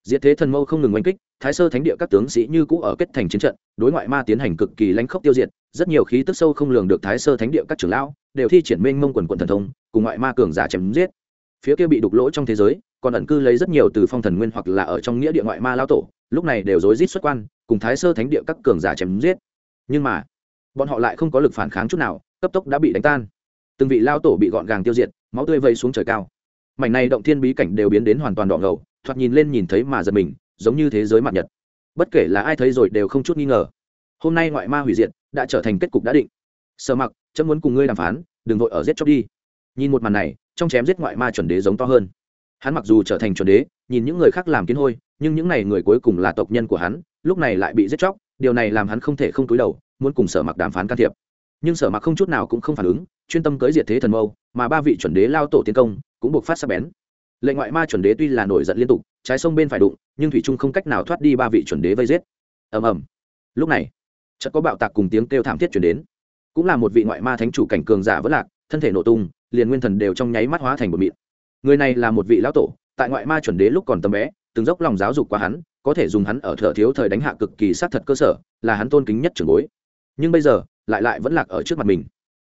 Diệt thế thần mâu không ngừng oanh kích, thái sơ thánh địa các tướng sĩ như cũ ở kết thành chiến trận, đối ngoại ma tiến hành cực kỳ lãnh khốc tiêu diệt, rất nhiều khí tức sâu không lường được thái sơ thánh địa các trưởng lão, đều thi triển minh mông quần quần thần thông, cùng ngoại ma cường giả chém giết. Phía kia bị đục lỗ trong thế giới, còn ẩn cư lấy rất nhiều từ phong thần nguyên hoặc là ở trong nghĩa địa ngoại ma lao tổ, lúc này đều rối rít xuất quan, cùng thái sơ thánh địa các cường giả chém giết. Nhưng mà, bọn họ lại không có lực phản kháng chút nào, cấp tốc đã bị đánh tan từng vị lao tổ bị gọn gàng tiêu diệt, máu tươi vây xuống trời cao. Mảnh này động thiên bí cảnh đều biến đến hoàn toàn đỏ ngầu, thoạt nhìn lên nhìn thấy mà giật mình, giống như thế giới mặt nhật. Bất kể là ai thấy rồi đều không chút nghi ngờ. Hôm nay ngoại ma hủy diệt, đã trở thành kết cục đã định. Sợ mặc, chấm muốn cùng ngươi đàm phán, đừng vội ở giết chóc đi. Nhìn một màn này, trong chém giết ngoại ma chuẩn đế giống to hơn. Hắn mặc dù trở thành chuẩn đế, nhìn những người khác làm kiến hôi, nhưng những n à y người cuối cùng là tộc nhân của hắn, lúc này lại bị giết chóc, điều này làm hắn không thể không túi đầu, muốn cùng sở mặc đàm phán can thiệp. Nhưng sở mặc không chút nào cũng không phản ứng chuyên tâm cưới diệt thế thần mâu, mà ba vị chuẩn đế lao tổ tiến công cũng buộc phát sắc bén. Lệnh ngoại ma chuẩn đế tuy là nổi giận liên tục, trái sông bên phải đụng, nhưng thủy trung không cách nào thoát đi ba vị chuẩn đế vây giết. Ầm ầm. Lúc này, chợt có bạo tạc cùng tiếng kêu thảm thiết chuyển đến. Cũng là một vị ngoại ma thánh chủ cảnh cường giả vỡ lạc, thân thể nổ tung, liền nguyên thần đều trong nháy mắt hóa thành một mịn. Người này là một vị lão tổ, tại ngoại ma chuẩn đế lúc còn tầm bé, từng dốc lòng giáo dục qua hắn, có thể dùng hắn ở thợ thiếu thời đánh hạ cực kỳ sát thật cơ sở, là hắn tôn kính nhất trường bối. Nhưng bây giờ, lại lại vẫn lạc ở trước mặt mình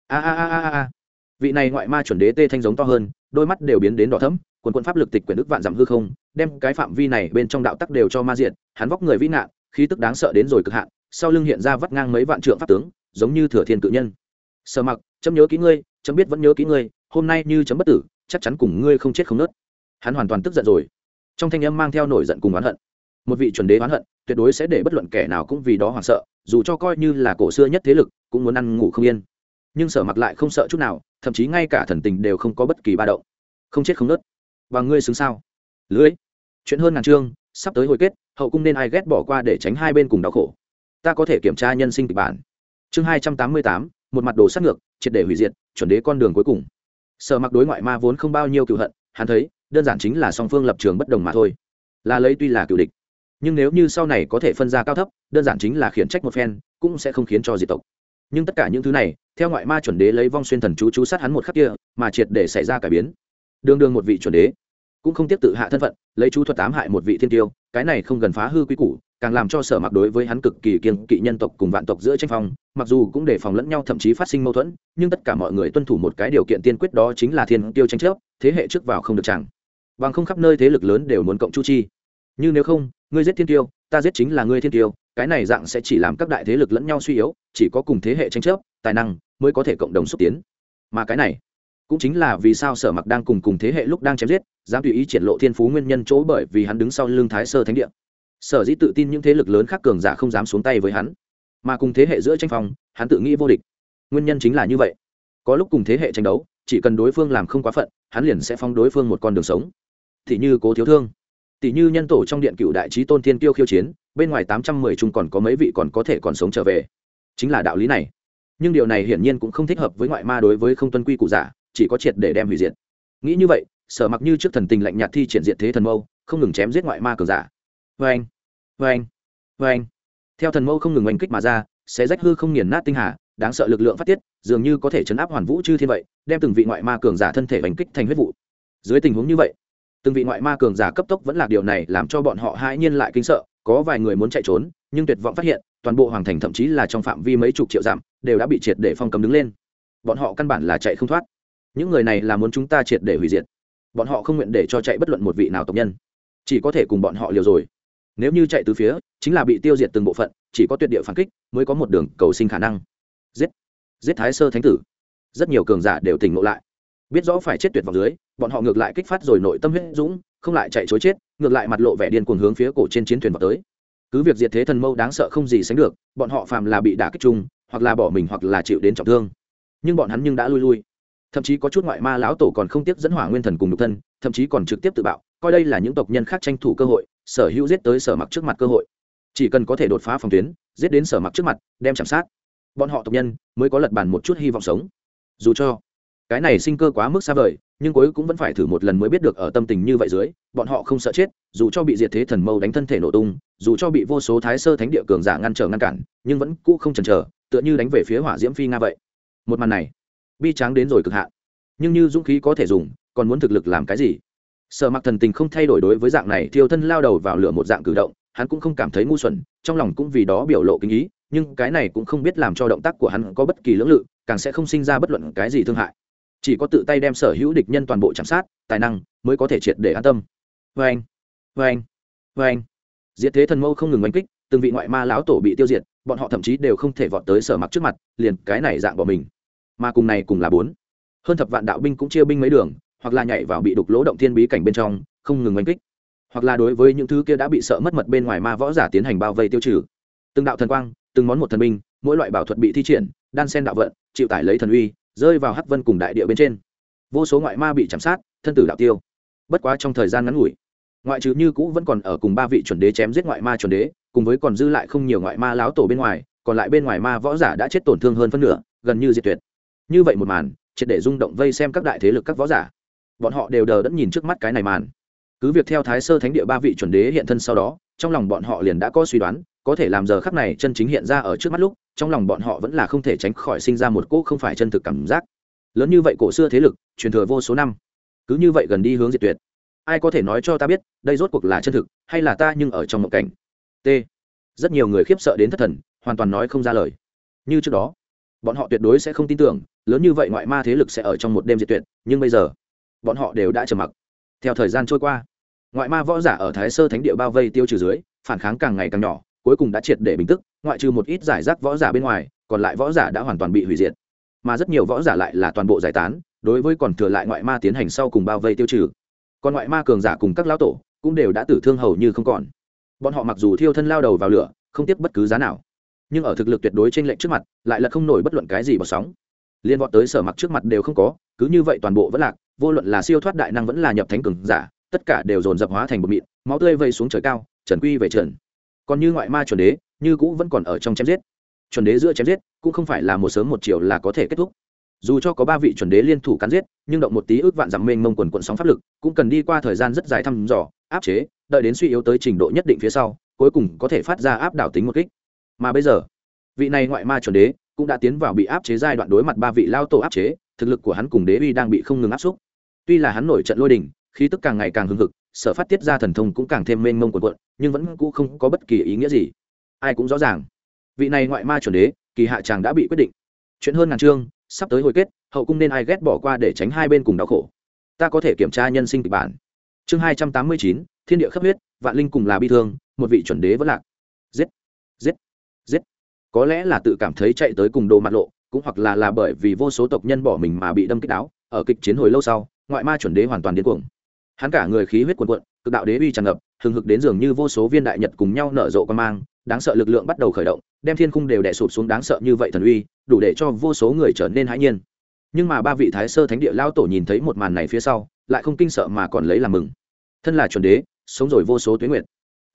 a a a a a vị này ngoại ma chuẩn đế tê thanh giống to hơn, đôi mắt đều biến đến đỏ thẫm, quần quân pháp lực tịch quyển đức vạn dặm hư không, đem cái phạm vi này bên trong đạo tắc đều cho ma diện hắn vóc người vĩ nạn khí tức đáng sợ đến rồi cực hạn, sau lưng hiện ra vắt ngang mấy vạn trượng pháp tướng, giống như thừa thiên cự nhân. Sơ mặc, chấm nhớ kỹ ngươi, chấm biết vẫn nhớ kỹ ngươi, hôm nay như chấm bất tử, chắc chắn cùng ngươi không chết không nớt. Hắn hoàn toàn tức giận rồi. Trong thanh âm mang theo nổi giận cùng oán hận. Một vị chuẩn đế oán hận, tuyệt đối sẽ để bất luận kẻ nào cũng vì đó hoảng sợ, dù cho coi như là cổ xưa nhất thế lực, cũng muốn ăn ngủ không yên nhưng sở mặc lại không sợ chút nào, thậm chí ngay cả thần tình đều không có bất kỳ ba động. Không chết không nớt. Và ngươi xứng sao? Lưới. Chuyện hơn ngàn chương, sắp tới hồi kết, hậu cung nên ai ghét bỏ qua để tránh hai bên cùng đau khổ. Ta có thể kiểm tra nhân sinh kịch bản. Chương hai trăm tám mươi tám, một mặt đồ sát ngược, triệt để hủy diệt, chuẩn đế con đường cuối cùng. Sở mặc đối ngoại ma vốn không bao nhiêu cựu hận, hắn thấy, đơn giản chính là song phương lập trường bất đồng mà thôi. Là lấy tuy là cựu địch, nhưng nếu như sau này có thể phân ra cao thấp, đơn giản chính là khiển trách một phen, cũng sẽ không khiến cho diệt tộc nhưng tất cả những thứ này, theo ngoại ma chuẩn đế lấy vong xuyên thần chú chú sát hắn một khắc kia, mà triệt để xảy ra cải biến. Đương đương một vị chuẩn đế, cũng không tiếp tự hạ thân phận, lấy chú thuật ám hại một vị thiên tiêu, cái này không gần phá hư quy củ, càng làm cho sở mặc đối với hắn cực kỳ kiên kỵ nhân tộc cùng vạn tộc giữa tranh phong, mặc dù cũng để phòng lẫn nhau thậm chí phát sinh mâu thuẫn, nhưng tất cả mọi người tuân thủ một cái điều kiện tiên quyết đó chính là thiên tiêu tranh chấp, thế hệ trước vào không được chẳng. Bằng không khắp nơi thế lực lớn đều muốn cộng chu chi. Như nếu không ngươi giết thiên tiêu, ta giết chính là ngươi thiên tiêu, cái này dạng sẽ chỉ làm các đại thế lực lẫn nhau suy yếu, chỉ có cùng thế hệ tranh chấp, tài năng mới có thể cộng đồng xúc tiến. Mà cái này cũng chính là vì sao sở mặc đang cùng cùng thế hệ lúc đang chém giết, dám tùy ý triển lộ thiên phú nguyên nhân chỗ bởi vì hắn đứng sau lưng thái sơ thánh địa. Sở dĩ tự tin những thế lực lớn khác cường giả không dám xuống tay với hắn, mà cùng thế hệ giữa tranh phong, hắn tự nghĩ vô địch. Nguyên nhân chính là như vậy. Có lúc cùng thế hệ tranh đấu, chỉ cần đối phương làm không quá phận, hắn liền sẽ phong đối phương một con đường sống. Thì như cố thiếu thương tỷ như nhân tổ trong điện cựu đại trí tôn thiên tiêu khiêu chiến, bên ngoài tám trăm mười chung còn có mấy vị còn có thể còn sống trở về. Chính là đạo lý này. Nhưng điều này hiển nhiên cũng không thích hợp với ngoại ma đối với không tuân quy cụ giả, chỉ có triệt để đem hủy diệt. Nghĩ như vậy, sở mặc như trước thần tình lạnh nhạt thi triển diện thế thần mâu, không ngừng chém giết ngoại ma cường giả. Vê anh vê anh vê anh theo thần mâu không ngừng oanh kích mà ra sẽ rách hư không nghiền nát tinh hà, đáng sợ lực lượng phát tiết, dường như có thể chấn áp hoàn vũ chư thiên vậy, đem từng vị ngoại ma cường giả thân thể oanh kích thành huyết vụ. Dưới tình huống như vậy từng vị ngoại ma cường giả cấp tốc vẫn là điều này làm cho bọn họ hãi nhiên lại kinh sợ, có vài người muốn chạy trốn, nhưng tuyệt vọng phát hiện, toàn bộ hoàng thành thậm chí là trong phạm vi mấy chục triệu dặm, đều đã bị triệt để phong cấm đứng lên. Bọn họ căn bản là chạy không thoát. Những người này là muốn chúng ta triệt để hủy diệt. Bọn họ không nguyện để cho chạy bất luận một vị nào tộc nhân. Chỉ có thể cùng bọn họ liều rồi. Nếu như chạy từ phía, chính là bị tiêu diệt từng bộ phận, chỉ có tuyệt địa phản kích mới có một đường cầu sinh khả năng. Giết. Giết thái sơ thánh tử. Rất nhiều cường giả đều tỉnh ngộ lại biết rõ phải chết tuyệt vọng dưới, bọn họ ngược lại kích phát rồi nội tâm huyết dũng, không lại chạy chối chết, ngược lại mặt lộ vẻ điên cuồng hướng phía cổ trên chiến thuyền vào tới. Cứ việc diệt thế thần mâu đáng sợ không gì sánh được, bọn họ phàm là bị đả kích chung, hoặc là bỏ mình hoặc là chịu đến trọng thương. Nhưng bọn hắn nhưng đã lui lui. Thậm chí có chút ngoại ma lão tổ còn không tiếp dẫn hỏa nguyên thần cùng nhục thân, thậm chí còn trực tiếp tự bạo, coi đây là những tộc nhân khác tranh thủ cơ hội, sở hữu giết tới sở mặc trước mặt cơ hội. Chỉ cần có thể đột phá phòng tuyến, giết đến sở mặc trước mặt, đem chạm sát. Bọn họ tộc nhân mới có lật bàn một chút hy vọng sống. Dù cho cái này sinh cơ quá mức xa vời, nhưng cuối cũng vẫn phải thử một lần mới biết được ở tâm tình như vậy dưới, bọn họ không sợ chết, dù cho bị diệt thế thần mâu đánh thân thể nổ tung, dù cho bị vô số thái sơ thánh địa cường giả ngăn trở ngăn cản, nhưng vẫn cũ không chần chờ, tựa như đánh về phía hỏa diễm phi nga vậy. Một màn này, bi tráng đến rồi cực hạn. Nhưng như dũng khí có thể dùng, còn muốn thực lực làm cái gì? Sợ mặc thần tình không thay đổi đối với dạng này, thiêu thân lao đầu vào lửa một dạng cử động, hắn cũng không cảm thấy ngu xuẩn, trong lòng cũng vì đó biểu lộ kinh ý, nhưng cái này cũng không biết làm cho động tác của hắn có bất kỳ lưỡng lự, càng sẽ không sinh ra bất luận cái gì thương hại chỉ có tự tay đem sở hữu địch nhân toàn bộ chạm sát, tài năng mới có thể triệt để an tâm. Vê anh vê anh vê anh. Diệt thế thần mâu không ngừng oanh kích, từng vị ngoại ma lão tổ bị tiêu diệt, bọn họ thậm chí đều không thể vọt tới sở mặc trước mặt, liền cái này dạng bỏ mình. Mà cùng này cùng là bốn. Hơn thập vạn đạo binh cũng chia binh mấy đường, hoặc là nhảy vào bị đục lỗ động thiên bí cảnh bên trong, không ngừng oanh kích. Hoặc là đối với những thứ kia đã bị sợ mất mật bên ngoài ma võ giả tiến hành bao vây tiêu trừ. Từng đạo thần quang, từng món một thần binh, mỗi loại bảo thuật bị thi triển, đan sen đạo vận, chịu tải lấy thần uy rơi vào hắc vân cùng đại địa bên trên. Vô số ngoại ma bị chạm sát, thân tử đạo tiêu. Bất quá trong thời gian ngắn ngủi, ngoại trừ như cũ vẫn còn ở cùng ba vị chuẩn đế chém giết ngoại ma chuẩn đế, cùng với còn dư lại không nhiều ngoại ma láo tổ bên ngoài, còn lại bên ngoài ma võ giả đã chết tổn thương hơn phân nửa, gần như diệt tuyệt. Như vậy một màn, triệt để rung động vây xem các đại thế lực các võ giả. Bọn họ đều đờ đẫn nhìn trước mắt cái này màn. Cứ việc theo thái sơ thánh địa ba vị chuẩn đế hiện thân sau đó, trong lòng bọn họ liền đã có suy đoán, có thể làm giờ khắc này chân chính hiện ra ở trước mắt lúc trong lòng bọn họ vẫn là không thể tránh khỏi sinh ra một cỗ không phải chân thực cảm giác. Lớn như vậy cổ xưa thế lực, truyền thừa vô số năm, cứ như vậy gần đi hướng diệt tuyệt. Ai có thể nói cho ta biết, đây rốt cuộc là chân thực, hay là ta nhưng ở trong mộng cảnh? T. Rất nhiều người khiếp sợ đến thất thần, hoàn toàn nói không ra lời. Như trước đó, bọn họ tuyệt đối sẽ không tin tưởng, lớn như vậy ngoại ma thế lực sẽ ở trong một đêm diệt tuyệt, nhưng bây giờ, bọn họ đều đã trầm mặc. Theo thời gian trôi qua, ngoại ma võ giả ở thái sơ thánh địa bao vây tiêu trừ dưới, phản kháng càng ngày càng nhỏ, cuối cùng đã triệt để bình tức ngoại trừ một ít giải rác võ giả bên ngoài, còn lại võ giả đã hoàn toàn bị hủy diệt. Mà rất nhiều võ giả lại là toàn bộ giải tán, đối với còn thừa lại ngoại ma tiến hành sau cùng bao vây tiêu trừ. Còn ngoại ma cường giả cùng các lão tổ cũng đều đã tử thương hầu như không còn. Bọn họ mặc dù thiêu thân lao đầu vào lửa, không tiếp bất cứ giá nào. Nhưng ở thực lực tuyệt đối trên lệnh trước mặt, lại là không nổi bất luận cái gì bọt sóng. Liên vọt tới sở mặc trước mặt đều không có, cứ như vậy toàn bộ vẫn lạc, vô luận là siêu thoát đại năng vẫn là nhập thánh cường giả, tất cả đều dồn dập hóa thành bột mịn, máu tươi vây xuống trời cao, trần quy về trần còn như ngoại ma chuẩn đế, như cũ vẫn còn ở trong chém giết. Chuẩn đế giữa chém giết, cũng không phải là một sớm một chiều là có thể kết thúc. Dù cho có ba vị chuẩn đế liên thủ cắn giết, nhưng động một tí ước vạn dặm mênh mông quần quận sóng pháp lực, cũng cần đi qua thời gian rất dài thăm dò, áp chế, đợi đến suy yếu tới trình độ nhất định phía sau, cuối cùng có thể phát ra áp đảo tính một kích. Mà bây giờ, vị này ngoại ma chuẩn đế cũng đã tiến vào bị áp chế giai đoạn đối mặt ba vị lao tổ áp chế, thực lực của hắn cùng đế uy đang bị không ngừng áp xúc. Tuy là hắn nổi trận lôi đình khí tức càng ngày càng hưng hực, sở phát tiết ra thần thông cũng càng thêm mênh mông quần quận nhưng vẫn cũ không có bất kỳ ý nghĩa gì. Ai cũng rõ ràng. Vị này ngoại ma chuẩn đế, kỳ hạ chàng đã bị quyết định. Chuyện hơn ngàn chương, sắp tới hồi kết, hậu cung nên ai ghét bỏ qua để tránh hai bên cùng đau khổ. Ta có thể kiểm tra nhân sinh kịch bản. Chương hai trăm tám mươi chín, thiên địa khắp huyết, vạn linh cùng là bi thương, một vị chuẩn đế vẫn lạc. Giết giết giết. Có lẽ là tự cảm thấy chạy tới cùng đồ mặt lộ, cũng hoặc là là bởi vì vô số tộc nhân bỏ mình mà bị đâm kích đáo, ở kịch chiến hồi lâu sau, ngoại ma chuẩn đế hoàn toàn điên cuồng hắn cả người khí huyết cuồn cuộn, cực đạo đế uy tràn ngập, hừng hực đến dường như vô số viên đại nhật cùng nhau nở rộ quan mang, đáng sợ lực lượng bắt đầu khởi động, đem thiên khung đều đè sụp xuống đáng sợ như vậy thần uy, đủ để cho vô số người trở nên hãi nhiên. Nhưng mà ba vị thái sơ thánh địa lao tổ nhìn thấy một màn này phía sau, lại không kinh sợ mà còn lấy làm mừng. Thân là chuẩn đế, sống rồi vô số tuyến nguyện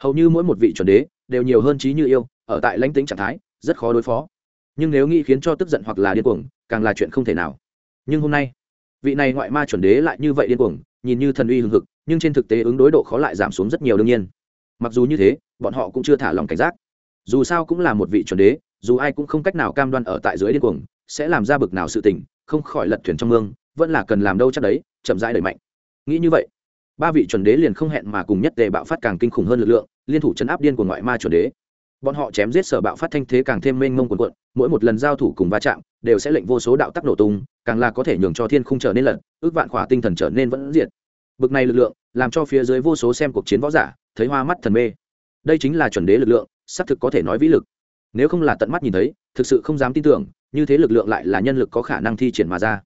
hầu như mỗi một vị chuẩn đế đều nhiều hơn trí như yêu, ở tại lãnh tính trạng thái, rất khó đối phó. Nhưng nếu nghĩ khiến cho tức giận hoặc là điên cuồng, càng là chuyện không thể nào. Nhưng hôm nay vị này ngoại ma chuẩn đế lại như vậy điên cuồng, nhìn như thần uy hưng hực, nhưng trên thực tế ứng đối độ khó lại giảm xuống rất nhiều đương nhiên. Mặc dù như thế, bọn họ cũng chưa thả lòng cảnh giác. Dù sao cũng là một vị chuẩn đế, dù ai cũng không cách nào cam đoan ở tại dưới điên cuồng, sẽ làm ra bực nào sự tình, không khỏi lật thuyền trong mương, vẫn là cần làm đâu chắc đấy, chậm rãi đẩy mạnh. Nghĩ như vậy, ba vị chuẩn đế liền không hẹn mà cùng nhất tề bạo phát càng kinh khủng hơn lực lượng, liên thủ chấn áp điên của ngoại ma chuẩn đế bọn họ chém giết sở bạo phát thanh thế càng thêm mênh mông quần quận mỗi một lần giao thủ cùng va chạm đều sẽ lệnh vô số đạo tắc nổ tung, càng là có thể nhường cho thiên không trở nên lật, ước vạn khỏa tinh thần trở nên vẫn diệt. Bực này lực lượng, làm cho phía dưới vô số xem cuộc chiến võ giả, thấy hoa mắt thần mê. Đây chính là chuẩn đế lực lượng, xác thực có thể nói vĩ lực. Nếu không là tận mắt nhìn thấy, thực sự không dám tin tưởng, như thế lực lượng lại là nhân lực có khả năng thi triển mà ra.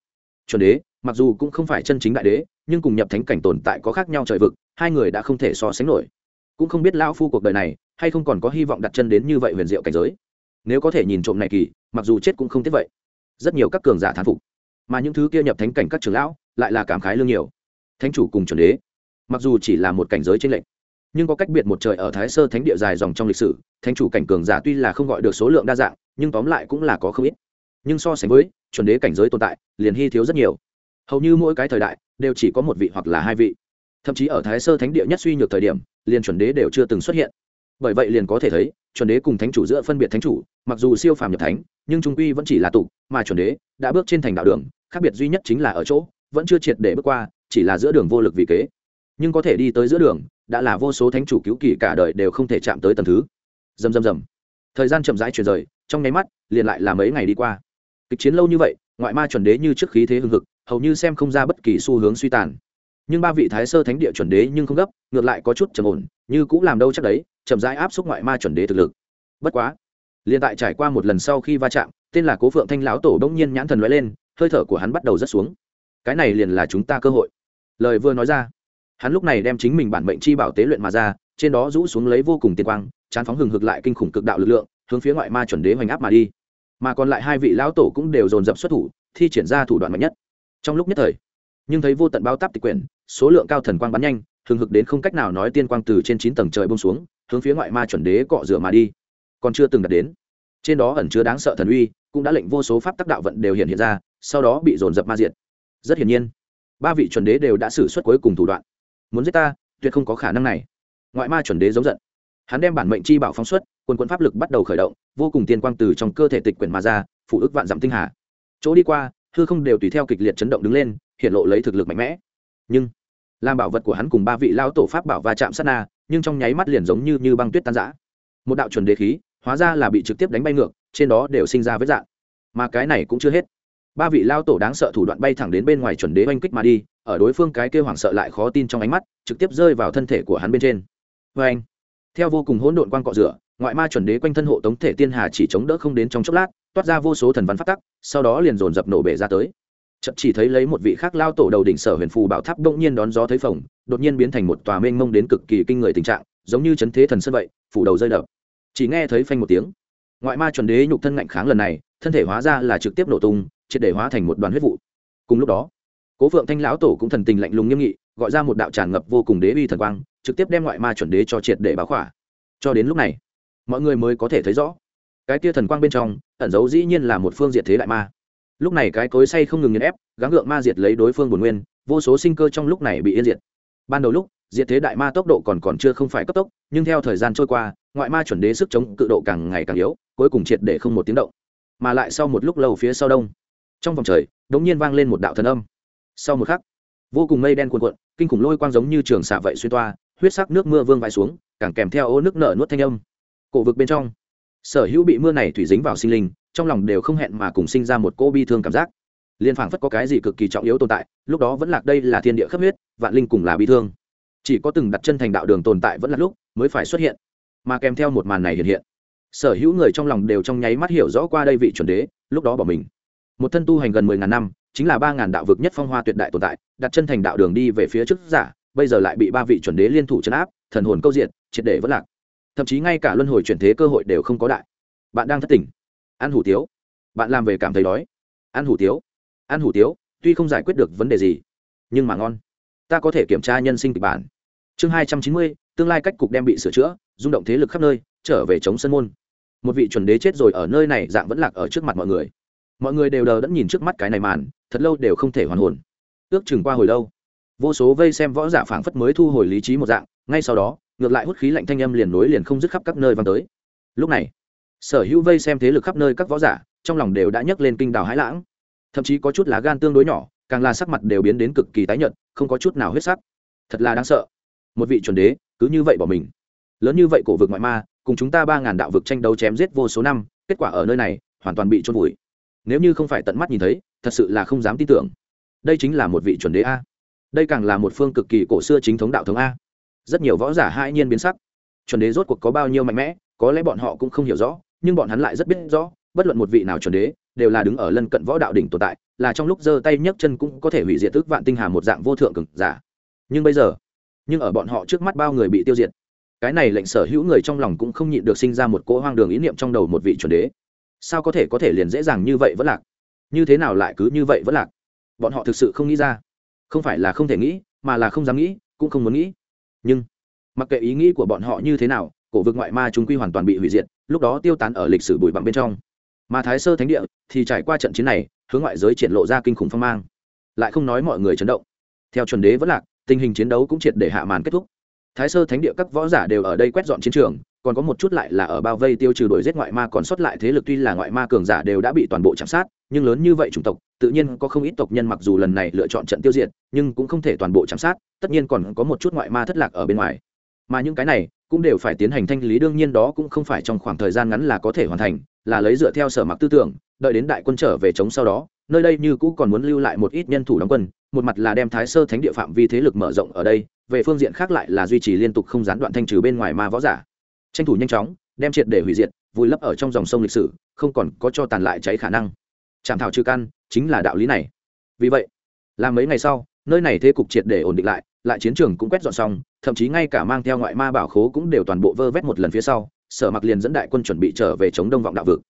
Chuẩn đế, mặc dù cũng không phải chân chính đại đế, nhưng cùng nhập thánh cảnh tồn tại có khác nhau trời vực, hai người đã không thể so sánh nổi. Cũng không biết lão phu cuộc đời này hay không còn có hy vọng đặt chân đến như vậy huyền diệu cảnh giới? Nếu có thể nhìn trộm này kỳ, mặc dù chết cũng không tiếc vậy. Rất nhiều các cường giả thán phục. Mà những thứ kia nhập thánh cảnh các trưởng lão lại là cảm khái lương nhiều. Thánh chủ cùng chuẩn đế, mặc dù chỉ là một cảnh giới trên lệnh nhưng có cách biệt một trời ở thái sơ thánh địa dài dòng trong lịch sử, thánh chủ cảnh cường giả tuy là không gọi được số lượng đa dạng, nhưng tóm lại cũng là có không ít. Nhưng so sánh với chuẩn đế cảnh giới tồn tại, liền hy thiếu rất nhiều. Hầu như mỗi cái thời đại đều chỉ có một vị hoặc là hai vị. Thậm chí ở thái sơ thánh địa nhất suy nhược thời điểm, liền chuẩn đế đều chưa từng xuất hiện bởi vậy liền có thể thấy, chuẩn đế cùng thánh chủ giữa phân biệt thánh chủ, mặc dù siêu phàm nhập thánh, nhưng trung quy vẫn chỉ là tục, mà chuẩn đế đã bước trên thành đạo đường, khác biệt duy nhất chính là ở chỗ, vẫn chưa triệt để bước qua, chỉ là giữa đường vô lực vì kế. Nhưng có thể đi tới giữa đường, đã là vô số thánh chủ cứu kỳ cả đời đều không thể chạm tới tầm thứ. Dầm dầm dầm thời gian chậm rãi chuyển rời, trong nháy mắt, liền lại là mấy ngày đi qua. Kịch chiến lâu như vậy, ngoại ma chuẩn đế như trước khí thế hưng hực, hầu như xem không ra bất kỳ xu hướng suy tàn nhưng ba vị thái sơ thánh địa chuẩn đế nhưng không gấp, ngược lại có chút trầm ổn, như cũng làm đâu chắc đấy, chậm rãi áp xúc ngoại ma chuẩn đế thực lực. Bất quá, liền tại trải qua một lần sau khi va chạm, tên là cố phượng thanh lão tổ đông nhiên nhãn thần lóe lên, hơi thở của hắn bắt đầu rất xuống. Cái này liền là chúng ta cơ hội. Lời vừa nói ra, hắn lúc này đem chính mình bản mệnh chi bảo tế luyện mà ra, trên đó rũ xuống lấy vô cùng tiên quang, chán phóng hừng hực lại kinh khủng cực đạo lực lượng, hướng phía ngoại ma chuẩn đế hoành áp mà đi. Mà còn lại hai vị lão tổ cũng đều dồn dập xuất thủ, thi triển ra thủ đoạn mạnh nhất. Trong lúc nhất thời, nhưng thấy vô tận bao táp tịch quyển số lượng cao thần quang bắn nhanh, hừng hực đến không cách nào nói tiên quang từ trên chín tầng trời bông xuống, hướng phía ngoại ma chuẩn đế cọ rửa mà đi. Còn chưa từng đạt đến. Trên đó ẩn chứa đáng sợ thần uy, cũng đã lệnh vô số pháp tác đạo vận đều hiện hiện ra, sau đó bị dồn dập ma diệt. Rất hiển nhiên, ba vị chuẩn đế đều đã xử suất cuối cùng thủ đoạn. Muốn giết ta, tuyệt không có khả năng này. Ngoại ma chuẩn đế giống giận. Hắn đem bản mệnh chi bảo phóng xuất quân quân pháp lực bắt đầu khởi động, vô cùng tiên quang từ trong cơ thể tịch quyển mà ra, phụ ức vạn dặm tinh hà. Chỗ đi qua, hư không đều tùy theo kịch liệt chấn động đứng lên, hiện lộ lấy thực lực mạnh mẽ nhưng, làm bảo vật của hắn cùng ba vị lao tổ pháp bảo va chạm sát na, nhưng trong nháy mắt liền giống như như băng tuyết tan giã một đạo chuẩn đế khí, hóa ra là bị trực tiếp đánh bay ngược, trên đó đều sinh ra vết dạng. Mà cái này cũng chưa hết. Ba vị lao tổ đáng sợ thủ đoạn bay thẳng đến bên ngoài chuẩn đế oanh kích mà đi, ở đối phương cái kêu hoảng sợ lại khó tin trong ánh mắt, trực tiếp rơi vào thân thể của hắn bên trên. Vê anh theo vô cùng hỗn độn quan cọ rửa, ngoại ma chuẩn đế quanh thân hộ tống thể tiên hà chỉ chống đỡ không đến trong chốc lát, toát ra vô số thần văn phát tắc, sau đó liền dồn dập nổ bể ra tới chậm chỉ thấy lấy một vị khác lao tổ đầu đỉnh sở huyền phù bảo tháp đông nhiên đón gió thấy phồng, đột nhiên biến thành một tòa mênh mông đến cực kỳ kinh người tình trạng, giống như chấn thế thần sân vậy, phủ đầu rơi đập. Chỉ nghe thấy phanh một tiếng, ngoại ma chuẩn đế nhục thân ngạnh kháng lần này, thân thể hóa ra là trực tiếp nổ tung, triệt để hóa thành một đoàn huyết vụ. Cùng lúc đó, cố phượng thanh lão tổ cũng thần tình lạnh lùng nghiêm nghị, gọi ra một đạo tràn ngập vô cùng đế uy thần quang, trực tiếp đem ngoại ma chuẩn đế cho triệt để báo khỏa. Cho đến lúc này, mọi người mới có thể thấy rõ, cái tia thần quang bên trong, ẩn giấu dĩ nhiên là một phương diện thế đại ma lúc này cái cối say không ngừng nghiền ép, gắng gượng ma diệt lấy đối phương bồn nguyên, vô số sinh cơ trong lúc này bị yên diệt. Ban đầu lúc, diệt thế đại ma tốc độ còn còn chưa không phải cấp tốc, nhưng theo thời gian trôi qua, ngoại ma chuẩn đế sức chống cự độ càng ngày càng yếu, cuối cùng triệt để không một tiếng động. Mà lại sau một lúc lâu phía sau đông, trong vòng trời đ ố n g nhiên vang lên một đạo thần âm. Sau một khắc, vô cùng mây đen cuồn cuộn, kinh khủng lôi quang giống như trường xạ vậy xuyên toa, huyết sắc nước mưa vương vãi xuống, càng kèm theo ô nước nở nuốt thanh âm. Cổ vực bên trong, sở hữu bị mưa này thủy dính vào sinh linh trong lòng đều không hẹn mà cùng sinh ra một cô bi thương cảm giác. Liên phảng phất có cái gì cực kỳ trọng yếu tồn tại, lúc đó vẫn lạc đây là thiên địa khắp huyết, vạn linh cùng là bi thương. Chỉ có từng đặt chân thành đạo đường tồn tại vẫn là lúc mới phải xuất hiện. Mà kèm theo một màn này hiện hiện, sở hữu người trong lòng đều trong nháy mắt hiểu rõ qua đây vị chuẩn đế, lúc đó bỏ mình. Một thân tu hành gần mười ngàn năm, chính là ba ngàn đạo vực nhất phong hoa tuyệt đại tồn tại, đặt chân thành đạo đường đi về phía trước giả, bây giờ lại bị ba vị chuẩn đế liên thủ chấn áp, thần hồn câu diện, triệt để vẫn lạc. Thậm chí ngay cả luân hồi chuyển thế cơ hội đều không có đại. Bạn đang thất tỉnh ăn hủ tiếu. Bạn làm về cảm thấy đói. Ăn hủ tiếu. Ăn hủ tiếu, tuy không giải quyết được vấn đề gì, nhưng mà ngon. Ta có thể kiểm tra nhân sinh kịch bản. Chương hai trăm chín mươi, tương lai cách cục đem bị sửa chữa, rung động thế lực khắp nơi, trở về chống sân môn. Một vị chuẩn đế chết rồi ở nơi này, dạng vẫn lạc ở trước mặt mọi người. Mọi người đều đờ đẫn nhìn trước mắt cái này màn, thật lâu đều không thể hoàn hồn. Ước chừng qua hồi lâu, vô số vây xem võ giả phảng phất mới thu hồi lý trí một dạng, ngay sau đó, ngược lại hút khí lạnh thanh âm liền nối liền không dứt khắp các nơi vang tới. Lúc này sở hữu vây xem thế lực khắp nơi các võ giả, trong lòng đều đã nhấc lên kinh đào hãi lãng. Thậm chí có chút lá gan tương đối nhỏ, càng là sắc mặt đều biến đến cực kỳ tái nhợt, không có chút nào huyết sắc. Thật là đáng sợ. Một vị chuẩn đế, cứ như vậy bỏ mình. Lớn như vậy cổ vực ngoại ma, cùng chúng ta ba ngàn đạo vực tranh đấu chém giết vô số năm, kết quả ở nơi này, hoàn toàn bị trôn vùi. Nếu như không phải tận mắt nhìn thấy, thật sự là không dám tin tưởng. Đây chính là một vị chuẩn đế a. Đây càng là một phương cực kỳ cổ xưa chính thống đạo thống a. Rất nhiều võ giả hai nhiên biến sắc. Chuẩn đế rốt cuộc có bao nhiêu mạnh mẽ, có lẽ bọn họ cũng không hiểu rõ nhưng bọn hắn lại rất biết rõ, bất luận một vị nào chuẩn đế, đều là đứng ở lân cận võ đạo đỉnh tồn tại, là trong lúc giơ tay nhấc chân cũng có thể hủy diệt tức vạn tinh hà một dạng vô thượng cực giả. Nhưng bây giờ, nhưng ở bọn họ trước mắt bao người bị tiêu diệt, cái này lệnh sở hữu người trong lòng cũng không nhịn được sinh ra một cỗ hoang đường ý niệm trong đầu một vị chuẩn đế. Sao có thể có thể liền dễ dàng như vậy vẫn lạc? Như thế nào lại cứ như vậy vẫn lạc? Bọn họ thực sự không nghĩ ra. Không phải là không thể nghĩ, mà là không dám nghĩ, cũng không muốn nghĩ. Nhưng, mặc kệ ý nghĩ của bọn họ như thế nào cổ vực ngoại ma chúng quy hoàn toàn bị hủy diệt, lúc đó tiêu tán ở lịch sử bụi bặm bên trong. Mà thái sơ thánh địa thì trải qua trận chiến này, hướng ngoại giới triển lộ ra kinh khủng phong mang. Lại không nói mọi người chấn động. Theo chuẩn đế vẫn lạc, tình hình chiến đấu cũng triệt để hạ màn kết thúc. Thái sơ thánh địa các võ giả đều ở đây quét dọn chiến trường, còn có một chút lại là ở bao vây tiêu trừ đuổi giết ngoại ma, còn sót lại thế lực tuy là ngoại ma cường giả đều đã bị toàn bộ chạm sát, nhưng lớn như vậy chủng tộc, tự nhiên có không ít tộc nhân mặc dù lần này lựa chọn trận tiêu diệt, nhưng cũng không thể toàn bộ chạm sát, tất nhiên còn có một chút ngoại ma thất lạc ở bên ngoài. Mà những cái này cũng đều phải tiến hành thanh lý, đương nhiên đó cũng không phải trong khoảng thời gian ngắn là có thể hoàn thành, là lấy dựa theo sở mặc tư tưởng, đợi đến đại quân trở về chống sau đó, nơi đây như cũ còn muốn lưu lại một ít nhân thủ đóng quân, một mặt là đem thái sơ thánh địa phạm vi thế lực mở rộng ở đây, về phương diện khác lại là duy trì liên tục không gián đoạn thanh trừ bên ngoài ma võ giả. Tranh thủ nhanh chóng, đem triệt để hủy diệt, vùi lấp ở trong dòng sông lịch sử, không còn có cho tàn lại cháy khả năng. Chạm thảo trừ căn chính là đạo lý này. Vì vậy, là mấy ngày sau, nơi này thế cục triệt để ổn định lại lại chiến trường cũng quét dọn xong, thậm chí ngay cả mang theo ngoại ma bảo khố cũng đều toàn bộ vơ vét một lần phía sau, sở mặc liền dẫn đại quân chuẩn bị trở về chống đông vọng đạo vực.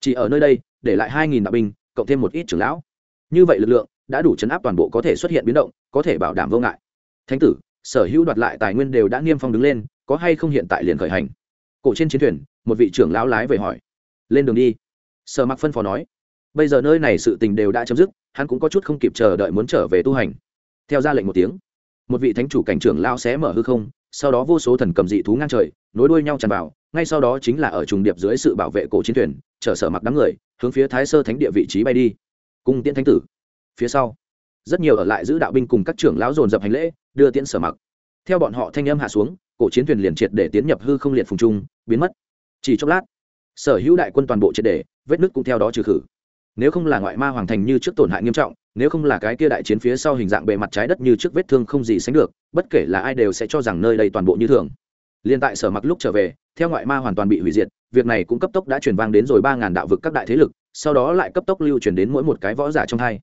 Chỉ ở nơi đây, để lại hai nghìn đạo binh, cộng thêm một ít trưởng lão. Như vậy lực lượng đã đủ chấn áp toàn bộ có thể xuất hiện biến động, có thể bảo đảm vô ngại. Thánh tử, sở hữu đoạt lại tài nguyên đều đã niêm phong đứng lên, có hay không hiện tại liền khởi hành? Cổ trên chiến thuyền, một vị trưởng lão lái về hỏi. Lên đường đi. Sở mặc phân phó nói. Bây giờ nơi này sự tình đều đã chấm dứt, hắn cũng có chút không kịp chờ đợi muốn trở về tu hành. Theo ra lệnh một tiếng một vị thánh chủ cảnh trưởng lao xé mở hư không, sau đó vô số thần cầm dị thú ngang trời, nối đuôi nhau tràn vào, ngay sau đó chính là ở trùng điệp dưới sự bảo vệ cổ chiến thuyền, chở sở mặc đám người, hướng phía thái sơ thánh địa vị trí bay đi. Cung tiễn thánh tử. Phía sau, rất nhiều ở lại giữ đạo binh cùng các trưởng lão dồn dập hành lễ, đưa tiễn sở mặc. Theo bọn họ thanh âm hạ xuống, cổ chiến thuyền liền triệt để tiến nhập hư không liệt phùng trung, biến mất. Chỉ chốc lát, sở hữu đại quân toàn bộ triệt để, vết nứt cũng theo đó trừ khử nếu không là ngoại ma hoàng thành như trước tổn hại nghiêm trọng, nếu không là cái kia đại chiến phía sau hình dạng bề mặt trái đất như trước vết thương không gì sánh được, bất kể là ai đều sẽ cho rằng nơi đây toàn bộ như thường. Liên tại sở mặc lúc trở về, theo ngoại ma hoàn toàn bị hủy diệt, việc này cũng cấp tốc đã truyền vang đến rồi ba ngàn đạo vực các đại thế lực, sau đó lại cấp tốc lưu truyền đến mỗi một cái võ giả trong hai.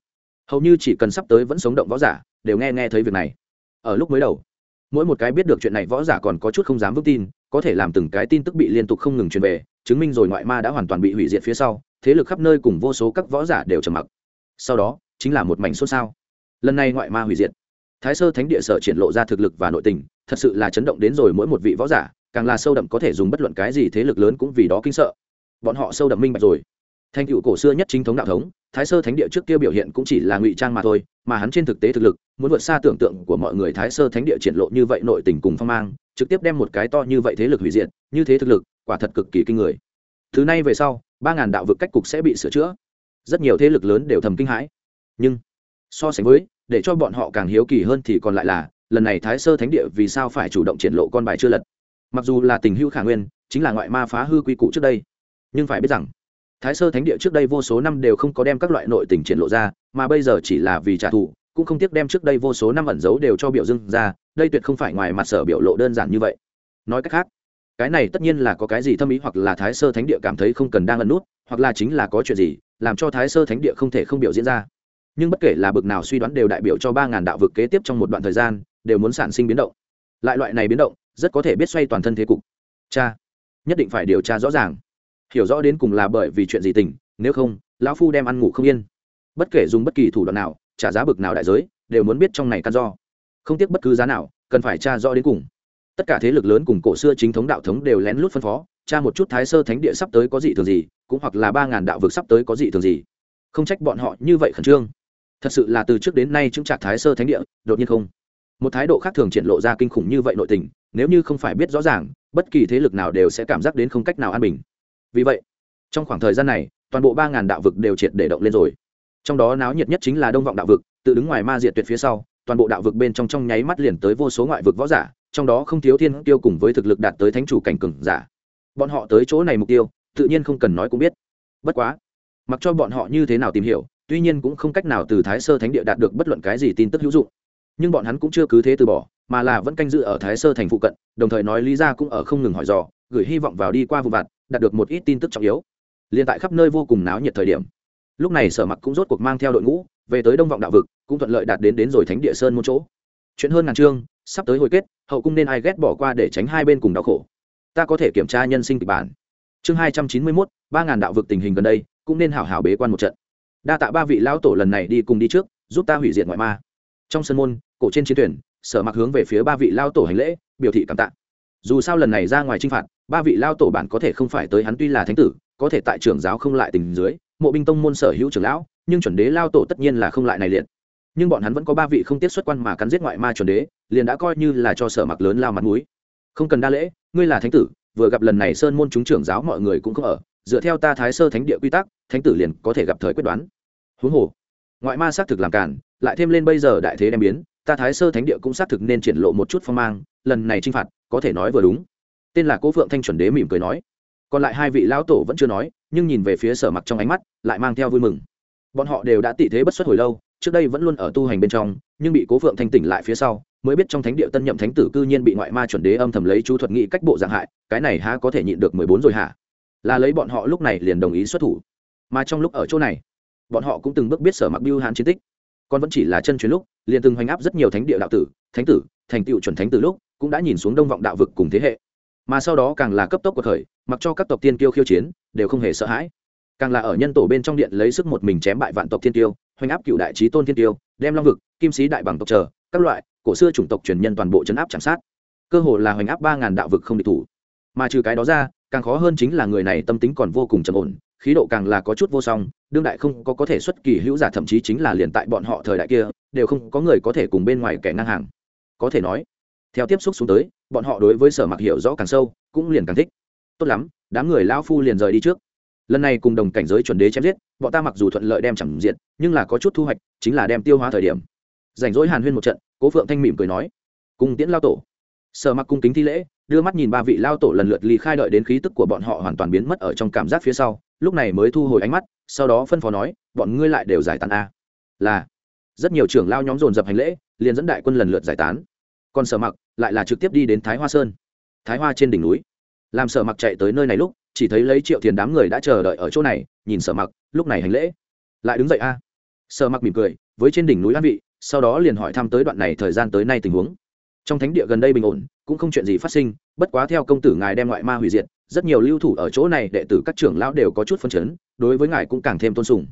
Hầu như chỉ cần sắp tới vẫn sống động võ giả, đều nghe nghe thấy việc này. Ở lúc mới đầu, mỗi một cái biết được chuyện này võ giả còn có chút không dám vững tin, có thể làm từng cái tin tức bị liên tục không ngừng truyền về, chứng minh rồi ngoại ma đã hoàn toàn bị hủy diệt phía sau thế lực khắp nơi cùng vô số các võ giả đều trầm mặc. Sau đó, chính là một mảnh xôn xao. Lần này ngoại ma hủy diệt. Thái sơ thánh địa sở triển lộ ra thực lực và nội tình, thật sự là chấn động đến rồi mỗi một vị võ giả, càng là sâu đậm có thể dùng bất luận cái gì thế lực lớn cũng vì đó kinh sợ. Bọn họ sâu đậm minh bạch rồi. Thành cựu cổ xưa nhất chính thống đạo thống, thái sơ thánh địa trước kia biểu hiện cũng chỉ là ngụy trang mà thôi, mà hắn trên thực tế thực lực, muốn vượt xa tưởng tượng của mọi người thái sơ thánh địa triển lộ như vậy nội tình cùng phong mang, trực tiếp đem một cái to như vậy thế lực hủy diệt, như thế thực lực, quả thật cực kỳ kinh người. Thứ này về sau ba ngàn đạo vực cách cục sẽ bị sửa chữa. Rất nhiều thế lực lớn đều thầm kinh hãi. Nhưng, so sánh với, để cho bọn họ càng hiếu kỳ hơn thì còn lại là, lần này thái sơ thánh địa vì sao phải chủ động triển lộ con bài chưa lật? Mặc dù là tình hữu khả nguyên, chính là ngoại ma phá hư quy cụ trước đây. Nhưng phải biết rằng, thái sơ thánh địa trước đây vô số năm đều không có đem các loại nội tình triển lộ ra, mà bây giờ chỉ là vì trả thù, cũng không tiếc đem trước đây vô số năm ẩn giấu đều cho biểu dưng ra, đây tuyệt không phải ngoài mặt sở biểu lộ đơn giản như vậy. Nói cách khác cái này tất nhiên là có cái gì thâm ý hoặc là thái sơ thánh địa cảm thấy không cần đang ẩn nút, hoặc là chính là có chuyện gì, làm cho thái sơ thánh địa không thể không biểu diễn ra. Nhưng bất kể là bực nào suy đoán đều đại biểu cho ba ngàn đạo vực kế tiếp trong một đoạn thời gian, đều muốn sản sinh biến động. Lại loại này biến động, rất có thể biết xoay toàn thân thế cục. Cha, nhất định phải điều tra rõ ràng. Hiểu rõ đến cùng là bởi vì chuyện gì tình, nếu không, lão phu đem ăn ngủ không yên. Bất kể dùng bất kỳ thủ đoạn nào, trả giá bực nào đại giới, đều muốn biết trong này căn do. Không tiếc bất cứ giá nào, cần phải tra rõ đến cùng tất cả thế lực lớn cùng cổ xưa chính thống đạo thống đều lén lút phân phó, tra một chút thái sơ thánh địa sắp tới có gì thường gì, cũng hoặc là ba ngàn đạo vực sắp tới có gì thường gì. Không trách bọn họ như vậy khẩn trương. Thật sự là từ trước đến nay chứng trạc thái sơ thánh địa, đột nhiên không. Một thái độ khác thường triển lộ ra kinh khủng như vậy nội tình, nếu như không phải biết rõ ràng, bất kỳ thế lực nào đều sẽ cảm giác đến không cách nào an bình. Vì vậy, trong khoảng thời gian này, toàn bộ ba ngàn đạo vực đều triệt để động lên rồi. Trong đó náo nhiệt nhất chính là đông vọng đạo vực, tự đứng ngoài ma diệt tuyệt phía sau, toàn bộ đạo vực bên trong trong nháy mắt liền tới vô số ngoại vực võ giả trong đó không thiếu thiên tiêu cùng với thực lực đạt tới thánh chủ cảnh cường giả. Bọn họ tới chỗ này mục tiêu, tự nhiên không cần nói cũng biết. Bất quá, mặc cho bọn họ như thế nào tìm hiểu, tuy nhiên cũng không cách nào từ thái sơ thánh địa đạt được bất luận cái gì tin tức hữu dụng. Nhưng bọn hắn cũng chưa cứ thế từ bỏ, mà là vẫn canh giữ ở thái sơ thành phụ cận, đồng thời nói lý ra cũng ở không ngừng hỏi dò, gửi hy vọng vào đi qua vụ vặt, đạt được một ít tin tức trọng yếu. Liền tại khắp nơi vô cùng náo nhiệt thời điểm, lúc này sở mặc cũng rốt cuộc mang theo đội ngũ, về tới đông vọng đạo vực, cũng thuận lợi đạt đến đến rồi thánh địa sơn một chỗ. Chuyện hơn ngàn chương sắp tới hồi kết, hậu cung nên ai ghét bỏ qua để tránh hai bên cùng đau khổ. Ta có thể kiểm tra nhân sinh kịch bản. Chương hai trăm chín mươi mốt, ba ngàn đạo vực tình hình gần đây, cũng nên hảo hảo bế quan một trận. Đa tạ ba vị lão tổ lần này đi cùng đi trước, giúp ta hủy diệt ngoại ma. Trong sân môn, cổ trên chiến thuyền sở mặc hướng về phía ba vị lao tổ hành lễ, biểu thị cảm tạ. Dù sao lần này ra ngoài t r i n h phạt, ba vị lao tổ bản có thể không phải tới hắn tuy là thánh tử, có thể tại trưởng giáo không lại tình dưới, mộ binh tông môn sở hữu trưởng lão, nhưng chuẩn đế lao tổ tất nhiên là không lại này liệt. Nhưng bọn hắn vẫn có ba vị không tiết xuất quan mà cắn giết ngoại ma chuẩn đế liền đã coi như là cho sở mặc lớn lao mặt mũi. Không cần đa lễ, ngươi là thánh tử, vừa gặp lần này sơn môn chúng trưởng giáo mọi người cũng không ở, dựa theo ta thái sơ thánh địa quy tắc, thánh tử liền có thể gặp thời quyết đoán. Huống hồ, ngoại ma xác thực làm cản, lại thêm lên bây giờ đại thế đem biến, ta thái sơ thánh địa cũng xác thực nên triển lộ một chút phong mang, lần này t r i n h phạt, có thể nói vừa đúng. Tên là cố phượng thanh chuẩn đế mỉm cười nói. Còn lại hai vị lão tổ vẫn chưa nói, nhưng nhìn về phía sở mặc trong ánh mắt, lại mang theo vui mừng. Bọn họ đều đã tị thế bất xuất hồi lâu, trước đây vẫn luôn ở tu hành bên trong, nhưng bị cố phượng thanh tỉnh lại phía sau mới biết trong thánh địa tân nhậm thánh tử cư nhiên bị ngoại ma chuẩn đế âm thầm lấy chú thuật nghị cách bộ dạng hại, cái này há có thể nhịn được mười bốn rồi hả? Là lấy bọn họ lúc này liền đồng ý xuất thủ. Mà trong lúc ở chỗ này, bọn họ cũng từng bước biết sở mặc biêu hán chiến tích. Còn vẫn chỉ là chân chuyến lúc, liền từng hoành áp rất nhiều thánh địa đạo tử, thánh tử, thành tựu chuẩn thánh từ lúc, cũng đã nhìn xuống đông vọng đạo vực cùng thế hệ. Mà sau đó càng là cấp tốc của thời mặc cho các tộc tiên tiêu khiêu chiến, đều không hề sợ hãi. Càng là ở nhân tổ bên trong điện lấy sức một mình chém bại vạn tộc thiên tiêu hoành áp cựu đại trí tôn thiên tiêu đem long vực, kim sĩ đại bằng tộc chờ, các loại cổ xưa chủng tộc truyền nhân toàn bộ chấn áp chạm sát. Cơ hồ là hoành áp ba ngàn đạo vực không địch thủ. Mà trừ cái đó ra, càng khó hơn chính là người này tâm tính còn vô cùng trầm ổn, khí độ càng là có chút vô song, đương đại không có có thể xuất kỳ hữu giả thậm chí chính là liền tại bọn họ thời đại kia, đều không có người có thể cùng bên ngoài kẻ ngang hàng. Có thể nói, theo tiếp xúc xuống tới, bọn họ đối với sở mặc hiểu rõ càng sâu, cũng liền càng thích. Tốt lắm, đám người lao phu liền rời đi trước. Lần này cùng đồng cảnh giới chuẩn đế chém giết, bọn ta mặc dù thuận lợi đem chẳng diện, nhưng là có chút thu hoạch, chính là đem tiêu hóa thời điểm rảnh rỗi hàn huyên một trận, cố phượng thanh mỉm cười nói cùng tiễn lao tổ. Sở mặc cung kính thi lễ, đưa mắt nhìn ba vị lao tổ lần lượt ly khai đợi đến khí tức của bọn họ hoàn toàn biến mất ở trong cảm giác phía sau, lúc này mới thu hồi ánh mắt, sau đó phân phó nói, bọn ngươi lại đều giải tán a. Là, rất nhiều trưởng lao nhóm dồn dập hành lễ, liền dẫn đại quân lần lượt giải tán. Còn sở mặc lại là trực tiếp đi đến thái hoa sơn, thái hoa trên đỉnh núi. Làm sở mặc chạy tới nơi này lúc, chỉ thấy lấy triệu thiền đám người đã chờ đợi ở chỗ này, nhìn sở mặc, lúc này hành lễ. Lại đứng dậy a. Sở mặc mỉm cười, với trên đỉnh núi an vị sau đó liền hỏi thăm tới đoạn này thời gian tới nay tình huống. Trong thánh địa gần đây bình ổn, cũng không chuyện gì phát sinh, bất quá theo công tử ngài đem ngoại ma hủy diệt, rất nhiều lưu thủ ở chỗ này đệ tử các trưởng lão đều có chút phân chấn, đối với ngài cũng càng thêm tôn sùng.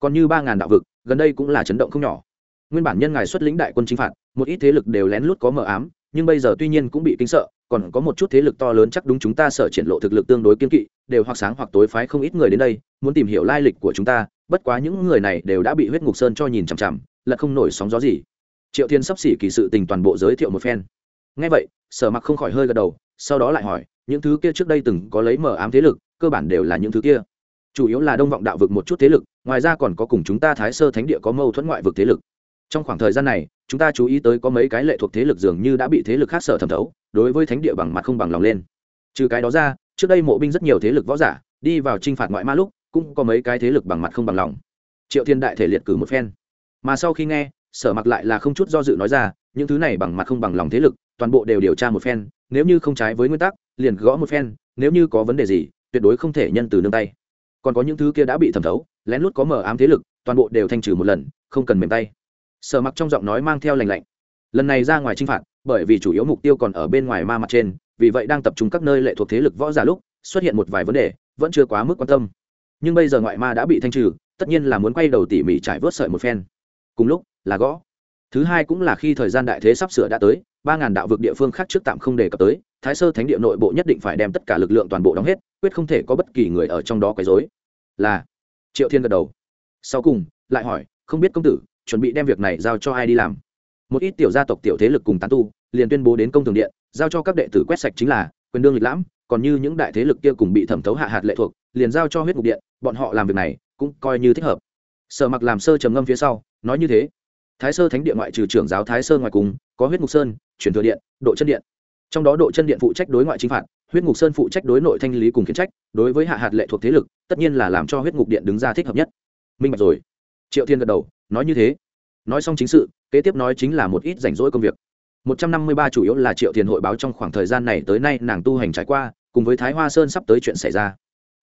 Còn như ba ngàn đạo vực, gần đây cũng là chấn động không nhỏ. Nguyên bản nhân ngài xuất lĩnh đại quân chính phạt, một ít thế lực đều lén lút có mờ ám, nhưng bây giờ tuy nhiên cũng bị kinh sợ, còn có một chút thế lực to lớn chắc đúng chúng ta sợ triển lộ thực lực tương đối kiên kỵ, đều hoặc sáng hoặc tối phái không ít người đến đây, muốn tìm hiểu lai lịch của chúng ta, bất quá những người này đều đã bị huyết ngục sơn cho nhìn chằm chằm lật không nổi sóng gió gì. Triệu thiên sắp xỉ kỳ sự tình toàn bộ giới thiệu một phen. Ngay vậy, sở mặc không khỏi hơi gật đầu, sau đó lại hỏi, những thứ kia trước đây từng có lấy mở ám thế lực, cơ bản đều là những thứ kia. Chủ yếu là đông vọng đạo vực một chút thế lực, ngoài ra còn có cùng chúng ta thái sơ thánh địa có mâu thuẫn ngoại vực thế lực. Trong khoảng thời gian này, chúng ta chú ý tới có mấy cái lệ thuộc thế lực dường như đã bị thế lực khác sở thẩm thấu, đối với thánh địa bằng mặt không bằng lòng lên. Trừ cái đó ra, trước đây mộ binh rất nhiều thế lực võ giả, đi vào t r i n h phạt ngoại ma lúc, cũng có mấy cái thế lực bằng mặt không bằng lòng. Triệu thiên đại thể liệt cử một phen mà sau khi nghe, sở mặc lại là không chút do dự nói ra, những thứ này bằng mặt không bằng lòng thế lực, toàn bộ đều điều tra một phen, nếu như không trái với nguyên tắc, liền gõ một phen, nếu như có vấn đề gì, tuyệt đối không thể nhân từ nương tay. Còn có những thứ kia đã bị thẩm thấu, lén lút có mờ ám thế lực, toàn bộ đều thanh trừ một lần, không cần mềm tay. Sở mặc trong giọng nói mang theo lành lạnh. Lần này ra ngoài t r i n h phạt, bởi vì chủ yếu mục tiêu còn ở bên ngoài ma mặt trên, vì vậy đang tập trung các nơi lệ thuộc thế lực võ giả lúc, xuất hiện một vài vấn đề, vẫn chưa quá mức quan tâm. Nhưng bây giờ ngoại ma đã bị thanh trừ, tất nhiên là muốn quay đầu tỉ mỉ trải vớt sợi một phen cùng lúc, là gõ. Thứ hai cũng là khi thời gian đại thế sắp sửa đã tới, ba ngàn đạo vực địa phương khác trước tạm không đề cập tới, thái sơ thánh địa nội bộ nhất định phải đem tất cả lực lượng toàn bộ đóng hết, quyết không thể có bất kỳ người ở trong đó quấy dối là, triệu thiên gật đầu. Sau cùng, lại hỏi, không biết công tử, chuẩn bị đem việc này giao cho ai đi làm? Một ít tiểu gia tộc tiểu thế lực cùng tán tu, liền tuyên bố đến công thường điện, giao cho các đệ tử quét sạch chính là quyền đương lịch lãm, còn như những đại thế lực kia cùng bị thẩm thấu hạ hạt lệ thuộc, liền giao cho huyết ngục điện, bọn họ làm việc này cũng coi như thích hợp. Sở mặc làm sơ trầm ngâm phía sau nói như thế, thái sơ thánh địa ngoại trừ trưởng giáo thái sơ ngoài cùng, có huyết ngục sơn truyền thừa điện, độ chân điện. Trong đó độ chân điện phụ trách đối ngoại chính phạt, huyết ngục sơn phụ trách đối nội thanh lý cùng kiến trách, đối với hạ hạt lệ thuộc thế lực, tất nhiên là làm cho huyết ngục điện đứng ra thích hợp nhất. Minh bạch rồi. Triệu thiên gật đầu, nói như thế. Nói xong chính sự, kế tiếp nói chính là một ít rảnh rỗi công việc. Một trăm năm mươi ba chủ yếu là triệu Thiên hội báo trong khoảng thời gian này tới nay nàng tu hành trải qua, cùng với thái hoa sơn sắp tới chuyện xảy ra.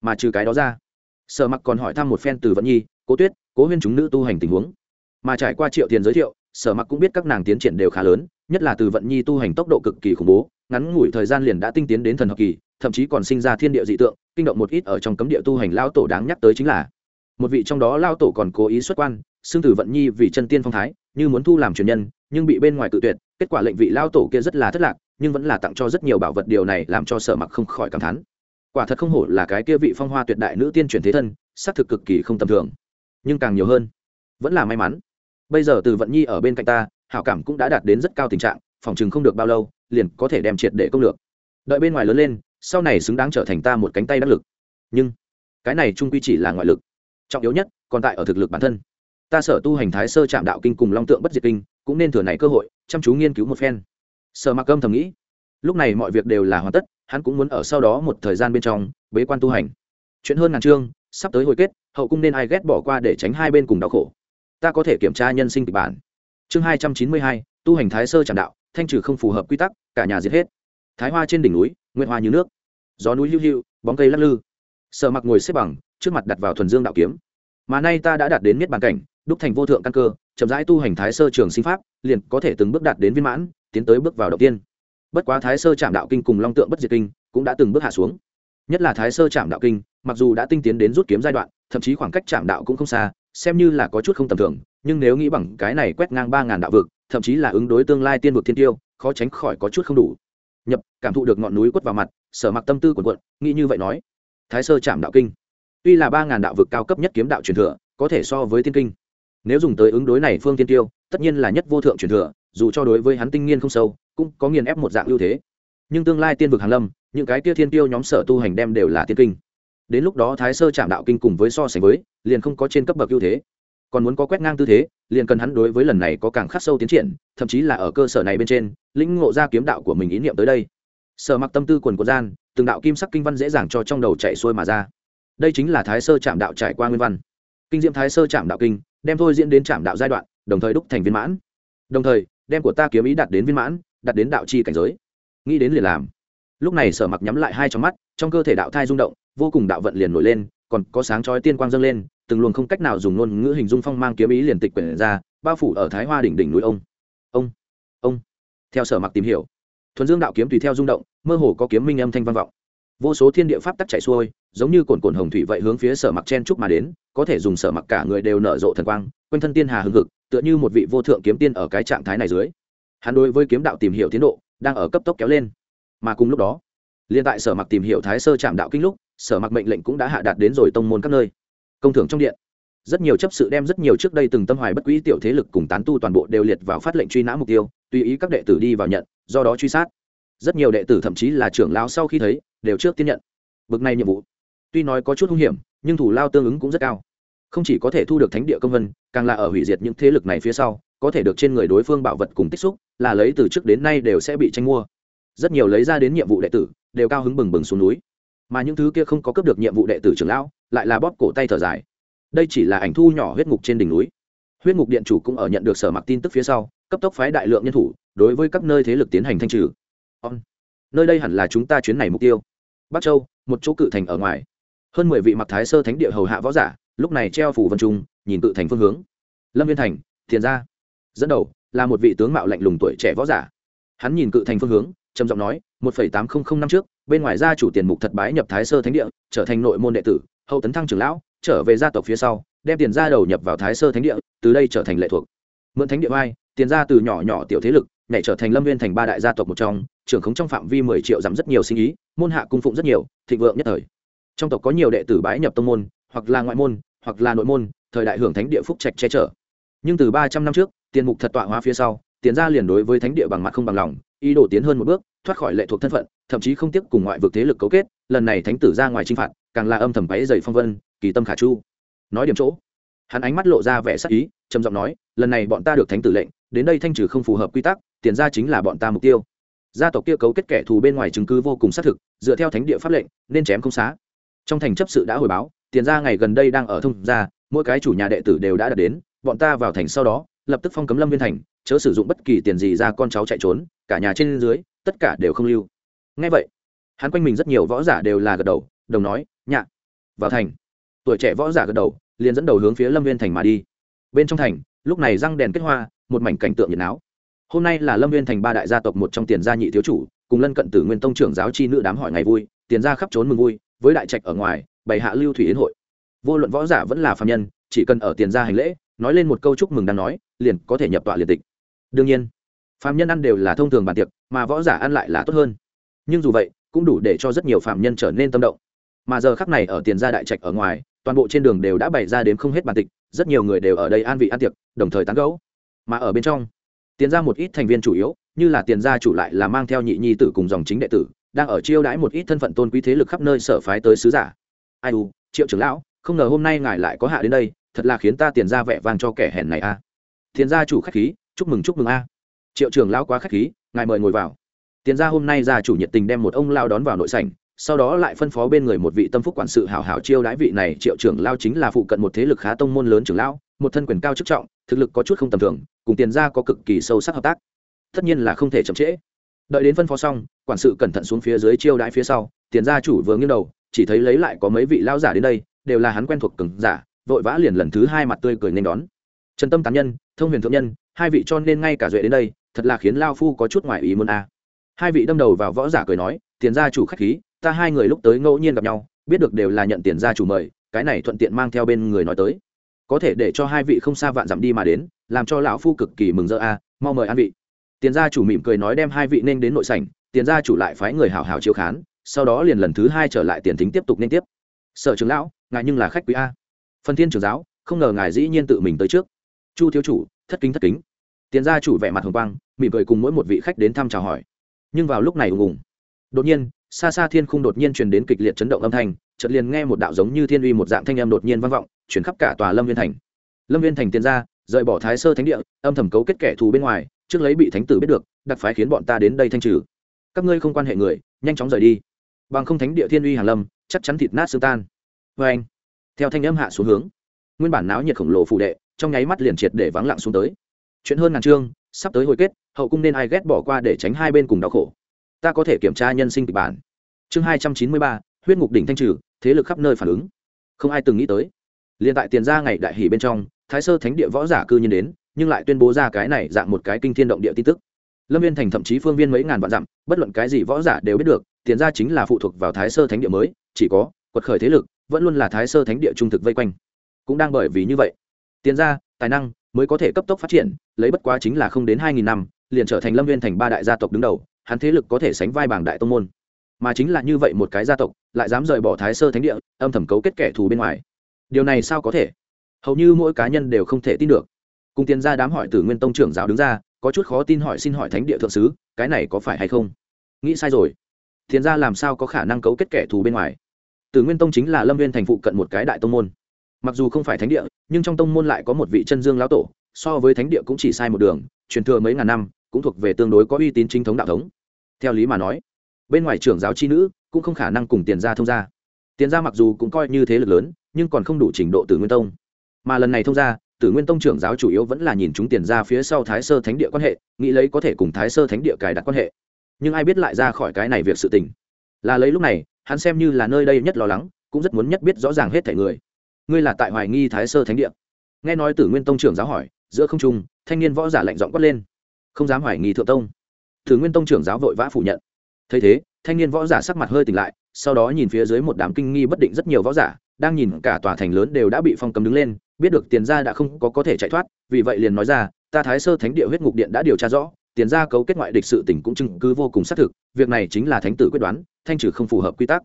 Mà trừ cái đó ra, sở mặc còn hỏi thăm một phen từ vận nhi, cố tuyết, cố huyên chúng nữ tu hành tình huống mà trải qua triệu tiền giới thiệu, sở mặc cũng biết các nàng tiến triển đều khá lớn, nhất là từ vận nhi tu hành tốc độ cực kỳ khủng bố, ngắn ngủi thời gian liền đã tinh tiến đến thần học kỳ, thậm chí còn sinh ra thiên địa dị tượng, kinh động một ít ở trong cấm địa tu hành lao tổ đáng nhắc tới chính là, một vị trong đó lao tổ còn cố ý xuất quan xương tử vận nhi vì chân tiên phong thái, như muốn thu làm truyền nhân, nhưng bị bên ngoài tự tuyệt, kết quả lệnh vị lao tổ kia rất là thất lạc, nhưng vẫn là tặng cho rất nhiều bảo vật, điều này làm cho sở mặc không khỏi cảm thán. Quả thật không hổ là cái kia vị phong hoa tuyệt đại nữ tiên truyền thế thân, xác thực cực kỳ không tầm thường, nhưng càng nhiều hơn, vẫn là may mắn bây giờ từ vận nhi ở bên cạnh ta, hảo cảm cũng đã đạt đến rất cao tình trạng, phòng chừng không được bao lâu, liền có thể đem triệt để công lược. Đợi bên ngoài lớn lên, sau này xứng đáng trở thành ta một cánh tay đắc lực. Nhưng, cái này trung quy chỉ là ngoại lực. Trọng yếu nhất, còn tại ở thực lực bản thân. Ta sở tu hành thái sơ trạm đạo kinh cùng long tượng bất diệt kinh, cũng nên thừa này cơ hội, chăm chú nghiên cứu một phen. Sở mặc âm thầm nghĩ, lúc này mọi việc đều là hoàn tất, hắn cũng muốn ở sau đó một thời gian bên trong, bế quan tu hành. Chuyện hơn ngàn chương, sắp tới hồi kết, hậu cung nên ai ghét bỏ qua để tránh hai bên cùng đau khổ ta có thể kiểm tra nhân sinh kịch bản. Chương hai trăm chín mươi hai, tu hành thái sơ trạm đạo, thanh trừ không phù hợp quy tắc, cả nhà giết hết. Thái hoa trên đỉnh núi nguyên hoa như nước. Gió núi lưu hữu bóng cây lắc lư. Sợ mặc ngồi xếp bằng, trước mặt đặt vào thuần dương đạo kiếm. Mà nay ta đã đạt đến miết bàn cảnh, đúc thành vô thượng căn cơ, chậm rãi tu hành thái sơ trường sinh pháp, liền có thể từng bước đạt đến viên mãn, tiến tới bước vào đầu tiên. Bất quá thái sơ trạm đạo kinh cùng long tượng bất diệt kinh cũng đã từng bước hạ xuống. Nhất là thái sơ trạm đạo kinh, mặc dù đã tinh tiến đến rút kiếm giai đoạn, thậm chí khoảng cách trạm đạo cũng không xa xem như là có chút không tầm thường, nhưng nếu nghĩ bằng cái này quét ngang ba ngàn đạo vực, thậm chí là ứng đối tương lai tiên vực thiên tiêu, khó tránh khỏi có chút không đủ. Nhập, cảm thụ được ngọn núi quất vào mặt, sở mặc tâm tư của quận nghĩ như vậy nói. Thái sơ trạm đạo kinh. Tuy là ba ngàn đạo vực cao cấp nhất kiếm đạo truyền thừa, có thể so với tiên kinh. Nếu dùng tới ứng đối này phương tiên tiêu, tất nhiên là nhất vô thượng truyền thừa, dù cho đối với hắn tinh nghiên không sâu, cũng có nghiền ép một dạng ưu thế. Nhưng tương lai tiên vực hàn lâm, những cái kia thiên tiêu nhóm sở tu hành đem đều là tiên kinh đến lúc đó thái sơ chạm đạo kinh cùng với so sánh với, liền không có trên cấp bậc ưu thế. Còn muốn có quét ngang tư thế, liền cần hắn đối với lần này có càng khắc sâu tiến triển, thậm chí là ở cơ sở này bên trên, lĩnh ngộ ra kiếm đạo của mình ý niệm tới đây. Sở mặc tâm tư quần của gian, từng đạo kim sắc kinh văn dễ dàng cho trong đầu chạy xuôi mà ra. Đây chính là thái sơ chạm đạo trải qua nguyên văn. Kinh diệm thái sơ chạm đạo kinh, đem thôi diễn đến chạm đạo giai đoạn, đồng thời đúc thành viên mãn. Đồng thời, đem của ta kiếm ý đạt đến viên mãn, đạt đến đạo chi cảnh giới. Nghĩ đến liền làm. Lúc này sở mặc nhắm lại hai trong mắt, trong cơ thể đạo thai rung động vô cùng đạo vận liền nổi lên, còn có sáng chói tiên quang dâng lên, từng luồng không cách nào dùng ngôn ngữ hình dung phong mang kiếm ý liền tịch quyển ra, bao phủ ở thái hoa đỉnh đỉnh núi ông. Ông ông. Theo sở mặc tìm hiểu, thuần dương đạo kiếm tùy theo rung động, mơ hồ có kiếm minh âm thanh vang vọng. Vô số thiên địa pháp tắc chạy xuôi, giống như cồn cồn hồng thủy vậy hướng phía sở mặc chen trúc mà đến, có thể dùng sở mặc cả người đều nở rộ thần quang, quanh thân tiên hà hưng hực, tựa như một vị vô thượng kiếm tiên ở cái trạng thái này dưới. Hắn đối với kiếm đạo tìm hiểu tiến độ, đang ở cấp tốc kéo lên. Mà cùng lúc đó liên tại sở mặc tìm hiểu thái sơ trạm đạo kinh lúc sở mặc mệnh lệnh cũng đã hạ đạt đến rồi tông môn các nơi. Công thưởng trong điện. Rất nhiều chấp sự đem rất nhiều trước đây từng tâm hoài bất quỹ tiểu thế lực cùng tán tu toàn bộ đều liệt vào phát lệnh truy nã mục tiêu, tùy ý các đệ tử đi vào nhận, do đó truy sát. Rất nhiều đệ tử thậm chí là trưởng lão sau khi thấy, đều trước tiên nhận. Bực này nhiệm vụ. Tuy nói có chút hung hiểm, nhưng thủ lao tương ứng cũng rất cao. Không chỉ có thể thu được thánh địa công vân, càng là ở hủy diệt những thế lực này phía sau, có thể được trên người đối phương bảo vật cùng tích xúc, là lấy từ trước đến nay đều sẽ bị tranh mua. Rất nhiều lấy ra đến nhiệm vụ đệ tử, đều cao hứng bừng bừng xuống núi mà những thứ kia không có cấp được nhiệm vụ đệ tử trưởng lão, lại là bóp cổ tay thở dài. Đây chỉ là ảnh thu nhỏ huyết ngục trên đỉnh núi. Huyết ngục điện chủ cũng ở nhận được sở mặc tin tức phía sau, cấp tốc phái đại lượng nhân thủ, đối với các nơi thế lực tiến hành thanh trừ. On. nơi đây hẳn là chúng ta chuyến này mục tiêu. Bắc châu, một chỗ cự thành ở ngoài. Hơn mười vị mặc thái sơ thánh địa hầu hạ võ giả, lúc này treo phủ vân trung, nhìn cự thành phương hướng. Lâm viên thành, thiền gia. Dẫn đầu là một vị tướng mạo lạnh lùng tuổi trẻ võ giả. Hắn nhìn cự thành phương hướng trầm giọng nói, một phẩy tám không không năm trước, bên ngoài gia chủ tiền mục thật bái nhập thái sơ thánh địa, trở thành nội môn đệ tử, hậu tấn thăng trưởng lão, trở về gia tộc phía sau, đem tiền gia đầu nhập vào thái sơ thánh địa, từ đây trở thành lệ thuộc. Mượn thánh địa vai, tiền gia từ nhỏ nhỏ tiểu thế lực, nhảy trở thành lâm viên thành ba đại gia tộc một trong, trưởng khống trong phạm vi mười triệu giảm rất nhiều sinh ý, môn hạ cung phụng rất nhiều, thịnh vượng nhất thời. Trong tộc có nhiều đệ tử bái nhập tông môn, hoặc là ngoại môn, hoặc là nội môn, thời đại hưởng thánh địa phúc trạch che chở. Nhưng từ ba trăm năm trước, tiền mục thật tọa hóa phía sau, tiền gia liền đối với thánh địa bằng mặt không bằng lòng ý đồ tiến hơn một bước, thoát khỏi lệ thuộc thân phận, thậm chí không tiếp cùng ngoại vực thế lực cấu kết, lần này thánh tử ra ngoài chinh phạt, càng là âm thầm váy dày phong vân, kỳ tâm khả chu. Nói điểm chỗ, hắn ánh mắt lộ ra vẻ sắc ý, trầm giọng nói, lần này bọn ta được thánh tử lệnh, đến đây thanh trừ không phù hợp quy tắc, tiền ra chính là bọn ta mục tiêu. Gia tộc kia cấu kết kẻ thù bên ngoài chứng cứ vô cùng xác thực, dựa theo thánh địa pháp lệnh, nên chém không xá. Trong thành chấp sự đã hồi báo, tiền ra ngày gần đây đang ở thông gia, mỗi cái chủ nhà đệ tử đều đã đạt đến, bọn ta vào thành sau đó, lập tức phong cấm lâm viên thành, chớ sử dụng bất kỳ tiền gì ra con cháu chạy trốn cả nhà trên dưới, tất cả đều không lưu. Ngay vậy, hắn quanh mình rất nhiều võ giả đều là gật đầu, đồng nói, nhạ, vào thành. Tuổi trẻ võ giả gật đầu, liền dẫn đầu hướng phía lâm viên thành mà đi. Bên trong thành, lúc này răng đèn kết hoa, một mảnh cảnh tượng nhiệt náo. hôm nay là lâm viên thành ba đại gia tộc một trong tiền gia nhị thiếu chủ, cùng lân cận tử nguyên tông trưởng giáo chi nữ đám hỏi ngày vui, tiền gia khắp trốn mừng vui, với đại trạch ở ngoài, bày hạ lưu thủy yến hội. Vô luận võ giả vẫn là phạm nhân, chỉ cần ở tiền gia hành lễ, nói lên một câu chúc mừng đang nói, liền có thể nhập tọa liệt tịch. Đương nhiên phạm nhân ăn đều là thông thường bàn tiệc, mà võ giả ăn lại là tốt hơn. Nhưng dù vậy, cũng đủ để cho rất nhiều phạm nhân trở nên tâm động. Mà giờ khắc này ở tiền gia đại trạch ở ngoài, toàn bộ trên đường đều đã bày ra đến không hết bàn tịch rất nhiều người đều ở đây an vị ăn tiệc, đồng thời tán gẫu. Mà ở bên trong, tiền ra một ít thành viên chủ yếu, như là tiền gia chủ lại là mang theo nhị nhi tử cùng dòng chính đệ tử, đang ở chiêu đãi một ít thân phận tôn quý thế lực khắp nơi sở phái tới sứ giả. Ai u, triệu trưởng lão, không ngờ hôm nay ngài lại có hạ đến đây, thật là khiến ta tiền ra vẻ vang cho kẻ hèn này a. Tiền gia chủ khách khí, chúc mừng chúc mừng a triệu trưởng lão quá khách khí, ngài mời ngồi vào. Tiền gia hôm nay gia chủ nhiệt tình đem một ông lao đón vào nội sảnh, sau đó lại phân phó bên người một vị tâm phúc quản sự hảo hảo chiêu đãi vị này. Triệu trưởng lao chính là phụ cận một thế lực khá tông môn lớn trưởng lão, một thân quyền cao chức trọng, thực lực có chút không tầm thường, cùng tiền gia có cực kỳ sâu sắc hợp tác. Tất nhiên là không thể chậm trễ. Đợi đến phân phó xong, quản sự cẩn thận xuống phía dưới chiêu đãi phía sau, tiền gia chủ vừa nghiêng đầu, chỉ thấy lấy lại có mấy vị lao giả đến đây, đều là hắn quen thuộc cứng giả, vội vã liền lần thứ hai mặt tươi cười nên đón. Trần tâm tán nhân, thông huyền thượng nhân hai vị cho nên ngay cả duệ đến đây, thật là khiến lao phu có chút ngoài ý muốn a hai vị đâm đầu vào võ giả cười nói, tiền gia chủ khách khí, ta hai người lúc tới ngẫu nhiên gặp nhau, biết được đều là nhận tiền gia chủ mời, cái này thuận tiện mang theo bên người nói tới. Có thể để cho hai vị không xa vạn dặm đi mà đến, làm cho lão phu cực kỳ mừng rỡ a mau mời an vị. Tiền gia chủ mỉm cười nói đem hai vị nên đến nội sảnh, tiền gia chủ lại phái người hào hào chiếu khán, sau đó liền lần thứ hai trở lại tiền thính tiếp tục nên tiếp. Sở trưởng lão, ngài nhưng là khách quý a. Phần thiên trưởng giáo, không ngờ ngài dĩ nhiên tự mình tới trước chu thiếu chủ, thất kính thất kính. Tiền gia chủ vẻ mặt hồng quang, mỉm cười cùng mỗi một vị khách đến thăm chào hỏi. Nhưng vào lúc này ùng ùng, đột nhiên, xa xa thiên khung đột nhiên truyền đến kịch liệt chấn động âm thanh, chợt liền nghe một đạo giống như thiên uy một dạng thanh âm đột nhiên vang vọng, chuyển khắp cả tòa lâm viên thành. Lâm viên thành tiền ra rời bỏ thái sơ thánh địa, âm thầm cấu kết kẻ thù bên ngoài, trước lấy bị thánh tử biết được, đặc phái khiến bọn ta đến đây thanh trừ. Các ngươi không quan hệ người, nhanh chóng rời đi. Bằng không thánh địa thiên uy hàn lâm, chắc chắn thịt nát xương tan. Vê anh theo thanh âm hạ xuống hướng, nguyên bản náo nhiệt khổng lồ phụ đệ trong nháy mắt liền triệt để vắng lặng xuống tới. Chuyện hơn ngàn chương, sắp tới hồi kết, hậu cung nên ai ghét bỏ qua để tránh hai bên cùng đau khổ. Ta có thể kiểm tra nhân sinh kịch bản. Chương hai trăm chín mươi ba, huyết ngục đỉnh thanh trừ, thế lực khắp nơi phản ứng. Không ai từng nghĩ tới. Liền tại tiền ra ngày đại hỷ bên trong, thái sơ thánh địa võ giả cư nhiên đến, nhưng lại tuyên bố ra cái này dạng một cái kinh thiên động địa tin tức. Lâm viên thành thậm chí phương viên mấy ngàn vạn dặm, bất luận cái gì võ giả đều biết được, tiền ra chính là phụ thuộc vào thái sơ thánh địa mới, chỉ có quật khởi thế lực, vẫn luôn là thái sơ thánh địa trung thực vây quanh. Cũng đang bởi vì như vậy tiền ra tài năng mới có thể cấp tốc phát triển, lấy bất quá chính là không đến hai nghìn năm, liền trở thành lâm viên thành ba đại gia tộc đứng đầu, hắn thế lực có thể sánh vai bảng đại tông môn. Mà chính là như vậy một cái gia tộc, lại dám rời bỏ thái sơ thánh địa, âm thầm cấu kết kẻ thù bên ngoài. Điều này sao có thể? Hầu như mỗi cá nhân đều không thể tin được. Cùng tiền ra đám hỏi từ nguyên tông trưởng giáo đứng ra, có chút khó tin hỏi xin hỏi thánh địa thượng sứ, cái này có phải hay không? Nghĩ sai rồi. Tiền ra làm sao có khả năng cấu kết kẻ thù bên ngoài? Từ nguyên tông chính là lâm viên thành phụ cận một cái đại tông môn mặc dù không phải thánh địa, nhưng trong tông môn lại có một vị chân dương lão tổ, so với thánh địa cũng chỉ sai một đường, truyền thừa mấy ngàn năm, cũng thuộc về tương đối có uy tín chính thống đạo thống. Theo lý mà nói, bên ngoài trưởng giáo chi nữ cũng không khả năng cùng tiền gia thông gia. Tiền gia mặc dù cũng coi như thế lực lớn, nhưng còn không đủ trình độ tử nguyên tông. Mà lần này thông gia, tử nguyên tông trưởng giáo chủ yếu vẫn là nhìn chúng tiền gia phía sau thái sơ thánh địa quan hệ, nghĩ lấy có thể cùng thái sơ thánh địa cài đặt quan hệ. Nhưng ai biết lại ra khỏi cái này việc sự tình. Là lấy lúc này, hắn xem như là nơi đây nhất lo lắng, cũng rất muốn nhất biết rõ ràng hết thể người ngươi là tại hoài nghi thái sơ thánh địa. Nghe nói tử nguyên tông trưởng giáo hỏi, giữa không trung, thanh niên võ giả lạnh giọng quát lên. Không dám hoài nghi thượng tông. Tử nguyên tông trưởng giáo vội vã phủ nhận. Thấy thế, thanh niên võ giả sắc mặt hơi tỉnh lại, sau đó nhìn phía dưới một đám kinh nghi bất định rất nhiều võ giả, đang nhìn cả tòa thành lớn đều đã bị phong cấm đứng lên, biết được tiền gia đã không có có thể chạy thoát, vì vậy liền nói ra, ta thái sơ thánh địa huyết ngục điện đã điều tra rõ, tiền gia cấu kết ngoại địch sự tình cũng chứng cứ vô cùng xác thực, việc này chính là thánh tử quyết đoán, thanh trừ không phù hợp quy tắc.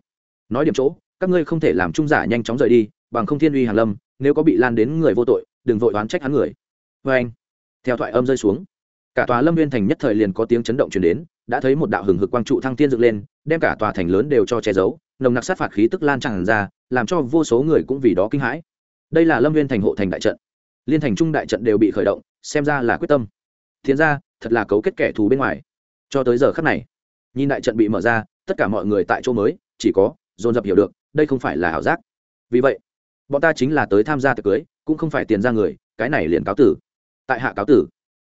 Nói điểm chỗ, các ngươi không thể làm trung giả nhanh chóng rời đi bằng không thiên uy hàn lâm, nếu có bị lan đến người vô tội, đừng vội đoán trách hắn người. Vê anh, theo thoại âm rơi xuống, cả tòa lâm viên thành nhất thời liền có tiếng chấn động chuyển đến, đã thấy một đạo hừng hực quang trụ thăng thiên dựng lên, đem cả tòa thành lớn đều cho che giấu, nồng nặc sát phạt khí tức lan tràn ra, làm cho vô số người cũng vì đó kinh hãi. Đây là lâm viên thành hộ thành đại trận. Liên thành trung đại trận đều bị khởi động, xem ra là quyết tâm. Thiên ra, thật là cấu kết kẻ thù bên ngoài. Cho tới giờ khắc này, nhìn đại trận bị mở ra, tất cả mọi người tại chỗ mới, chỉ có, dồn dập hiểu được, đây không phải là ảo giác. Vì vậy bọn ta chính là tới tham gia tiệc cưới, cũng không phải tiền ra người, cái này liền cáo tử. Tại hạ cáo tử.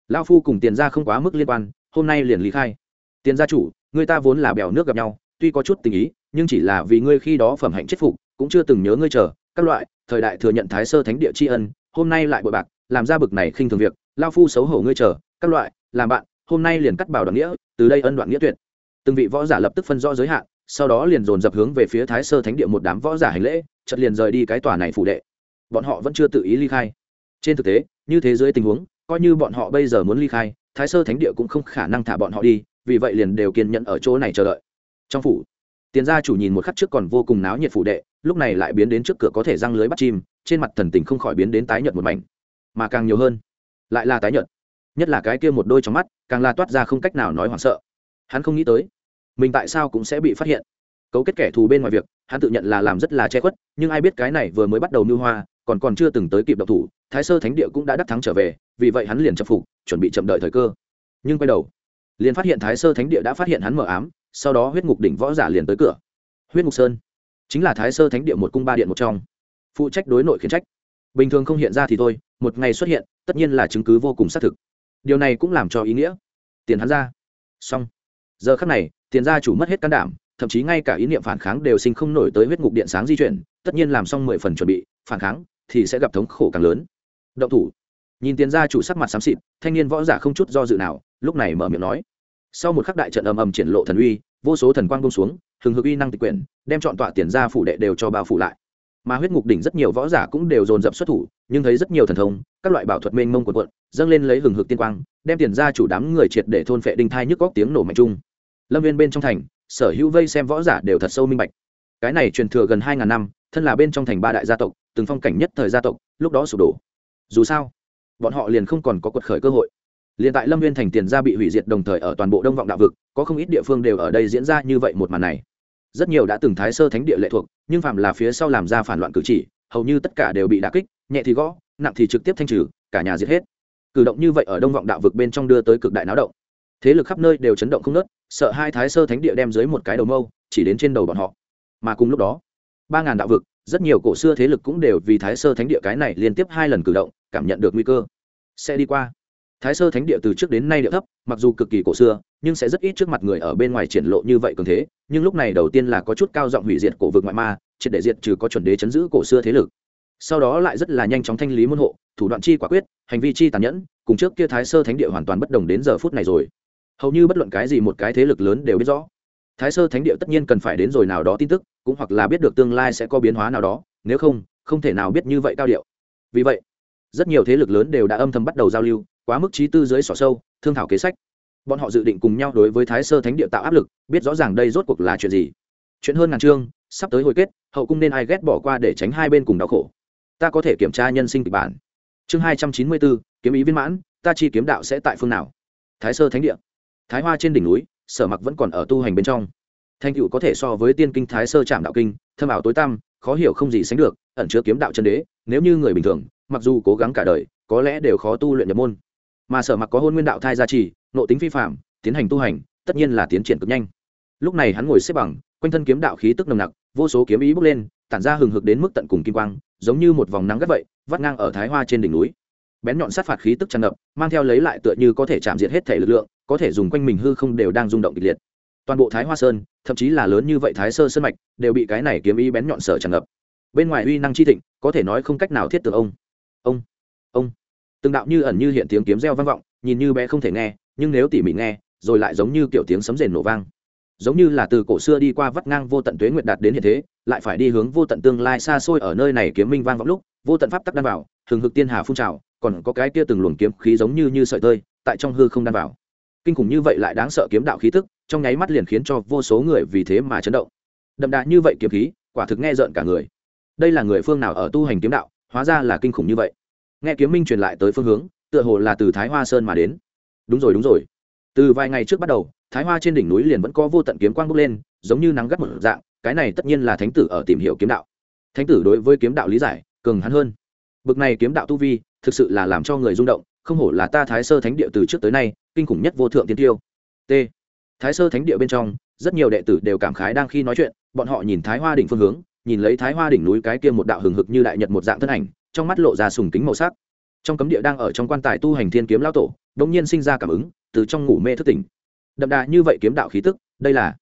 Lao phu cùng tiền ra không quá mức liên quan, hôm nay liền lý khai. Tiền gia chủ, người ta vốn là bèo nước gặp nhau, tuy có chút tình ý, nhưng chỉ là vì ngươi khi đó phẩm hạnh chết phục, cũng chưa từng nhớ ngươi chờ, các loại, thời đại thừa nhận thái sơ thánh địa tri ân, hôm nay lại bội bạc, làm ra bực này khinh thường việc lao phu xấu hổ ngươi chờ, các loại, làm bạn, hôm nay liền cắt bảo đoạn nghĩa, từ đây ân đoạn nghĩa tuyệt. Từng vị võ giả lập tức phân rõ giới hạn, sau đó liền dồn dập hướng về phía thái sơ thánh địa một đám võ giả hành lễ chợt liền rời đi cái tòa này phủ đệ. Bọn họ vẫn chưa tự ý ly khai. Trên thực tế, như thế giới tình huống, coi như bọn họ bây giờ muốn ly khai, thái sơ thánh địa cũng không khả năng thả bọn họ đi, vì vậy liền đều kiên nhẫn ở chỗ này chờ đợi. Trong phủ, tiền gia chủ nhìn một khắc trước còn vô cùng náo nhiệt phủ đệ, lúc này lại biến đến trước cửa có thể răng lưới bắt chim, trên mặt thần tình không khỏi biến đến tái nhợt một mảnh. Mà càng nhiều hơn, lại là tái nhợt. Nhất là cái kia một đôi trong mắt, càng là toát ra không cách nào nói hoảng sợ. Hắn không nghĩ tới, mình tại sao cũng sẽ bị phát hiện cấu kết kẻ thù bên ngoài việc, hắn tự nhận là làm rất là che khuất, nhưng ai biết cái này vừa mới bắt đầu mưu hoa, còn còn chưa từng tới kịp độc thủ, thái sơ thánh địa cũng đã đắc thắng trở về, vì vậy hắn liền chập phục, chuẩn bị chậm đợi thời cơ. Nhưng quay đầu, liền phát hiện thái sơ thánh địa đã phát hiện hắn mở ám, sau đó huyết ngục đỉnh võ giả liền tới cửa. Huyết ngục sơn, chính là thái sơ thánh địa một cung ba điện một trong. Phụ trách đối nội khiển trách. Bình thường không hiện ra thì thôi, một ngày xuất hiện, tất nhiên là chứng cứ vô cùng xác thực. Điều này cũng làm cho ý nghĩa. Tiền hắn ra. Xong. Giờ khắc này, tiền gia chủ mất hết can đảm thậm chí ngay cả ý niệm phản kháng đều sinh không nổi tới huyết ngục điện sáng di chuyển, tất nhiên làm xong mười phần chuẩn bị, phản kháng thì sẽ gặp thống khổ càng lớn. Động thủ. Nhìn tiền gia chủ sắc mặt xám xịt, thanh niên võ giả không chút do dự nào, lúc này mở miệng nói. Sau một khắc đại trận ầm ầm triển lộ thần uy, vô số thần quang bông xuống, hừng hực uy năng tịch quyển, đem chọn tọa tiền gia phủ đệ đều cho bao phủ lại. Mà huyết ngục đỉnh rất nhiều võ giả cũng đều dồn dập xuất thủ, nhưng thấy rất nhiều thần thông, các loại bảo thuật mênh mông quần quận dâng lên lấy hừng hực tiên quang, đem tiền gia chủ đám người triệt để thôn phệ đinh thai nhức góc tiếng nổ mạnh chung. Lâm viên bên trong thành sở hữu vây xem võ giả đều thật sâu minh bạch. Cái này truyền thừa gần hai ngàn năm, thân là bên trong thành ba đại gia tộc, từng phong cảnh nhất thời gia tộc, lúc đó sụp đổ. Dù sao, bọn họ liền không còn có quật khởi cơ hội. Liền tại lâm viên thành tiền gia bị hủy diệt đồng thời ở toàn bộ đông vọng đạo vực, có không ít địa phương đều ở đây diễn ra như vậy một màn này. Rất nhiều đã từng thái sơ thánh địa lệ thuộc, nhưng phạm là phía sau làm ra phản loạn cử chỉ, hầu như tất cả đều bị đà kích, nhẹ thì gõ, nặng thì trực tiếp thanh trừ, cả nhà giết hết. Cử động như vậy ở đông vọng đạo vực bên trong đưa tới cực đại náo động. Thế lực khắp nơi đều chấn động không nớt sợ hai thái sơ thánh địa đem dưới một cái đầu mâu, chỉ đến trên đầu bọn họ. Mà cùng lúc đó, ba ngàn đạo vực, rất nhiều cổ xưa thế lực cũng đều vì thái sơ thánh địa cái này liên tiếp hai lần cử động, cảm nhận được nguy cơ. Sẽ đi qua. Thái sơ thánh địa từ trước đến nay địa thấp, mặc dù cực kỳ cổ xưa, nhưng sẽ rất ít trước mặt người ở bên ngoài triển lộ như vậy cường thế, nhưng lúc này đầu tiên là có chút cao giọng hủy diệt cổ vực ngoại ma, triệt để diệt trừ có chuẩn đế chấn giữ cổ xưa thế lực. Sau đó lại rất là nhanh chóng thanh lý môn hộ, thủ đoạn chi quả quyết, hành vi chi tàn nhẫn, cùng trước kia thái sơ thánh địa hoàn toàn bất đồng đến giờ phút này rồi hầu như bất luận cái gì một cái thế lực lớn đều biết rõ. Thái sơ thánh địa tất nhiên cần phải đến rồi nào đó tin tức, cũng hoặc là biết được tương lai sẽ có biến hóa nào đó, nếu không không thể nào biết như vậy cao điệu. Vì vậy, rất nhiều thế lực lớn đều đã âm thầm bắt đầu giao lưu, quá mức trí tư dưới sỏ sâu, thương thảo kế sách. Bọn họ dự định cùng nhau đối với thái sơ thánh địa tạo áp lực, biết rõ ràng đây rốt cuộc là chuyện gì. Chuyện hơn ngàn chương, sắp tới hồi kết, hậu cung nên ai ghét bỏ qua để tránh hai bên cùng đau khổ. Ta có thể kiểm tra nhân sinh kịch bản. Chương hai trăm chín mươi bốn, kiếm ý viên mãn, ta chi kiếm đạo sẽ tại phương nào? Thái sơ thánh địa thái hoa trên đỉnh núi, sở mặc vẫn còn ở tu hành bên trong. Thanh cựu có thể so với tiên kinh thái sơ trạm đạo kinh, thâm ảo tối tăm, khó hiểu không gì sánh được, ẩn chứa kiếm đạo chân đế, nếu như người bình thường, mặc dù cố gắng cả đời, có lẽ đều khó tu luyện nhập môn. Mà sở mặc có hôn nguyên đạo thai gia trì nộ tính phi phạm tiến hành tu hành, tất nhiên là tiến triển cực nhanh. Lúc này hắn ngồi xếp bằng, quanh thân kiếm đạo khí tức nồng nặc, vô số kiếm ý bốc lên, tản ra hừng hực đến mức tận cùng kim quang, giống như một vòng nắng gắt vậy, vắt ngang ở thái hoa trên đỉnh núi bén nhọn sát phạt khí tức tràn ngập, mang theo lấy lại tựa như có thể chạm diệt hết thể lực lượng, có thể dùng quanh mình hư không đều đang rung động kịch liệt. Toàn bộ thái hoa sơn, thậm chí là lớn như vậy thái sơ sơn mạch, đều bị cái này kiếm ý bén nhọn sở tràn ngập. Bên ngoài uy năng chi thịnh, có thể nói không cách nào thiết tưởng ông. Ông ông. Từng đạo như ẩn như hiện tiếng kiếm reo vang vọng, nhìn như bé không thể nghe, nhưng nếu tỉ mỉ nghe, rồi lại giống như kiểu tiếng sấm rền nổ vang. Giống như là từ cổ xưa đi qua vắt ngang vô tận tuế nguyệt đạt đến hiện thế lại phải đi hướng vô tận tương lai xa xôi ở nơi này kiếm minh vang vọng lúc, vô tận pháp tắc đan vào, thường hực tiên hà phun trào, còn có cái kia từng luồng kiếm khí giống như như sợi tơi, tại trong hư không đan vào. Kinh khủng như vậy lại đáng sợ kiếm đạo khí tức, trong nháy mắt liền khiến cho vô số người vì thế mà chấn động. Đậm đà như vậy kiếm khí, quả thực nghe rợn cả người. Đây là người phương nào ở tu hành kiếm đạo, hóa ra là kinh khủng như vậy. Nghe kiếm minh truyền lại tới phương hướng, tựa hồ là từ thái hoa sơn mà đến. Đúng rồi đúng rồi. Từ vài ngày trước bắt đầu, thái hoa trên đỉnh núi liền vẫn có vô tận kiếm quang bốc lên, giống như nắng gắt một dạng cái này tất nhiên là thánh tử ở tìm hiểu kiếm đạo. Thánh tử đối với kiếm đạo lý giải, cường hắn hơn. Bực này kiếm đạo tu vi, thực sự là làm cho người rung động, không hổ là ta thái sơ thánh địa từ trước tới nay, kinh khủng nhất vô thượng tiên tiêu. T. Thái sơ thánh địa bên trong, rất nhiều đệ tử đều cảm khái đang khi nói chuyện, bọn họ nhìn thái hoa đỉnh phương hướng, nhìn lấy thái hoa đỉnh núi cái kia một đạo hừng hực như đại nhật một dạng thân ảnh, trong mắt lộ ra sùng kính màu sắc. Trong cấm địa đang ở trong quan tài tu hành thiên kiếm lao tổ, đột nhiên sinh ra cảm ứng, từ trong ngủ mê thức tỉnh. Đậm đà như vậy kiếm đạo khí tức, đây là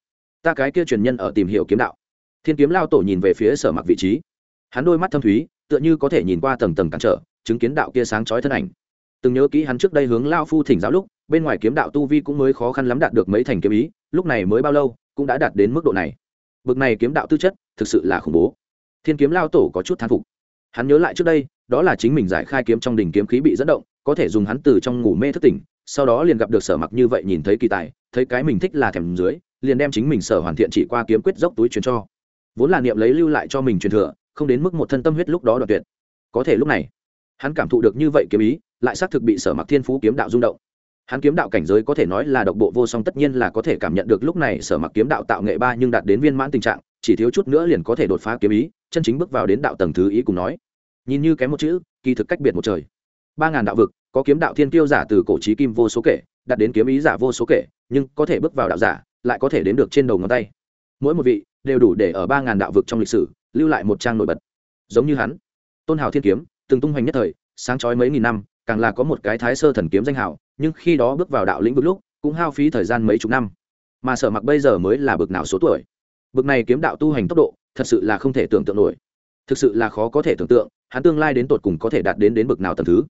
ta cái kia truyền nhân ở tìm hiểu kiếm đạo. Thiên kiếm lao tổ nhìn về phía sở mặc vị trí. Hắn đôi mắt thâm thúy, tựa như có thể nhìn qua tầng tầng cản trở, chứng kiến đạo kia sáng chói thân ảnh. Từng nhớ kỹ hắn trước đây hướng lao phu thỉnh giáo lúc, bên ngoài kiếm đạo tu vi cũng mới khó khăn lắm đạt được mấy thành kiếm ý, lúc này mới bao lâu, cũng đã đạt đến mức độ này. Bực này kiếm đạo tư chất, thực sự là khủng bố. Thiên kiếm lao tổ có chút thán phục. Hắn nhớ lại trước đây, đó là chính mình giải khai kiếm trong đỉnh kiếm khí bị dẫn động, có thể dùng hắn từ trong ngủ mê thức tỉnh, sau đó liền gặp được sở mặc như vậy nhìn thấy kỳ tài, thấy cái mình thích là thèm dưới liền đem chính mình sở hoàn thiện chỉ qua kiếm quyết dốc túi truyền cho. Vốn là niệm lấy lưu lại cho mình truyền thừa, không đến mức một thân tâm huyết lúc đó đoạt tuyệt. Có thể lúc này, hắn cảm thụ được như vậy kiếm ý, lại xác thực bị sở mặc thiên phú kiếm đạo rung động. Hắn kiếm đạo cảnh giới có thể nói là độc bộ vô song tất nhiên là có thể cảm nhận được lúc này sở mặc kiếm đạo tạo nghệ ba nhưng đạt đến viên mãn tình trạng, chỉ thiếu chút nữa liền có thể đột phá kiếm ý, chân chính bước vào đến đạo tầng thứ ý cùng nói. Nhìn như kém một chữ, kỳ thực cách biệt một trời. Ba ngàn đạo vực, có kiếm đạo thiên tiêu giả từ cổ trí kim vô số kể, đạt đến kiếm ý giả vô số kể, nhưng có thể bước vào đạo giả lại có thể đến được trên đầu ngón tay. Mỗi một vị đều đủ để ở ba ngàn đạo vực trong lịch sử lưu lại một trang nổi bật. Giống như hắn, tôn hào thiên kiếm, từng tung hoành nhất thời, sáng chói mấy nghìn năm, càng là có một cái thái sơ thần kiếm danh hào, nhưng khi đó bước vào đạo lĩnh vực lúc, cũng hao phí thời gian mấy chục năm. Mà sở mặc bây giờ mới là bực nào số tuổi. Bực này kiếm đạo tu hành tốc độ, thật sự là không thể tưởng tượng nổi. Thực sự là khó có thể tưởng tượng, hắn tương lai đến tột cùng có thể đạt đến đến bực nào tầm thứ.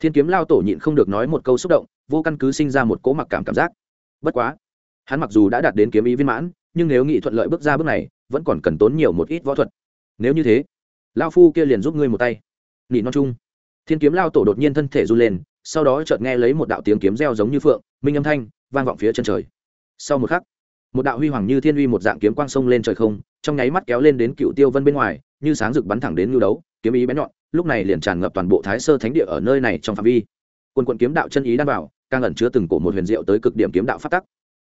Thiên kiếm lao tổ nhịn không được nói một câu xúc động, vô căn cứ sinh ra một cỗ mặc cảm cảm giác. Bất quá hắn mặc dù đã đạt đến kiếm ý viên mãn, nhưng nếu nghị thuận lợi bước ra bước này, vẫn còn cần tốn nhiều một ít võ thuật. Nếu như thế lao phu kia liền giúp ngươi một tay. Nị non chung. Thiên kiếm lao tổ đột nhiên thân thể run lên, sau đó chợt nghe lấy một đạo tiếng kiếm reo giống như phượng, minh âm thanh, vang vọng phía chân trời. Sau một khắc, một đạo huy hoàng như thiên uy một dạng kiếm quang sông lên trời không, trong nháy mắt kéo lên đến cựu tiêu vân bên ngoài, như sáng rực bắn thẳng đến ngưu đấu, kiếm ý bén nhọn, lúc này liền tràn ngập toàn bộ thái sơ thánh địa ở nơi này trong phạm vi. Quân quận kiếm đạo chân ý đan bảo càng ẩn chứa từng cổ một huyền diệu tới cực điểm kiếm đạo phát tắc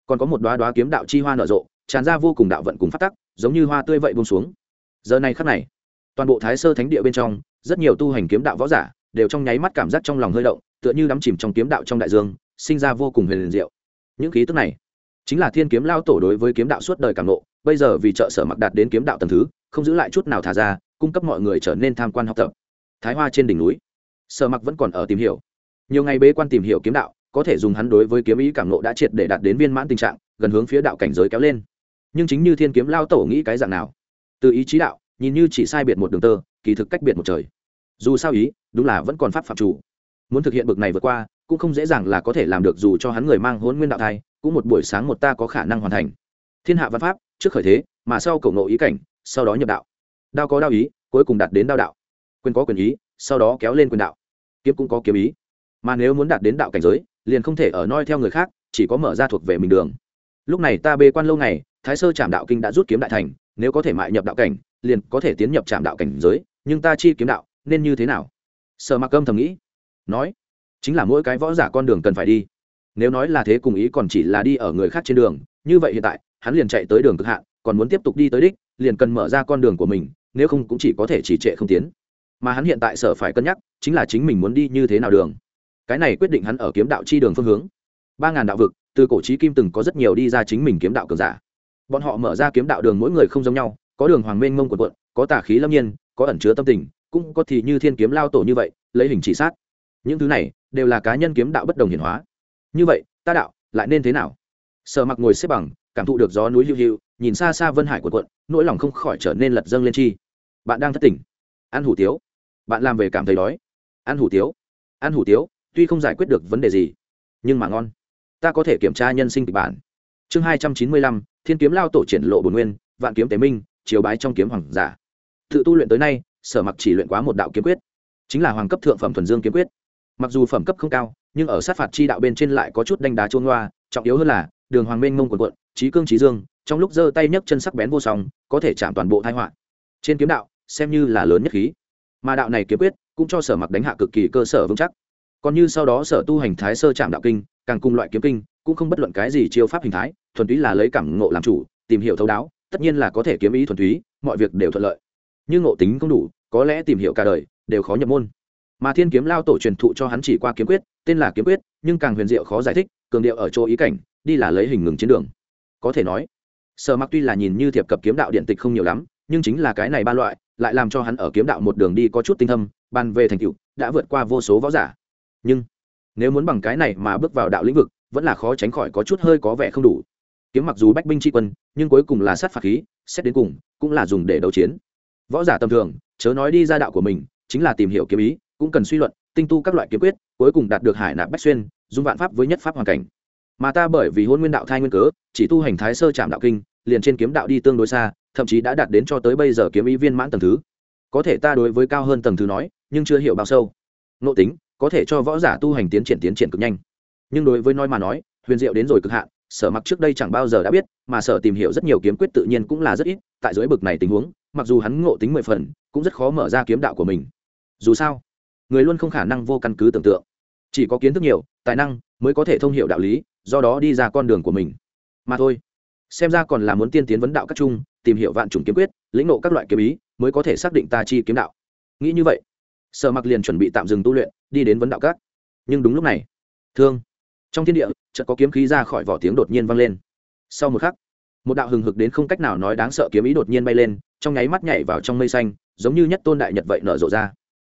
còn có một đoá đoá kiếm đạo chi hoa nở rộ, tràn ra vô cùng đạo vận cùng phát tắc, giống như hoa tươi vậy bông xuống. Giờ này khắc này, toàn bộ thái sơ thánh địa bên trong, rất nhiều tu hành kiếm đạo võ giả đều trong nháy mắt cảm giác trong lòng hơi động, tựa như đắm chìm trong kiếm đạo trong đại dương, sinh ra vô cùng huyền diệu. Những khí tức này chính là thiên kiếm lao tổ đối với kiếm đạo suốt đời cảm nộ bây giờ vì trợ sở mặc đạt đến kiếm đạo tầng thứ, không giữ lại chút nào thả ra, cung cấp mọi người trở nên tham quan học tập. Thái hoa trên đỉnh núi, sở mặc vẫn còn ở tìm hiểu. Nhiều ngày bế quan tìm hiểu kiếm đạo có thể dùng hắn đối với kiếm ý cảm nộ đã triệt để đạt đến viên mãn tình trạng, gần hướng phía đạo cảnh giới kéo lên. Nhưng chính như thiên kiếm lao tổ nghĩ cái dạng nào? Từ ý chí đạo, nhìn như chỉ sai biệt một đường tơ, kỳ thực cách biệt một trời. Dù sao ý, đúng là vẫn còn pháp phạm chủ. Muốn thực hiện bực này vượt qua, cũng không dễ dàng là có thể làm được dù cho hắn người mang hôn nguyên đạo thai, cũng một buổi sáng một ta có khả năng hoàn thành. Thiên hạ văn pháp, trước khởi thế, mà sau cổ ngộ ý cảnh, sau đó nhập đạo. Đao có đao ý, cuối cùng đạt đến đao đạo. Quyền có quyền ý, sau đó kéo lên quyền đạo. Kiếm cũng có kiếm ý. Mà nếu muốn đạt đến đạo cảnh giới liền không thể ở noi theo người khác, chỉ có mở ra thuộc về mình đường. Lúc này ta bê quan lâu ngày, thái sơ trạm đạo kinh đã rút kiếm đại thành, nếu có thể mại nhập đạo cảnh, liền có thể tiến nhập trạm đạo cảnh giới, nhưng ta chi kiếm đạo, nên như thế nào? Sở mặc âm thầm nghĩ, nói, chính là mỗi cái võ giả con đường cần phải đi. Nếu nói là thế cùng ý còn chỉ là đi ở người khác trên đường, như vậy hiện tại, hắn liền chạy tới đường cực hạn, còn muốn tiếp tục đi tới đích, liền cần mở ra con đường của mình, nếu không cũng chỉ có thể chỉ trệ không tiến. Mà hắn hiện tại sở phải cân nhắc, chính là chính mình muốn đi như thế nào đường cái này quyết định hắn ở kiếm đạo chi đường phương hướng. Ba ngàn đạo vực, từ cổ trí kim từng có rất nhiều đi ra chính mình kiếm đạo cường giả. Bọn họ mở ra kiếm đạo đường mỗi người không giống nhau, có đường hoàng mênh mông của quận có tà khí lâm nhiên, có ẩn chứa tâm tình, cũng có thì như thiên kiếm lao tổ như vậy, lấy hình chỉ sát. Những thứ này đều là cá nhân kiếm đạo bất đồng hiển hóa. Như vậy, ta đạo lại nên thế nào? Sợ mặc ngồi xếp bằng, cảm thụ được gió núi lưu lưu nhìn xa xa vân hải của quận nỗi lòng không khỏi trở nên lật dâng lên chi. Bạn đang thất tỉnh. Ăn hủ tiếu. Bạn làm về cảm thấy đói. Ăn hủ tiếu. Ăn hủ tiếu tuy không giải quyết được vấn đề gì, nhưng mà ngon. Ta có thể kiểm tra nhân sinh kịch bản. Chương hai trăm chín mươi lăm, thiên kiếm lao tổ triển lộ bồn nguyên, vạn kiếm tế minh chiều bái trong kiếm hoàng giả. Tự tu luyện tới nay, sở mặc chỉ luyện quá một đạo kiếm quyết. Chính là hoàng cấp thượng phẩm thuần dương kiếm quyết. Mặc dù phẩm cấp không cao, nhưng ở sát phạt chi đạo bên trên lại có chút đanh đá trôn hoa trọng yếu hơn là, đường hoàng minh mông quần quận trí cương trí dương, trong lúc giơ tay nhấc chân sắc bén vô song, có thể chạm toàn bộ thai họa. Trên kiếm đạo, xem như là lớn nhất khí. Mà đạo này kiếm quyết, cũng cho sở mặc đánh hạ cực kỳ cơ sở vững chắc còn như sau đó sở tu hành thái sơ trạm đạo kinh, càng cùng loại kiếm kinh, cũng không bất luận cái gì chiêu pháp hình thái, thuần túy là lấy cảm ngộ làm chủ, tìm hiểu thấu đáo, tất nhiên là có thể kiếm ý thuần túy, mọi việc đều thuận lợi. Nhưng ngộ tính không đủ, có lẽ tìm hiểu cả đời, đều khó nhập môn. Mà thiên kiếm lao tổ truyền thụ cho hắn chỉ qua kiếm quyết, tên là kiếm quyết, nhưng càng huyền diệu khó giải thích, cường điệu ở chỗ ý cảnh, đi là lấy hình ngừng chiến đường. Có thể nói, sở mặc tuy là nhìn như thiệp cập kiếm đạo điện tịch không nhiều lắm, nhưng chính là cái này ba loại, lại làm cho hắn ở kiếm đạo một đường đi có chút tinh thâm, bàn về thành tựu, đã vượt qua vô số võ giả nhưng, nếu muốn bằng cái này mà bước vào đạo lĩnh vực, vẫn là khó tránh khỏi có chút hơi có vẻ không đủ. Kiếm mặc dù bách binh tri quân, nhưng cuối cùng là sát phạt khí, xét đến cùng, cũng là dùng để đấu chiến. Võ giả tầm thường, chớ nói đi ra đạo của mình, chính là tìm hiểu kiếm ý, cũng cần suy luận, tinh tu các loại kiếm quyết, cuối cùng đạt được hải nạp bách xuyên dung vạn pháp với nhất pháp hoàn cảnh. Mà ta bởi vì hôn nguyên đạo thai nguyên cớ, chỉ tu hành thái sơ trạm đạo kinh, liền trên kiếm đạo đi tương đối xa, thậm chí đã đạt đến cho tới bây giờ kiếm ý viên mãn tầng thứ. Có thể ta đối với cao hơn tầng thứ nói, nhưng chưa hiểu bao sâu. Nội tính có thể cho võ giả tu hành tiến triển tiến triển cực nhanh. Nhưng đối với nói mà nói, huyền diệu đến rồi cực hạn, sở mặc trước đây chẳng bao giờ đã biết, mà sở tìm hiểu rất nhiều kiếm quyết tự nhiên cũng là rất ít, tại dưới bực này tình huống, mặc dù hắn ngộ tính mười phần, cũng rất khó mở ra kiếm đạo của mình. Dù sao, người luôn không khả năng vô căn cứ tưởng tượng. Chỉ có kiến thức nhiều, tài năng mới có thể thông hiểu đạo lý, do đó đi ra con đường của mình. Mà thôi, xem ra còn là muốn tiên tiến vấn đạo các trung tìm hiểu vạn chủng kiếm quyết, lĩnh nộ các loại kiếm ý, mới có thể xác định ta chi kiếm đạo. Nghĩ như vậy sở mặc liền chuẩn bị tạm dừng tu luyện, đi đến vấn đạo cát. nhưng đúng lúc này, thương. Trong thiên địa, chợt có kiếm khí ra khỏi vỏ tiếng đột nhiên vang lên. Sau một khắc, một đạo hừng hực đến không cách nào nói đáng sợ kiếm ý đột nhiên bay lên, trong nháy mắt nhảy vào trong mây xanh, giống như nhất tôn đại nhật vậy nở rộ ra.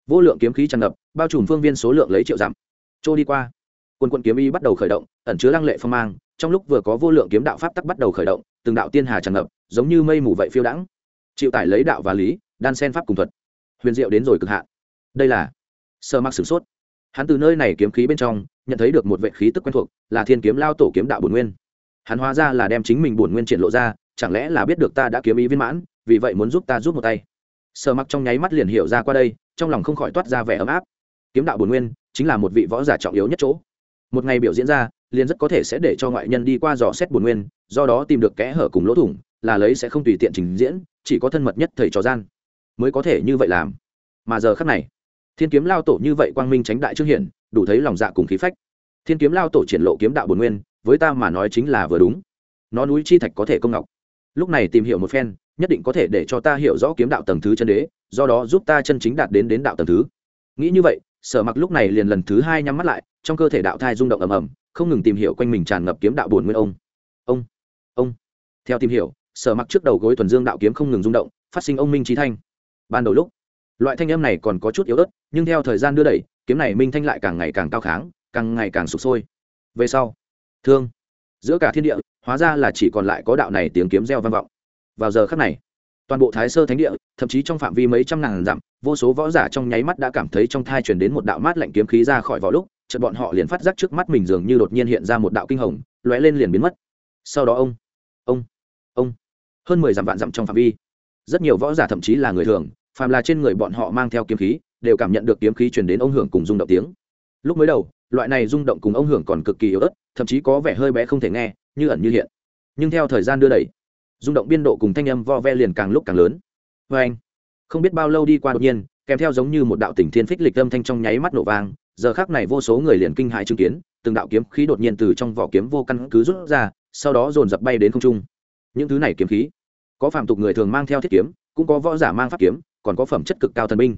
Vô lượng kiếm khí tràn ngập, bao trùm phương viên số lượng lấy triệu dặm. Trôi đi qua quân quân kiếm ý bắt đầu khởi động, ẩn chứa lăng lệ phong mang, trong lúc vừa có vô lượng kiếm đạo pháp tắc bắt đầu khởi động, từng đạo tiên hà tràn ngập, giống như mây mù vậy phiêu đãng. Chịu tải lấy đạo và lý, đan sen pháp cùng thuật. Huyền diệu đến rồi cực hạn đây là sơ mặc sửng sốt. Hắn từ nơi này kiếm khí bên trong, nhận thấy được một vệ khí tức quen thuộc, là thiên kiếm lao tổ kiếm đạo bổn nguyên. Hắn hóa ra là đem chính mình bổn nguyên triển lộ ra, chẳng lẽ là biết được ta đã kiếm ý viên mãn, vì vậy muốn giúp ta giúp một tay. Sơ mặc trong nháy mắt liền hiểu ra qua đây, trong lòng không khỏi toát ra vẻ ấm áp. Kiếm đạo bổn nguyên chính là một vị võ giả trọng yếu nhất chỗ. Một ngày biểu diễn ra, liền rất có thể sẽ để cho ngoại nhân đi qua dò xét bổn nguyên, do đó tìm được kẽ hở cùng lỗ thủng, là lấy sẽ không tùy tiện trình diễn, chỉ có thân mật nhất thầy trò gian mới có thể như vậy làm. Mà giờ khắc này thiên kiếm lao tổ như vậy quang minh tránh đại trương hiển, đủ thấy lòng dạ cùng khí phách. Thiên kiếm lao tổ triển lộ kiếm đạo bồn nguyên, với ta mà nói chính là vừa đúng. Nó núi chi thạch có thể công ngọc. Lúc này tìm hiểu một phen, nhất định có thể để cho ta hiểu rõ kiếm đạo tầng thứ chân đế, do đó giúp ta chân chính đạt đến đến đạo tầng thứ. Nghĩ như vậy, sở mặc lúc này liền lần thứ hai nhắm mắt lại, trong cơ thể đạo thai rung động ầm ầm, không ngừng tìm hiểu quanh mình tràn ngập kiếm đạo bổn nguyên ông. Ông ông. Theo tìm hiểu, sở mặc trước đầu gối thuần dương đạo kiếm không ngừng rung động, phát sinh ông minh trí thanh. Ban đầu lúc loại thanh âm này còn có chút yếu ớt, nhưng theo thời gian đưa đẩy, kiếm này minh thanh lại càng ngày càng cao kháng, càng ngày càng sụp sôi. Về sau, thương. Giữa cả thiên địa, hóa ra là chỉ còn lại có đạo này tiếng kiếm reo vang vọng. Vào giờ khắc này, toàn bộ thái sơ thánh địa, thậm chí trong phạm vi mấy trăm ngàn dặm, vô số võ giả trong nháy mắt đã cảm thấy trong thai chuyển đến một đạo mát lạnh kiếm khí ra khỏi vỏ lúc, chợt bọn họ liền phát giác trước mắt mình dường như đột nhiên hiện ra một đạo kinh hồng, lóe lên liền biến mất. Sau đó ông ông ông. Hơn mười dặm vạn dặm trong phạm vi, rất nhiều võ giả thậm chí là người thường phàm là trên người bọn họ mang theo kiếm khí, đều cảm nhận được kiếm khí truyền đến ông hưởng cùng rung động tiếng. Lúc mới đầu, loại này rung động cùng ông hưởng còn cực kỳ yếu ớt, thậm chí có vẻ hơi bé không thể nghe, như ẩn như hiện. Nhưng theo thời gian đưa đẩy, rung động biên độ cùng thanh âm vo ve liền càng lúc càng lớn. Vê anh, không biết bao lâu đi qua đột nhiên, kèm theo giống như một đạo tỉnh thiên phích lịch âm thanh trong nháy mắt nổ vang, giờ khác này vô số người liền kinh hãi chứng kiến, từng đạo kiếm khí đột nhiên từ trong vỏ kiếm vô căn cứ rút ra, sau đó dồn dập bay đến không trung. Những thứ này kiếm khí, có phạm tục người thường mang theo thiết kiếm, cũng có võ giả mang pháp kiếm còn có phẩm chất cực cao thần binh.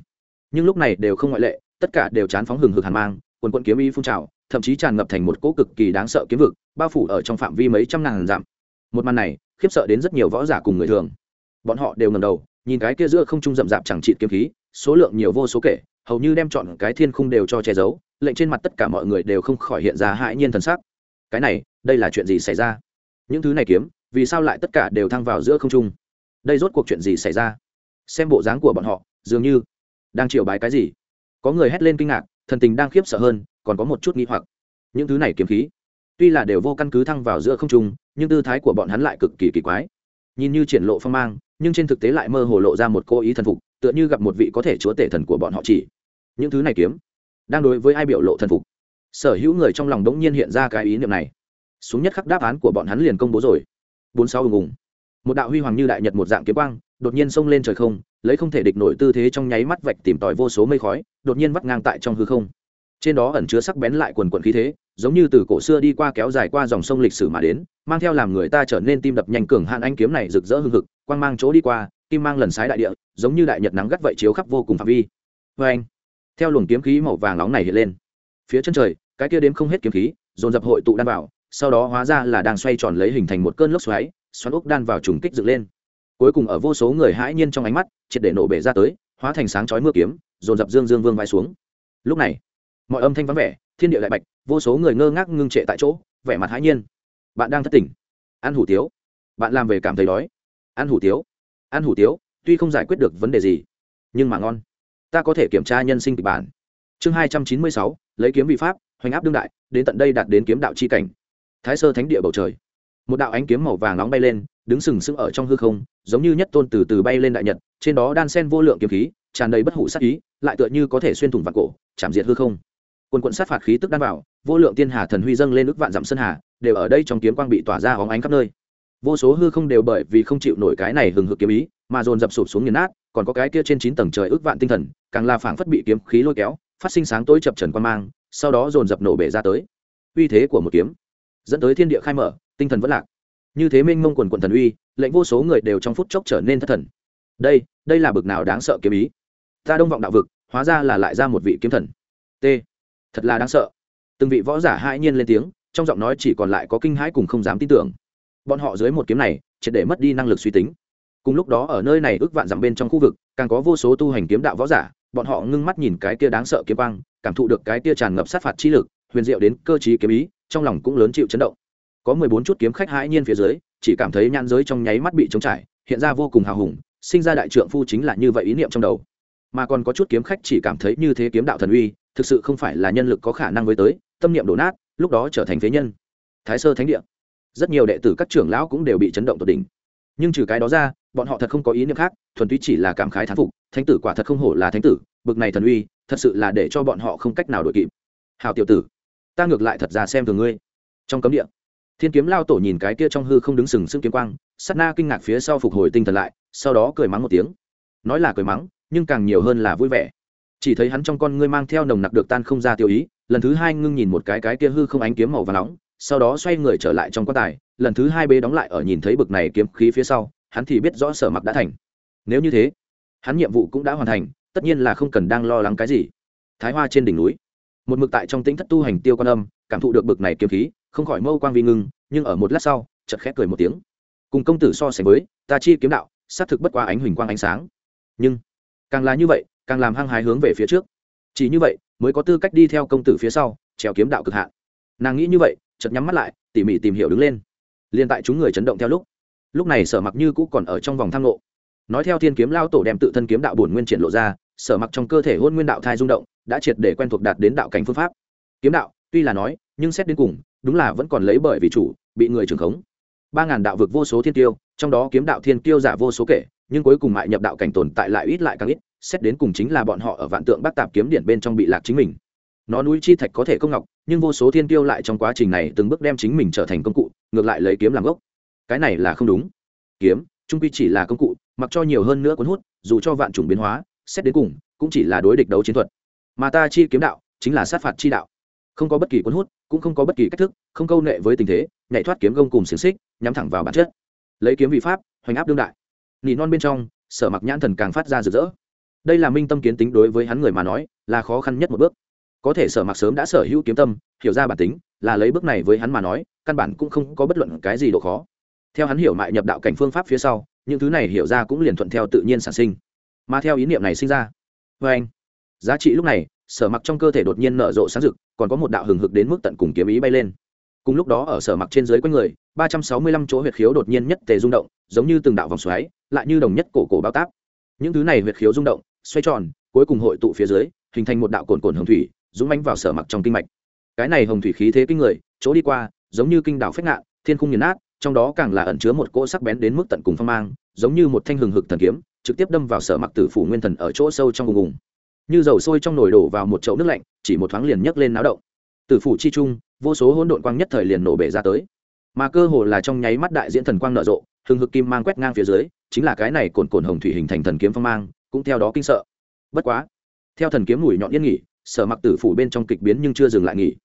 Nhưng lúc này đều không ngoại lệ, tất cả đều chán phóng hừng hực hàn mang, quần quận kiếm y phun trào, thậm chí tràn ngập thành một cỗ cực kỳ đáng sợ kiếm vực, bao phủ ở trong phạm vi mấy trăm ngàn dặm. Một màn này, khiếp sợ đến rất nhiều võ giả cùng người thường. Bọn họ đều ngầm đầu, nhìn cái kia giữa không trung rậm rạp chẳng trị kiếm khí, số lượng nhiều vô số kể, hầu như đem chọn cái thiên khung đều cho che giấu, lệnh trên mặt tất cả mọi người đều không khỏi hiện ra hãi nhiên thần sắc. Cái này, đây là chuyện gì xảy ra? Những thứ này kiếm, vì sao lại tất cả đều thăng vào giữa không trung? Đây rốt cuộc chuyện gì xảy ra? Xem bộ dáng của bọn họ, dường như đang chiều bái cái gì. Có người hét lên kinh ngạc, thần tình đang khiếp sợ hơn, còn có một chút nghi hoặc. Những thứ này kiếm khí, tuy là đều vô căn cứ thăng vào giữa không trung, nhưng tư thái của bọn hắn lại cực kỳ kỳ quái. Nhìn như triển lộ phong mang, nhưng trên thực tế lại mơ hồ lộ ra một cô ý thần phục, tựa như gặp một vị có thể chúa tể thần của bọn họ chỉ. Những thứ này kiếm, đang đối với ai biểu lộ thần phục? Sở hữu người trong lòng đống nhiên hiện ra cái ý niệm này. Xuống nhất khắc đáp án của bọn hắn liền công bố rồi. Bốn sáu ùng ùng một đạo huy hoàng như đại nhật một dạng kiếm quang, đột nhiên xông lên trời không, lấy không thể địch nổi tư thế trong nháy mắt vạch tìm tòi vô số mây khói, đột nhiên vắt ngang tại trong hư không. Trên đó ẩn chứa sắc bén lại quần quần khí thế, giống như từ cổ xưa đi qua kéo dài qua dòng sông lịch sử mà đến, mang theo làm người ta trở nên tim đập nhanh cường hạn anh kiếm này rực rỡ hưng hực, quang mang chỗ đi qua, kim mang lần sái đại địa, giống như đại nhật nắng gắt vậy chiếu khắp vô cùng phạm vi. Vê anh, theo luồng kiếm khí màu vàng nóng này hiện lên, phía chân trời, cái kia đếm không hết kiếm khí, dồn dập hội tụ đan vào, sau đó hóa ra là đang xoay tròn lấy hình thành một cơn lốc xoáy xoắn ốc đan vào trùng kích dựng lên. Cuối cùng ở vô số người hãi nhiên trong ánh mắt, triệt để nổ bể ra tới, hóa thành sáng chói mưa kiếm, dồn dập dương dương vương vai xuống. Lúc này, mọi âm thanh vắng vẻ, thiên địa đại bạch, vô số người ngơ ngác ngưng trệ tại chỗ, vẻ mặt hãi nhiên. Bạn đang thất tỉnh. Ăn hủ tiếu. Bạn làm về cảm thấy đói. Ăn hủ tiếu. Ăn hủ tiếu, tuy không giải quyết được vấn đề gì, nhưng mà ngon. Ta có thể kiểm tra nhân sinh kịch bản. Chương hai trăm chín mươi sáu, lấy kiếm vị pháp, hoành áp đương đại, đến tận đây đạt đến kiếm đạo c h i cảnh. Thái sơ thánh địa bầu trời một đạo ánh kiếm màu vàng nóng bay lên, đứng sừng sững ở trong hư không, giống như nhất tôn từ từ bay lên đại nhật, trên đó đan sen vô lượng kiếm khí, tràn đầy bất hủ sát ý, lại tựa như có thể xuyên thủng vạn cổ, chạm diệt hư không. Quần quận sát phạt khí tức đan vào, vô lượng tiên hà thần huy dâng lên ước vạn dặm sơn hà, đều ở đây trong kiếm quang bị tỏa ra hóng ánh khắp nơi. Vô số hư không đều bởi vì không chịu nổi cái này hừng hực kiếm ý, mà dồn dập sụp xuống nghiền nát, còn có cái kia trên chín tầng trời ước vạn tinh thần, càng là phảng phất bị kiếm khí lôi kéo, phát sinh sáng tối chập trần quan mang, sau đó dồn dập nổ bể ra tới. Uy thế của một kiếm, dẫn tới thiên địa khai mở tinh thần vẫn lạc. Như thế minh mông quần quần thần uy, lệnh vô số người đều trong phút chốc trở nên thất thần. Đây đây là bực nào đáng sợ kiếm ý? Ta đông vọng đạo vực, hóa ra là lại ra một vị kiếm thần. T. Thật là đáng sợ. Từng vị võ giả hãi nhiên lên tiếng, trong giọng nói chỉ còn lại có kinh hãi cùng không dám tin tưởng. Bọn họ dưới một kiếm này, triệt để mất đi năng lực suy tính. Cùng lúc đó ở nơi này ước vạn dặm bên trong khu vực, càng có vô số tu hành kiếm đạo võ giả, bọn họ ngưng mắt nhìn cái kia đáng sợ kiếm băng cảm thụ được cái kia tràn ngập sát phạt chi lực, huyền diệu đến cơ chí kiếm ý, trong lòng cũng lớn chịu chấn động có mười bốn chút kiếm khách hãi nhiên phía dưới, chỉ cảm thấy nhãn giới trong nháy mắt bị trống trải, hiện ra vô cùng hào hùng, sinh ra đại trượng phu chính là như vậy ý niệm trong đầu. Mà còn có chút kiếm khách chỉ cảm thấy như thế kiếm đạo thần uy, thực sự không phải là nhân lực có khả năng với tới, tâm niệm đổ nát, lúc đó trở thành phế nhân. Thái sơ thánh địa. Rất nhiều đệ tử các trưởng lão cũng đều bị chấn động tột đỉnh. Nhưng trừ cái đó ra, bọn họ thật không có ý niệm khác, thuần túy chỉ là cảm khái thán phục, thánh tử quả thật không hổ là thánh tử, bực này thần uy, thật sự là để cho bọn họ không cách nào đổi kịp. Hào tiểu tử, ta ngược lại thật ra xem thường ngươi. Trong cấm địa thiên kiếm lao tổ nhìn cái kia trong hư không đứng sừng sững kiếm quang, sát na kinh ngạc phía sau phục hồi tinh thần lại, sau đó cười mắng một tiếng. Nói là cười mắng, nhưng càng nhiều hơn là vui vẻ. Chỉ thấy hắn trong con ngươi mang theo nồng nặc được tan không ra tiêu ý, lần thứ hai ngưng nhìn một cái cái kia hư không ánh kiếm màu và nóng, sau đó xoay người trở lại trong quan tài, lần thứ hai bế đóng lại ở nhìn thấy bực này kiếm khí phía sau, hắn thì biết rõ sở mặc đã thành. Nếu như thế, hắn nhiệm vụ cũng đã hoàn thành, tất nhiên là không cần đang lo lắng cái gì. Thái hoa trên đỉnh núi, một mực tại trong tính thất tu hành tiêu quan âm, cảm thụ được bực này kiếm khí không khỏi mâu quang vi ngưng, nhưng ở một lát sau, chợt khẽ cười một tiếng. Cùng công tử so sánh với, ta chi kiếm đạo, xác thực bất qua ánh huỳnh quang ánh sáng. Nhưng, càng là như vậy, càng làm hăng hái hướng về phía trước. Chỉ như vậy, mới có tư cách đi theo công tử phía sau, trèo kiếm đạo cực hạn. Nàng nghĩ như vậy, chợt nhắm mắt lại, tỉ mỉ tìm hiểu đứng lên. Liên tại chúng người chấn động theo lúc. Lúc này sở mặc như cũ còn ở trong vòng thang lộ nói theo thiên kiếm lao tổ đem tự thân kiếm đạo bổn nguyên triển lộ ra, sở mặc trong cơ thể hôn nguyên đạo thai rung động, đã triệt để quen thuộc đạt đến đạo cảnh phương pháp. Kiếm đạo, tuy là nói, nhưng xét đến cùng đúng là vẫn còn lấy bởi vì chủ, bị người trưởng khống. Ba ngàn đạo vực vô số thiên tiêu trong đó kiếm đạo thiên tiêu giả vô số kể, nhưng cuối cùng mại nhập đạo cảnh tồn tại lại ít lại càng ít, xét đến cùng chính là bọn họ ở vạn tượng bắc tạp kiếm điển bên trong bị lạc chính mình. Nó núi chi thạch có thể công ngọc, nhưng vô số thiên tiêu lại trong quá trình này từng bước đem chính mình trở thành công cụ, ngược lại lấy kiếm làm gốc. Cái này là không đúng. Kiếm, trung quy chỉ là công cụ, mặc cho nhiều hơn nữa cuốn hút, dù cho vạn chủng biến hóa, xét đến cùng, cũng chỉ là đối địch đấu chiến thuật. Mà ta chi kiếm đạo, chính là sát phạt chi đạo không có bất kỳ cuốn hút, cũng không có bất kỳ cách thức, không câu nệ với tình thế, nhảy thoát kiếm gông cùng xiềng xích, nhắm thẳng vào bản chất. Lấy kiếm vị pháp, hoành áp đương đại. Nỉ non bên trong, sở mặc nhãn thần càng phát ra rực rỡ. Đây là minh tâm kiến tính đối với hắn người mà nói, là khó khăn nhất một bước. Có thể sở mặc sớm đã sở hữu kiếm tâm, hiểu ra bản tính, là lấy bước này với hắn mà nói, căn bản cũng không có bất luận cái gì độ khó. Theo hắn hiểu mại nhập đạo cảnh phương pháp phía sau, những thứ này hiểu ra cũng liền thuận theo tự nhiên sản sinh. Mà theo ý niệm này sinh ra vê anh giá trị lúc này, sở mặc trong cơ thể đột nhiên nở rộ sáng rực, còn có một đạo hừng hực đến mức tận cùng kiếm ý bay lên. Cùng lúc đó ở sở mặc trên dưới quanh người, ba trăm sáu mươi lăm chỗ huyệt khiếu đột nhiên nhất tề rung động, giống như từng đạo vòng xoáy, lại như đồng nhất cổ cổ bao táp. Những thứ này huyệt khiếu rung động, xoay tròn, cuối cùng hội tụ phía dưới, hình thành một đạo cồn cồn hồng thủy, dũng mánh vào sở mặc trong kinh mạch. Cái này hồng thủy khí thế kinh người, chỗ đi qua, giống như kinh đảo phách ngạn, thiên khung nghiền nát, trong đó càng là ẩn chứa một cỗ sắc bén đến mức tận cùng phong mang, giống như một thanh hừng hực thần kiếm, trực tiếp đâm vào sở mặc tử phủ nguyên thần ở chỗ sâu trong vùng vùng như dầu sôi trong nồi đổ vào một chậu nước lạnh, chỉ một thoáng liền nhấc lên náo động. Tử phủ chi trung, vô số hỗn độn quang nhất thời liền nổ bể ra tới. Mà cơ hồ là trong nháy mắt đại diễn thần quang nở rộ, hừng hực kim mang quét ngang phía dưới, chính là cái này cồn cồn hồng thủy hình thành thần kiếm phong mang, cũng theo đó kinh sợ. Bất quá, theo thần kiếm mùi nhọn yên nghỉ, sở mặc tử phủ bên trong kịch biến nhưng chưa dừng lại nghỉ.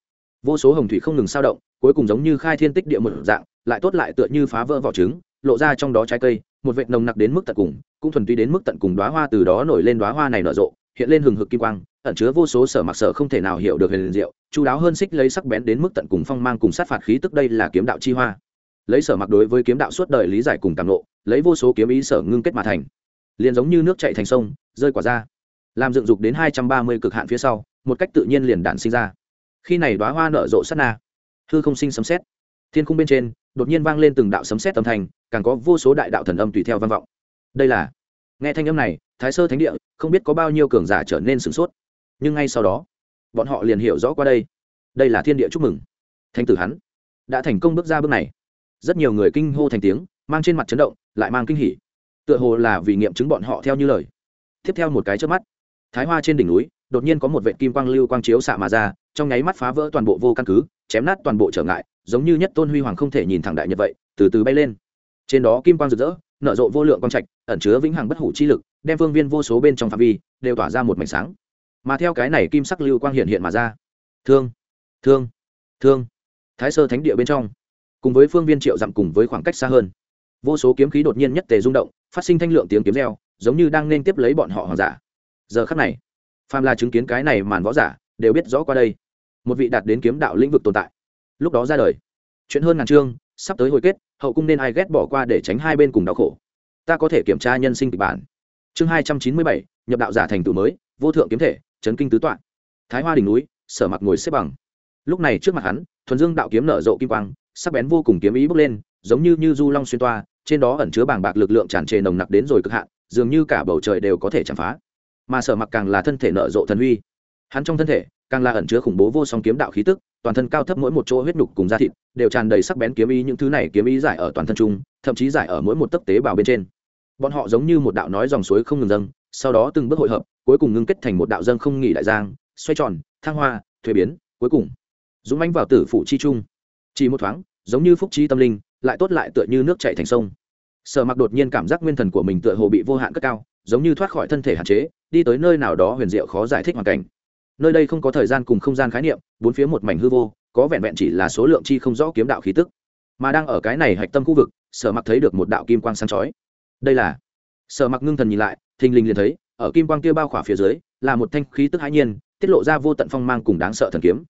Vô số hồng thủy không ngừng sao động, cuối cùng giống như khai thiên tích địa một dạng, lại tốt lại tựa như phá vỡ vỏ trứng, lộ ra trong đó trái cây, một vệt nồng nặc đến mức tận cùng, cũng thuần túy đến mức tận cùng đóa hoa từ đó nổi lên đóa hoa này nở rộ hiện lên hừng hực kim quang, ẩn chứa vô số sở mặc sở không thể nào hiểu được huyền diệu chú đáo hơn xích lấy sắc bén đến mức tận cùng phong mang cùng sát phạt khí tức đây là kiếm đạo chi hoa. Lấy sở mặc đối với kiếm đạo suốt đời lý giải cùng cảm nộ, lấy vô số kiếm ý sở ngưng kết mà thành. Liền giống như nước chạy thành sông, rơi quả ra. Làm dựng dục đến hai trăm ba mươi cực hạn phía sau, một cách tự nhiên liền đạn sinh ra. Khi này đoá hoa nở rộ sát na. Hư không sinh sấm xét thiên khung bên trên, đột nhiên vang lên từng đạo sấm xét âm thanh, càng có vô số đại đạo thần âm tùy theo vang vọng. Đây là nghe thanh âm này, thái sơ thánh địa không biết có bao nhiêu cường giả trở nên sửng sốt. Nhưng ngay sau đó, bọn họ liền hiểu rõ qua đây. Đây là thiên địa chúc mừng. Thanh tử hắn đã thành công bước ra bước này. Rất nhiều người kinh hô thành tiếng, mang trên mặt chấn động, lại mang kinh hỉ. Tựa hồ là vì nghiệm chứng bọn họ theo như lời. Tiếp theo một cái trước mắt, thái hoa trên đỉnh núi, đột nhiên có một vệ kim quang lưu quang chiếu xạ mà ra, trong nháy mắt phá vỡ toàn bộ vô căn cứ, chém nát toàn bộ trở ngại, giống như nhất tôn huy hoàng không thể nhìn thẳng đại nhật vậy, từ từ bay lên. Trên đó kim quang rực rỡ nở rộ vô lượng quang trạch, ẩn chứa vĩnh hằng bất hủ chi lực, đem phương viên vô số bên trong phạm vi đều tỏa ra một mảnh sáng. Mà theo cái này kim sắc lưu quang hiện hiện mà ra. Thương thương thương. Thái sơ thánh địa bên trong, cùng với phương viên triệu dặm cùng với khoảng cách xa hơn, vô số kiếm khí đột nhiên nhất tề rung động, phát sinh thanh lượng tiếng kiếm reo, giống như đang nên tiếp lấy bọn họ hoàng giả. Giờ khắc này, phàm là chứng kiến cái này màn võ giả đều biết rõ qua đây. Một vị đạt đến kiếm đạo lĩnh vực tồn tại. Lúc đó ra đời, chuyện hơn ngàn chương, sắp tới hồi kết hậu cung nên ai ghét bỏ qua để tránh hai bên cùng đau khổ. Ta có thể kiểm tra nhân sinh kịch bản. Chương hai trăm chín mươi bảy, nhập đạo giả thành tựu mới, vô thượng kiếm thể, chấn kinh tứ toạn thái hoa đỉnh núi, sở mặc ngồi xếp bằng. Lúc này trước mặt hắn, thuần dương đạo kiếm nở rộ kim quang, sắc bén vô cùng kiếm ý bước lên, giống như như du long xuyên toa, trên đó ẩn chứa bàng bạc lực lượng tràn trề nồng nặc đến rồi cực hạn, dường như cả bầu trời đều có thể chạm phá. Mà sở mặc càng là thân thể nở rộ thần uy hắn trong thân thể, càng là ẩn chứa khủng bố vô song kiếm đạo khí tức toàn thân cao thấp mỗi một chỗ huyết nhục cùng da thịt đều tràn đầy sắc bén kiếm ý những thứ này kiếm ý giải ở toàn thân chung, thậm chí giải ở mỗi một tấc tế bào bên trên. Bọn họ giống như một đạo nói dòng suối không ngừng dâng sau đó từng bước hội hợp cuối cùng ngưng kết thành một đạo dâng không nghỉ đại giang xoay tròn thăng hoa thuế biến cuối cùng dũng ánh vào tử phủ chi trung. Chỉ một thoáng giống như phúc chi tâm linh lại tốt lại tựa như nước chảy thành sông. Sở mặc đột nhiên cảm giác nguyên thần của mình tựa hồ bị vô hạn cất cao giống như thoát khỏi thân thể hạn chế đi tới nơi nào đó huyền diệu khó giải thích hoàn cảnh nơi đây không có thời gian cùng không gian khái niệm, bốn phía một mảnh hư vô, có vẹn vẹn chỉ là số lượng chi không rõ kiếm đạo khí tức. Mà đang ở cái này hạch tâm khu vực, sở mặc thấy được một đạo kim quang sáng chói. Đây là? Sở mặc ngưng thần nhìn lại, thình lình liền thấy, ở kim quang kia bao khỏa phía dưới, là một thanh khí tức hãi nhiên, tiết lộ ra vô tận phong mang cùng đáng sợ thần kiếm.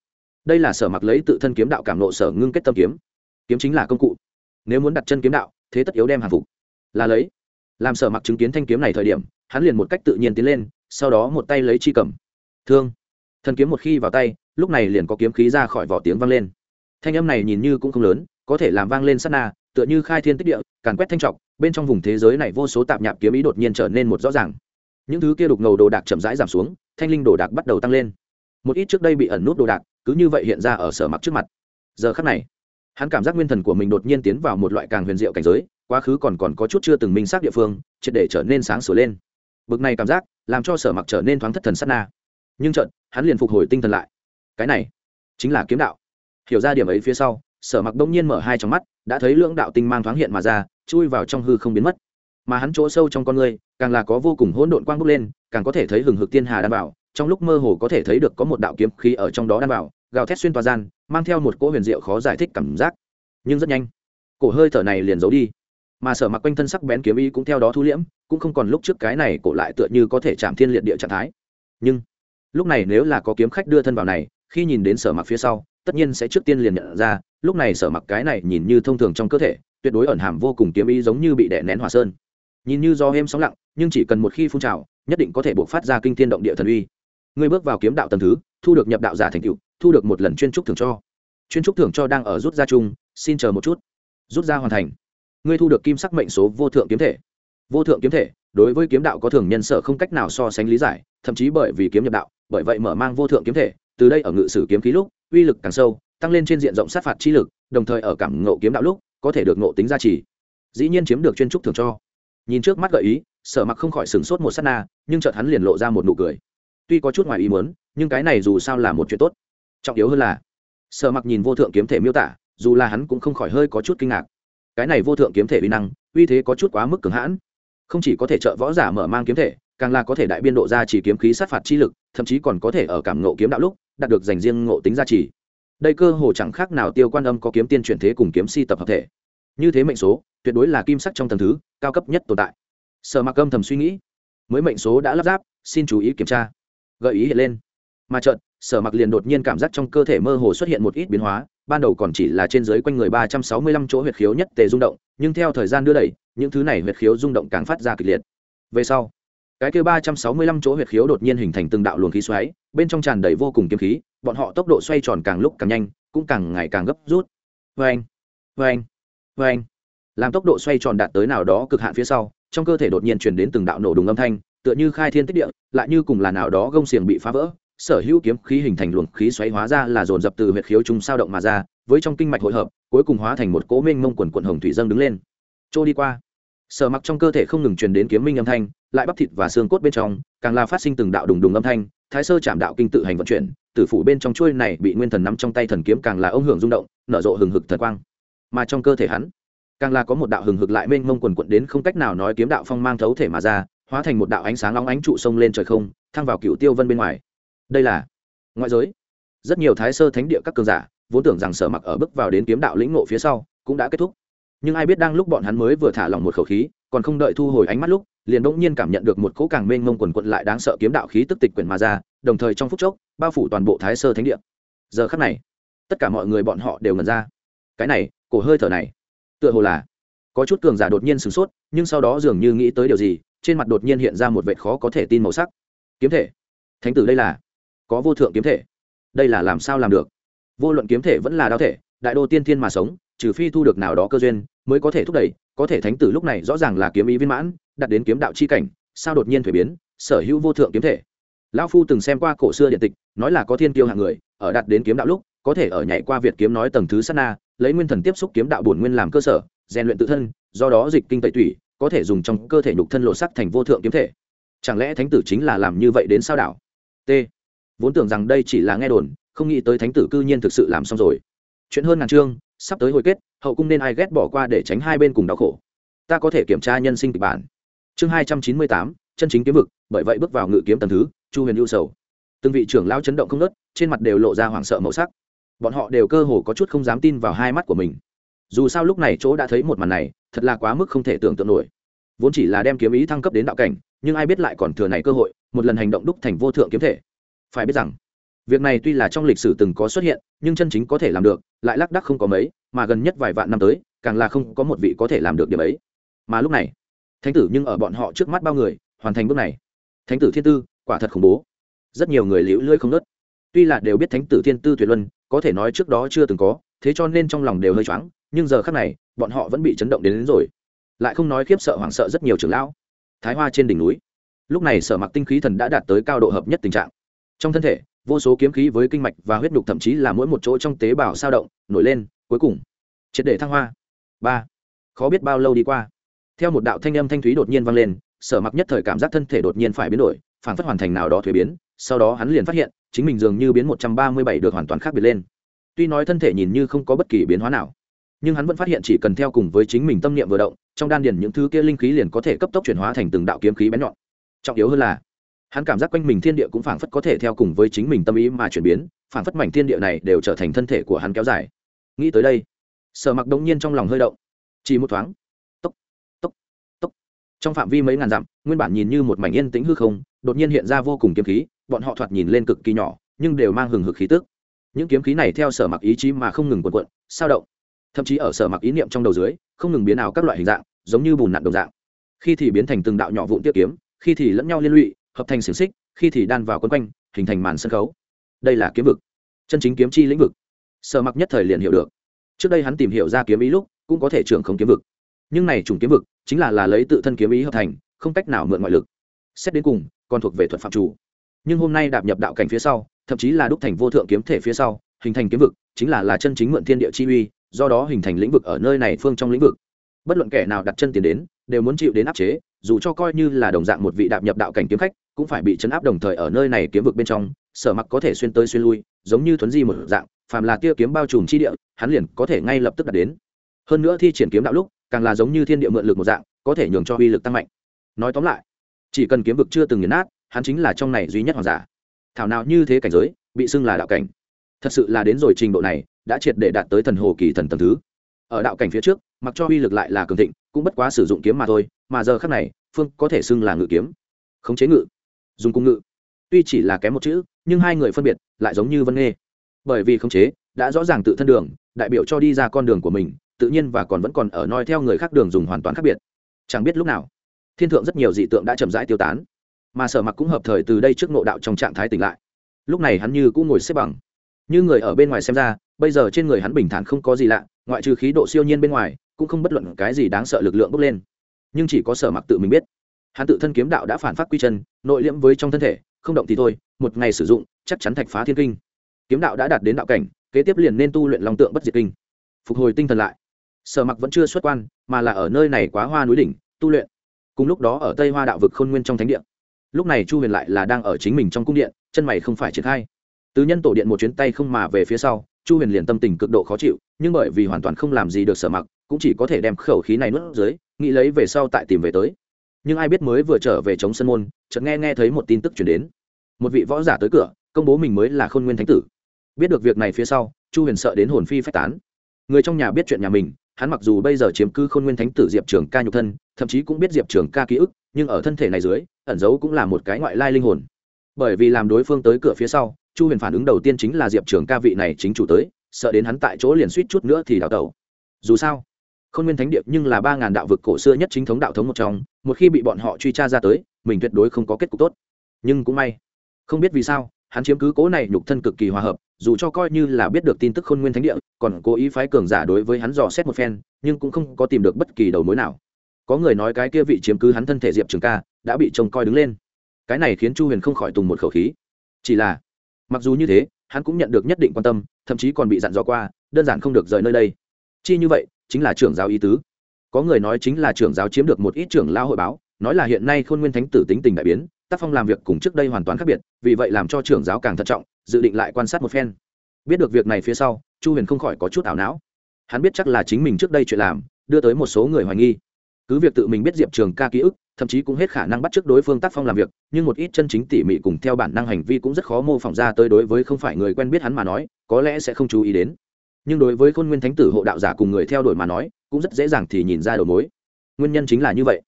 Đây là sở mặc lấy tự thân kiếm đạo cảm nộ sở ngưng kết tâm kiếm. Kiếm chính là công cụ. Nếu muốn đặt chân kiếm đạo, thế tất yếu đem hàng phục. Là lấy. Làm sở mặc chứng kiến thanh kiếm này thời điểm, hắn liền một cách tự nhiên tiến lên, sau đó một tay lấy chi cầm. Thương thần kiếm một khi vào tay, lúc này liền có kiếm khí ra khỏi vỏ tiếng vang lên. Thanh âm này nhìn như cũng không lớn, có thể làm vang lên sát na, tựa như khai thiên tích địa, càn quét thanh trọc, bên trong vùng thế giới này vô số tạp nhạp kiếm ý đột nhiên trở nên một rõ ràng. Những thứ kia đục ngầu đồ đạc chậm rãi giảm xuống, thanh linh đồ đạc bắt đầu tăng lên. Một ít trước đây bị ẩn nút đồ đạc, cứ như vậy hiện ra ở sở mặc trước mặt. Giờ khắc này, hắn cảm giác nguyên thần của mình đột nhiên tiến vào một loại càng huyền diệu cảnh giới, quá khứ còn còn có chút chưa từng minh xác địa phương, triệt để trở nên sáng sửa lên. Bực này cảm giác, làm cho sở mặc trở nên thoáng thất thần sát na nhưng trận hắn liền phục hồi tinh thần lại. Cái này chính là kiếm đạo. Hiểu ra điểm ấy phía sau, sở mặc đông nhiên mở hai trong mắt, đã thấy lưỡng đạo tinh mang thoáng hiện mà ra, chui vào trong hư không biến mất. Mà hắn chỗ sâu trong con người, càng là có vô cùng hỗn độn quang bốc lên, càng có thể thấy hừng hực tiên hà đan bảo, trong lúc mơ hồ có thể thấy được có một đạo kiếm khí ở trong đó đan bảo, gào thét xuyên tòa gian, mang theo một cỗ huyền diệu khó giải thích cảm giác. Nhưng rất nhanh, cổ hơi thở này liền giấu đi. Mà sở mặc quanh thân sắc bén kiếm ý cũng theo đó thu liễm, cũng không còn lúc trước cái này cổ lại tựa như có thể chạm thiên liệt địa trạng thái. Nhưng lúc này nếu là có kiếm khách đưa thân vào này, khi nhìn đến sở mặc phía sau, tất nhiên sẽ trước tiên liền nhận ra, lúc này sở mặc cái này nhìn như thông thường trong cơ thể, tuyệt đối ẩn hàm vô cùng kiếm ý giống như bị đè nén hỏa sơn. Nhìn như do êm sóng lặng, nhưng chỉ cần một khi phun trào, nhất định có thể buộc phát ra kinh thiên động địa thần uy. Ngươi bước vào kiếm đạo tầng thứ, thu được nhập đạo giả thành tựu, thu được một lần chuyên trúc thưởng cho. Chuyên trúc thưởng cho đang ở rút ra chung, xin chờ một chút. Rút ra hoàn thành. Ngươi thu được kim sắc mệnh số vô thượng kiếm thể. Vô thượng kiếm thể, đối với kiếm đạo có thường nhân sở không cách nào so sánh lý giải, thậm chí bởi vì kiếm nhập đạo bởi vậy mở mang vô thượng kiếm thể, từ đây ở ngự sử kiếm khí lúc, uy lực càng sâu, tăng lên trên diện rộng sát phạt chi lực, đồng thời ở cảm ngộ kiếm đạo lúc, có thể được ngộ tính gia trì. Dĩ nhiên chiếm được chuyên trúc thường cho. Nhìn trước mắt gợi ý, sở mặc không khỏi sửng sốt một s á t na, nhưng chợt hắn liền lộ ra một nụ cười. Tuy có chút ngoài ý muốn, nhưng cái này dù sao là một chuyện tốt. Trọng yếu hơn là, sở mặc nhìn vô thượng kiếm thể miêu tả, dù là hắn cũng không khỏi hơi có chút kinh ngạc. Cái này vô thượng kiếm thể uy năng, uy thế có chút quá mức cường hãn. Không chỉ có thể trợ võ giả mở mang kiếm thể càng là có thể đại biên độ ra chỉ kiếm khí sát phạt chi lực, thậm chí còn có thể ở cảm ngộ kiếm đạo lúc, đạt được dành riêng ngộ tính gia trì. Đây cơ hồ chẳng khác nào tiêu quan âm có kiếm tiên chuyển thế cùng kiếm si tập hợp thể. Như thế mệnh số, tuyệt đối là kim sắc trong tầng thứ, cao cấp nhất tồn tại. Sở mặc âm thầm suy nghĩ, mới mệnh số đã lắp ráp, xin chú ý kiểm tra. Gợi ý hiện lên. Mà trận sở mặc liền đột nhiên cảm giác trong cơ thể mơ hồ xuất hiện một ít biến hóa, ban đầu còn chỉ là trên dưới quanh người ba trăm sáu mươi lăm chỗ huyệt khiếu nhất tề rung động, nhưng theo thời gian đưa đẩy, những thứ này huyệt khiếu rung động càng phát ra kịch liệt. Về sau cái kia ba trăm sáu mươi lăm chỗ huyệt khiếu đột nhiên hình thành từng đạo luồng khí xoáy, bên trong tràn đầy vô cùng kiếm khí, bọn họ tốc độ xoay tròn càng lúc càng nhanh, cũng càng ngày càng gấp rút. Vê anh vê anh vê anh làm tốc độ xoay tròn đạt tới nào đó cực hạn phía sau, trong cơ thể đột nhiên chuyển đến từng đạo nổ đùng âm thanh, tựa như khai thiên tích địa, lại như cùng là nào đó gông xiềng bị phá vỡ, sở hữu kiếm khí hình thành luồng khí xoáy hóa ra là dồn dập từ huyệt khiếu trung sao động mà ra, với trong kinh mạch hội hợp, cuối cùng hóa thành một cỗ minh mông quần quần hồng thủy dâng đứng lên. Trôi đi qua. Sở mặc trong cơ thể không ngừng truyền đến kiếm minh âm thanh lại bắp thịt và xương cốt bên trong, càng là phát sinh từng đạo đùng đùng âm thanh, thái sơ chạm đạo kinh tự hành vận chuyển tử phủ bên trong chuôi này bị nguyên thần nắm trong tay thần kiếm càng là ông hưởng rung động, nở rộ hừng hực thần quang. Mà trong cơ thể hắn, càng là có một đạo hừng hực lại mênh mông quần quận đến không cách nào nói kiếm đạo phong mang thấu thể mà ra, hóa thành một đạo ánh sáng long ánh trụ sông lên trời không, thăng vào cựu tiêu vân bên ngoài. Đây là ngoại giới. Rất nhiều thái sơ thánh địa các cường giả, vốn tưởng rằng sở mặc ở bước vào đến kiếm đạo lĩnh ngộ phía sau, cũng đã kết thúc. Nhưng ai biết đang lúc bọn hắn mới vừa thả lỏng một khẩu khí, còn không đợi thu hồi ánh mắt lúc liền bỗng nhiên cảm nhận được một cỗ càng mênh mông quần quận lại đáng sợ kiếm đạo khí tức tịch quyển mà ra, đồng thời trong phút chốc, bao phủ toàn bộ thái sơ thánh địa. Giờ khắc này, tất cả mọi người bọn họ đều ngần ra. Cái này, cổ hơi thở này, tựa hồ là có chút cường giả đột nhiên sửng sốt, nhưng sau đó dường như nghĩ tới điều gì, trên mặt đột nhiên hiện ra một vẻ khó có thể tin màu sắc. Kiếm thể. Thánh tử đây là có vô thượng kiếm thể. Đây là làm sao làm được? Vô luận kiếm thể vẫn là đao thể, đại đô tiên thiên mà sống, trừ phi thu được nào đó cơ duyên, mới có thể thúc đẩy, có thể thánh tử lúc này rõ ràng là kiếm ý viên mãn đặt đến kiếm đạo chi cảnh, sao đột nhiên thuế biến, sở hữu vô thượng kiếm thể. Lão phu từng xem qua cổ xưa điện tịch, nói là có thiên tiêu hạng người, ở đặt đến kiếm đạo lúc, có thể ở nhảy qua việt kiếm nói tầng thứ sát na, lấy nguyên thần tiếp xúc kiếm đạo bổn nguyên làm cơ sở, rèn luyện tự thân, do đó dịch kinh tẩy tủy, có thể dùng trong cơ thể nhục thân lộ sắc thành vô thượng kiếm thể. Chẳng lẽ thánh tử chính là làm như vậy đến sao đảo? T. Vốn tưởng rằng đây chỉ là nghe đồn, không nghĩ tới thánh tử cư nhiên thực sự làm xong rồi. Chuyện hơn ngàn chương, sắp tới hồi kết, hậu cung nên ai ghét bỏ qua để tránh hai bên cùng đau khổ. Ta có thể kiểm tra nhân sinh kịch bản chương hai trăm chín mươi tám, chân chính kiếm vực, bởi vậy bước vào ngự kiếm tầng thứ, chu huyền ưu sầu. Từng vị trưởng lao chấn động không nớt trên mặt đều lộ ra hoảng sợ màu sắc. Bọn họ đều cơ hồ có chút không dám tin vào hai mắt của mình. Dù sao lúc này chỗ đã thấy một màn này, thật là quá mức không thể tưởng tượng nổi. Vốn chỉ là đem kiếm ý thăng cấp đến đạo cảnh, nhưng ai biết lại còn thừa này cơ hội, một lần hành động đúc thành vô thượng kiếm thể. Phải biết rằng, việc này tuy là trong lịch sử từng có xuất hiện, nhưng chân chính có thể làm được, lại lác đắc không có mấy, mà gần nhất vài vạn năm tới, càng là không có một vị có thể làm được điểm ấy. Mà lúc này thánh tử nhưng ở bọn họ trước mắt bao người hoàn thành bước này. Thánh tử thiên tư quả thật khủng bố. Rất nhiều người liễu lưỡi không nớt tuy là đều biết thánh tử thiên tư tuyệt luân có thể nói trước đó chưa từng có thế cho nên trong lòng đều hơi choáng nhưng giờ khác này bọn họ vẫn bị chấn động đến, đến rồi. Lại không nói khiếp sợ hoảng sợ rất nhiều trưởng lão. Thái hoa trên đỉnh núi. Lúc này sở mặc tinh khí thần đã đạt tới cao độ hợp nhất tình trạng. Trong thân thể vô số kiếm khí với kinh mạch và huyết nhục thậm chí là mỗi một chỗ trong tế bào sao động nổi lên cuối cùng triệt để thăng hoa. Ba. Khó biết bao lâu đi qua theo một đạo thanh âm thanh thúy đột nhiên vang lên, sở mặc nhất thời cảm giác thân thể đột nhiên phải biến đổi phản phất hoàn thành nào đó thuế biến, sau đó hắn liền phát hiện, chính mình dường như biến một trăm ba mươi bảy được hoàn toàn khác biệt lên. Tuy nói thân thể nhìn như không có bất kỳ biến hóa nào, nhưng hắn vẫn phát hiện chỉ cần theo cùng với chính mình tâm niệm vừa động, trong đan điền những thứ kia linh khí liền có thể cấp tốc chuyển hóa thành từng đạo kiếm khí bén nhọn. Trọng yếu hơn là, hắn cảm giác quanh mình thiên địa cũng phảng phất có thể theo cùng với chính mình tâm ý mà chuyển biến, phảng phất mảnh thiên địa này đều trở thành thân thể của hắn kéo dài. Nghĩ tới đây, sở mặc đống nhiên trong lòng hơi động. Chỉ một thoáng trong phạm vi mấy ngàn dặm, nguyên bản nhìn như một mảnh yên tĩnh hư không, đột nhiên hiện ra vô cùng kiếm khí, bọn họ thoạt nhìn lên cực kỳ nhỏ, nhưng đều mang hừng hực khí tức. Những kiếm khí này theo sở mặc ý chí mà không ngừng quần quận sao động. Thậm chí ở sở mặc ý niệm trong đầu dưới, không ngừng biến ảo các loại hình dạng, giống như bùn nặn đồng dạng. Khi thì biến thành từng đạo nhỏ vụn tiết kiếm, khi thì lẫn nhau liên lụy, hợp thành xiềng xích, khi thì đan vào quấn quanh, hình thành màn sân khấu. Đây là kiếm vực, chân chính kiếm chi lĩnh vực. Sở mặc nhất thời liền hiểu được. Trước đây hắn tìm hiểu ra kiếm ý lúc, cũng có thể trưởng không kiếm vực nhưng này chủng kiếm vực chính là là lấy tự thân kiếm ý hợp thành, không cách nào mượn ngoại lực. Xét đến cùng, còn thuộc về thuật phạm chủ. Nhưng hôm nay đạp nhập đạo cảnh phía sau, thậm chí là đúc thành vô thượng kiếm thể phía sau, hình thành kiếm vực chính là là chân chính mượn thiên địa chi uy, do đó hình thành lĩnh vực ở nơi này phương trong lĩnh vực. Bất luận kẻ nào đặt chân tiền đến, đều muốn chịu đến áp chế, dù cho coi như là đồng dạng một vị đạp nhập đạo cảnh kiếm khách, cũng phải bị chấn áp đồng thời ở nơi này kiếm vực bên trong, sở mặc có thể xuyên tới xuyên lui, giống như thuấn di một dạng, phàm là tia kiếm bao trùm chi địa, hắn liền có thể ngay lập tức đặt đến. Hơn nữa thi triển kiếm đạo lúc càng là giống như thiên địa mượn lực một dạng, có thể nhường cho uy lực tăng mạnh. Nói tóm lại, chỉ cần kiếm vực chưa từng nghiền nát, hắn chính là trong này duy nhất hoàng giả. Thảo nào như thế cảnh giới, bị xưng là đạo cảnh. Thật sự là đến rồi trình độ này, đã triệt để đạt tới thần hồ kỳ thần tầm thứ. Ở đạo cảnh phía trước, mặc cho uy lực lại là cường thịnh, cũng bất quá sử dụng kiếm mà thôi, mà giờ khác này, phương có thể xưng là ngự kiếm. Khống chế ngự, dùng cung ngự. Tuy chỉ là kém một chữ, nhưng hai người phân biệt lại giống như vân nghê bởi vì khống chế, đã rõ ràng tự thân đường, đại biểu cho đi ra con đường của mình tự nhiên và còn vẫn còn ở noi theo người khác đường dùng hoàn toàn khác biệt. Chẳng biết lúc nào, thiên thượng rất nhiều dị tượng đã chậm rãi tiêu tán, mà sở mặc cũng hợp thời từ đây trước nộ đạo trong trạng thái tỉnh lại. Lúc này hắn như cũng ngồi xếp bằng. Như người ở bên ngoài xem ra, bây giờ trên người hắn bình thản không có gì lạ, ngoại trừ khí độ siêu nhiên bên ngoài, cũng không bất luận cái gì đáng sợ lực lượng bốc lên. Nhưng chỉ có sở mặc tự mình biết, hắn tự thân kiếm đạo đã phản phát quy chân, nội liễm với trong thân thể, không động thì thôi, một ngày sử dụng, chắc chắn thạch phá thiên kinh. Kiếm đạo đã đạt đến đạo cảnh, kế tiếp liền nên tu luyện long tượng bất diệt kinh. Phục hồi tinh thần lại sở mặc vẫn chưa xuất quan, mà là ở nơi này quá hoa núi đỉnh, tu luyện. Cùng lúc đó ở tây hoa đạo vực khôn nguyên trong thánh điện lúc này chu huyền lại là đang ở chính mình trong cung điện, chân mày không phải triển khai. Từ nhân tổ điện một chuyến tay không mà về phía sau, chu huyền liền tâm tình cực độ khó chịu, nhưng bởi vì hoàn toàn không làm gì được sở mặc, cũng chỉ có thể đem khẩu khí này nuốt dưới, nghĩ lấy về sau tại tìm về tới. Nhưng ai biết mới vừa trở về chống sân môn, chợt nghe nghe thấy một tin tức chuyển đến. Một vị võ giả tới cửa, công bố mình mới là khôn nguyên thánh tử. Biết được việc này phía sau, chu huyền sợ đến hồn phi phách tán. Người trong nhà biết chuyện nhà mình hắn mặc dù bây giờ chiếm cứ khôn nguyên thánh tử diệp trường ca nhục thân, thậm chí cũng biết diệp trường ca ký ức, nhưng ở thân thể này dưới, ẩn giấu cũng là một cái ngoại lai linh hồn. Bởi vì làm đối phương tới cửa phía sau, chu huyền phản ứng đầu tiên chính là diệp trường ca vị này chính chủ tới, sợ đến hắn tại chỗ liền suýt chút nữa thì đào tẩu. Dù sao, Khôn nguyên thánh điệp nhưng là ba ngàn đạo vực cổ xưa nhất chính thống đạo thống một trong, một khi bị bọn họ truy tra ra tới, mình tuyệt đối không có kết cục tốt. Nhưng cũng may, không biết vì sao, hắn chiếm cứ cố này nhục thân cực kỳ hòa hợp dù cho coi như là biết được tin tức khôn nguyên thánh địa, còn cố ý phái cường giả đối với hắn dò xét một phen, nhưng cũng không có tìm được bất kỳ đầu mối nào. Có người nói cái kia vị chiếm cứ hắn thân thể diệp trường ca đã bị trông coi đứng lên. Cái này khiến chu huyền không khỏi tùng một khẩu khí. Chỉ là, mặc dù như thế, hắn cũng nhận được nhất định quan tâm, thậm chí còn bị dặn dò qua, đơn giản không được rời nơi đây. Chi như vậy, chính là trưởng giáo ý tứ. Có người nói chính là trưởng giáo chiếm được một ít trưởng lao hội báo, nói là hiện nay khôn nguyên thánh tử tính tình đại biến tác phong làm việc cùng trước đây hoàn toàn khác biệt, vì vậy làm cho trưởng giáo càng thận trọng, dự định lại quan sát một phen. Biết được việc này phía sau, chu huyền không khỏi có chút ảo não. Hắn biết chắc là chính mình trước đây chuyện làm, đưa tới một số người hoài nghi. Cứ việc tự mình biết diệp trường ca ký ức, thậm chí cũng hết khả năng bắt t r ư ớ c đối phương tác phong làm việc, nhưng một ít chân chính tỉ mỉ cùng theo bản năng hành vi cũng rất khó mô phỏng ra tới đối với không phải người quen biết hắn mà nói, có lẽ sẽ không chú ý đến. Nhưng đối với khôn nguyên thánh tử hộ đạo giả cùng người theo đuổi mà nói, cũng rất dễ dàng thì nhìn ra đầu mối. Nguyên nhân chính là như vậy.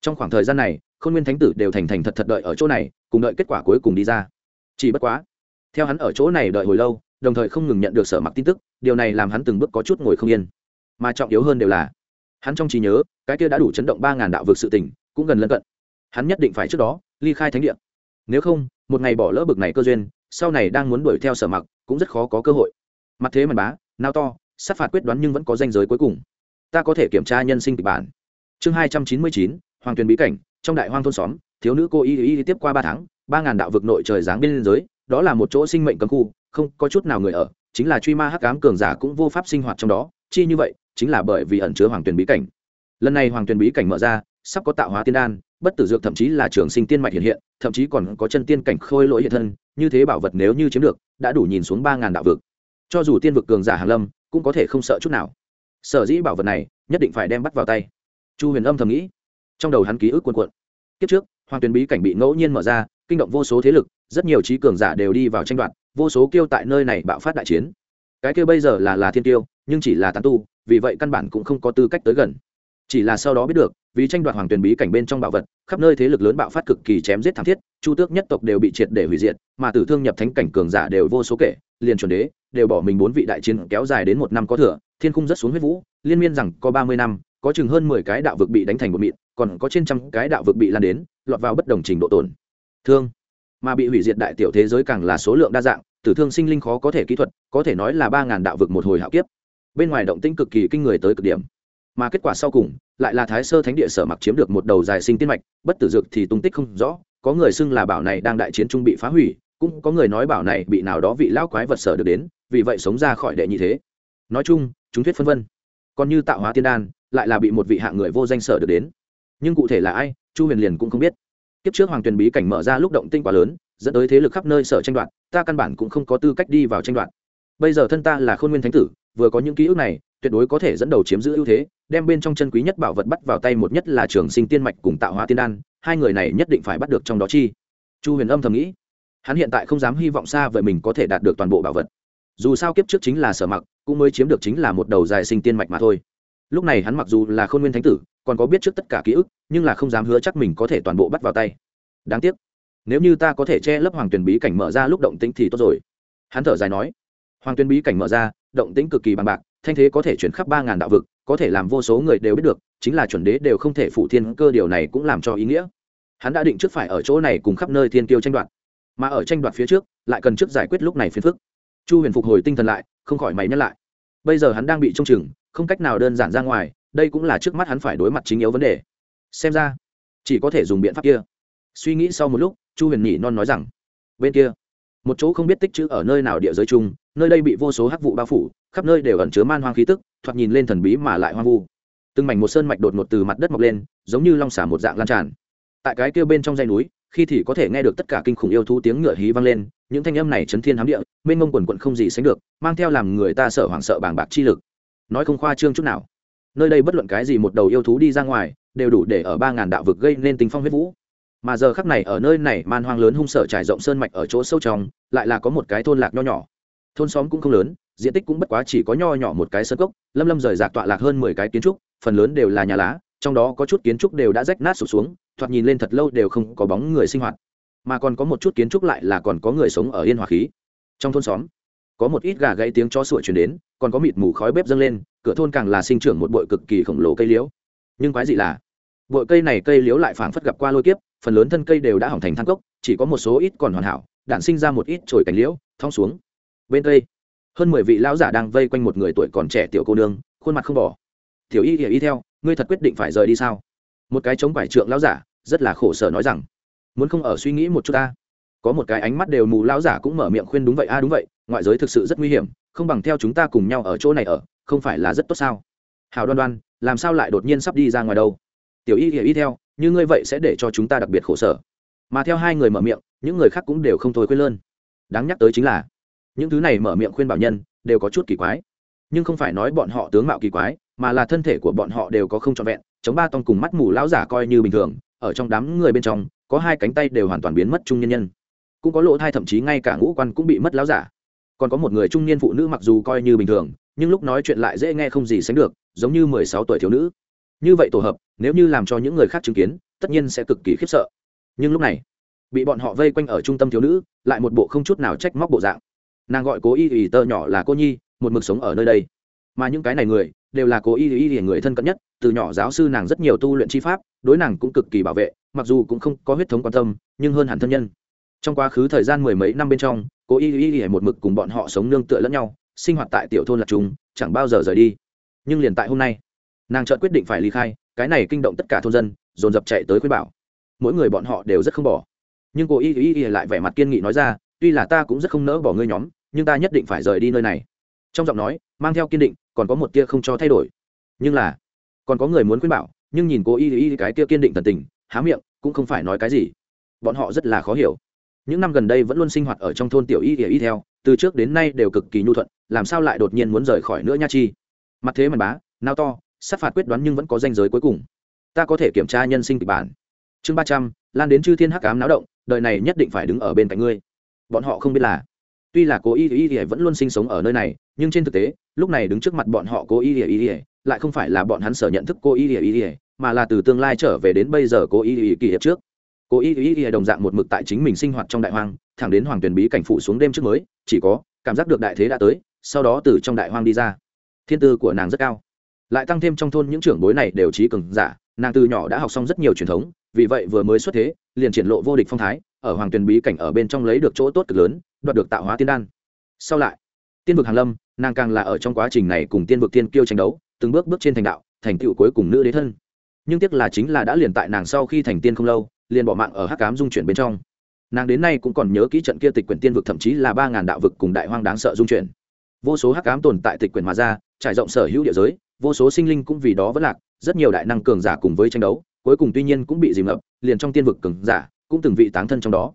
Trong khoảng thời gian này khôn nguyên thánh tử đều thành thành thật thật đợi ở chỗ này cùng đợi kết quả cuối cùng đi ra. Chỉ bất quá theo hắn ở chỗ này đợi hồi lâu đồng thời không ngừng nhận được sở mặc tin tức điều này làm hắn từng bước có chút ngồi không yên. Mà trọng yếu hơn đều là hắn trong trí nhớ cái kia đã đủ chấn động ba ngàn đạo vực sự tỉnh, cũng gần lân cận. Hắn nhất định phải trước đó ly khai thánh địa. Nếu không một ngày bỏ lỡ bực này cơ duyên sau này đang muốn đuổi theo sở mặc cũng rất khó có cơ hội. Mặt thế mà bá nao to sát phạt quyết đoán nhưng vẫn có danh giới cuối cùng. Ta có thể kiểm tra nhân sinh kịch bản. Chương hai trăm chín mươi chín hoàng tuyền bí cảnh trong đại hoang thôn xóm, thiếu nữ cô y y tiếp qua ba tháng, ba ngàn đạo vực nội trời giáng biên giới, đó là một chỗ sinh mệnh cấm khu, không có chút nào người ở, chính là truy ma hắc cám cường giả cũng vô pháp sinh hoạt trong đó, chi như vậy, chính là bởi vì ẩn chứa hoàng tuyền bí cảnh. Lần này hoàng tuyền bí cảnh mở ra, sắp có tạo hóa tiên đan, bất tử dược thậm chí là trường sinh tiên mạch hiện hiện, thậm chí còn có chân tiên cảnh khôi lỗi hiện thân, như thế bảo vật nếu như chiếm được, đã đủ nhìn xuống ba ngàn đạo vực. Cho dù tiên vực cường giả hàn lâm, cũng có thể không sợ chút nào. Sở dĩ bảo vật này, nhất định phải đem bắt vào tay. Chu huyền âm thầm nghĩ trong đầu hắn ký ức cuồn cuộn. Kiếp trước, hoàng tuyền bí cảnh bị ngẫu nhiên mở ra, kinh động vô số thế lực, rất nhiều trí cường giả đều đi vào tranh đoạt, vô số kêu tại nơi này bạo phát đại chiến. Cái kia bây giờ là là thiên tiêu nhưng chỉ là tán tu, vì vậy căn bản cũng không có tư cách tới gần. Chỉ là sau đó biết được, vì tranh đoạt hoàng tuyền bí cảnh bên trong bảo vật, khắp nơi thế lực lớn bạo phát cực kỳ chém giết thảm thiết, chu tước nhất tộc đều bị triệt để hủy diệt, mà tử thương nhập thánh cảnh cường giả đều vô số kể, liền chuẩn đế, đều bỏ mình bốn vị đại chiến kéo dài đến một năm có thừa, thiên khung rất xuống huyết vũ, liên miên rằng có ba mươi năm, có chừng hơn mười cái đạo vực bị đánh thành một mịn còn có trên trăm cái đạo vực bị lan đến, lọt vào bất đồng trình độ tổn thương. Mà bị hủy diệt đại tiểu thế giới càng là số lượng đa dạng, tử thương sinh linh khó có thể kỹ thuật, có thể nói là ba ngàn đạo vực một hồi hạo kiếp. Bên ngoài động tĩnh cực kỳ kinh người tới cực điểm. Mà kết quả sau cùng, lại là thái sơ thánh địa sở mặc chiếm được một đầu dài sinh tiên mạch, bất tử dược thì tung tích không rõ, có người xưng là bảo này đang đại chiến trung bị phá hủy, cũng có người nói bảo này bị nào đó vị lão quái vật sở được đến, vì vậy sống ra khỏi đệ nhị thế. Nói chung, chúng thuyết phân vân. Còn như tạo hóa tiên đan, lại là bị một vị hạng người vô danh sở được đến nhưng cụ thể là ai, chu huyền liền cũng không biết. Kiếp trước hoàng tuyền bí cảnh mở ra lúc động tinh quá lớn, dẫn tới thế lực khắp nơi sở tranh đoạt, ta căn bản cũng không có tư cách đi vào tranh đoạt. Bây giờ thân ta là khôn nguyên thánh tử, vừa có những ký ức này, tuyệt đối có thể dẫn đầu chiếm giữ ưu thế, đem bên trong chân quý nhất bảo vật bắt vào tay một nhất là trường sinh tiên mạch cùng tạo hóa tiên đan, hai người này nhất định phải bắt được trong đó chi. Chu huyền âm thầm nghĩ. Hắn hiện tại không dám hy vọng xa vậy mình có thể đạt được toàn bộ bảo vật. Dù sao kiếp trước chính là sở mặc, cũng mới chiếm được chính là một đầu dài sinh tiên mạch mà thôi. Lúc này hắn mặc dù là khôn nguyên thánh tử còn có biết trước tất cả ký ức, nhưng là không dám hứa chắc mình có thể toàn bộ bắt vào tay. Đáng tiếc, nếu như ta có thể che lấp hoàng tuyền bí cảnh mở ra lúc động tĩnh thì tốt rồi. Hắn thở dài nói. Hoàng tuyền bí cảnh mở ra, động tĩnh cực kỳ bằng bạc, thanh thế có thể chuyển khắp ba ngàn đạo vực, có thể làm vô số người đều biết được, chính là chuẩn đế đều không thể phụ thiên cơ, điều này cũng làm cho ý nghĩa. Hắn đã định trước phải ở chỗ này cùng khắp nơi thiên tiêu tranh đoạt, mà ở tranh đoạt phía trước, lại cần trước giải quyết lúc này phiền phức. Chu huyền phục hồi tinh thần lại, không khỏi mày nhắc lại. Bây giờ hắn đang bị trông chừng, không cách nào đơn giản ra ngoài đây cũng là trước mắt hắn phải đối mặt chính yếu vấn đề. Xem ra, chỉ có thể dùng biện pháp kia. Suy nghĩ sau một lúc, chu huyền nhị non nói rằng, bên kia, một chỗ không biết tích chữ ở nơi nào địa giới chung, nơi đây bị vô số hắc vụ bao phủ, khắp nơi đều ẩn chứa man hoang khí tức, thoạt nhìn lên thần bí mà lại hoang vu. Từng mảnh một sơn mạch đột ngột từ mặt đất mọc lên, giống như long xả một dạng lan tràn. Tại cái kia bên trong dãy núi, khi thì có thể nghe được tất cả kinh khủng yêu thú tiếng ngựa hí vang lên, những thanh âm này chấn thiên hám địa, mênh mông quần quận không gì sánh được, mang theo làm người ta sợ hoảng sợ bàng bạc chi lực. Nói không khoa trương chút nào nơi đây bất luận cái gì một đầu yêu thú đi ra ngoài, đều đủ để ở ba ngàn đạo vực gây nên tình phong huyết vũ. Mà giờ khắc này ở nơi này, man hoang lớn hung sợ trải rộng sơn mạch ở chỗ sâu trong, lại là có một cái thôn lạc nho nhỏ. Thôn xóm cũng không lớn, diện tích cũng bất quá chỉ có nho nhỏ một cái sơ cốc, lâm lâm rời rạc tọa lạc hơn mười cái kiến trúc, phần lớn đều là nhà lá, trong đó có chút kiến trúc đều đã rách nát sụp xuống, thoạt nhìn lên thật lâu đều không có bóng người sinh hoạt. Mà còn có một chút kiến trúc lại là còn có người sống ở yên hòa khí. Trong thôn xóm có một ít gà gãy tiếng chó sủa chuyển đến, còn có mịt mù khói bếp dâng lên, cửa thôn càng là sinh trưởng một bụi cực kỳ khổng lồ cây liễu. Nhưng quái dị là, bụi cây này cây liễu lại phảng phất gặp qua lôi kiếp, phần lớn thân cây đều đã hỏng thành thang cốc, chỉ có một số ít còn hoàn hảo, đạn sinh ra một ít trồi cành liễu, thong xuống. Bên cây, hơn mười vị lão giả đang vây quanh một người tuổi còn trẻ tiểu cô nương, khuôn mặt không bỏ. Tiểu y hiểu y theo, ngươi thật quyết định phải rời đi sao? Một cái chống vải trượng lão giả, rất là khổ sở nói rằng. Muốn không ở suy nghĩ một chút ta? Có một cái ánh mắt đều mù lão giả cũng mở miệng khuyên đúng vậy, a, đúng vậy, ngoại giới thực sự rất nguy hiểm, không bằng theo chúng ta cùng nhau ở chỗ này ở, không phải là rất tốt sao? Hào đoan đoan, làm sao lại đột nhiên sắp đi ra ngoài đâu? Tiểu y hiểu y theo, như ngươi vậy sẽ để cho chúng ta đặc biệt khổ sở. Mà theo hai người mở miệng, những người khác cũng đều không thôi khuyên lơn. Đáng nhắc tới chính là, những thứ này mở miệng khuyên bảo nhân, đều có chút kỳ quái. Nhưng không phải nói bọn họ tướng mạo kỳ quái, mà là thân thể của bọn họ đều có không trọn vẹn, chống ba tông cùng mắt mù lão giả coi như bình thường, ở trong đám người bên trong, có hai cánh tay đều hoàn toàn biến mất trung nhân nhân cũng có lỗ thai, thậm chí ngay cả ngũ quan cũng bị mất láo giả. Còn có một người trung niên phụ nữ mặc dù coi như bình thường, nhưng lúc nói chuyện lại dễ nghe không gì sánh được, giống như mười sáu tuổi thiếu nữ. Như vậy tổ hợp, nếu như làm cho những người khác chứng kiến, tất nhiên sẽ cực kỳ khiếp sợ. Nhưng lúc này, bị bọn họ vây quanh ở trung tâm thiếu nữ, lại một bộ không chút nào trách móc bộ dạng. Nàng gọi cố y y, tơ nhỏ là cô nhi, một mực sống ở nơi đây. Mà những cái này người, đều là cố y y y người thân cận nhất, từ nhỏ giáo sư nàng rất nhiều tu luyện chi pháp, đối nàng cũng cực kỳ bảo vệ, mặc dù cũng không có huyết thống quan tâm, nhưng hơn hẳn thân nhân trong quá khứ thời gian mười mấy năm bên trong cô y y y một mực cùng bọn họ sống nương tựa lẫn nhau sinh hoạt tại tiểu thôn lạc chúng, chẳng bao giờ rời đi. Nhưng liền tại hôm nay nàng chợt quyết định phải ly khai cái này kinh động tất cả thôn dân dồn dập chạy tới khuyên bảo. Mỗi người bọn họ đều rất không bỏ. Nhưng cô y y y lại vẻ mặt kiên nghị nói ra tuy là ta cũng rất không nỡ bỏ ngươi nhóm nhưng ta nhất định phải rời đi nơi này. Trong giọng nói mang theo kiên định còn có một tia không cho thay đổi. Nhưng là còn có người muốn khuyên bảo nhưng nhìn cô y y cái tia kiên định thần tình há miệng cũng không phải nói cái gì. Bọn họ rất là khó hiểu những năm gần đây vẫn luôn sinh hoạt ở trong thôn tiểu y y y theo, từ trước đến nay đều cực kỳ nhu thuận, làm sao lại đột nhiên muốn rời khỏi nữa nha chi? Mặt thế mà bá, nao to, sát phạt quyết đoán nhưng vẫn có danh giới cuối cùng. Ta có thể kiểm tra nhân sinh kịch bản. Chương ba trăm, lan đến chư thiên hắc cám náo động, đời này nhất định phải đứng ở bên cạnh ngươi. Bọn họ không biết là, tuy là cố y y y vẫn luôn sinh sống ở nơi này, nhưng trên thực tế, lúc này đứng trước mặt bọn họ cố y y y lại không phải là bọn hắn sở nhận thức cố y y y mà là từ tương lai trở về đến bây giờ cố y y kỳ hiệp trước cố ý ý ý, đồng dạng một mực tại chính mình sinh hoạt trong đại hoang, thẳng đến hoàng tuyển bí cảnh phụ xuống đêm trước mới, chỉ có, cảm giác được đại thế đã tới, sau đó từ trong đại hoang đi ra. Thiên tư của nàng rất cao. Lại tăng thêm trong thôn những trưởng bối này đều trí cường giả, nàng từ nhỏ đã học xong rất nhiều truyền thống, vì vậy vừa mới xuất thế, liền triển lộ vô địch phong thái, ở hoàng tuyền bí cảnh ở bên trong lấy được chỗ tốt cực lớn, đoạt được tạo hóa tiên đan. Sau lại, tiên vực hàn lâm, nàng càng là ở trong quá trình này cùng tiên vực tiên kiêu tranh đấu, từng bước bước trên thành đạo, thành tựu cuối cùng nữ đế thân. Nhưng tiếc là chính là đã liền tại nàng sau khi thành tiên không lâu liền bỏ mạng ở hắc cám dung chuyển bên trong. Nàng đến nay cũng còn nhớ kỹ trận kia tịch quyển tiên vực thậm chí là ba ngàn đạo vực cùng đại hoang đáng sợ dung chuyển. Vô số hắc cám tồn tại tịch quyển mà ra, trải rộng sở hữu địa giới, vô số sinh linh cũng vì đó vẫn lạc, rất nhiều đại năng cường giả cùng với tranh đấu, cuối cùng tuy nhiên cũng bị dìm ngập, liền trong tiên vực cường giả cũng từng vị táng thân trong đó.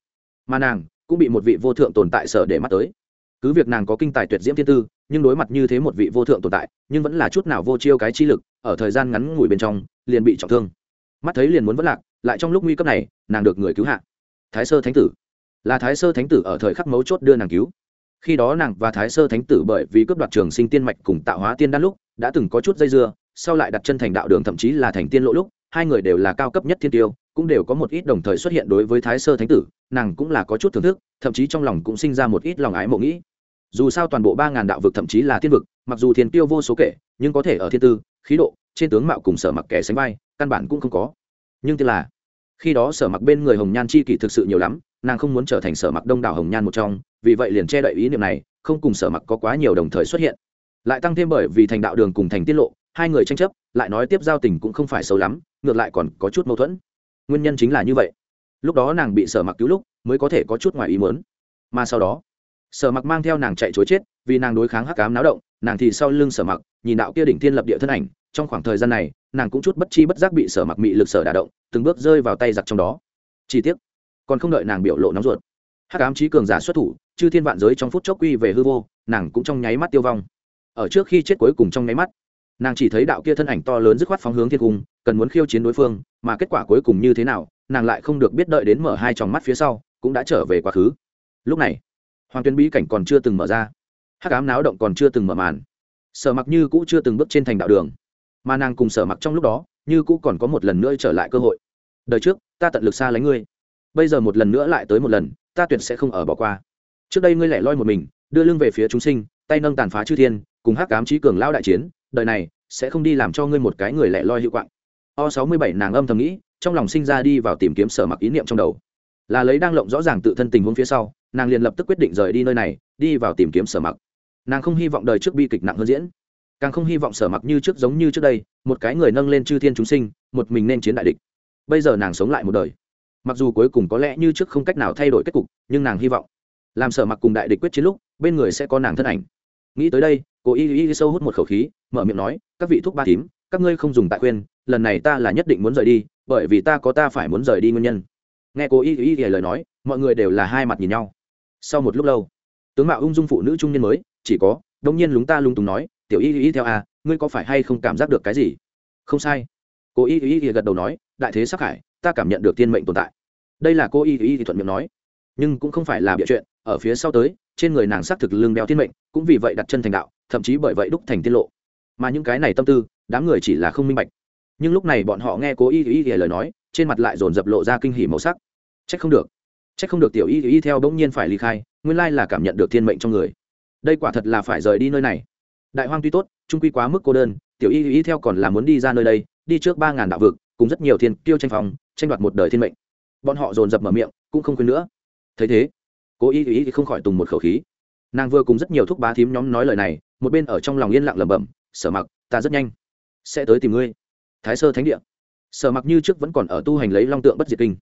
Mà nàng cũng bị một vị vô thượng tồn tại sở để mắt tới. Cứ việc nàng có kinh tài tuyệt diễm thiên tư, nhưng đối mặt như thế một vị vô thượng tồn tại, nhưng vẫn là chút nào vô chiêu cái chi lực, ở thời gian ngắn ngủi bên trong, liền bị trọng thương. Mắt thấy liền muốn vất lạc lại trong lúc nguy cấp này, nàng được người cứu hạ. Thái sơ thánh tử. Là thái sơ thánh tử ở thời khắc mấu chốt đưa nàng cứu. Khi đó nàng và thái sơ thánh tử bởi vì cướp đoạt trường sinh tiên mạch cùng tạo hóa tiên đan lúc, đã từng có chút dây dưa, sau lại đặt chân thành đạo đường thậm chí là thành tiên lộ lúc, hai người đều là cao cấp nhất thiên tiêu, cũng đều có một ít đồng thời xuất hiện đối với thái sơ thánh tử, nàng cũng là có chút thưởng thức, thậm chí trong lòng cũng sinh ra một ít lòng ái mộ nghĩ. Dù sao toàn bộ ba ngàn đạo vực thậm chí là thiên vực, mặc dù thiên tiêu vô số kể, nhưng có thể ở thiên tư, khí độ, trên tướng mạo cùng sở mặc kẻ sánh vai, căn bản cũng không có. Nhưng tức là khi đó sở mặc bên người hồng nhan chi kỷ thực sự nhiều lắm, nàng không muốn trở thành sở mặc đông đảo hồng nhan một trong, vì vậy liền che đậy ý niệm này, không cùng sở mặc có quá nhiều đồng thời xuất hiện. Lại tăng thêm bởi vì thành đạo đường cùng thành tiết lộ, hai người tranh chấp, lại nói tiếp giao tình cũng không phải xấu lắm, ngược lại còn có chút mâu thuẫn. Nguyên nhân chính là như vậy. Lúc đó nàng bị sở mặc cứu lúc, mới có thể có chút ngoài ý muốn. Mà sau đó, sở mặc mang theo nàng chạy chối chết vì nàng đối kháng hắc cám náo động, nàng thì sau lưng sở mặc, nhìn đạo kia đỉnh thiên lập địa thân ảnh, trong khoảng thời gian này, nàng cũng chút bất chi bất giác bị sở mặc mị lực sở đả động, từng bước rơi vào tay giặc trong đó. Chi tiết còn không đợi nàng biểu lộ nóng ruột. Hắc ám trí cường giả xuất thủ, chư thiên vạn giới trong phút chốc quy về hư vô, nàng cũng trong nháy mắt tiêu vong. Ở trước khi chết cuối cùng trong nháy mắt, nàng chỉ thấy đạo kia thân ảnh to lớn dứt khoát phóng hướng thiên cung, cần muốn khiêu chiến đối phương, mà kết quả cuối cùng như thế nào, nàng lại không được biết đợi đến mở hai tròng mắt phía sau, cũng đã trở về quá khứ. Lúc này, hoàng tuyến bí cảnh còn chưa từng mở ra hắc ám náo động còn chưa từng mở màn. Sở mặc như cũ chưa từng bước trên thành đạo đường. Mà nàng cùng sở mặc trong lúc đó, như cũ còn có một lần nữa trở lại cơ hội. Đời trước, ta tận lực xa lánh ngươi. Bây giờ một lần nữa lại tới một lần, ta tuyệt sẽ không ở bỏ qua. Trước đây ngươi lẻ loi một mình, đưa lưng về phía chúng sinh, tay nâng tàn phá chư thiên, cùng hắc Ám trí cường lao đại chiến, đời này sẽ không đi làm cho ngươi một cái người lẻ loi hiệu quạng. O sáu mươi bảy nàng âm thầm nghĩ, trong lòng sinh ra đi vào tìm kiếm sở mặc ý niệm trong đầu là lấy đang lộng rõ ràng tự thân tình huống phía sau, nàng liền lập tức quyết định rời đi nơi này, đi vào tìm kiếm sở mặc. Nàng không hy vọng đời trước bi kịch nặng hơn diễn. Càng không hy vọng sở mặc như trước giống như trước đây, một cái người nâng lên chư thiên chúng sinh, một mình nên chiến đại địch. Bây giờ nàng sống lại một đời. Mặc dù cuối cùng có lẽ như trước không cách nào thay đổi kết cục, nhưng nàng hy vọng. Làm sở mặc cùng đại địch quyết chiến lúc, bên người sẽ có nàng thân ảnh. Nghĩ tới đây, cô y y sâu hút một khẩu khí, mở miệng nói, các vị thuốc ba tím các ngươi không dùng tại khuyên, lần này ta là nhất định muốn rời đi, bởi vì ta có ta phải muốn rời đi nguyên nhân nghe cô y y y lời nói mọi người đều là hai mặt nhìn nhau sau một lúc lâu tướng mạo ung dung phụ nữ trung niên mới chỉ có đông nhiên lúng ta lung túng nói tiểu y y theo a à, ngươi có phải hay không cảm giác được cái gì không sai cô y y y gật đầu nói đại thế sắc hải ta cảm nhận được tiên mệnh tồn tại đây là cô y y thuận miệng nói nhưng cũng không phải là bịa chuyện ở phía sau tới trên người nàng xác thực lương đeo tiên mệnh cũng vì vậy đặt chân thành đạo thậm chí bởi vậy đúc thành tiết lộ mà những cái này tâm tư đám người chỉ là không minh bạch nhưng lúc này bọn họ nghe cố y y y lời nói trên mặt lại dồn dập lộ ra kinh hỉ màu sắc. Trách không được. Trách không được tiểu y y theo bỗng nhiên phải ly khai, nguyên lai là cảm nhận được thiên mệnh trong người. Đây quả thật là phải rời đi nơi này. Đại hoang tuy tốt, trung quy quá mức cô đơn, tiểu y y theo còn là muốn đi ra nơi đây, đi trước ba ngàn đạo vực, cùng rất nhiều thiên kiêu tranh phòng tranh đoạt một đời thiên mệnh. Bọn họ dồn dập mở miệng, cũng không quên nữa. Thấy thế cố y y không khỏi tùng một khẩu khí. Nàng vừa cùng rất nhiều thúc bá thím nhóm nói lời này, một bên ở trong lòng yên lặng lẩm bẩm, sở mặc, ta rất nhanh sẽ tới tìm ngươi. Thái sơ thánh địa sở mặc như trước vẫn còn ở tu hành lấy long tượng bất diệt kinh.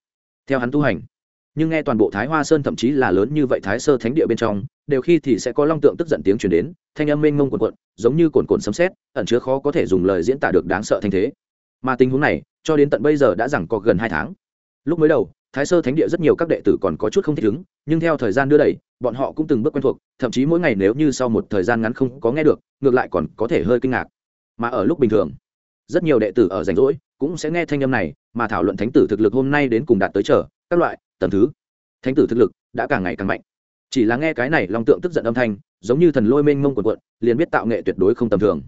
Theo hắn tu hành, nhưng nghe toàn bộ thái hoa sơn thậm chí là lớn như vậy thái sơ thánh địa bên trong, đều khi thì sẽ có long tượng tức giận tiếng chuyển đến, thanh âm mênh mông quần quận giống như cồn cồn sấm xét ẩn chứa khó có thể dùng lời diễn tả được đáng sợ thanh thế. Mà tình huống này, cho đến tận bây giờ đã rằng có gần hai tháng. Lúc mới đầu, thái sơ thánh địa rất nhiều các đệ tử còn có chút không thích ứng, nhưng theo thời gian đưa đẩy, bọn họ cũng từng bước quen thuộc, thậm chí mỗi ngày nếu như sau một thời gian ngắn không có nghe được, ngược lại còn có thể hơi kinh ngạc. Mà ở lúc bình thường rất nhiều đệ tử ở rảnh rỗi cũng sẽ nghe thanh âm này, mà thảo luận thánh tử thực lực hôm nay đến cùng đạt tới trở, các loại tầm thứ. Thánh tử thực lực đã càng ngày càng mạnh. Chỉ là nghe cái này long tượng tức giận âm thanh, giống như thần lôi mênh mông quần quận liền biết tạo nghệ tuyệt đối không tầm thường.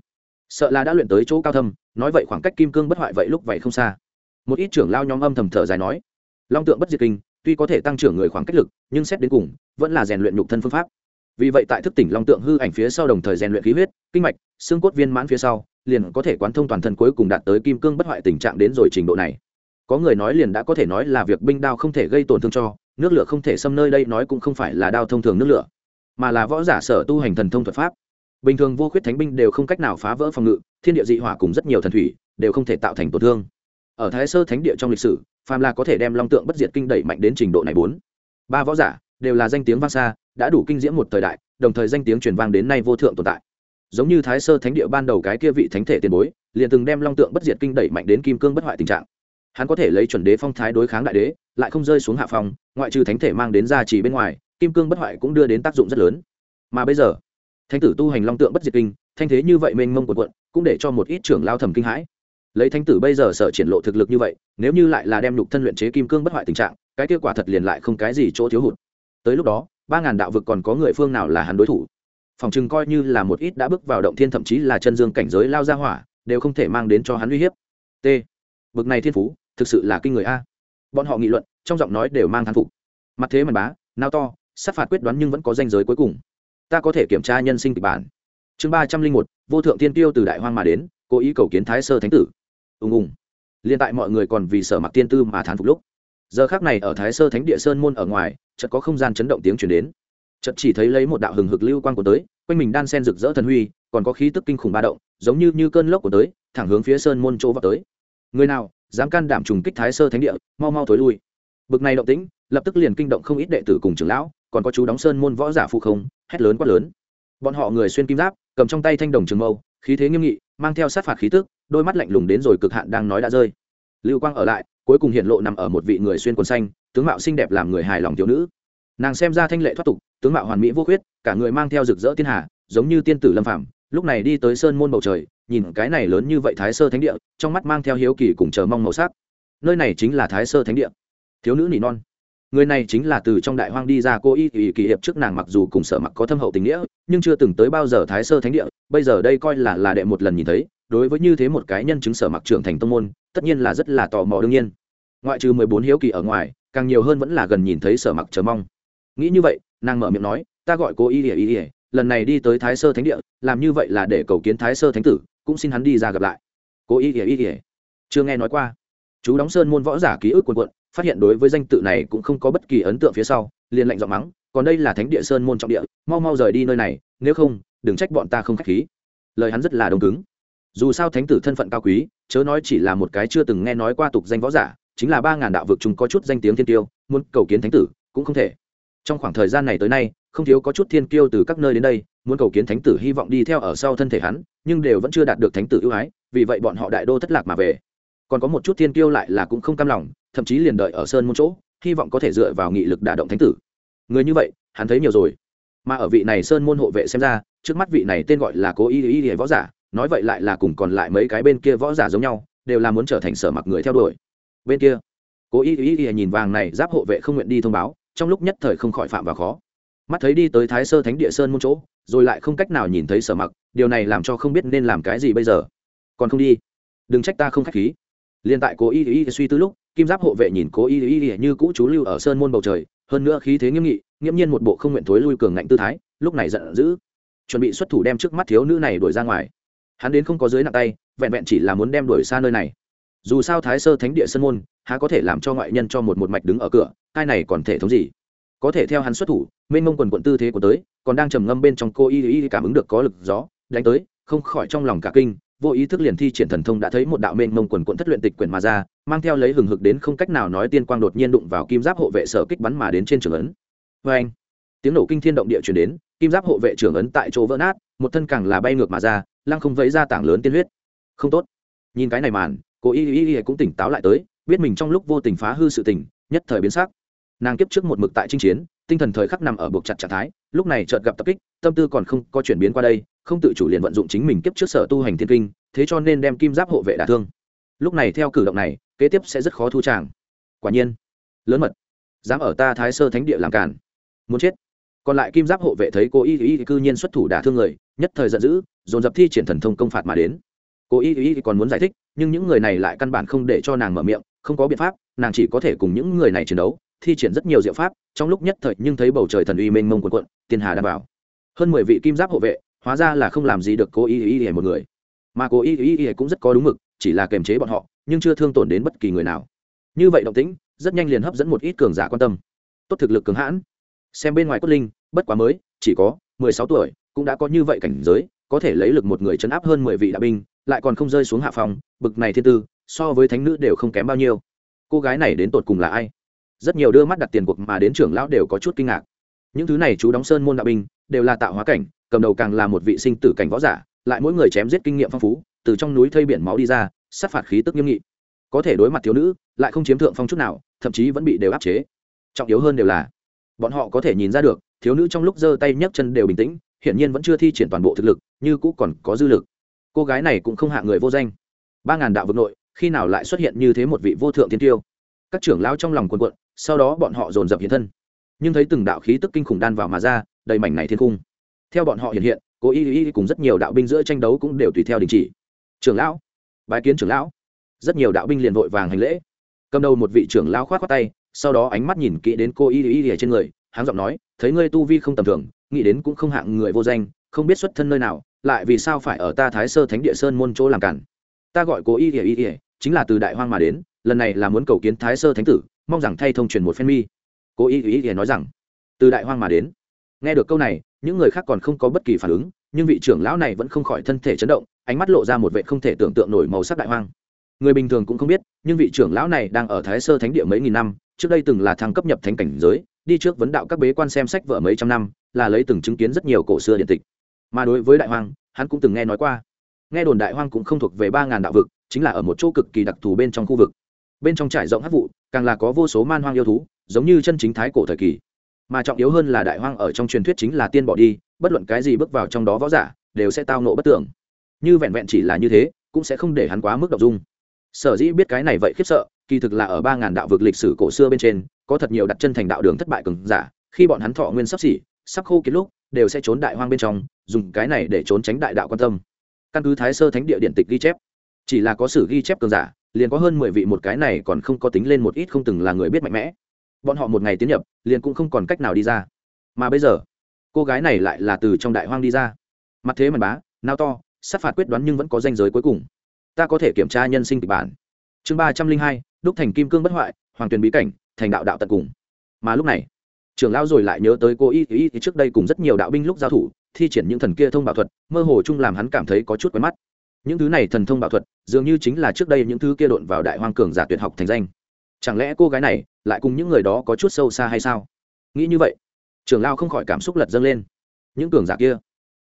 Sợ là đã luyện tới chỗ cao thâm, nói vậy khoảng cách kim cương bất hoại vậy lúc vậy không xa. Một ít trưởng lao nhóm âm thầm thở dài nói, long tượng bất diệt kinh, tuy có thể tăng trưởng người khoảng cách lực, nhưng xét đến cùng, vẫn là rèn luyện nhục thân phương pháp vì vậy tại thức tỉnh long tượng hư ảnh phía sau đồng thời rèn luyện khí huyết, kinh mạch, xương cốt viên mãn phía sau, liền có thể quán thông toàn thân cuối cùng đạt tới kim cương bất hoại tình trạng đến rồi trình độ này. Có người nói liền đã có thể nói là việc binh đao không thể gây tổn thương cho, nước lửa không thể xâm nơi đây nói cũng không phải là đao thông thường nước lửa, mà là võ giả sở tu hành thần thông thuật pháp. Bình thường vô khuyết thánh binh đều không cách nào phá vỡ phòng ngự, thiên địa dị hỏa cùng rất nhiều thần thủy đều không thể tạo thành tổn thương. Ở thái sơ thánh địa trong lịch sử, phàm là có thể đem long tượng bất diệt kinh đẩy mạnh đến trình độ này bốn. Ba võ giả đều là danh tiếng vang xa, đã đủ kinh diễm một thời đại, đồng thời danh tiếng truyền vang đến nay vô thượng tồn tại. Giống như thái sơ thánh địa ban đầu cái kia vị thánh thể tiền bối, liền từng đem long tượng bất diệt kinh đẩy mạnh đến kim cương bất hoại tình trạng. Hắn có thể lấy chuẩn đế phong thái đối kháng đại đế, lại không rơi xuống hạ phòng ngoại trừ thánh thể mang đến gia trì bên ngoài, kim cương bất hoại cũng đưa đến tác dụng rất lớn. Mà bây giờ, thánh tử tu hành long tượng bất diệt kinh, thanh thế như vậy mênh mông quần quận cũng để cho một ít trưởng lao thầm kinh hãi. Lấy thánh tử bây giờ sở triển lộ thực lực như vậy, nếu như lại là đem nhục thân luyện chế kim cương bất hoại tình trạng, cái kết quả thật liền lại không cái gì chỗ thiếu hụt tới lúc đó, ba ngàn đạo vực còn có người phương nào là hắn đối thủ? Phòng chừng coi như là một ít đã bước vào động thiên thậm chí là chân dương cảnh giới lao ra hỏa, đều không thể mang đến cho hắn uy hiếp. T. Bực này thiên phú, thực sự là kinh người a. Bọn họ nghị luận, trong giọng nói đều mang thán phục. Mặt thế mà bá, nao to, sát phạt quyết đoán nhưng vẫn có danh giới cuối cùng. Ta có thể kiểm tra nhân sinh kịch bản. Chương ba trăm linh một, vô thượng tiên tiêu từ đại hoang mà đến, cố ý cầu kiến thái sơ thánh tử. Ùng ùng. Liên tại mọi người còn vì sở mặc tiên tư mà thán phục lúc giờ khác này ở thái sơ thánh địa sơn môn ở ngoài, chợt có không gian chấn động tiếng chuyển đến. Chợt chỉ thấy lấy một đạo hừng hực lưu Quang của tới, quanh mình đan sen rực rỡ thần huy, còn có khí tức kinh khủng ba động, giống như như cơn lốc của tới, thẳng hướng phía sơn môn chỗ vào tới. Người nào, dám can đảm trùng kích thái sơ thánh địa, mau mau thối lui. Bực này động tĩnh, lập tức liền kinh động không ít đệ tử cùng trưởng lão, còn có chú đóng sơn môn võ giả phụ không, hét lớn quát lớn. Bọn họ người xuyên kim giáp, cầm trong tay thanh đồng trường mâu, khí thế nghiêm nghị, mang theo sát phạt khí tức, đôi mắt lạnh lùng đến rồi cực hạn đang nói đã rơi. Lưu quang ở lại cuối cùng hiện lộ nằm ở một vị người xuyên quần xanh tướng mạo xinh đẹp làm người hài lòng thiếu nữ. Nàng xem ra thanh lệ thoát tục tướng mạo hoàn mỹ vô khuyết cả người mang theo rực rỡ thiên hà giống như tiên tử lâm phạm lúc này đi tới sơn môn bầu trời nhìn cái này lớn như vậy thái sơ thánh địa trong mắt mang theo hiếu kỳ cùng chờ mong màu sắc. Nơi này chính là thái sơ thánh địa. Thiếu nữ nỉ non. Người này chính là từ trong đại hoang đi ra cô y kỳ, kỳ hiệp trước nàng mặc dù cùng sở mặc có thâm hậu tình nghĩa nhưng chưa từng tới bao giờ thái sơ thánh địa bây giờ đây coi là là đệ một lần nhìn thấy đối với như thế một cái nhân chứng sở mặc trưởng thành tông môn, tất nhiên là rất là tò mò đương nhiên. Ngoại trừ mười bốn hiếu kỳ ở ngoài, càng nhiều hơn vẫn là gần nhìn thấy sở mặc chờ mong. Nghĩ như vậy, nàng mở miệng nói, ta gọi cô y ỉa y ỉa lần này đi tới thái sơ thánh địa, làm như vậy là để cầu kiến thái sơ thánh tử, cũng xin hắn đi ra gặp lại. Cô y ỉa y ỉa chưa nghe nói qua. Chú đóng sơn môn võ giả ký ức quần quận phát hiện đối với danh tự này cũng không có bất kỳ ấn tượng phía sau, liền lệnh giọng mắng, còn đây là thánh địa sơn môn trọng địa, mau mau rời đi nơi này, nếu không, đừng trách bọn ta không k h á c h khí. Lời hắn rất là đông cứng dù sao thánh tử thân phận cao quý, chớ nói chỉ là một cái chưa từng nghe nói qua tục danh võ giả, chính là ba ngàn đạo vực chúng có chút danh tiếng thiên tiêu, muốn cầu kiến thánh tử cũng không thể. Trong khoảng thời gian này tới nay, không thiếu có chút thiên kiêu từ các nơi đến đây, muốn cầu kiến thánh tử hy vọng đi theo ở sau thân thể hắn, nhưng đều vẫn chưa đạt được thánh tử ưu ái, vì vậy bọn họ đại đô thất lạc mà về. Còn có một chút thiên kiêu lại là cũng không cam lòng, thậm chí liền đợi ở sơn môn chỗ, hy vọng có thể dựa vào nghị lực đả động thánh tử. Người như vậy, hắn thấy nhiều rồi. Mà ở vị này sơn môn hộ vệ xem ra, trước mắt vị này tên gọi là cố y y y võ giả nói vậy lại là cùng còn lại mấy cái bên kia võ giả giống nhau, đều là muốn trở thành sở mặc người theo đuổi. Bên kia, cố ý ý ý nhìn vàng này giáp hộ vệ không nguyện đi thông báo, trong lúc nhất thời không khỏi phạm vào khó. Mắt thấy đi tới thái sơ thánh địa sơn môn chỗ, rồi lại không cách nào nhìn thấy sở mặc, điều này làm cho không biết nên làm cái gì bây giờ. Còn không đi, đừng trách ta không k h á c h khí. Liền tại cố ý ý suy tư lúc, kim giáp hộ vệ nhìn cố ý ý như cũ chú lưu ở sơn môn bầu trời, hơn nữa khí thế nghiêm nghị, nghiễm nhiên một bộ không nguyện thối lui cường ngạnh tư thái, lúc này giận dữ. Chuẩn bị xuất thủ đem trước mắt thiếu nữ này đuổi ra ngoài hắn đến không có dưới nặng tay, vẹn vẹn chỉ là muốn đem đuổi xa nơi này. Dù sao thái sơ thánh địa sân môn, há có thể làm cho ngoại nhân cho một một mạch đứng ở cửa ai này còn thể thống gì? Có thể theo hắn xuất thủ, mênh mông quần quận tư thế của tới, còn đang trầm ngâm bên trong cô y y cảm ứng được có lực gió, đánh tới, không khỏi trong lòng cả kinh, vô ý thức liền thi triển thần thông đã thấy một đạo mênh mông quần quận thất luyện tịch quyển mà ra, mang theo lấy hừng hực đến không cách nào nói tiên quang đột nhiên đụng vào kim giáp hộ vệ sở kích bắn mà đến trên trường ấn. Vê anh tiếng nổ kinh thiên động địa chuyển đến, kim giáp hộ vệ trường ấn tại chỗ vỡ nát một thân càng là bay ngược mà ra, lăng không vẫy ra tảng lớn tiên huyết. Không tốt. Nhìn cái này màn, cô y y y cũng tỉnh táo lại tới, biết mình trong lúc vô tình phá hư sự tình, nhất thời biến sắc. Nàng kiếp trước một mực tại chinh chiến, tinh thần thời khắc nằm ở buộc chặt trạng thái, lúc này chợt gặp tập kích, tâm tư còn không có chuyển biến qua đây, không tự chủ liền vận dụng chính mình kiếp trước sở tu hành thiên kinh, thế cho nên đem kim giáp hộ vệ đả thương. Lúc này theo cử động này, kế tiếp sẽ rất khó thu tràng. Quả nhiên, lớn mật. Dám ở ta thái sơ thánh địa làm cản. Muốn chết. Còn lại kim giáp hộ vệ thấy cô y y cư nhiên xuất thủ đả thương người nhất thời giận dữ, dồn dập thi triển thần thông công phạt mà đến. Cô y y còn muốn giải thích, nhưng những người này lại căn bản không để cho nàng mở miệng, không có biện pháp, nàng chỉ có thể cùng những người này chiến đấu, thi triển rất nhiều diệu pháp, trong lúc nhất thời nhưng thấy bầu trời thần uy mênh mông quần quận tiên hà đảm bảo hơn mười vị kim giáp hộ vệ, hóa ra là không làm gì được cô y y y một người. Mà cô y y y cũng rất có đúng mực, chỉ là kềm chế bọn họ, nhưng chưa thương tổn đến bất kỳ người nào. Như vậy động tĩnh, rất nhanh liền hấp dẫn một ít cường giả quan tâm. Tốt thực lực cường hãn. Xem bên ngoài cốt linh, bất quá mới, chỉ có mười sáu tuổi cũng đã có như vậy cảnh giới, có thể lấy lực một người chấn áp hơn mười vị đạo binh, lại còn không rơi xuống hạ phòng, bực này thiên tư, so với thánh nữ đều không kém bao nhiêu. Cô gái này đến tột cùng là ai? Rất nhiều đưa mắt đặt tiền cuộc mà đến trưởng lão đều có chút kinh ngạc. Những thứ này chú đóng sơn môn đạo binh, đều là tạo hóa cảnh, cầm đầu càng là một vị sinh tử cảnh võ giả, lại mỗi người chém giết kinh nghiệm phong phú, từ trong núi thây biển máu đi ra, sát phạt khí tức nghiêm nghị. Có thể đối mặt thiếu nữ, lại không chiếm thượng phong chút nào, thậm chí vẫn bị đều áp chế. Trọng yếu hơn đều là, bọn họ có thể nhìn ra được, thiếu nữ trong lúc giơ tay nhấc chân đều bình tĩnh hiển nhiên vẫn chưa thi triển toàn bộ thực lực, như cũ còn có dư lực. Cô gái này cũng không hạ người vô danh. Ba ngàn đạo vực nội, khi nào lại xuất hiện như thế một vị vô thượng tiên tiêu? Các trưởng lao trong lòng quần quận sau đó bọn họ dồn dập hiện thân. Nhưng thấy từng đạo khí tức kinh khủng đan vào mà ra, đầy mảnh này thiên cung. Theo bọn họ hiện hiện, cố y y cùng rất nhiều đạo binh giữa tranh đấu cũng đều tùy theo đình chỉ. Trưởng lão, bái kiến trưởng lão. Rất nhiều đạo binh liền vội vàng hành lễ. Cầm đầu một vị trưởng lão khoát khoát tay, sau đó ánh mắt nhìn kỹ đến cô y y y trên người háng giọng nói, thấy ngươi tu vi không tầm thường, nghĩ đến cũng không hạng người vô danh, không biết xuất thân nơi nào, lại vì sao phải ở ta thái sơ thánh địa sơn môn chỗ làm cản? Ta gọi cố y y ỉa chính là từ đại hoang mà đến, lần này là muốn cầu kiến thái sơ thánh tử, mong rằng thay thông truyền một phen mi. Cố y y ỉa nói rằng, từ đại hoang mà đến. Nghe được câu này, những người khác còn không có bất kỳ phản ứng, nhưng vị trưởng lão này vẫn không khỏi thân thể chấn động, ánh mắt lộ ra một vệ không thể tưởng tượng nổi màu sắc đại hoang. Người bình thường cũng không biết, nhưng vị trưởng lão này đang ở thái sơ thánh địa mấy nghìn năm, trước đây từng là thăng cấp nhập thánh cảnh giới đi trước vấn đạo các bế quan xem sách vở mấy trăm năm, là lấy từng chứng kiến rất nhiều cổ xưa điện tịch. Mà đối với đại hoang, hắn cũng từng nghe nói qua. Nghe đồn đại hoang cũng không thuộc về ba ngàn đạo vực, chính là ở một chỗ cực kỳ đặc thù bên trong khu vực. Bên trong trải rộng hát vụ, càng là có vô số man hoang yêu thú, giống như chân chính thái cổ thời kỳ. Mà trọng yếu hơn là đại hoang ở trong truyền thuyết chính là tiên bỏ đi, bất luận cái gì bước vào trong đó võ giả, đều sẽ tao nộ bất tưởng. Như vẹn vẹn chỉ là như thế, cũng sẽ không để hắn quá mức đ ộ n g dung. Sở dĩ biết cái này vậy khiếp sợ, kỳ thực là ở ba ngàn đạo vực lịch sử cổ xưa bên trên có thật nhiều đặt chân thành đạo đường thất bại cường giả, khi bọn hắn thọ nguyên sắp xỉ, sắp khô kiệt lúc, đều sẽ trốn đại hoang bên trong, dùng cái này để trốn tránh đại đạo quan tâm. Căn cứ thái sơ thánh địa điện tịch ghi chép, chỉ là có sử ghi chép cường giả, liền có hơn mười vị một cái này còn không có tính lên một ít không từng là người biết mạnh mẽ. Bọn họ một ngày tiến nhập, liền cũng không còn cách nào đi ra. Mà bây giờ, cô gái này lại là từ trong đại hoang đi ra. Mặt thế mà bá, nao to, sát phạt quyết đoán nhưng vẫn có danh giới cuối cùng. Ta có thể kiểm tra nhân sinh kịch bản. Chương ba trăm linh hai, đúc thành kim cương bất hoại, hoàng tuyền bí cảnh thành đạo đạo tận cùng. Mà lúc này, trưởng lão rồi lại nhớ tới cô y y thì trước đây cùng rất nhiều đạo binh lúc giao thủ, thi triển những thần kia thông bảo thuật, mơ hồ chung làm hắn cảm thấy có chút quen mắt. Những thứ này thần thông bảo thuật, dường như chính là trước đây những thứ kia đột vào đại hoang cường giả tuyệt học thành danh. Chẳng lẽ cô gái này lại cùng những người đó có chút sâu xa hay sao? Nghĩ như vậy, trưởng lao không khỏi cảm xúc lật dâng lên. Những cường giả kia,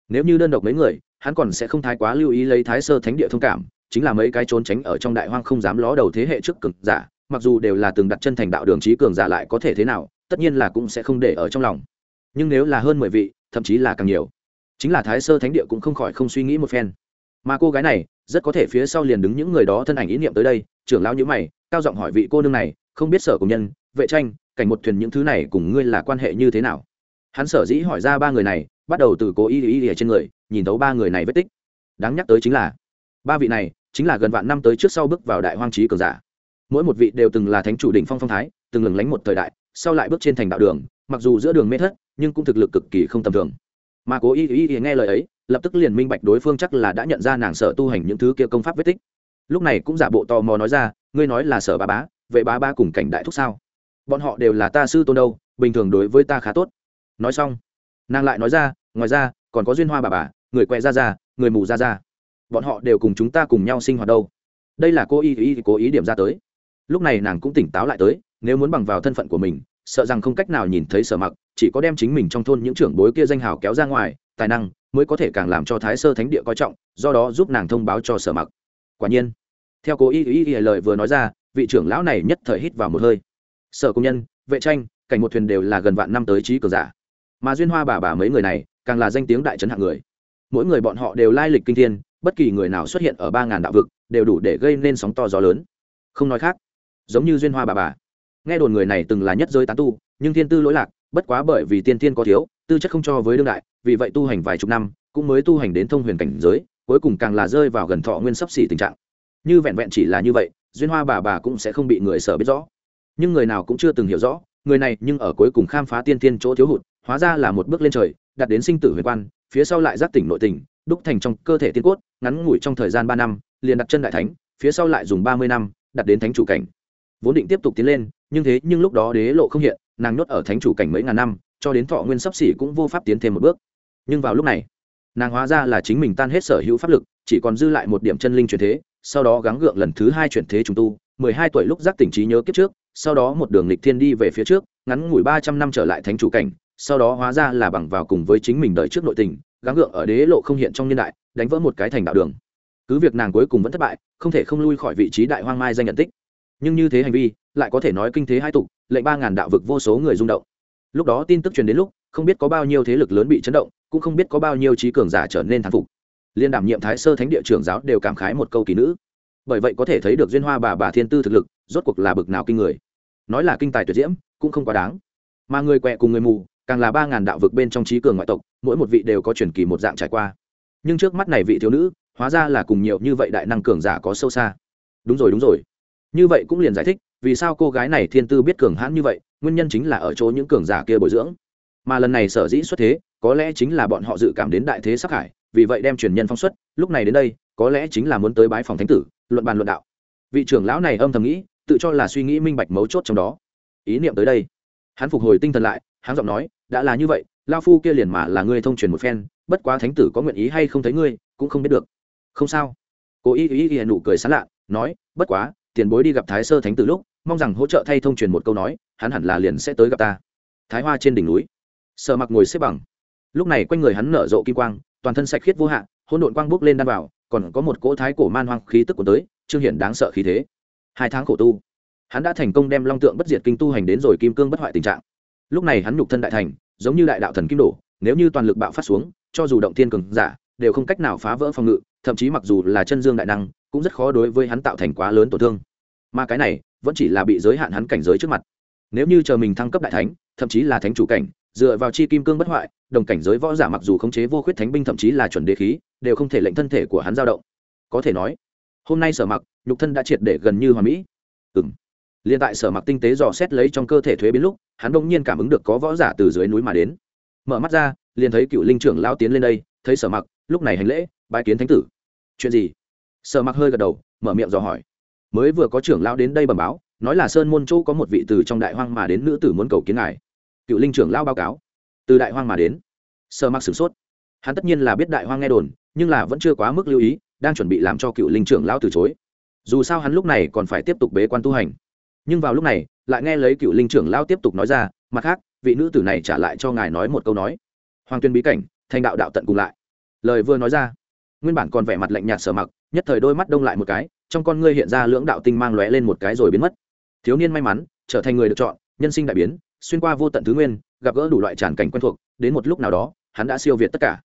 nếu như đơn độc mấy người, hắn còn sẽ không thái quá lưu ý lấy thái sơ thánh địa thông cảm, chính là mấy cái trốn tránh ở trong đại hoang không dám ló đầu thế hệ trước cường giả mặc dù đều là từng đặt chân thành đạo đường trí cường giả lại có thể thế nào, tất nhiên là cũng sẽ không để ở trong lòng. Nhưng nếu là hơn mười vị, thậm chí là càng nhiều. Chính là thái sơ thánh địa cũng không khỏi không suy nghĩ một phen. Mà cô gái này, rất có thể phía sau liền đứng những người đó thân ảnh ý niệm tới đây, trưởng lão nhữ mày, cao giọng hỏi vị cô nương này, không biết sở cùng nhân, vệ tranh, cảnh một thuyền những thứ này cùng ngươi là quan hệ như thế nào? Hắn sở dĩ hỏi ra ba người này, bắt đầu từ cố ý ý ý trên người, nhìn thấu ba người này vết tích. Đáng nhắc tới chính là, ba vị này chính là gần vạn năm tới trước sau bước vào đại hoang trí cường giả mỗi một vị đều từng là thánh chủ đỉnh phong phong thái, từng lừng lánh một thời đại, sau lại bước trên thành đạo đường, mặc dù giữa đường mê thất, nhưng cũng thực lực cực kỳ không tầm thường. Mà cố ý ý ý nghe lời ấy, lập tức liền minh bạch đối phương chắc là đã nhận ra nàng sở tu hành những thứ kia công pháp vết tích. Lúc này cũng giả bộ tò mò nói ra, ngươi nói là sở ba bá, vệ bá ba cùng cảnh đại thúc sao? Bọn họ đều là ta sư tôn đâu, bình thường đối với ta khá tốt. Nói xong, nàng lại nói ra, ngoài ra, còn có duyên hoa bà bà, người quẹ ra ra, người mù ra ra. Bọn họ đều cùng chúng ta cùng nhau sinh hoạt đâu. Đây là cô y y cố ý điểm ra tới lúc này nàng cũng tỉnh táo lại tới, nếu muốn bằng vào thân phận của mình, sợ rằng không cách nào nhìn thấy sở mặc, chỉ có đem chính mình trong thôn những trưởng bối kia danh hào kéo ra ngoài, tài năng mới có thể càng làm cho thái sơ thánh địa coi trọng, do đó giúp nàng thông báo cho sở mặc. Quả nhiên, theo cố ý ý ý lời vừa nói ra, vị trưởng lão này nhất thời hít vào một hơi. Sở công nhân, vệ tranh, cảnh một thuyền đều là gần vạn năm tới trí cờ giả. Mà duyên hoa bà bà mấy người này, càng là danh tiếng đại trấn hạng người. Mỗi người bọn họ đều lai lịch kinh thiên, bất kỳ người nào xuất hiện ở ba ngàn đạo vực, đều đủ để gây nên sóng to gió lớn. Không nói khác giống như duyên hoa bà bà. Nghe đồn người này từng là nhất giới tán tu, nhưng thiên tư lỗi lạc, bất quá bởi vì tiên tiên có thiếu, tư chất không cho với đương đại, vì vậy tu hành vài chục năm, cũng mới tu hành đến thông huyền cảnh giới, cuối cùng càng là rơi vào gần thọ nguyên sắp xỉ tình trạng. Như vẹn vẹn chỉ là như vậy, duyên hoa bà bà cũng sẽ không bị người sở biết rõ. Nhưng người nào cũng chưa từng hiểu rõ, người này nhưng ở cuối cùng khám phá tiên tiên chỗ thiếu hụt, hóa ra là một bước lên trời đặt đến sinh tử huyền quan, phía sau lại giác tỉnh nội tình, đúc thành trong cơ thể tiên cốt, ngắn ngủi trong thời gian ba năm, liền đặt chân đại thánh, phía sau lại dùng ba mươi năm đặt đến thánh chủ cảnh vốn định tiếp tục tiến lên, nhưng thế nhưng lúc đó đế lộ không hiện, nàng nhốt ở thánh chủ cảnh mấy ngàn năm, cho đến thọ nguyên sắp xỉ cũng vô pháp tiến thêm một bước. Nhưng vào lúc này, nàng hóa ra là chính mình tan hết sở hữu pháp lực, chỉ còn dư lại một điểm chân linh chuyển thế, sau đó gắng gượng lần thứ hai chuyển thế trùng tu, mười hai tuổi lúc giác tỉnh trí nhớ kiếp trước, sau đó một đường lịch thiên đi về phía trước, ngắn ngủi ba trăm năm trở lại thánh chủ cảnh, sau đó hóa ra là bằng vào cùng với chính mình đợi trước nội tình, gắng gượng ở đế lộ không hiện trong niên đại, đánh vỡ một cái thành đạo đường. Cứ việc nàng cuối cùng vẫn thất bại, không thể không lui khỏi vị trí đại hoang mai danh nhận tích nhưng như thế hành vi, lại có thể nói kinh thế hai tục, lệnh ba ngàn đạo vực vô số người rung động. Lúc đó tin tức truyền đến lúc, không biết có bao nhiêu thế lực lớn bị chấn động, cũng không biết có bao nhiêu trí cường giả trở nên thán phục. Liên đảm nhiệm thái sơ thánh địa trưởng giáo đều cảm khái một câu kỳ nữ. Bởi vậy có thể thấy được duyên hoa bà bà thiên tư thực lực, rốt cuộc là bực nào kinh người. Nói là kinh tài tuyệt diễm, cũng không quá đáng. Mà người quẹ cùng người mù, càng là ba ngàn đạo vực bên trong trí cường ngoại tộc, mỗi một vị đều có truyền kỳ một dạng trải qua. Nhưng trước mắt này vị thiếu nữ, hóa ra là cùng nhiều như vậy đại năng cường giả có sâu xa. Đúng rồi đúng rồi như vậy cũng liền giải thích, vì sao cô gái này thiên tư biết cường hãn như vậy, nguyên nhân chính là ở chỗ những cường giả kia bồi dưỡng. Mà lần này sở dĩ xuất thế, có lẽ chính là bọn họ dự cảm đến đại thế sắc hải vì vậy đem truyền nhân phong xuất, lúc này đến đây, có lẽ chính là muốn tới bái phòng thánh tử, luận bàn luận đạo. Vị trưởng lão này âm thầm nghĩ, tự cho là suy nghĩ minh bạch mấu chốt trong đó. Ý niệm tới đây, hắn phục hồi tinh thần lại, hắn giọng nói, đã là như vậy lao phu kia liền mà là ngươi thông truyền một phen, bất quá thánh tử có nguyện ý hay không thấy ngươi, cũng không biết được. Không sao. Cố ý ý ý nụ cười sán lạ, nói, bất quá tiền bối đi gặp thái sơ thánh tử lúc, mong rằng hỗ trợ thay thông truyền một câu nói, hắn hẳn là liền sẽ tới gặp ta. Thái hoa trên đỉnh núi. Sợ mặc ngồi xếp bằng. Lúc này quanh người hắn nở rộ kim quang, toàn thân sạch khiết vô hạn hỗn độn quang bốc lên đan vào, còn có một cỗ thái cổ man hoang khí tức của tới, trương hiển đáng sợ khí thế. Hai tháng khổ tu. Hắn đã thành công đem long tượng bất diệt kinh tu hành đến rồi kim cương bất hoại tình trạng. Lúc này hắn nhục thân đại thành, giống như đại đạo thần kim đổ, nếu như toàn lực bạo phát xuống, cho dù động thiên cường giả, đều không cách nào phá vỡ phòng ngự, thậm chí mặc dù là chân dương đại năng cũng rất khó đối với hắn tạo thành quá lớn tổn thương. Mà cái này, vẫn chỉ là bị giới hạn hắn cảnh giới trước mặt. Nếu như chờ mình thăng cấp đại thánh, thậm chí là thánh chủ cảnh, dựa vào chi kim cương bất hoại, đồng cảnh giới võ giả mặc dù khống chế vô khuyết thánh binh thậm chí là chuẩn đế khí, đều không thể lệnh thân thể của hắn dao động. Có thể nói, hôm nay sở mặc, nhục thân đã triệt để gần như hoàn mỹ. Ừng liền tại sở mặc tinh tế dò xét lấy trong cơ thể thuế biến lúc, hắn đông nhiên cảm ứng được có võ giả từ dưới núi mà đến. Mở mắt ra, liền thấy cựu linh trưởng lao tiến lên đây, thấy sở mặc, lúc này hành lễ bãi kiến thánh tử. Chuyện gì? Sợ mặc hơi gật đầu, mở miệng dò hỏi. Mới vừa có trưởng lão đến đây bẩm báo, nói là sơn môn châu có một vị từ trong đại hoang mà đến nữ tử muốn cầu kiến ngài. Cựu linh trưởng lão báo cáo. Từ đại hoang mà đến. Sợ mặc sửng sốt. Hắn tất nhiên là biết đại hoang nghe đồn, nhưng là vẫn chưa quá mức lưu ý, đang chuẩn bị làm cho cựu linh trưởng lão từ chối. Dù sao hắn lúc này còn phải tiếp tục bế quan tu hành. Nhưng vào lúc này, lại nghe lấy cựu linh trưởng lão tiếp tục nói ra, mặt khác, vị nữ tử này trả lại cho ngài nói một câu nói. Hoàng tuyên bí cảnh, thành đạo đạo tận cùng lại. Lời vừa nói ra, nguyên bản còn vẻ mặt lạnh nhạt sở mặc nhất thời đôi mắt đông lại một cái, trong con ngươi hiện ra lưỡng đạo tinh mang lóe lên một cái rồi biến mất. Thiếu niên may mắn, trở thành người được chọn, nhân sinh đại biến, xuyên qua vô tận thứ nguyên, gặp gỡ đủ loại tràn cảnh quen thuộc, đến một lúc nào đó, hắn đã siêu việt tất cả.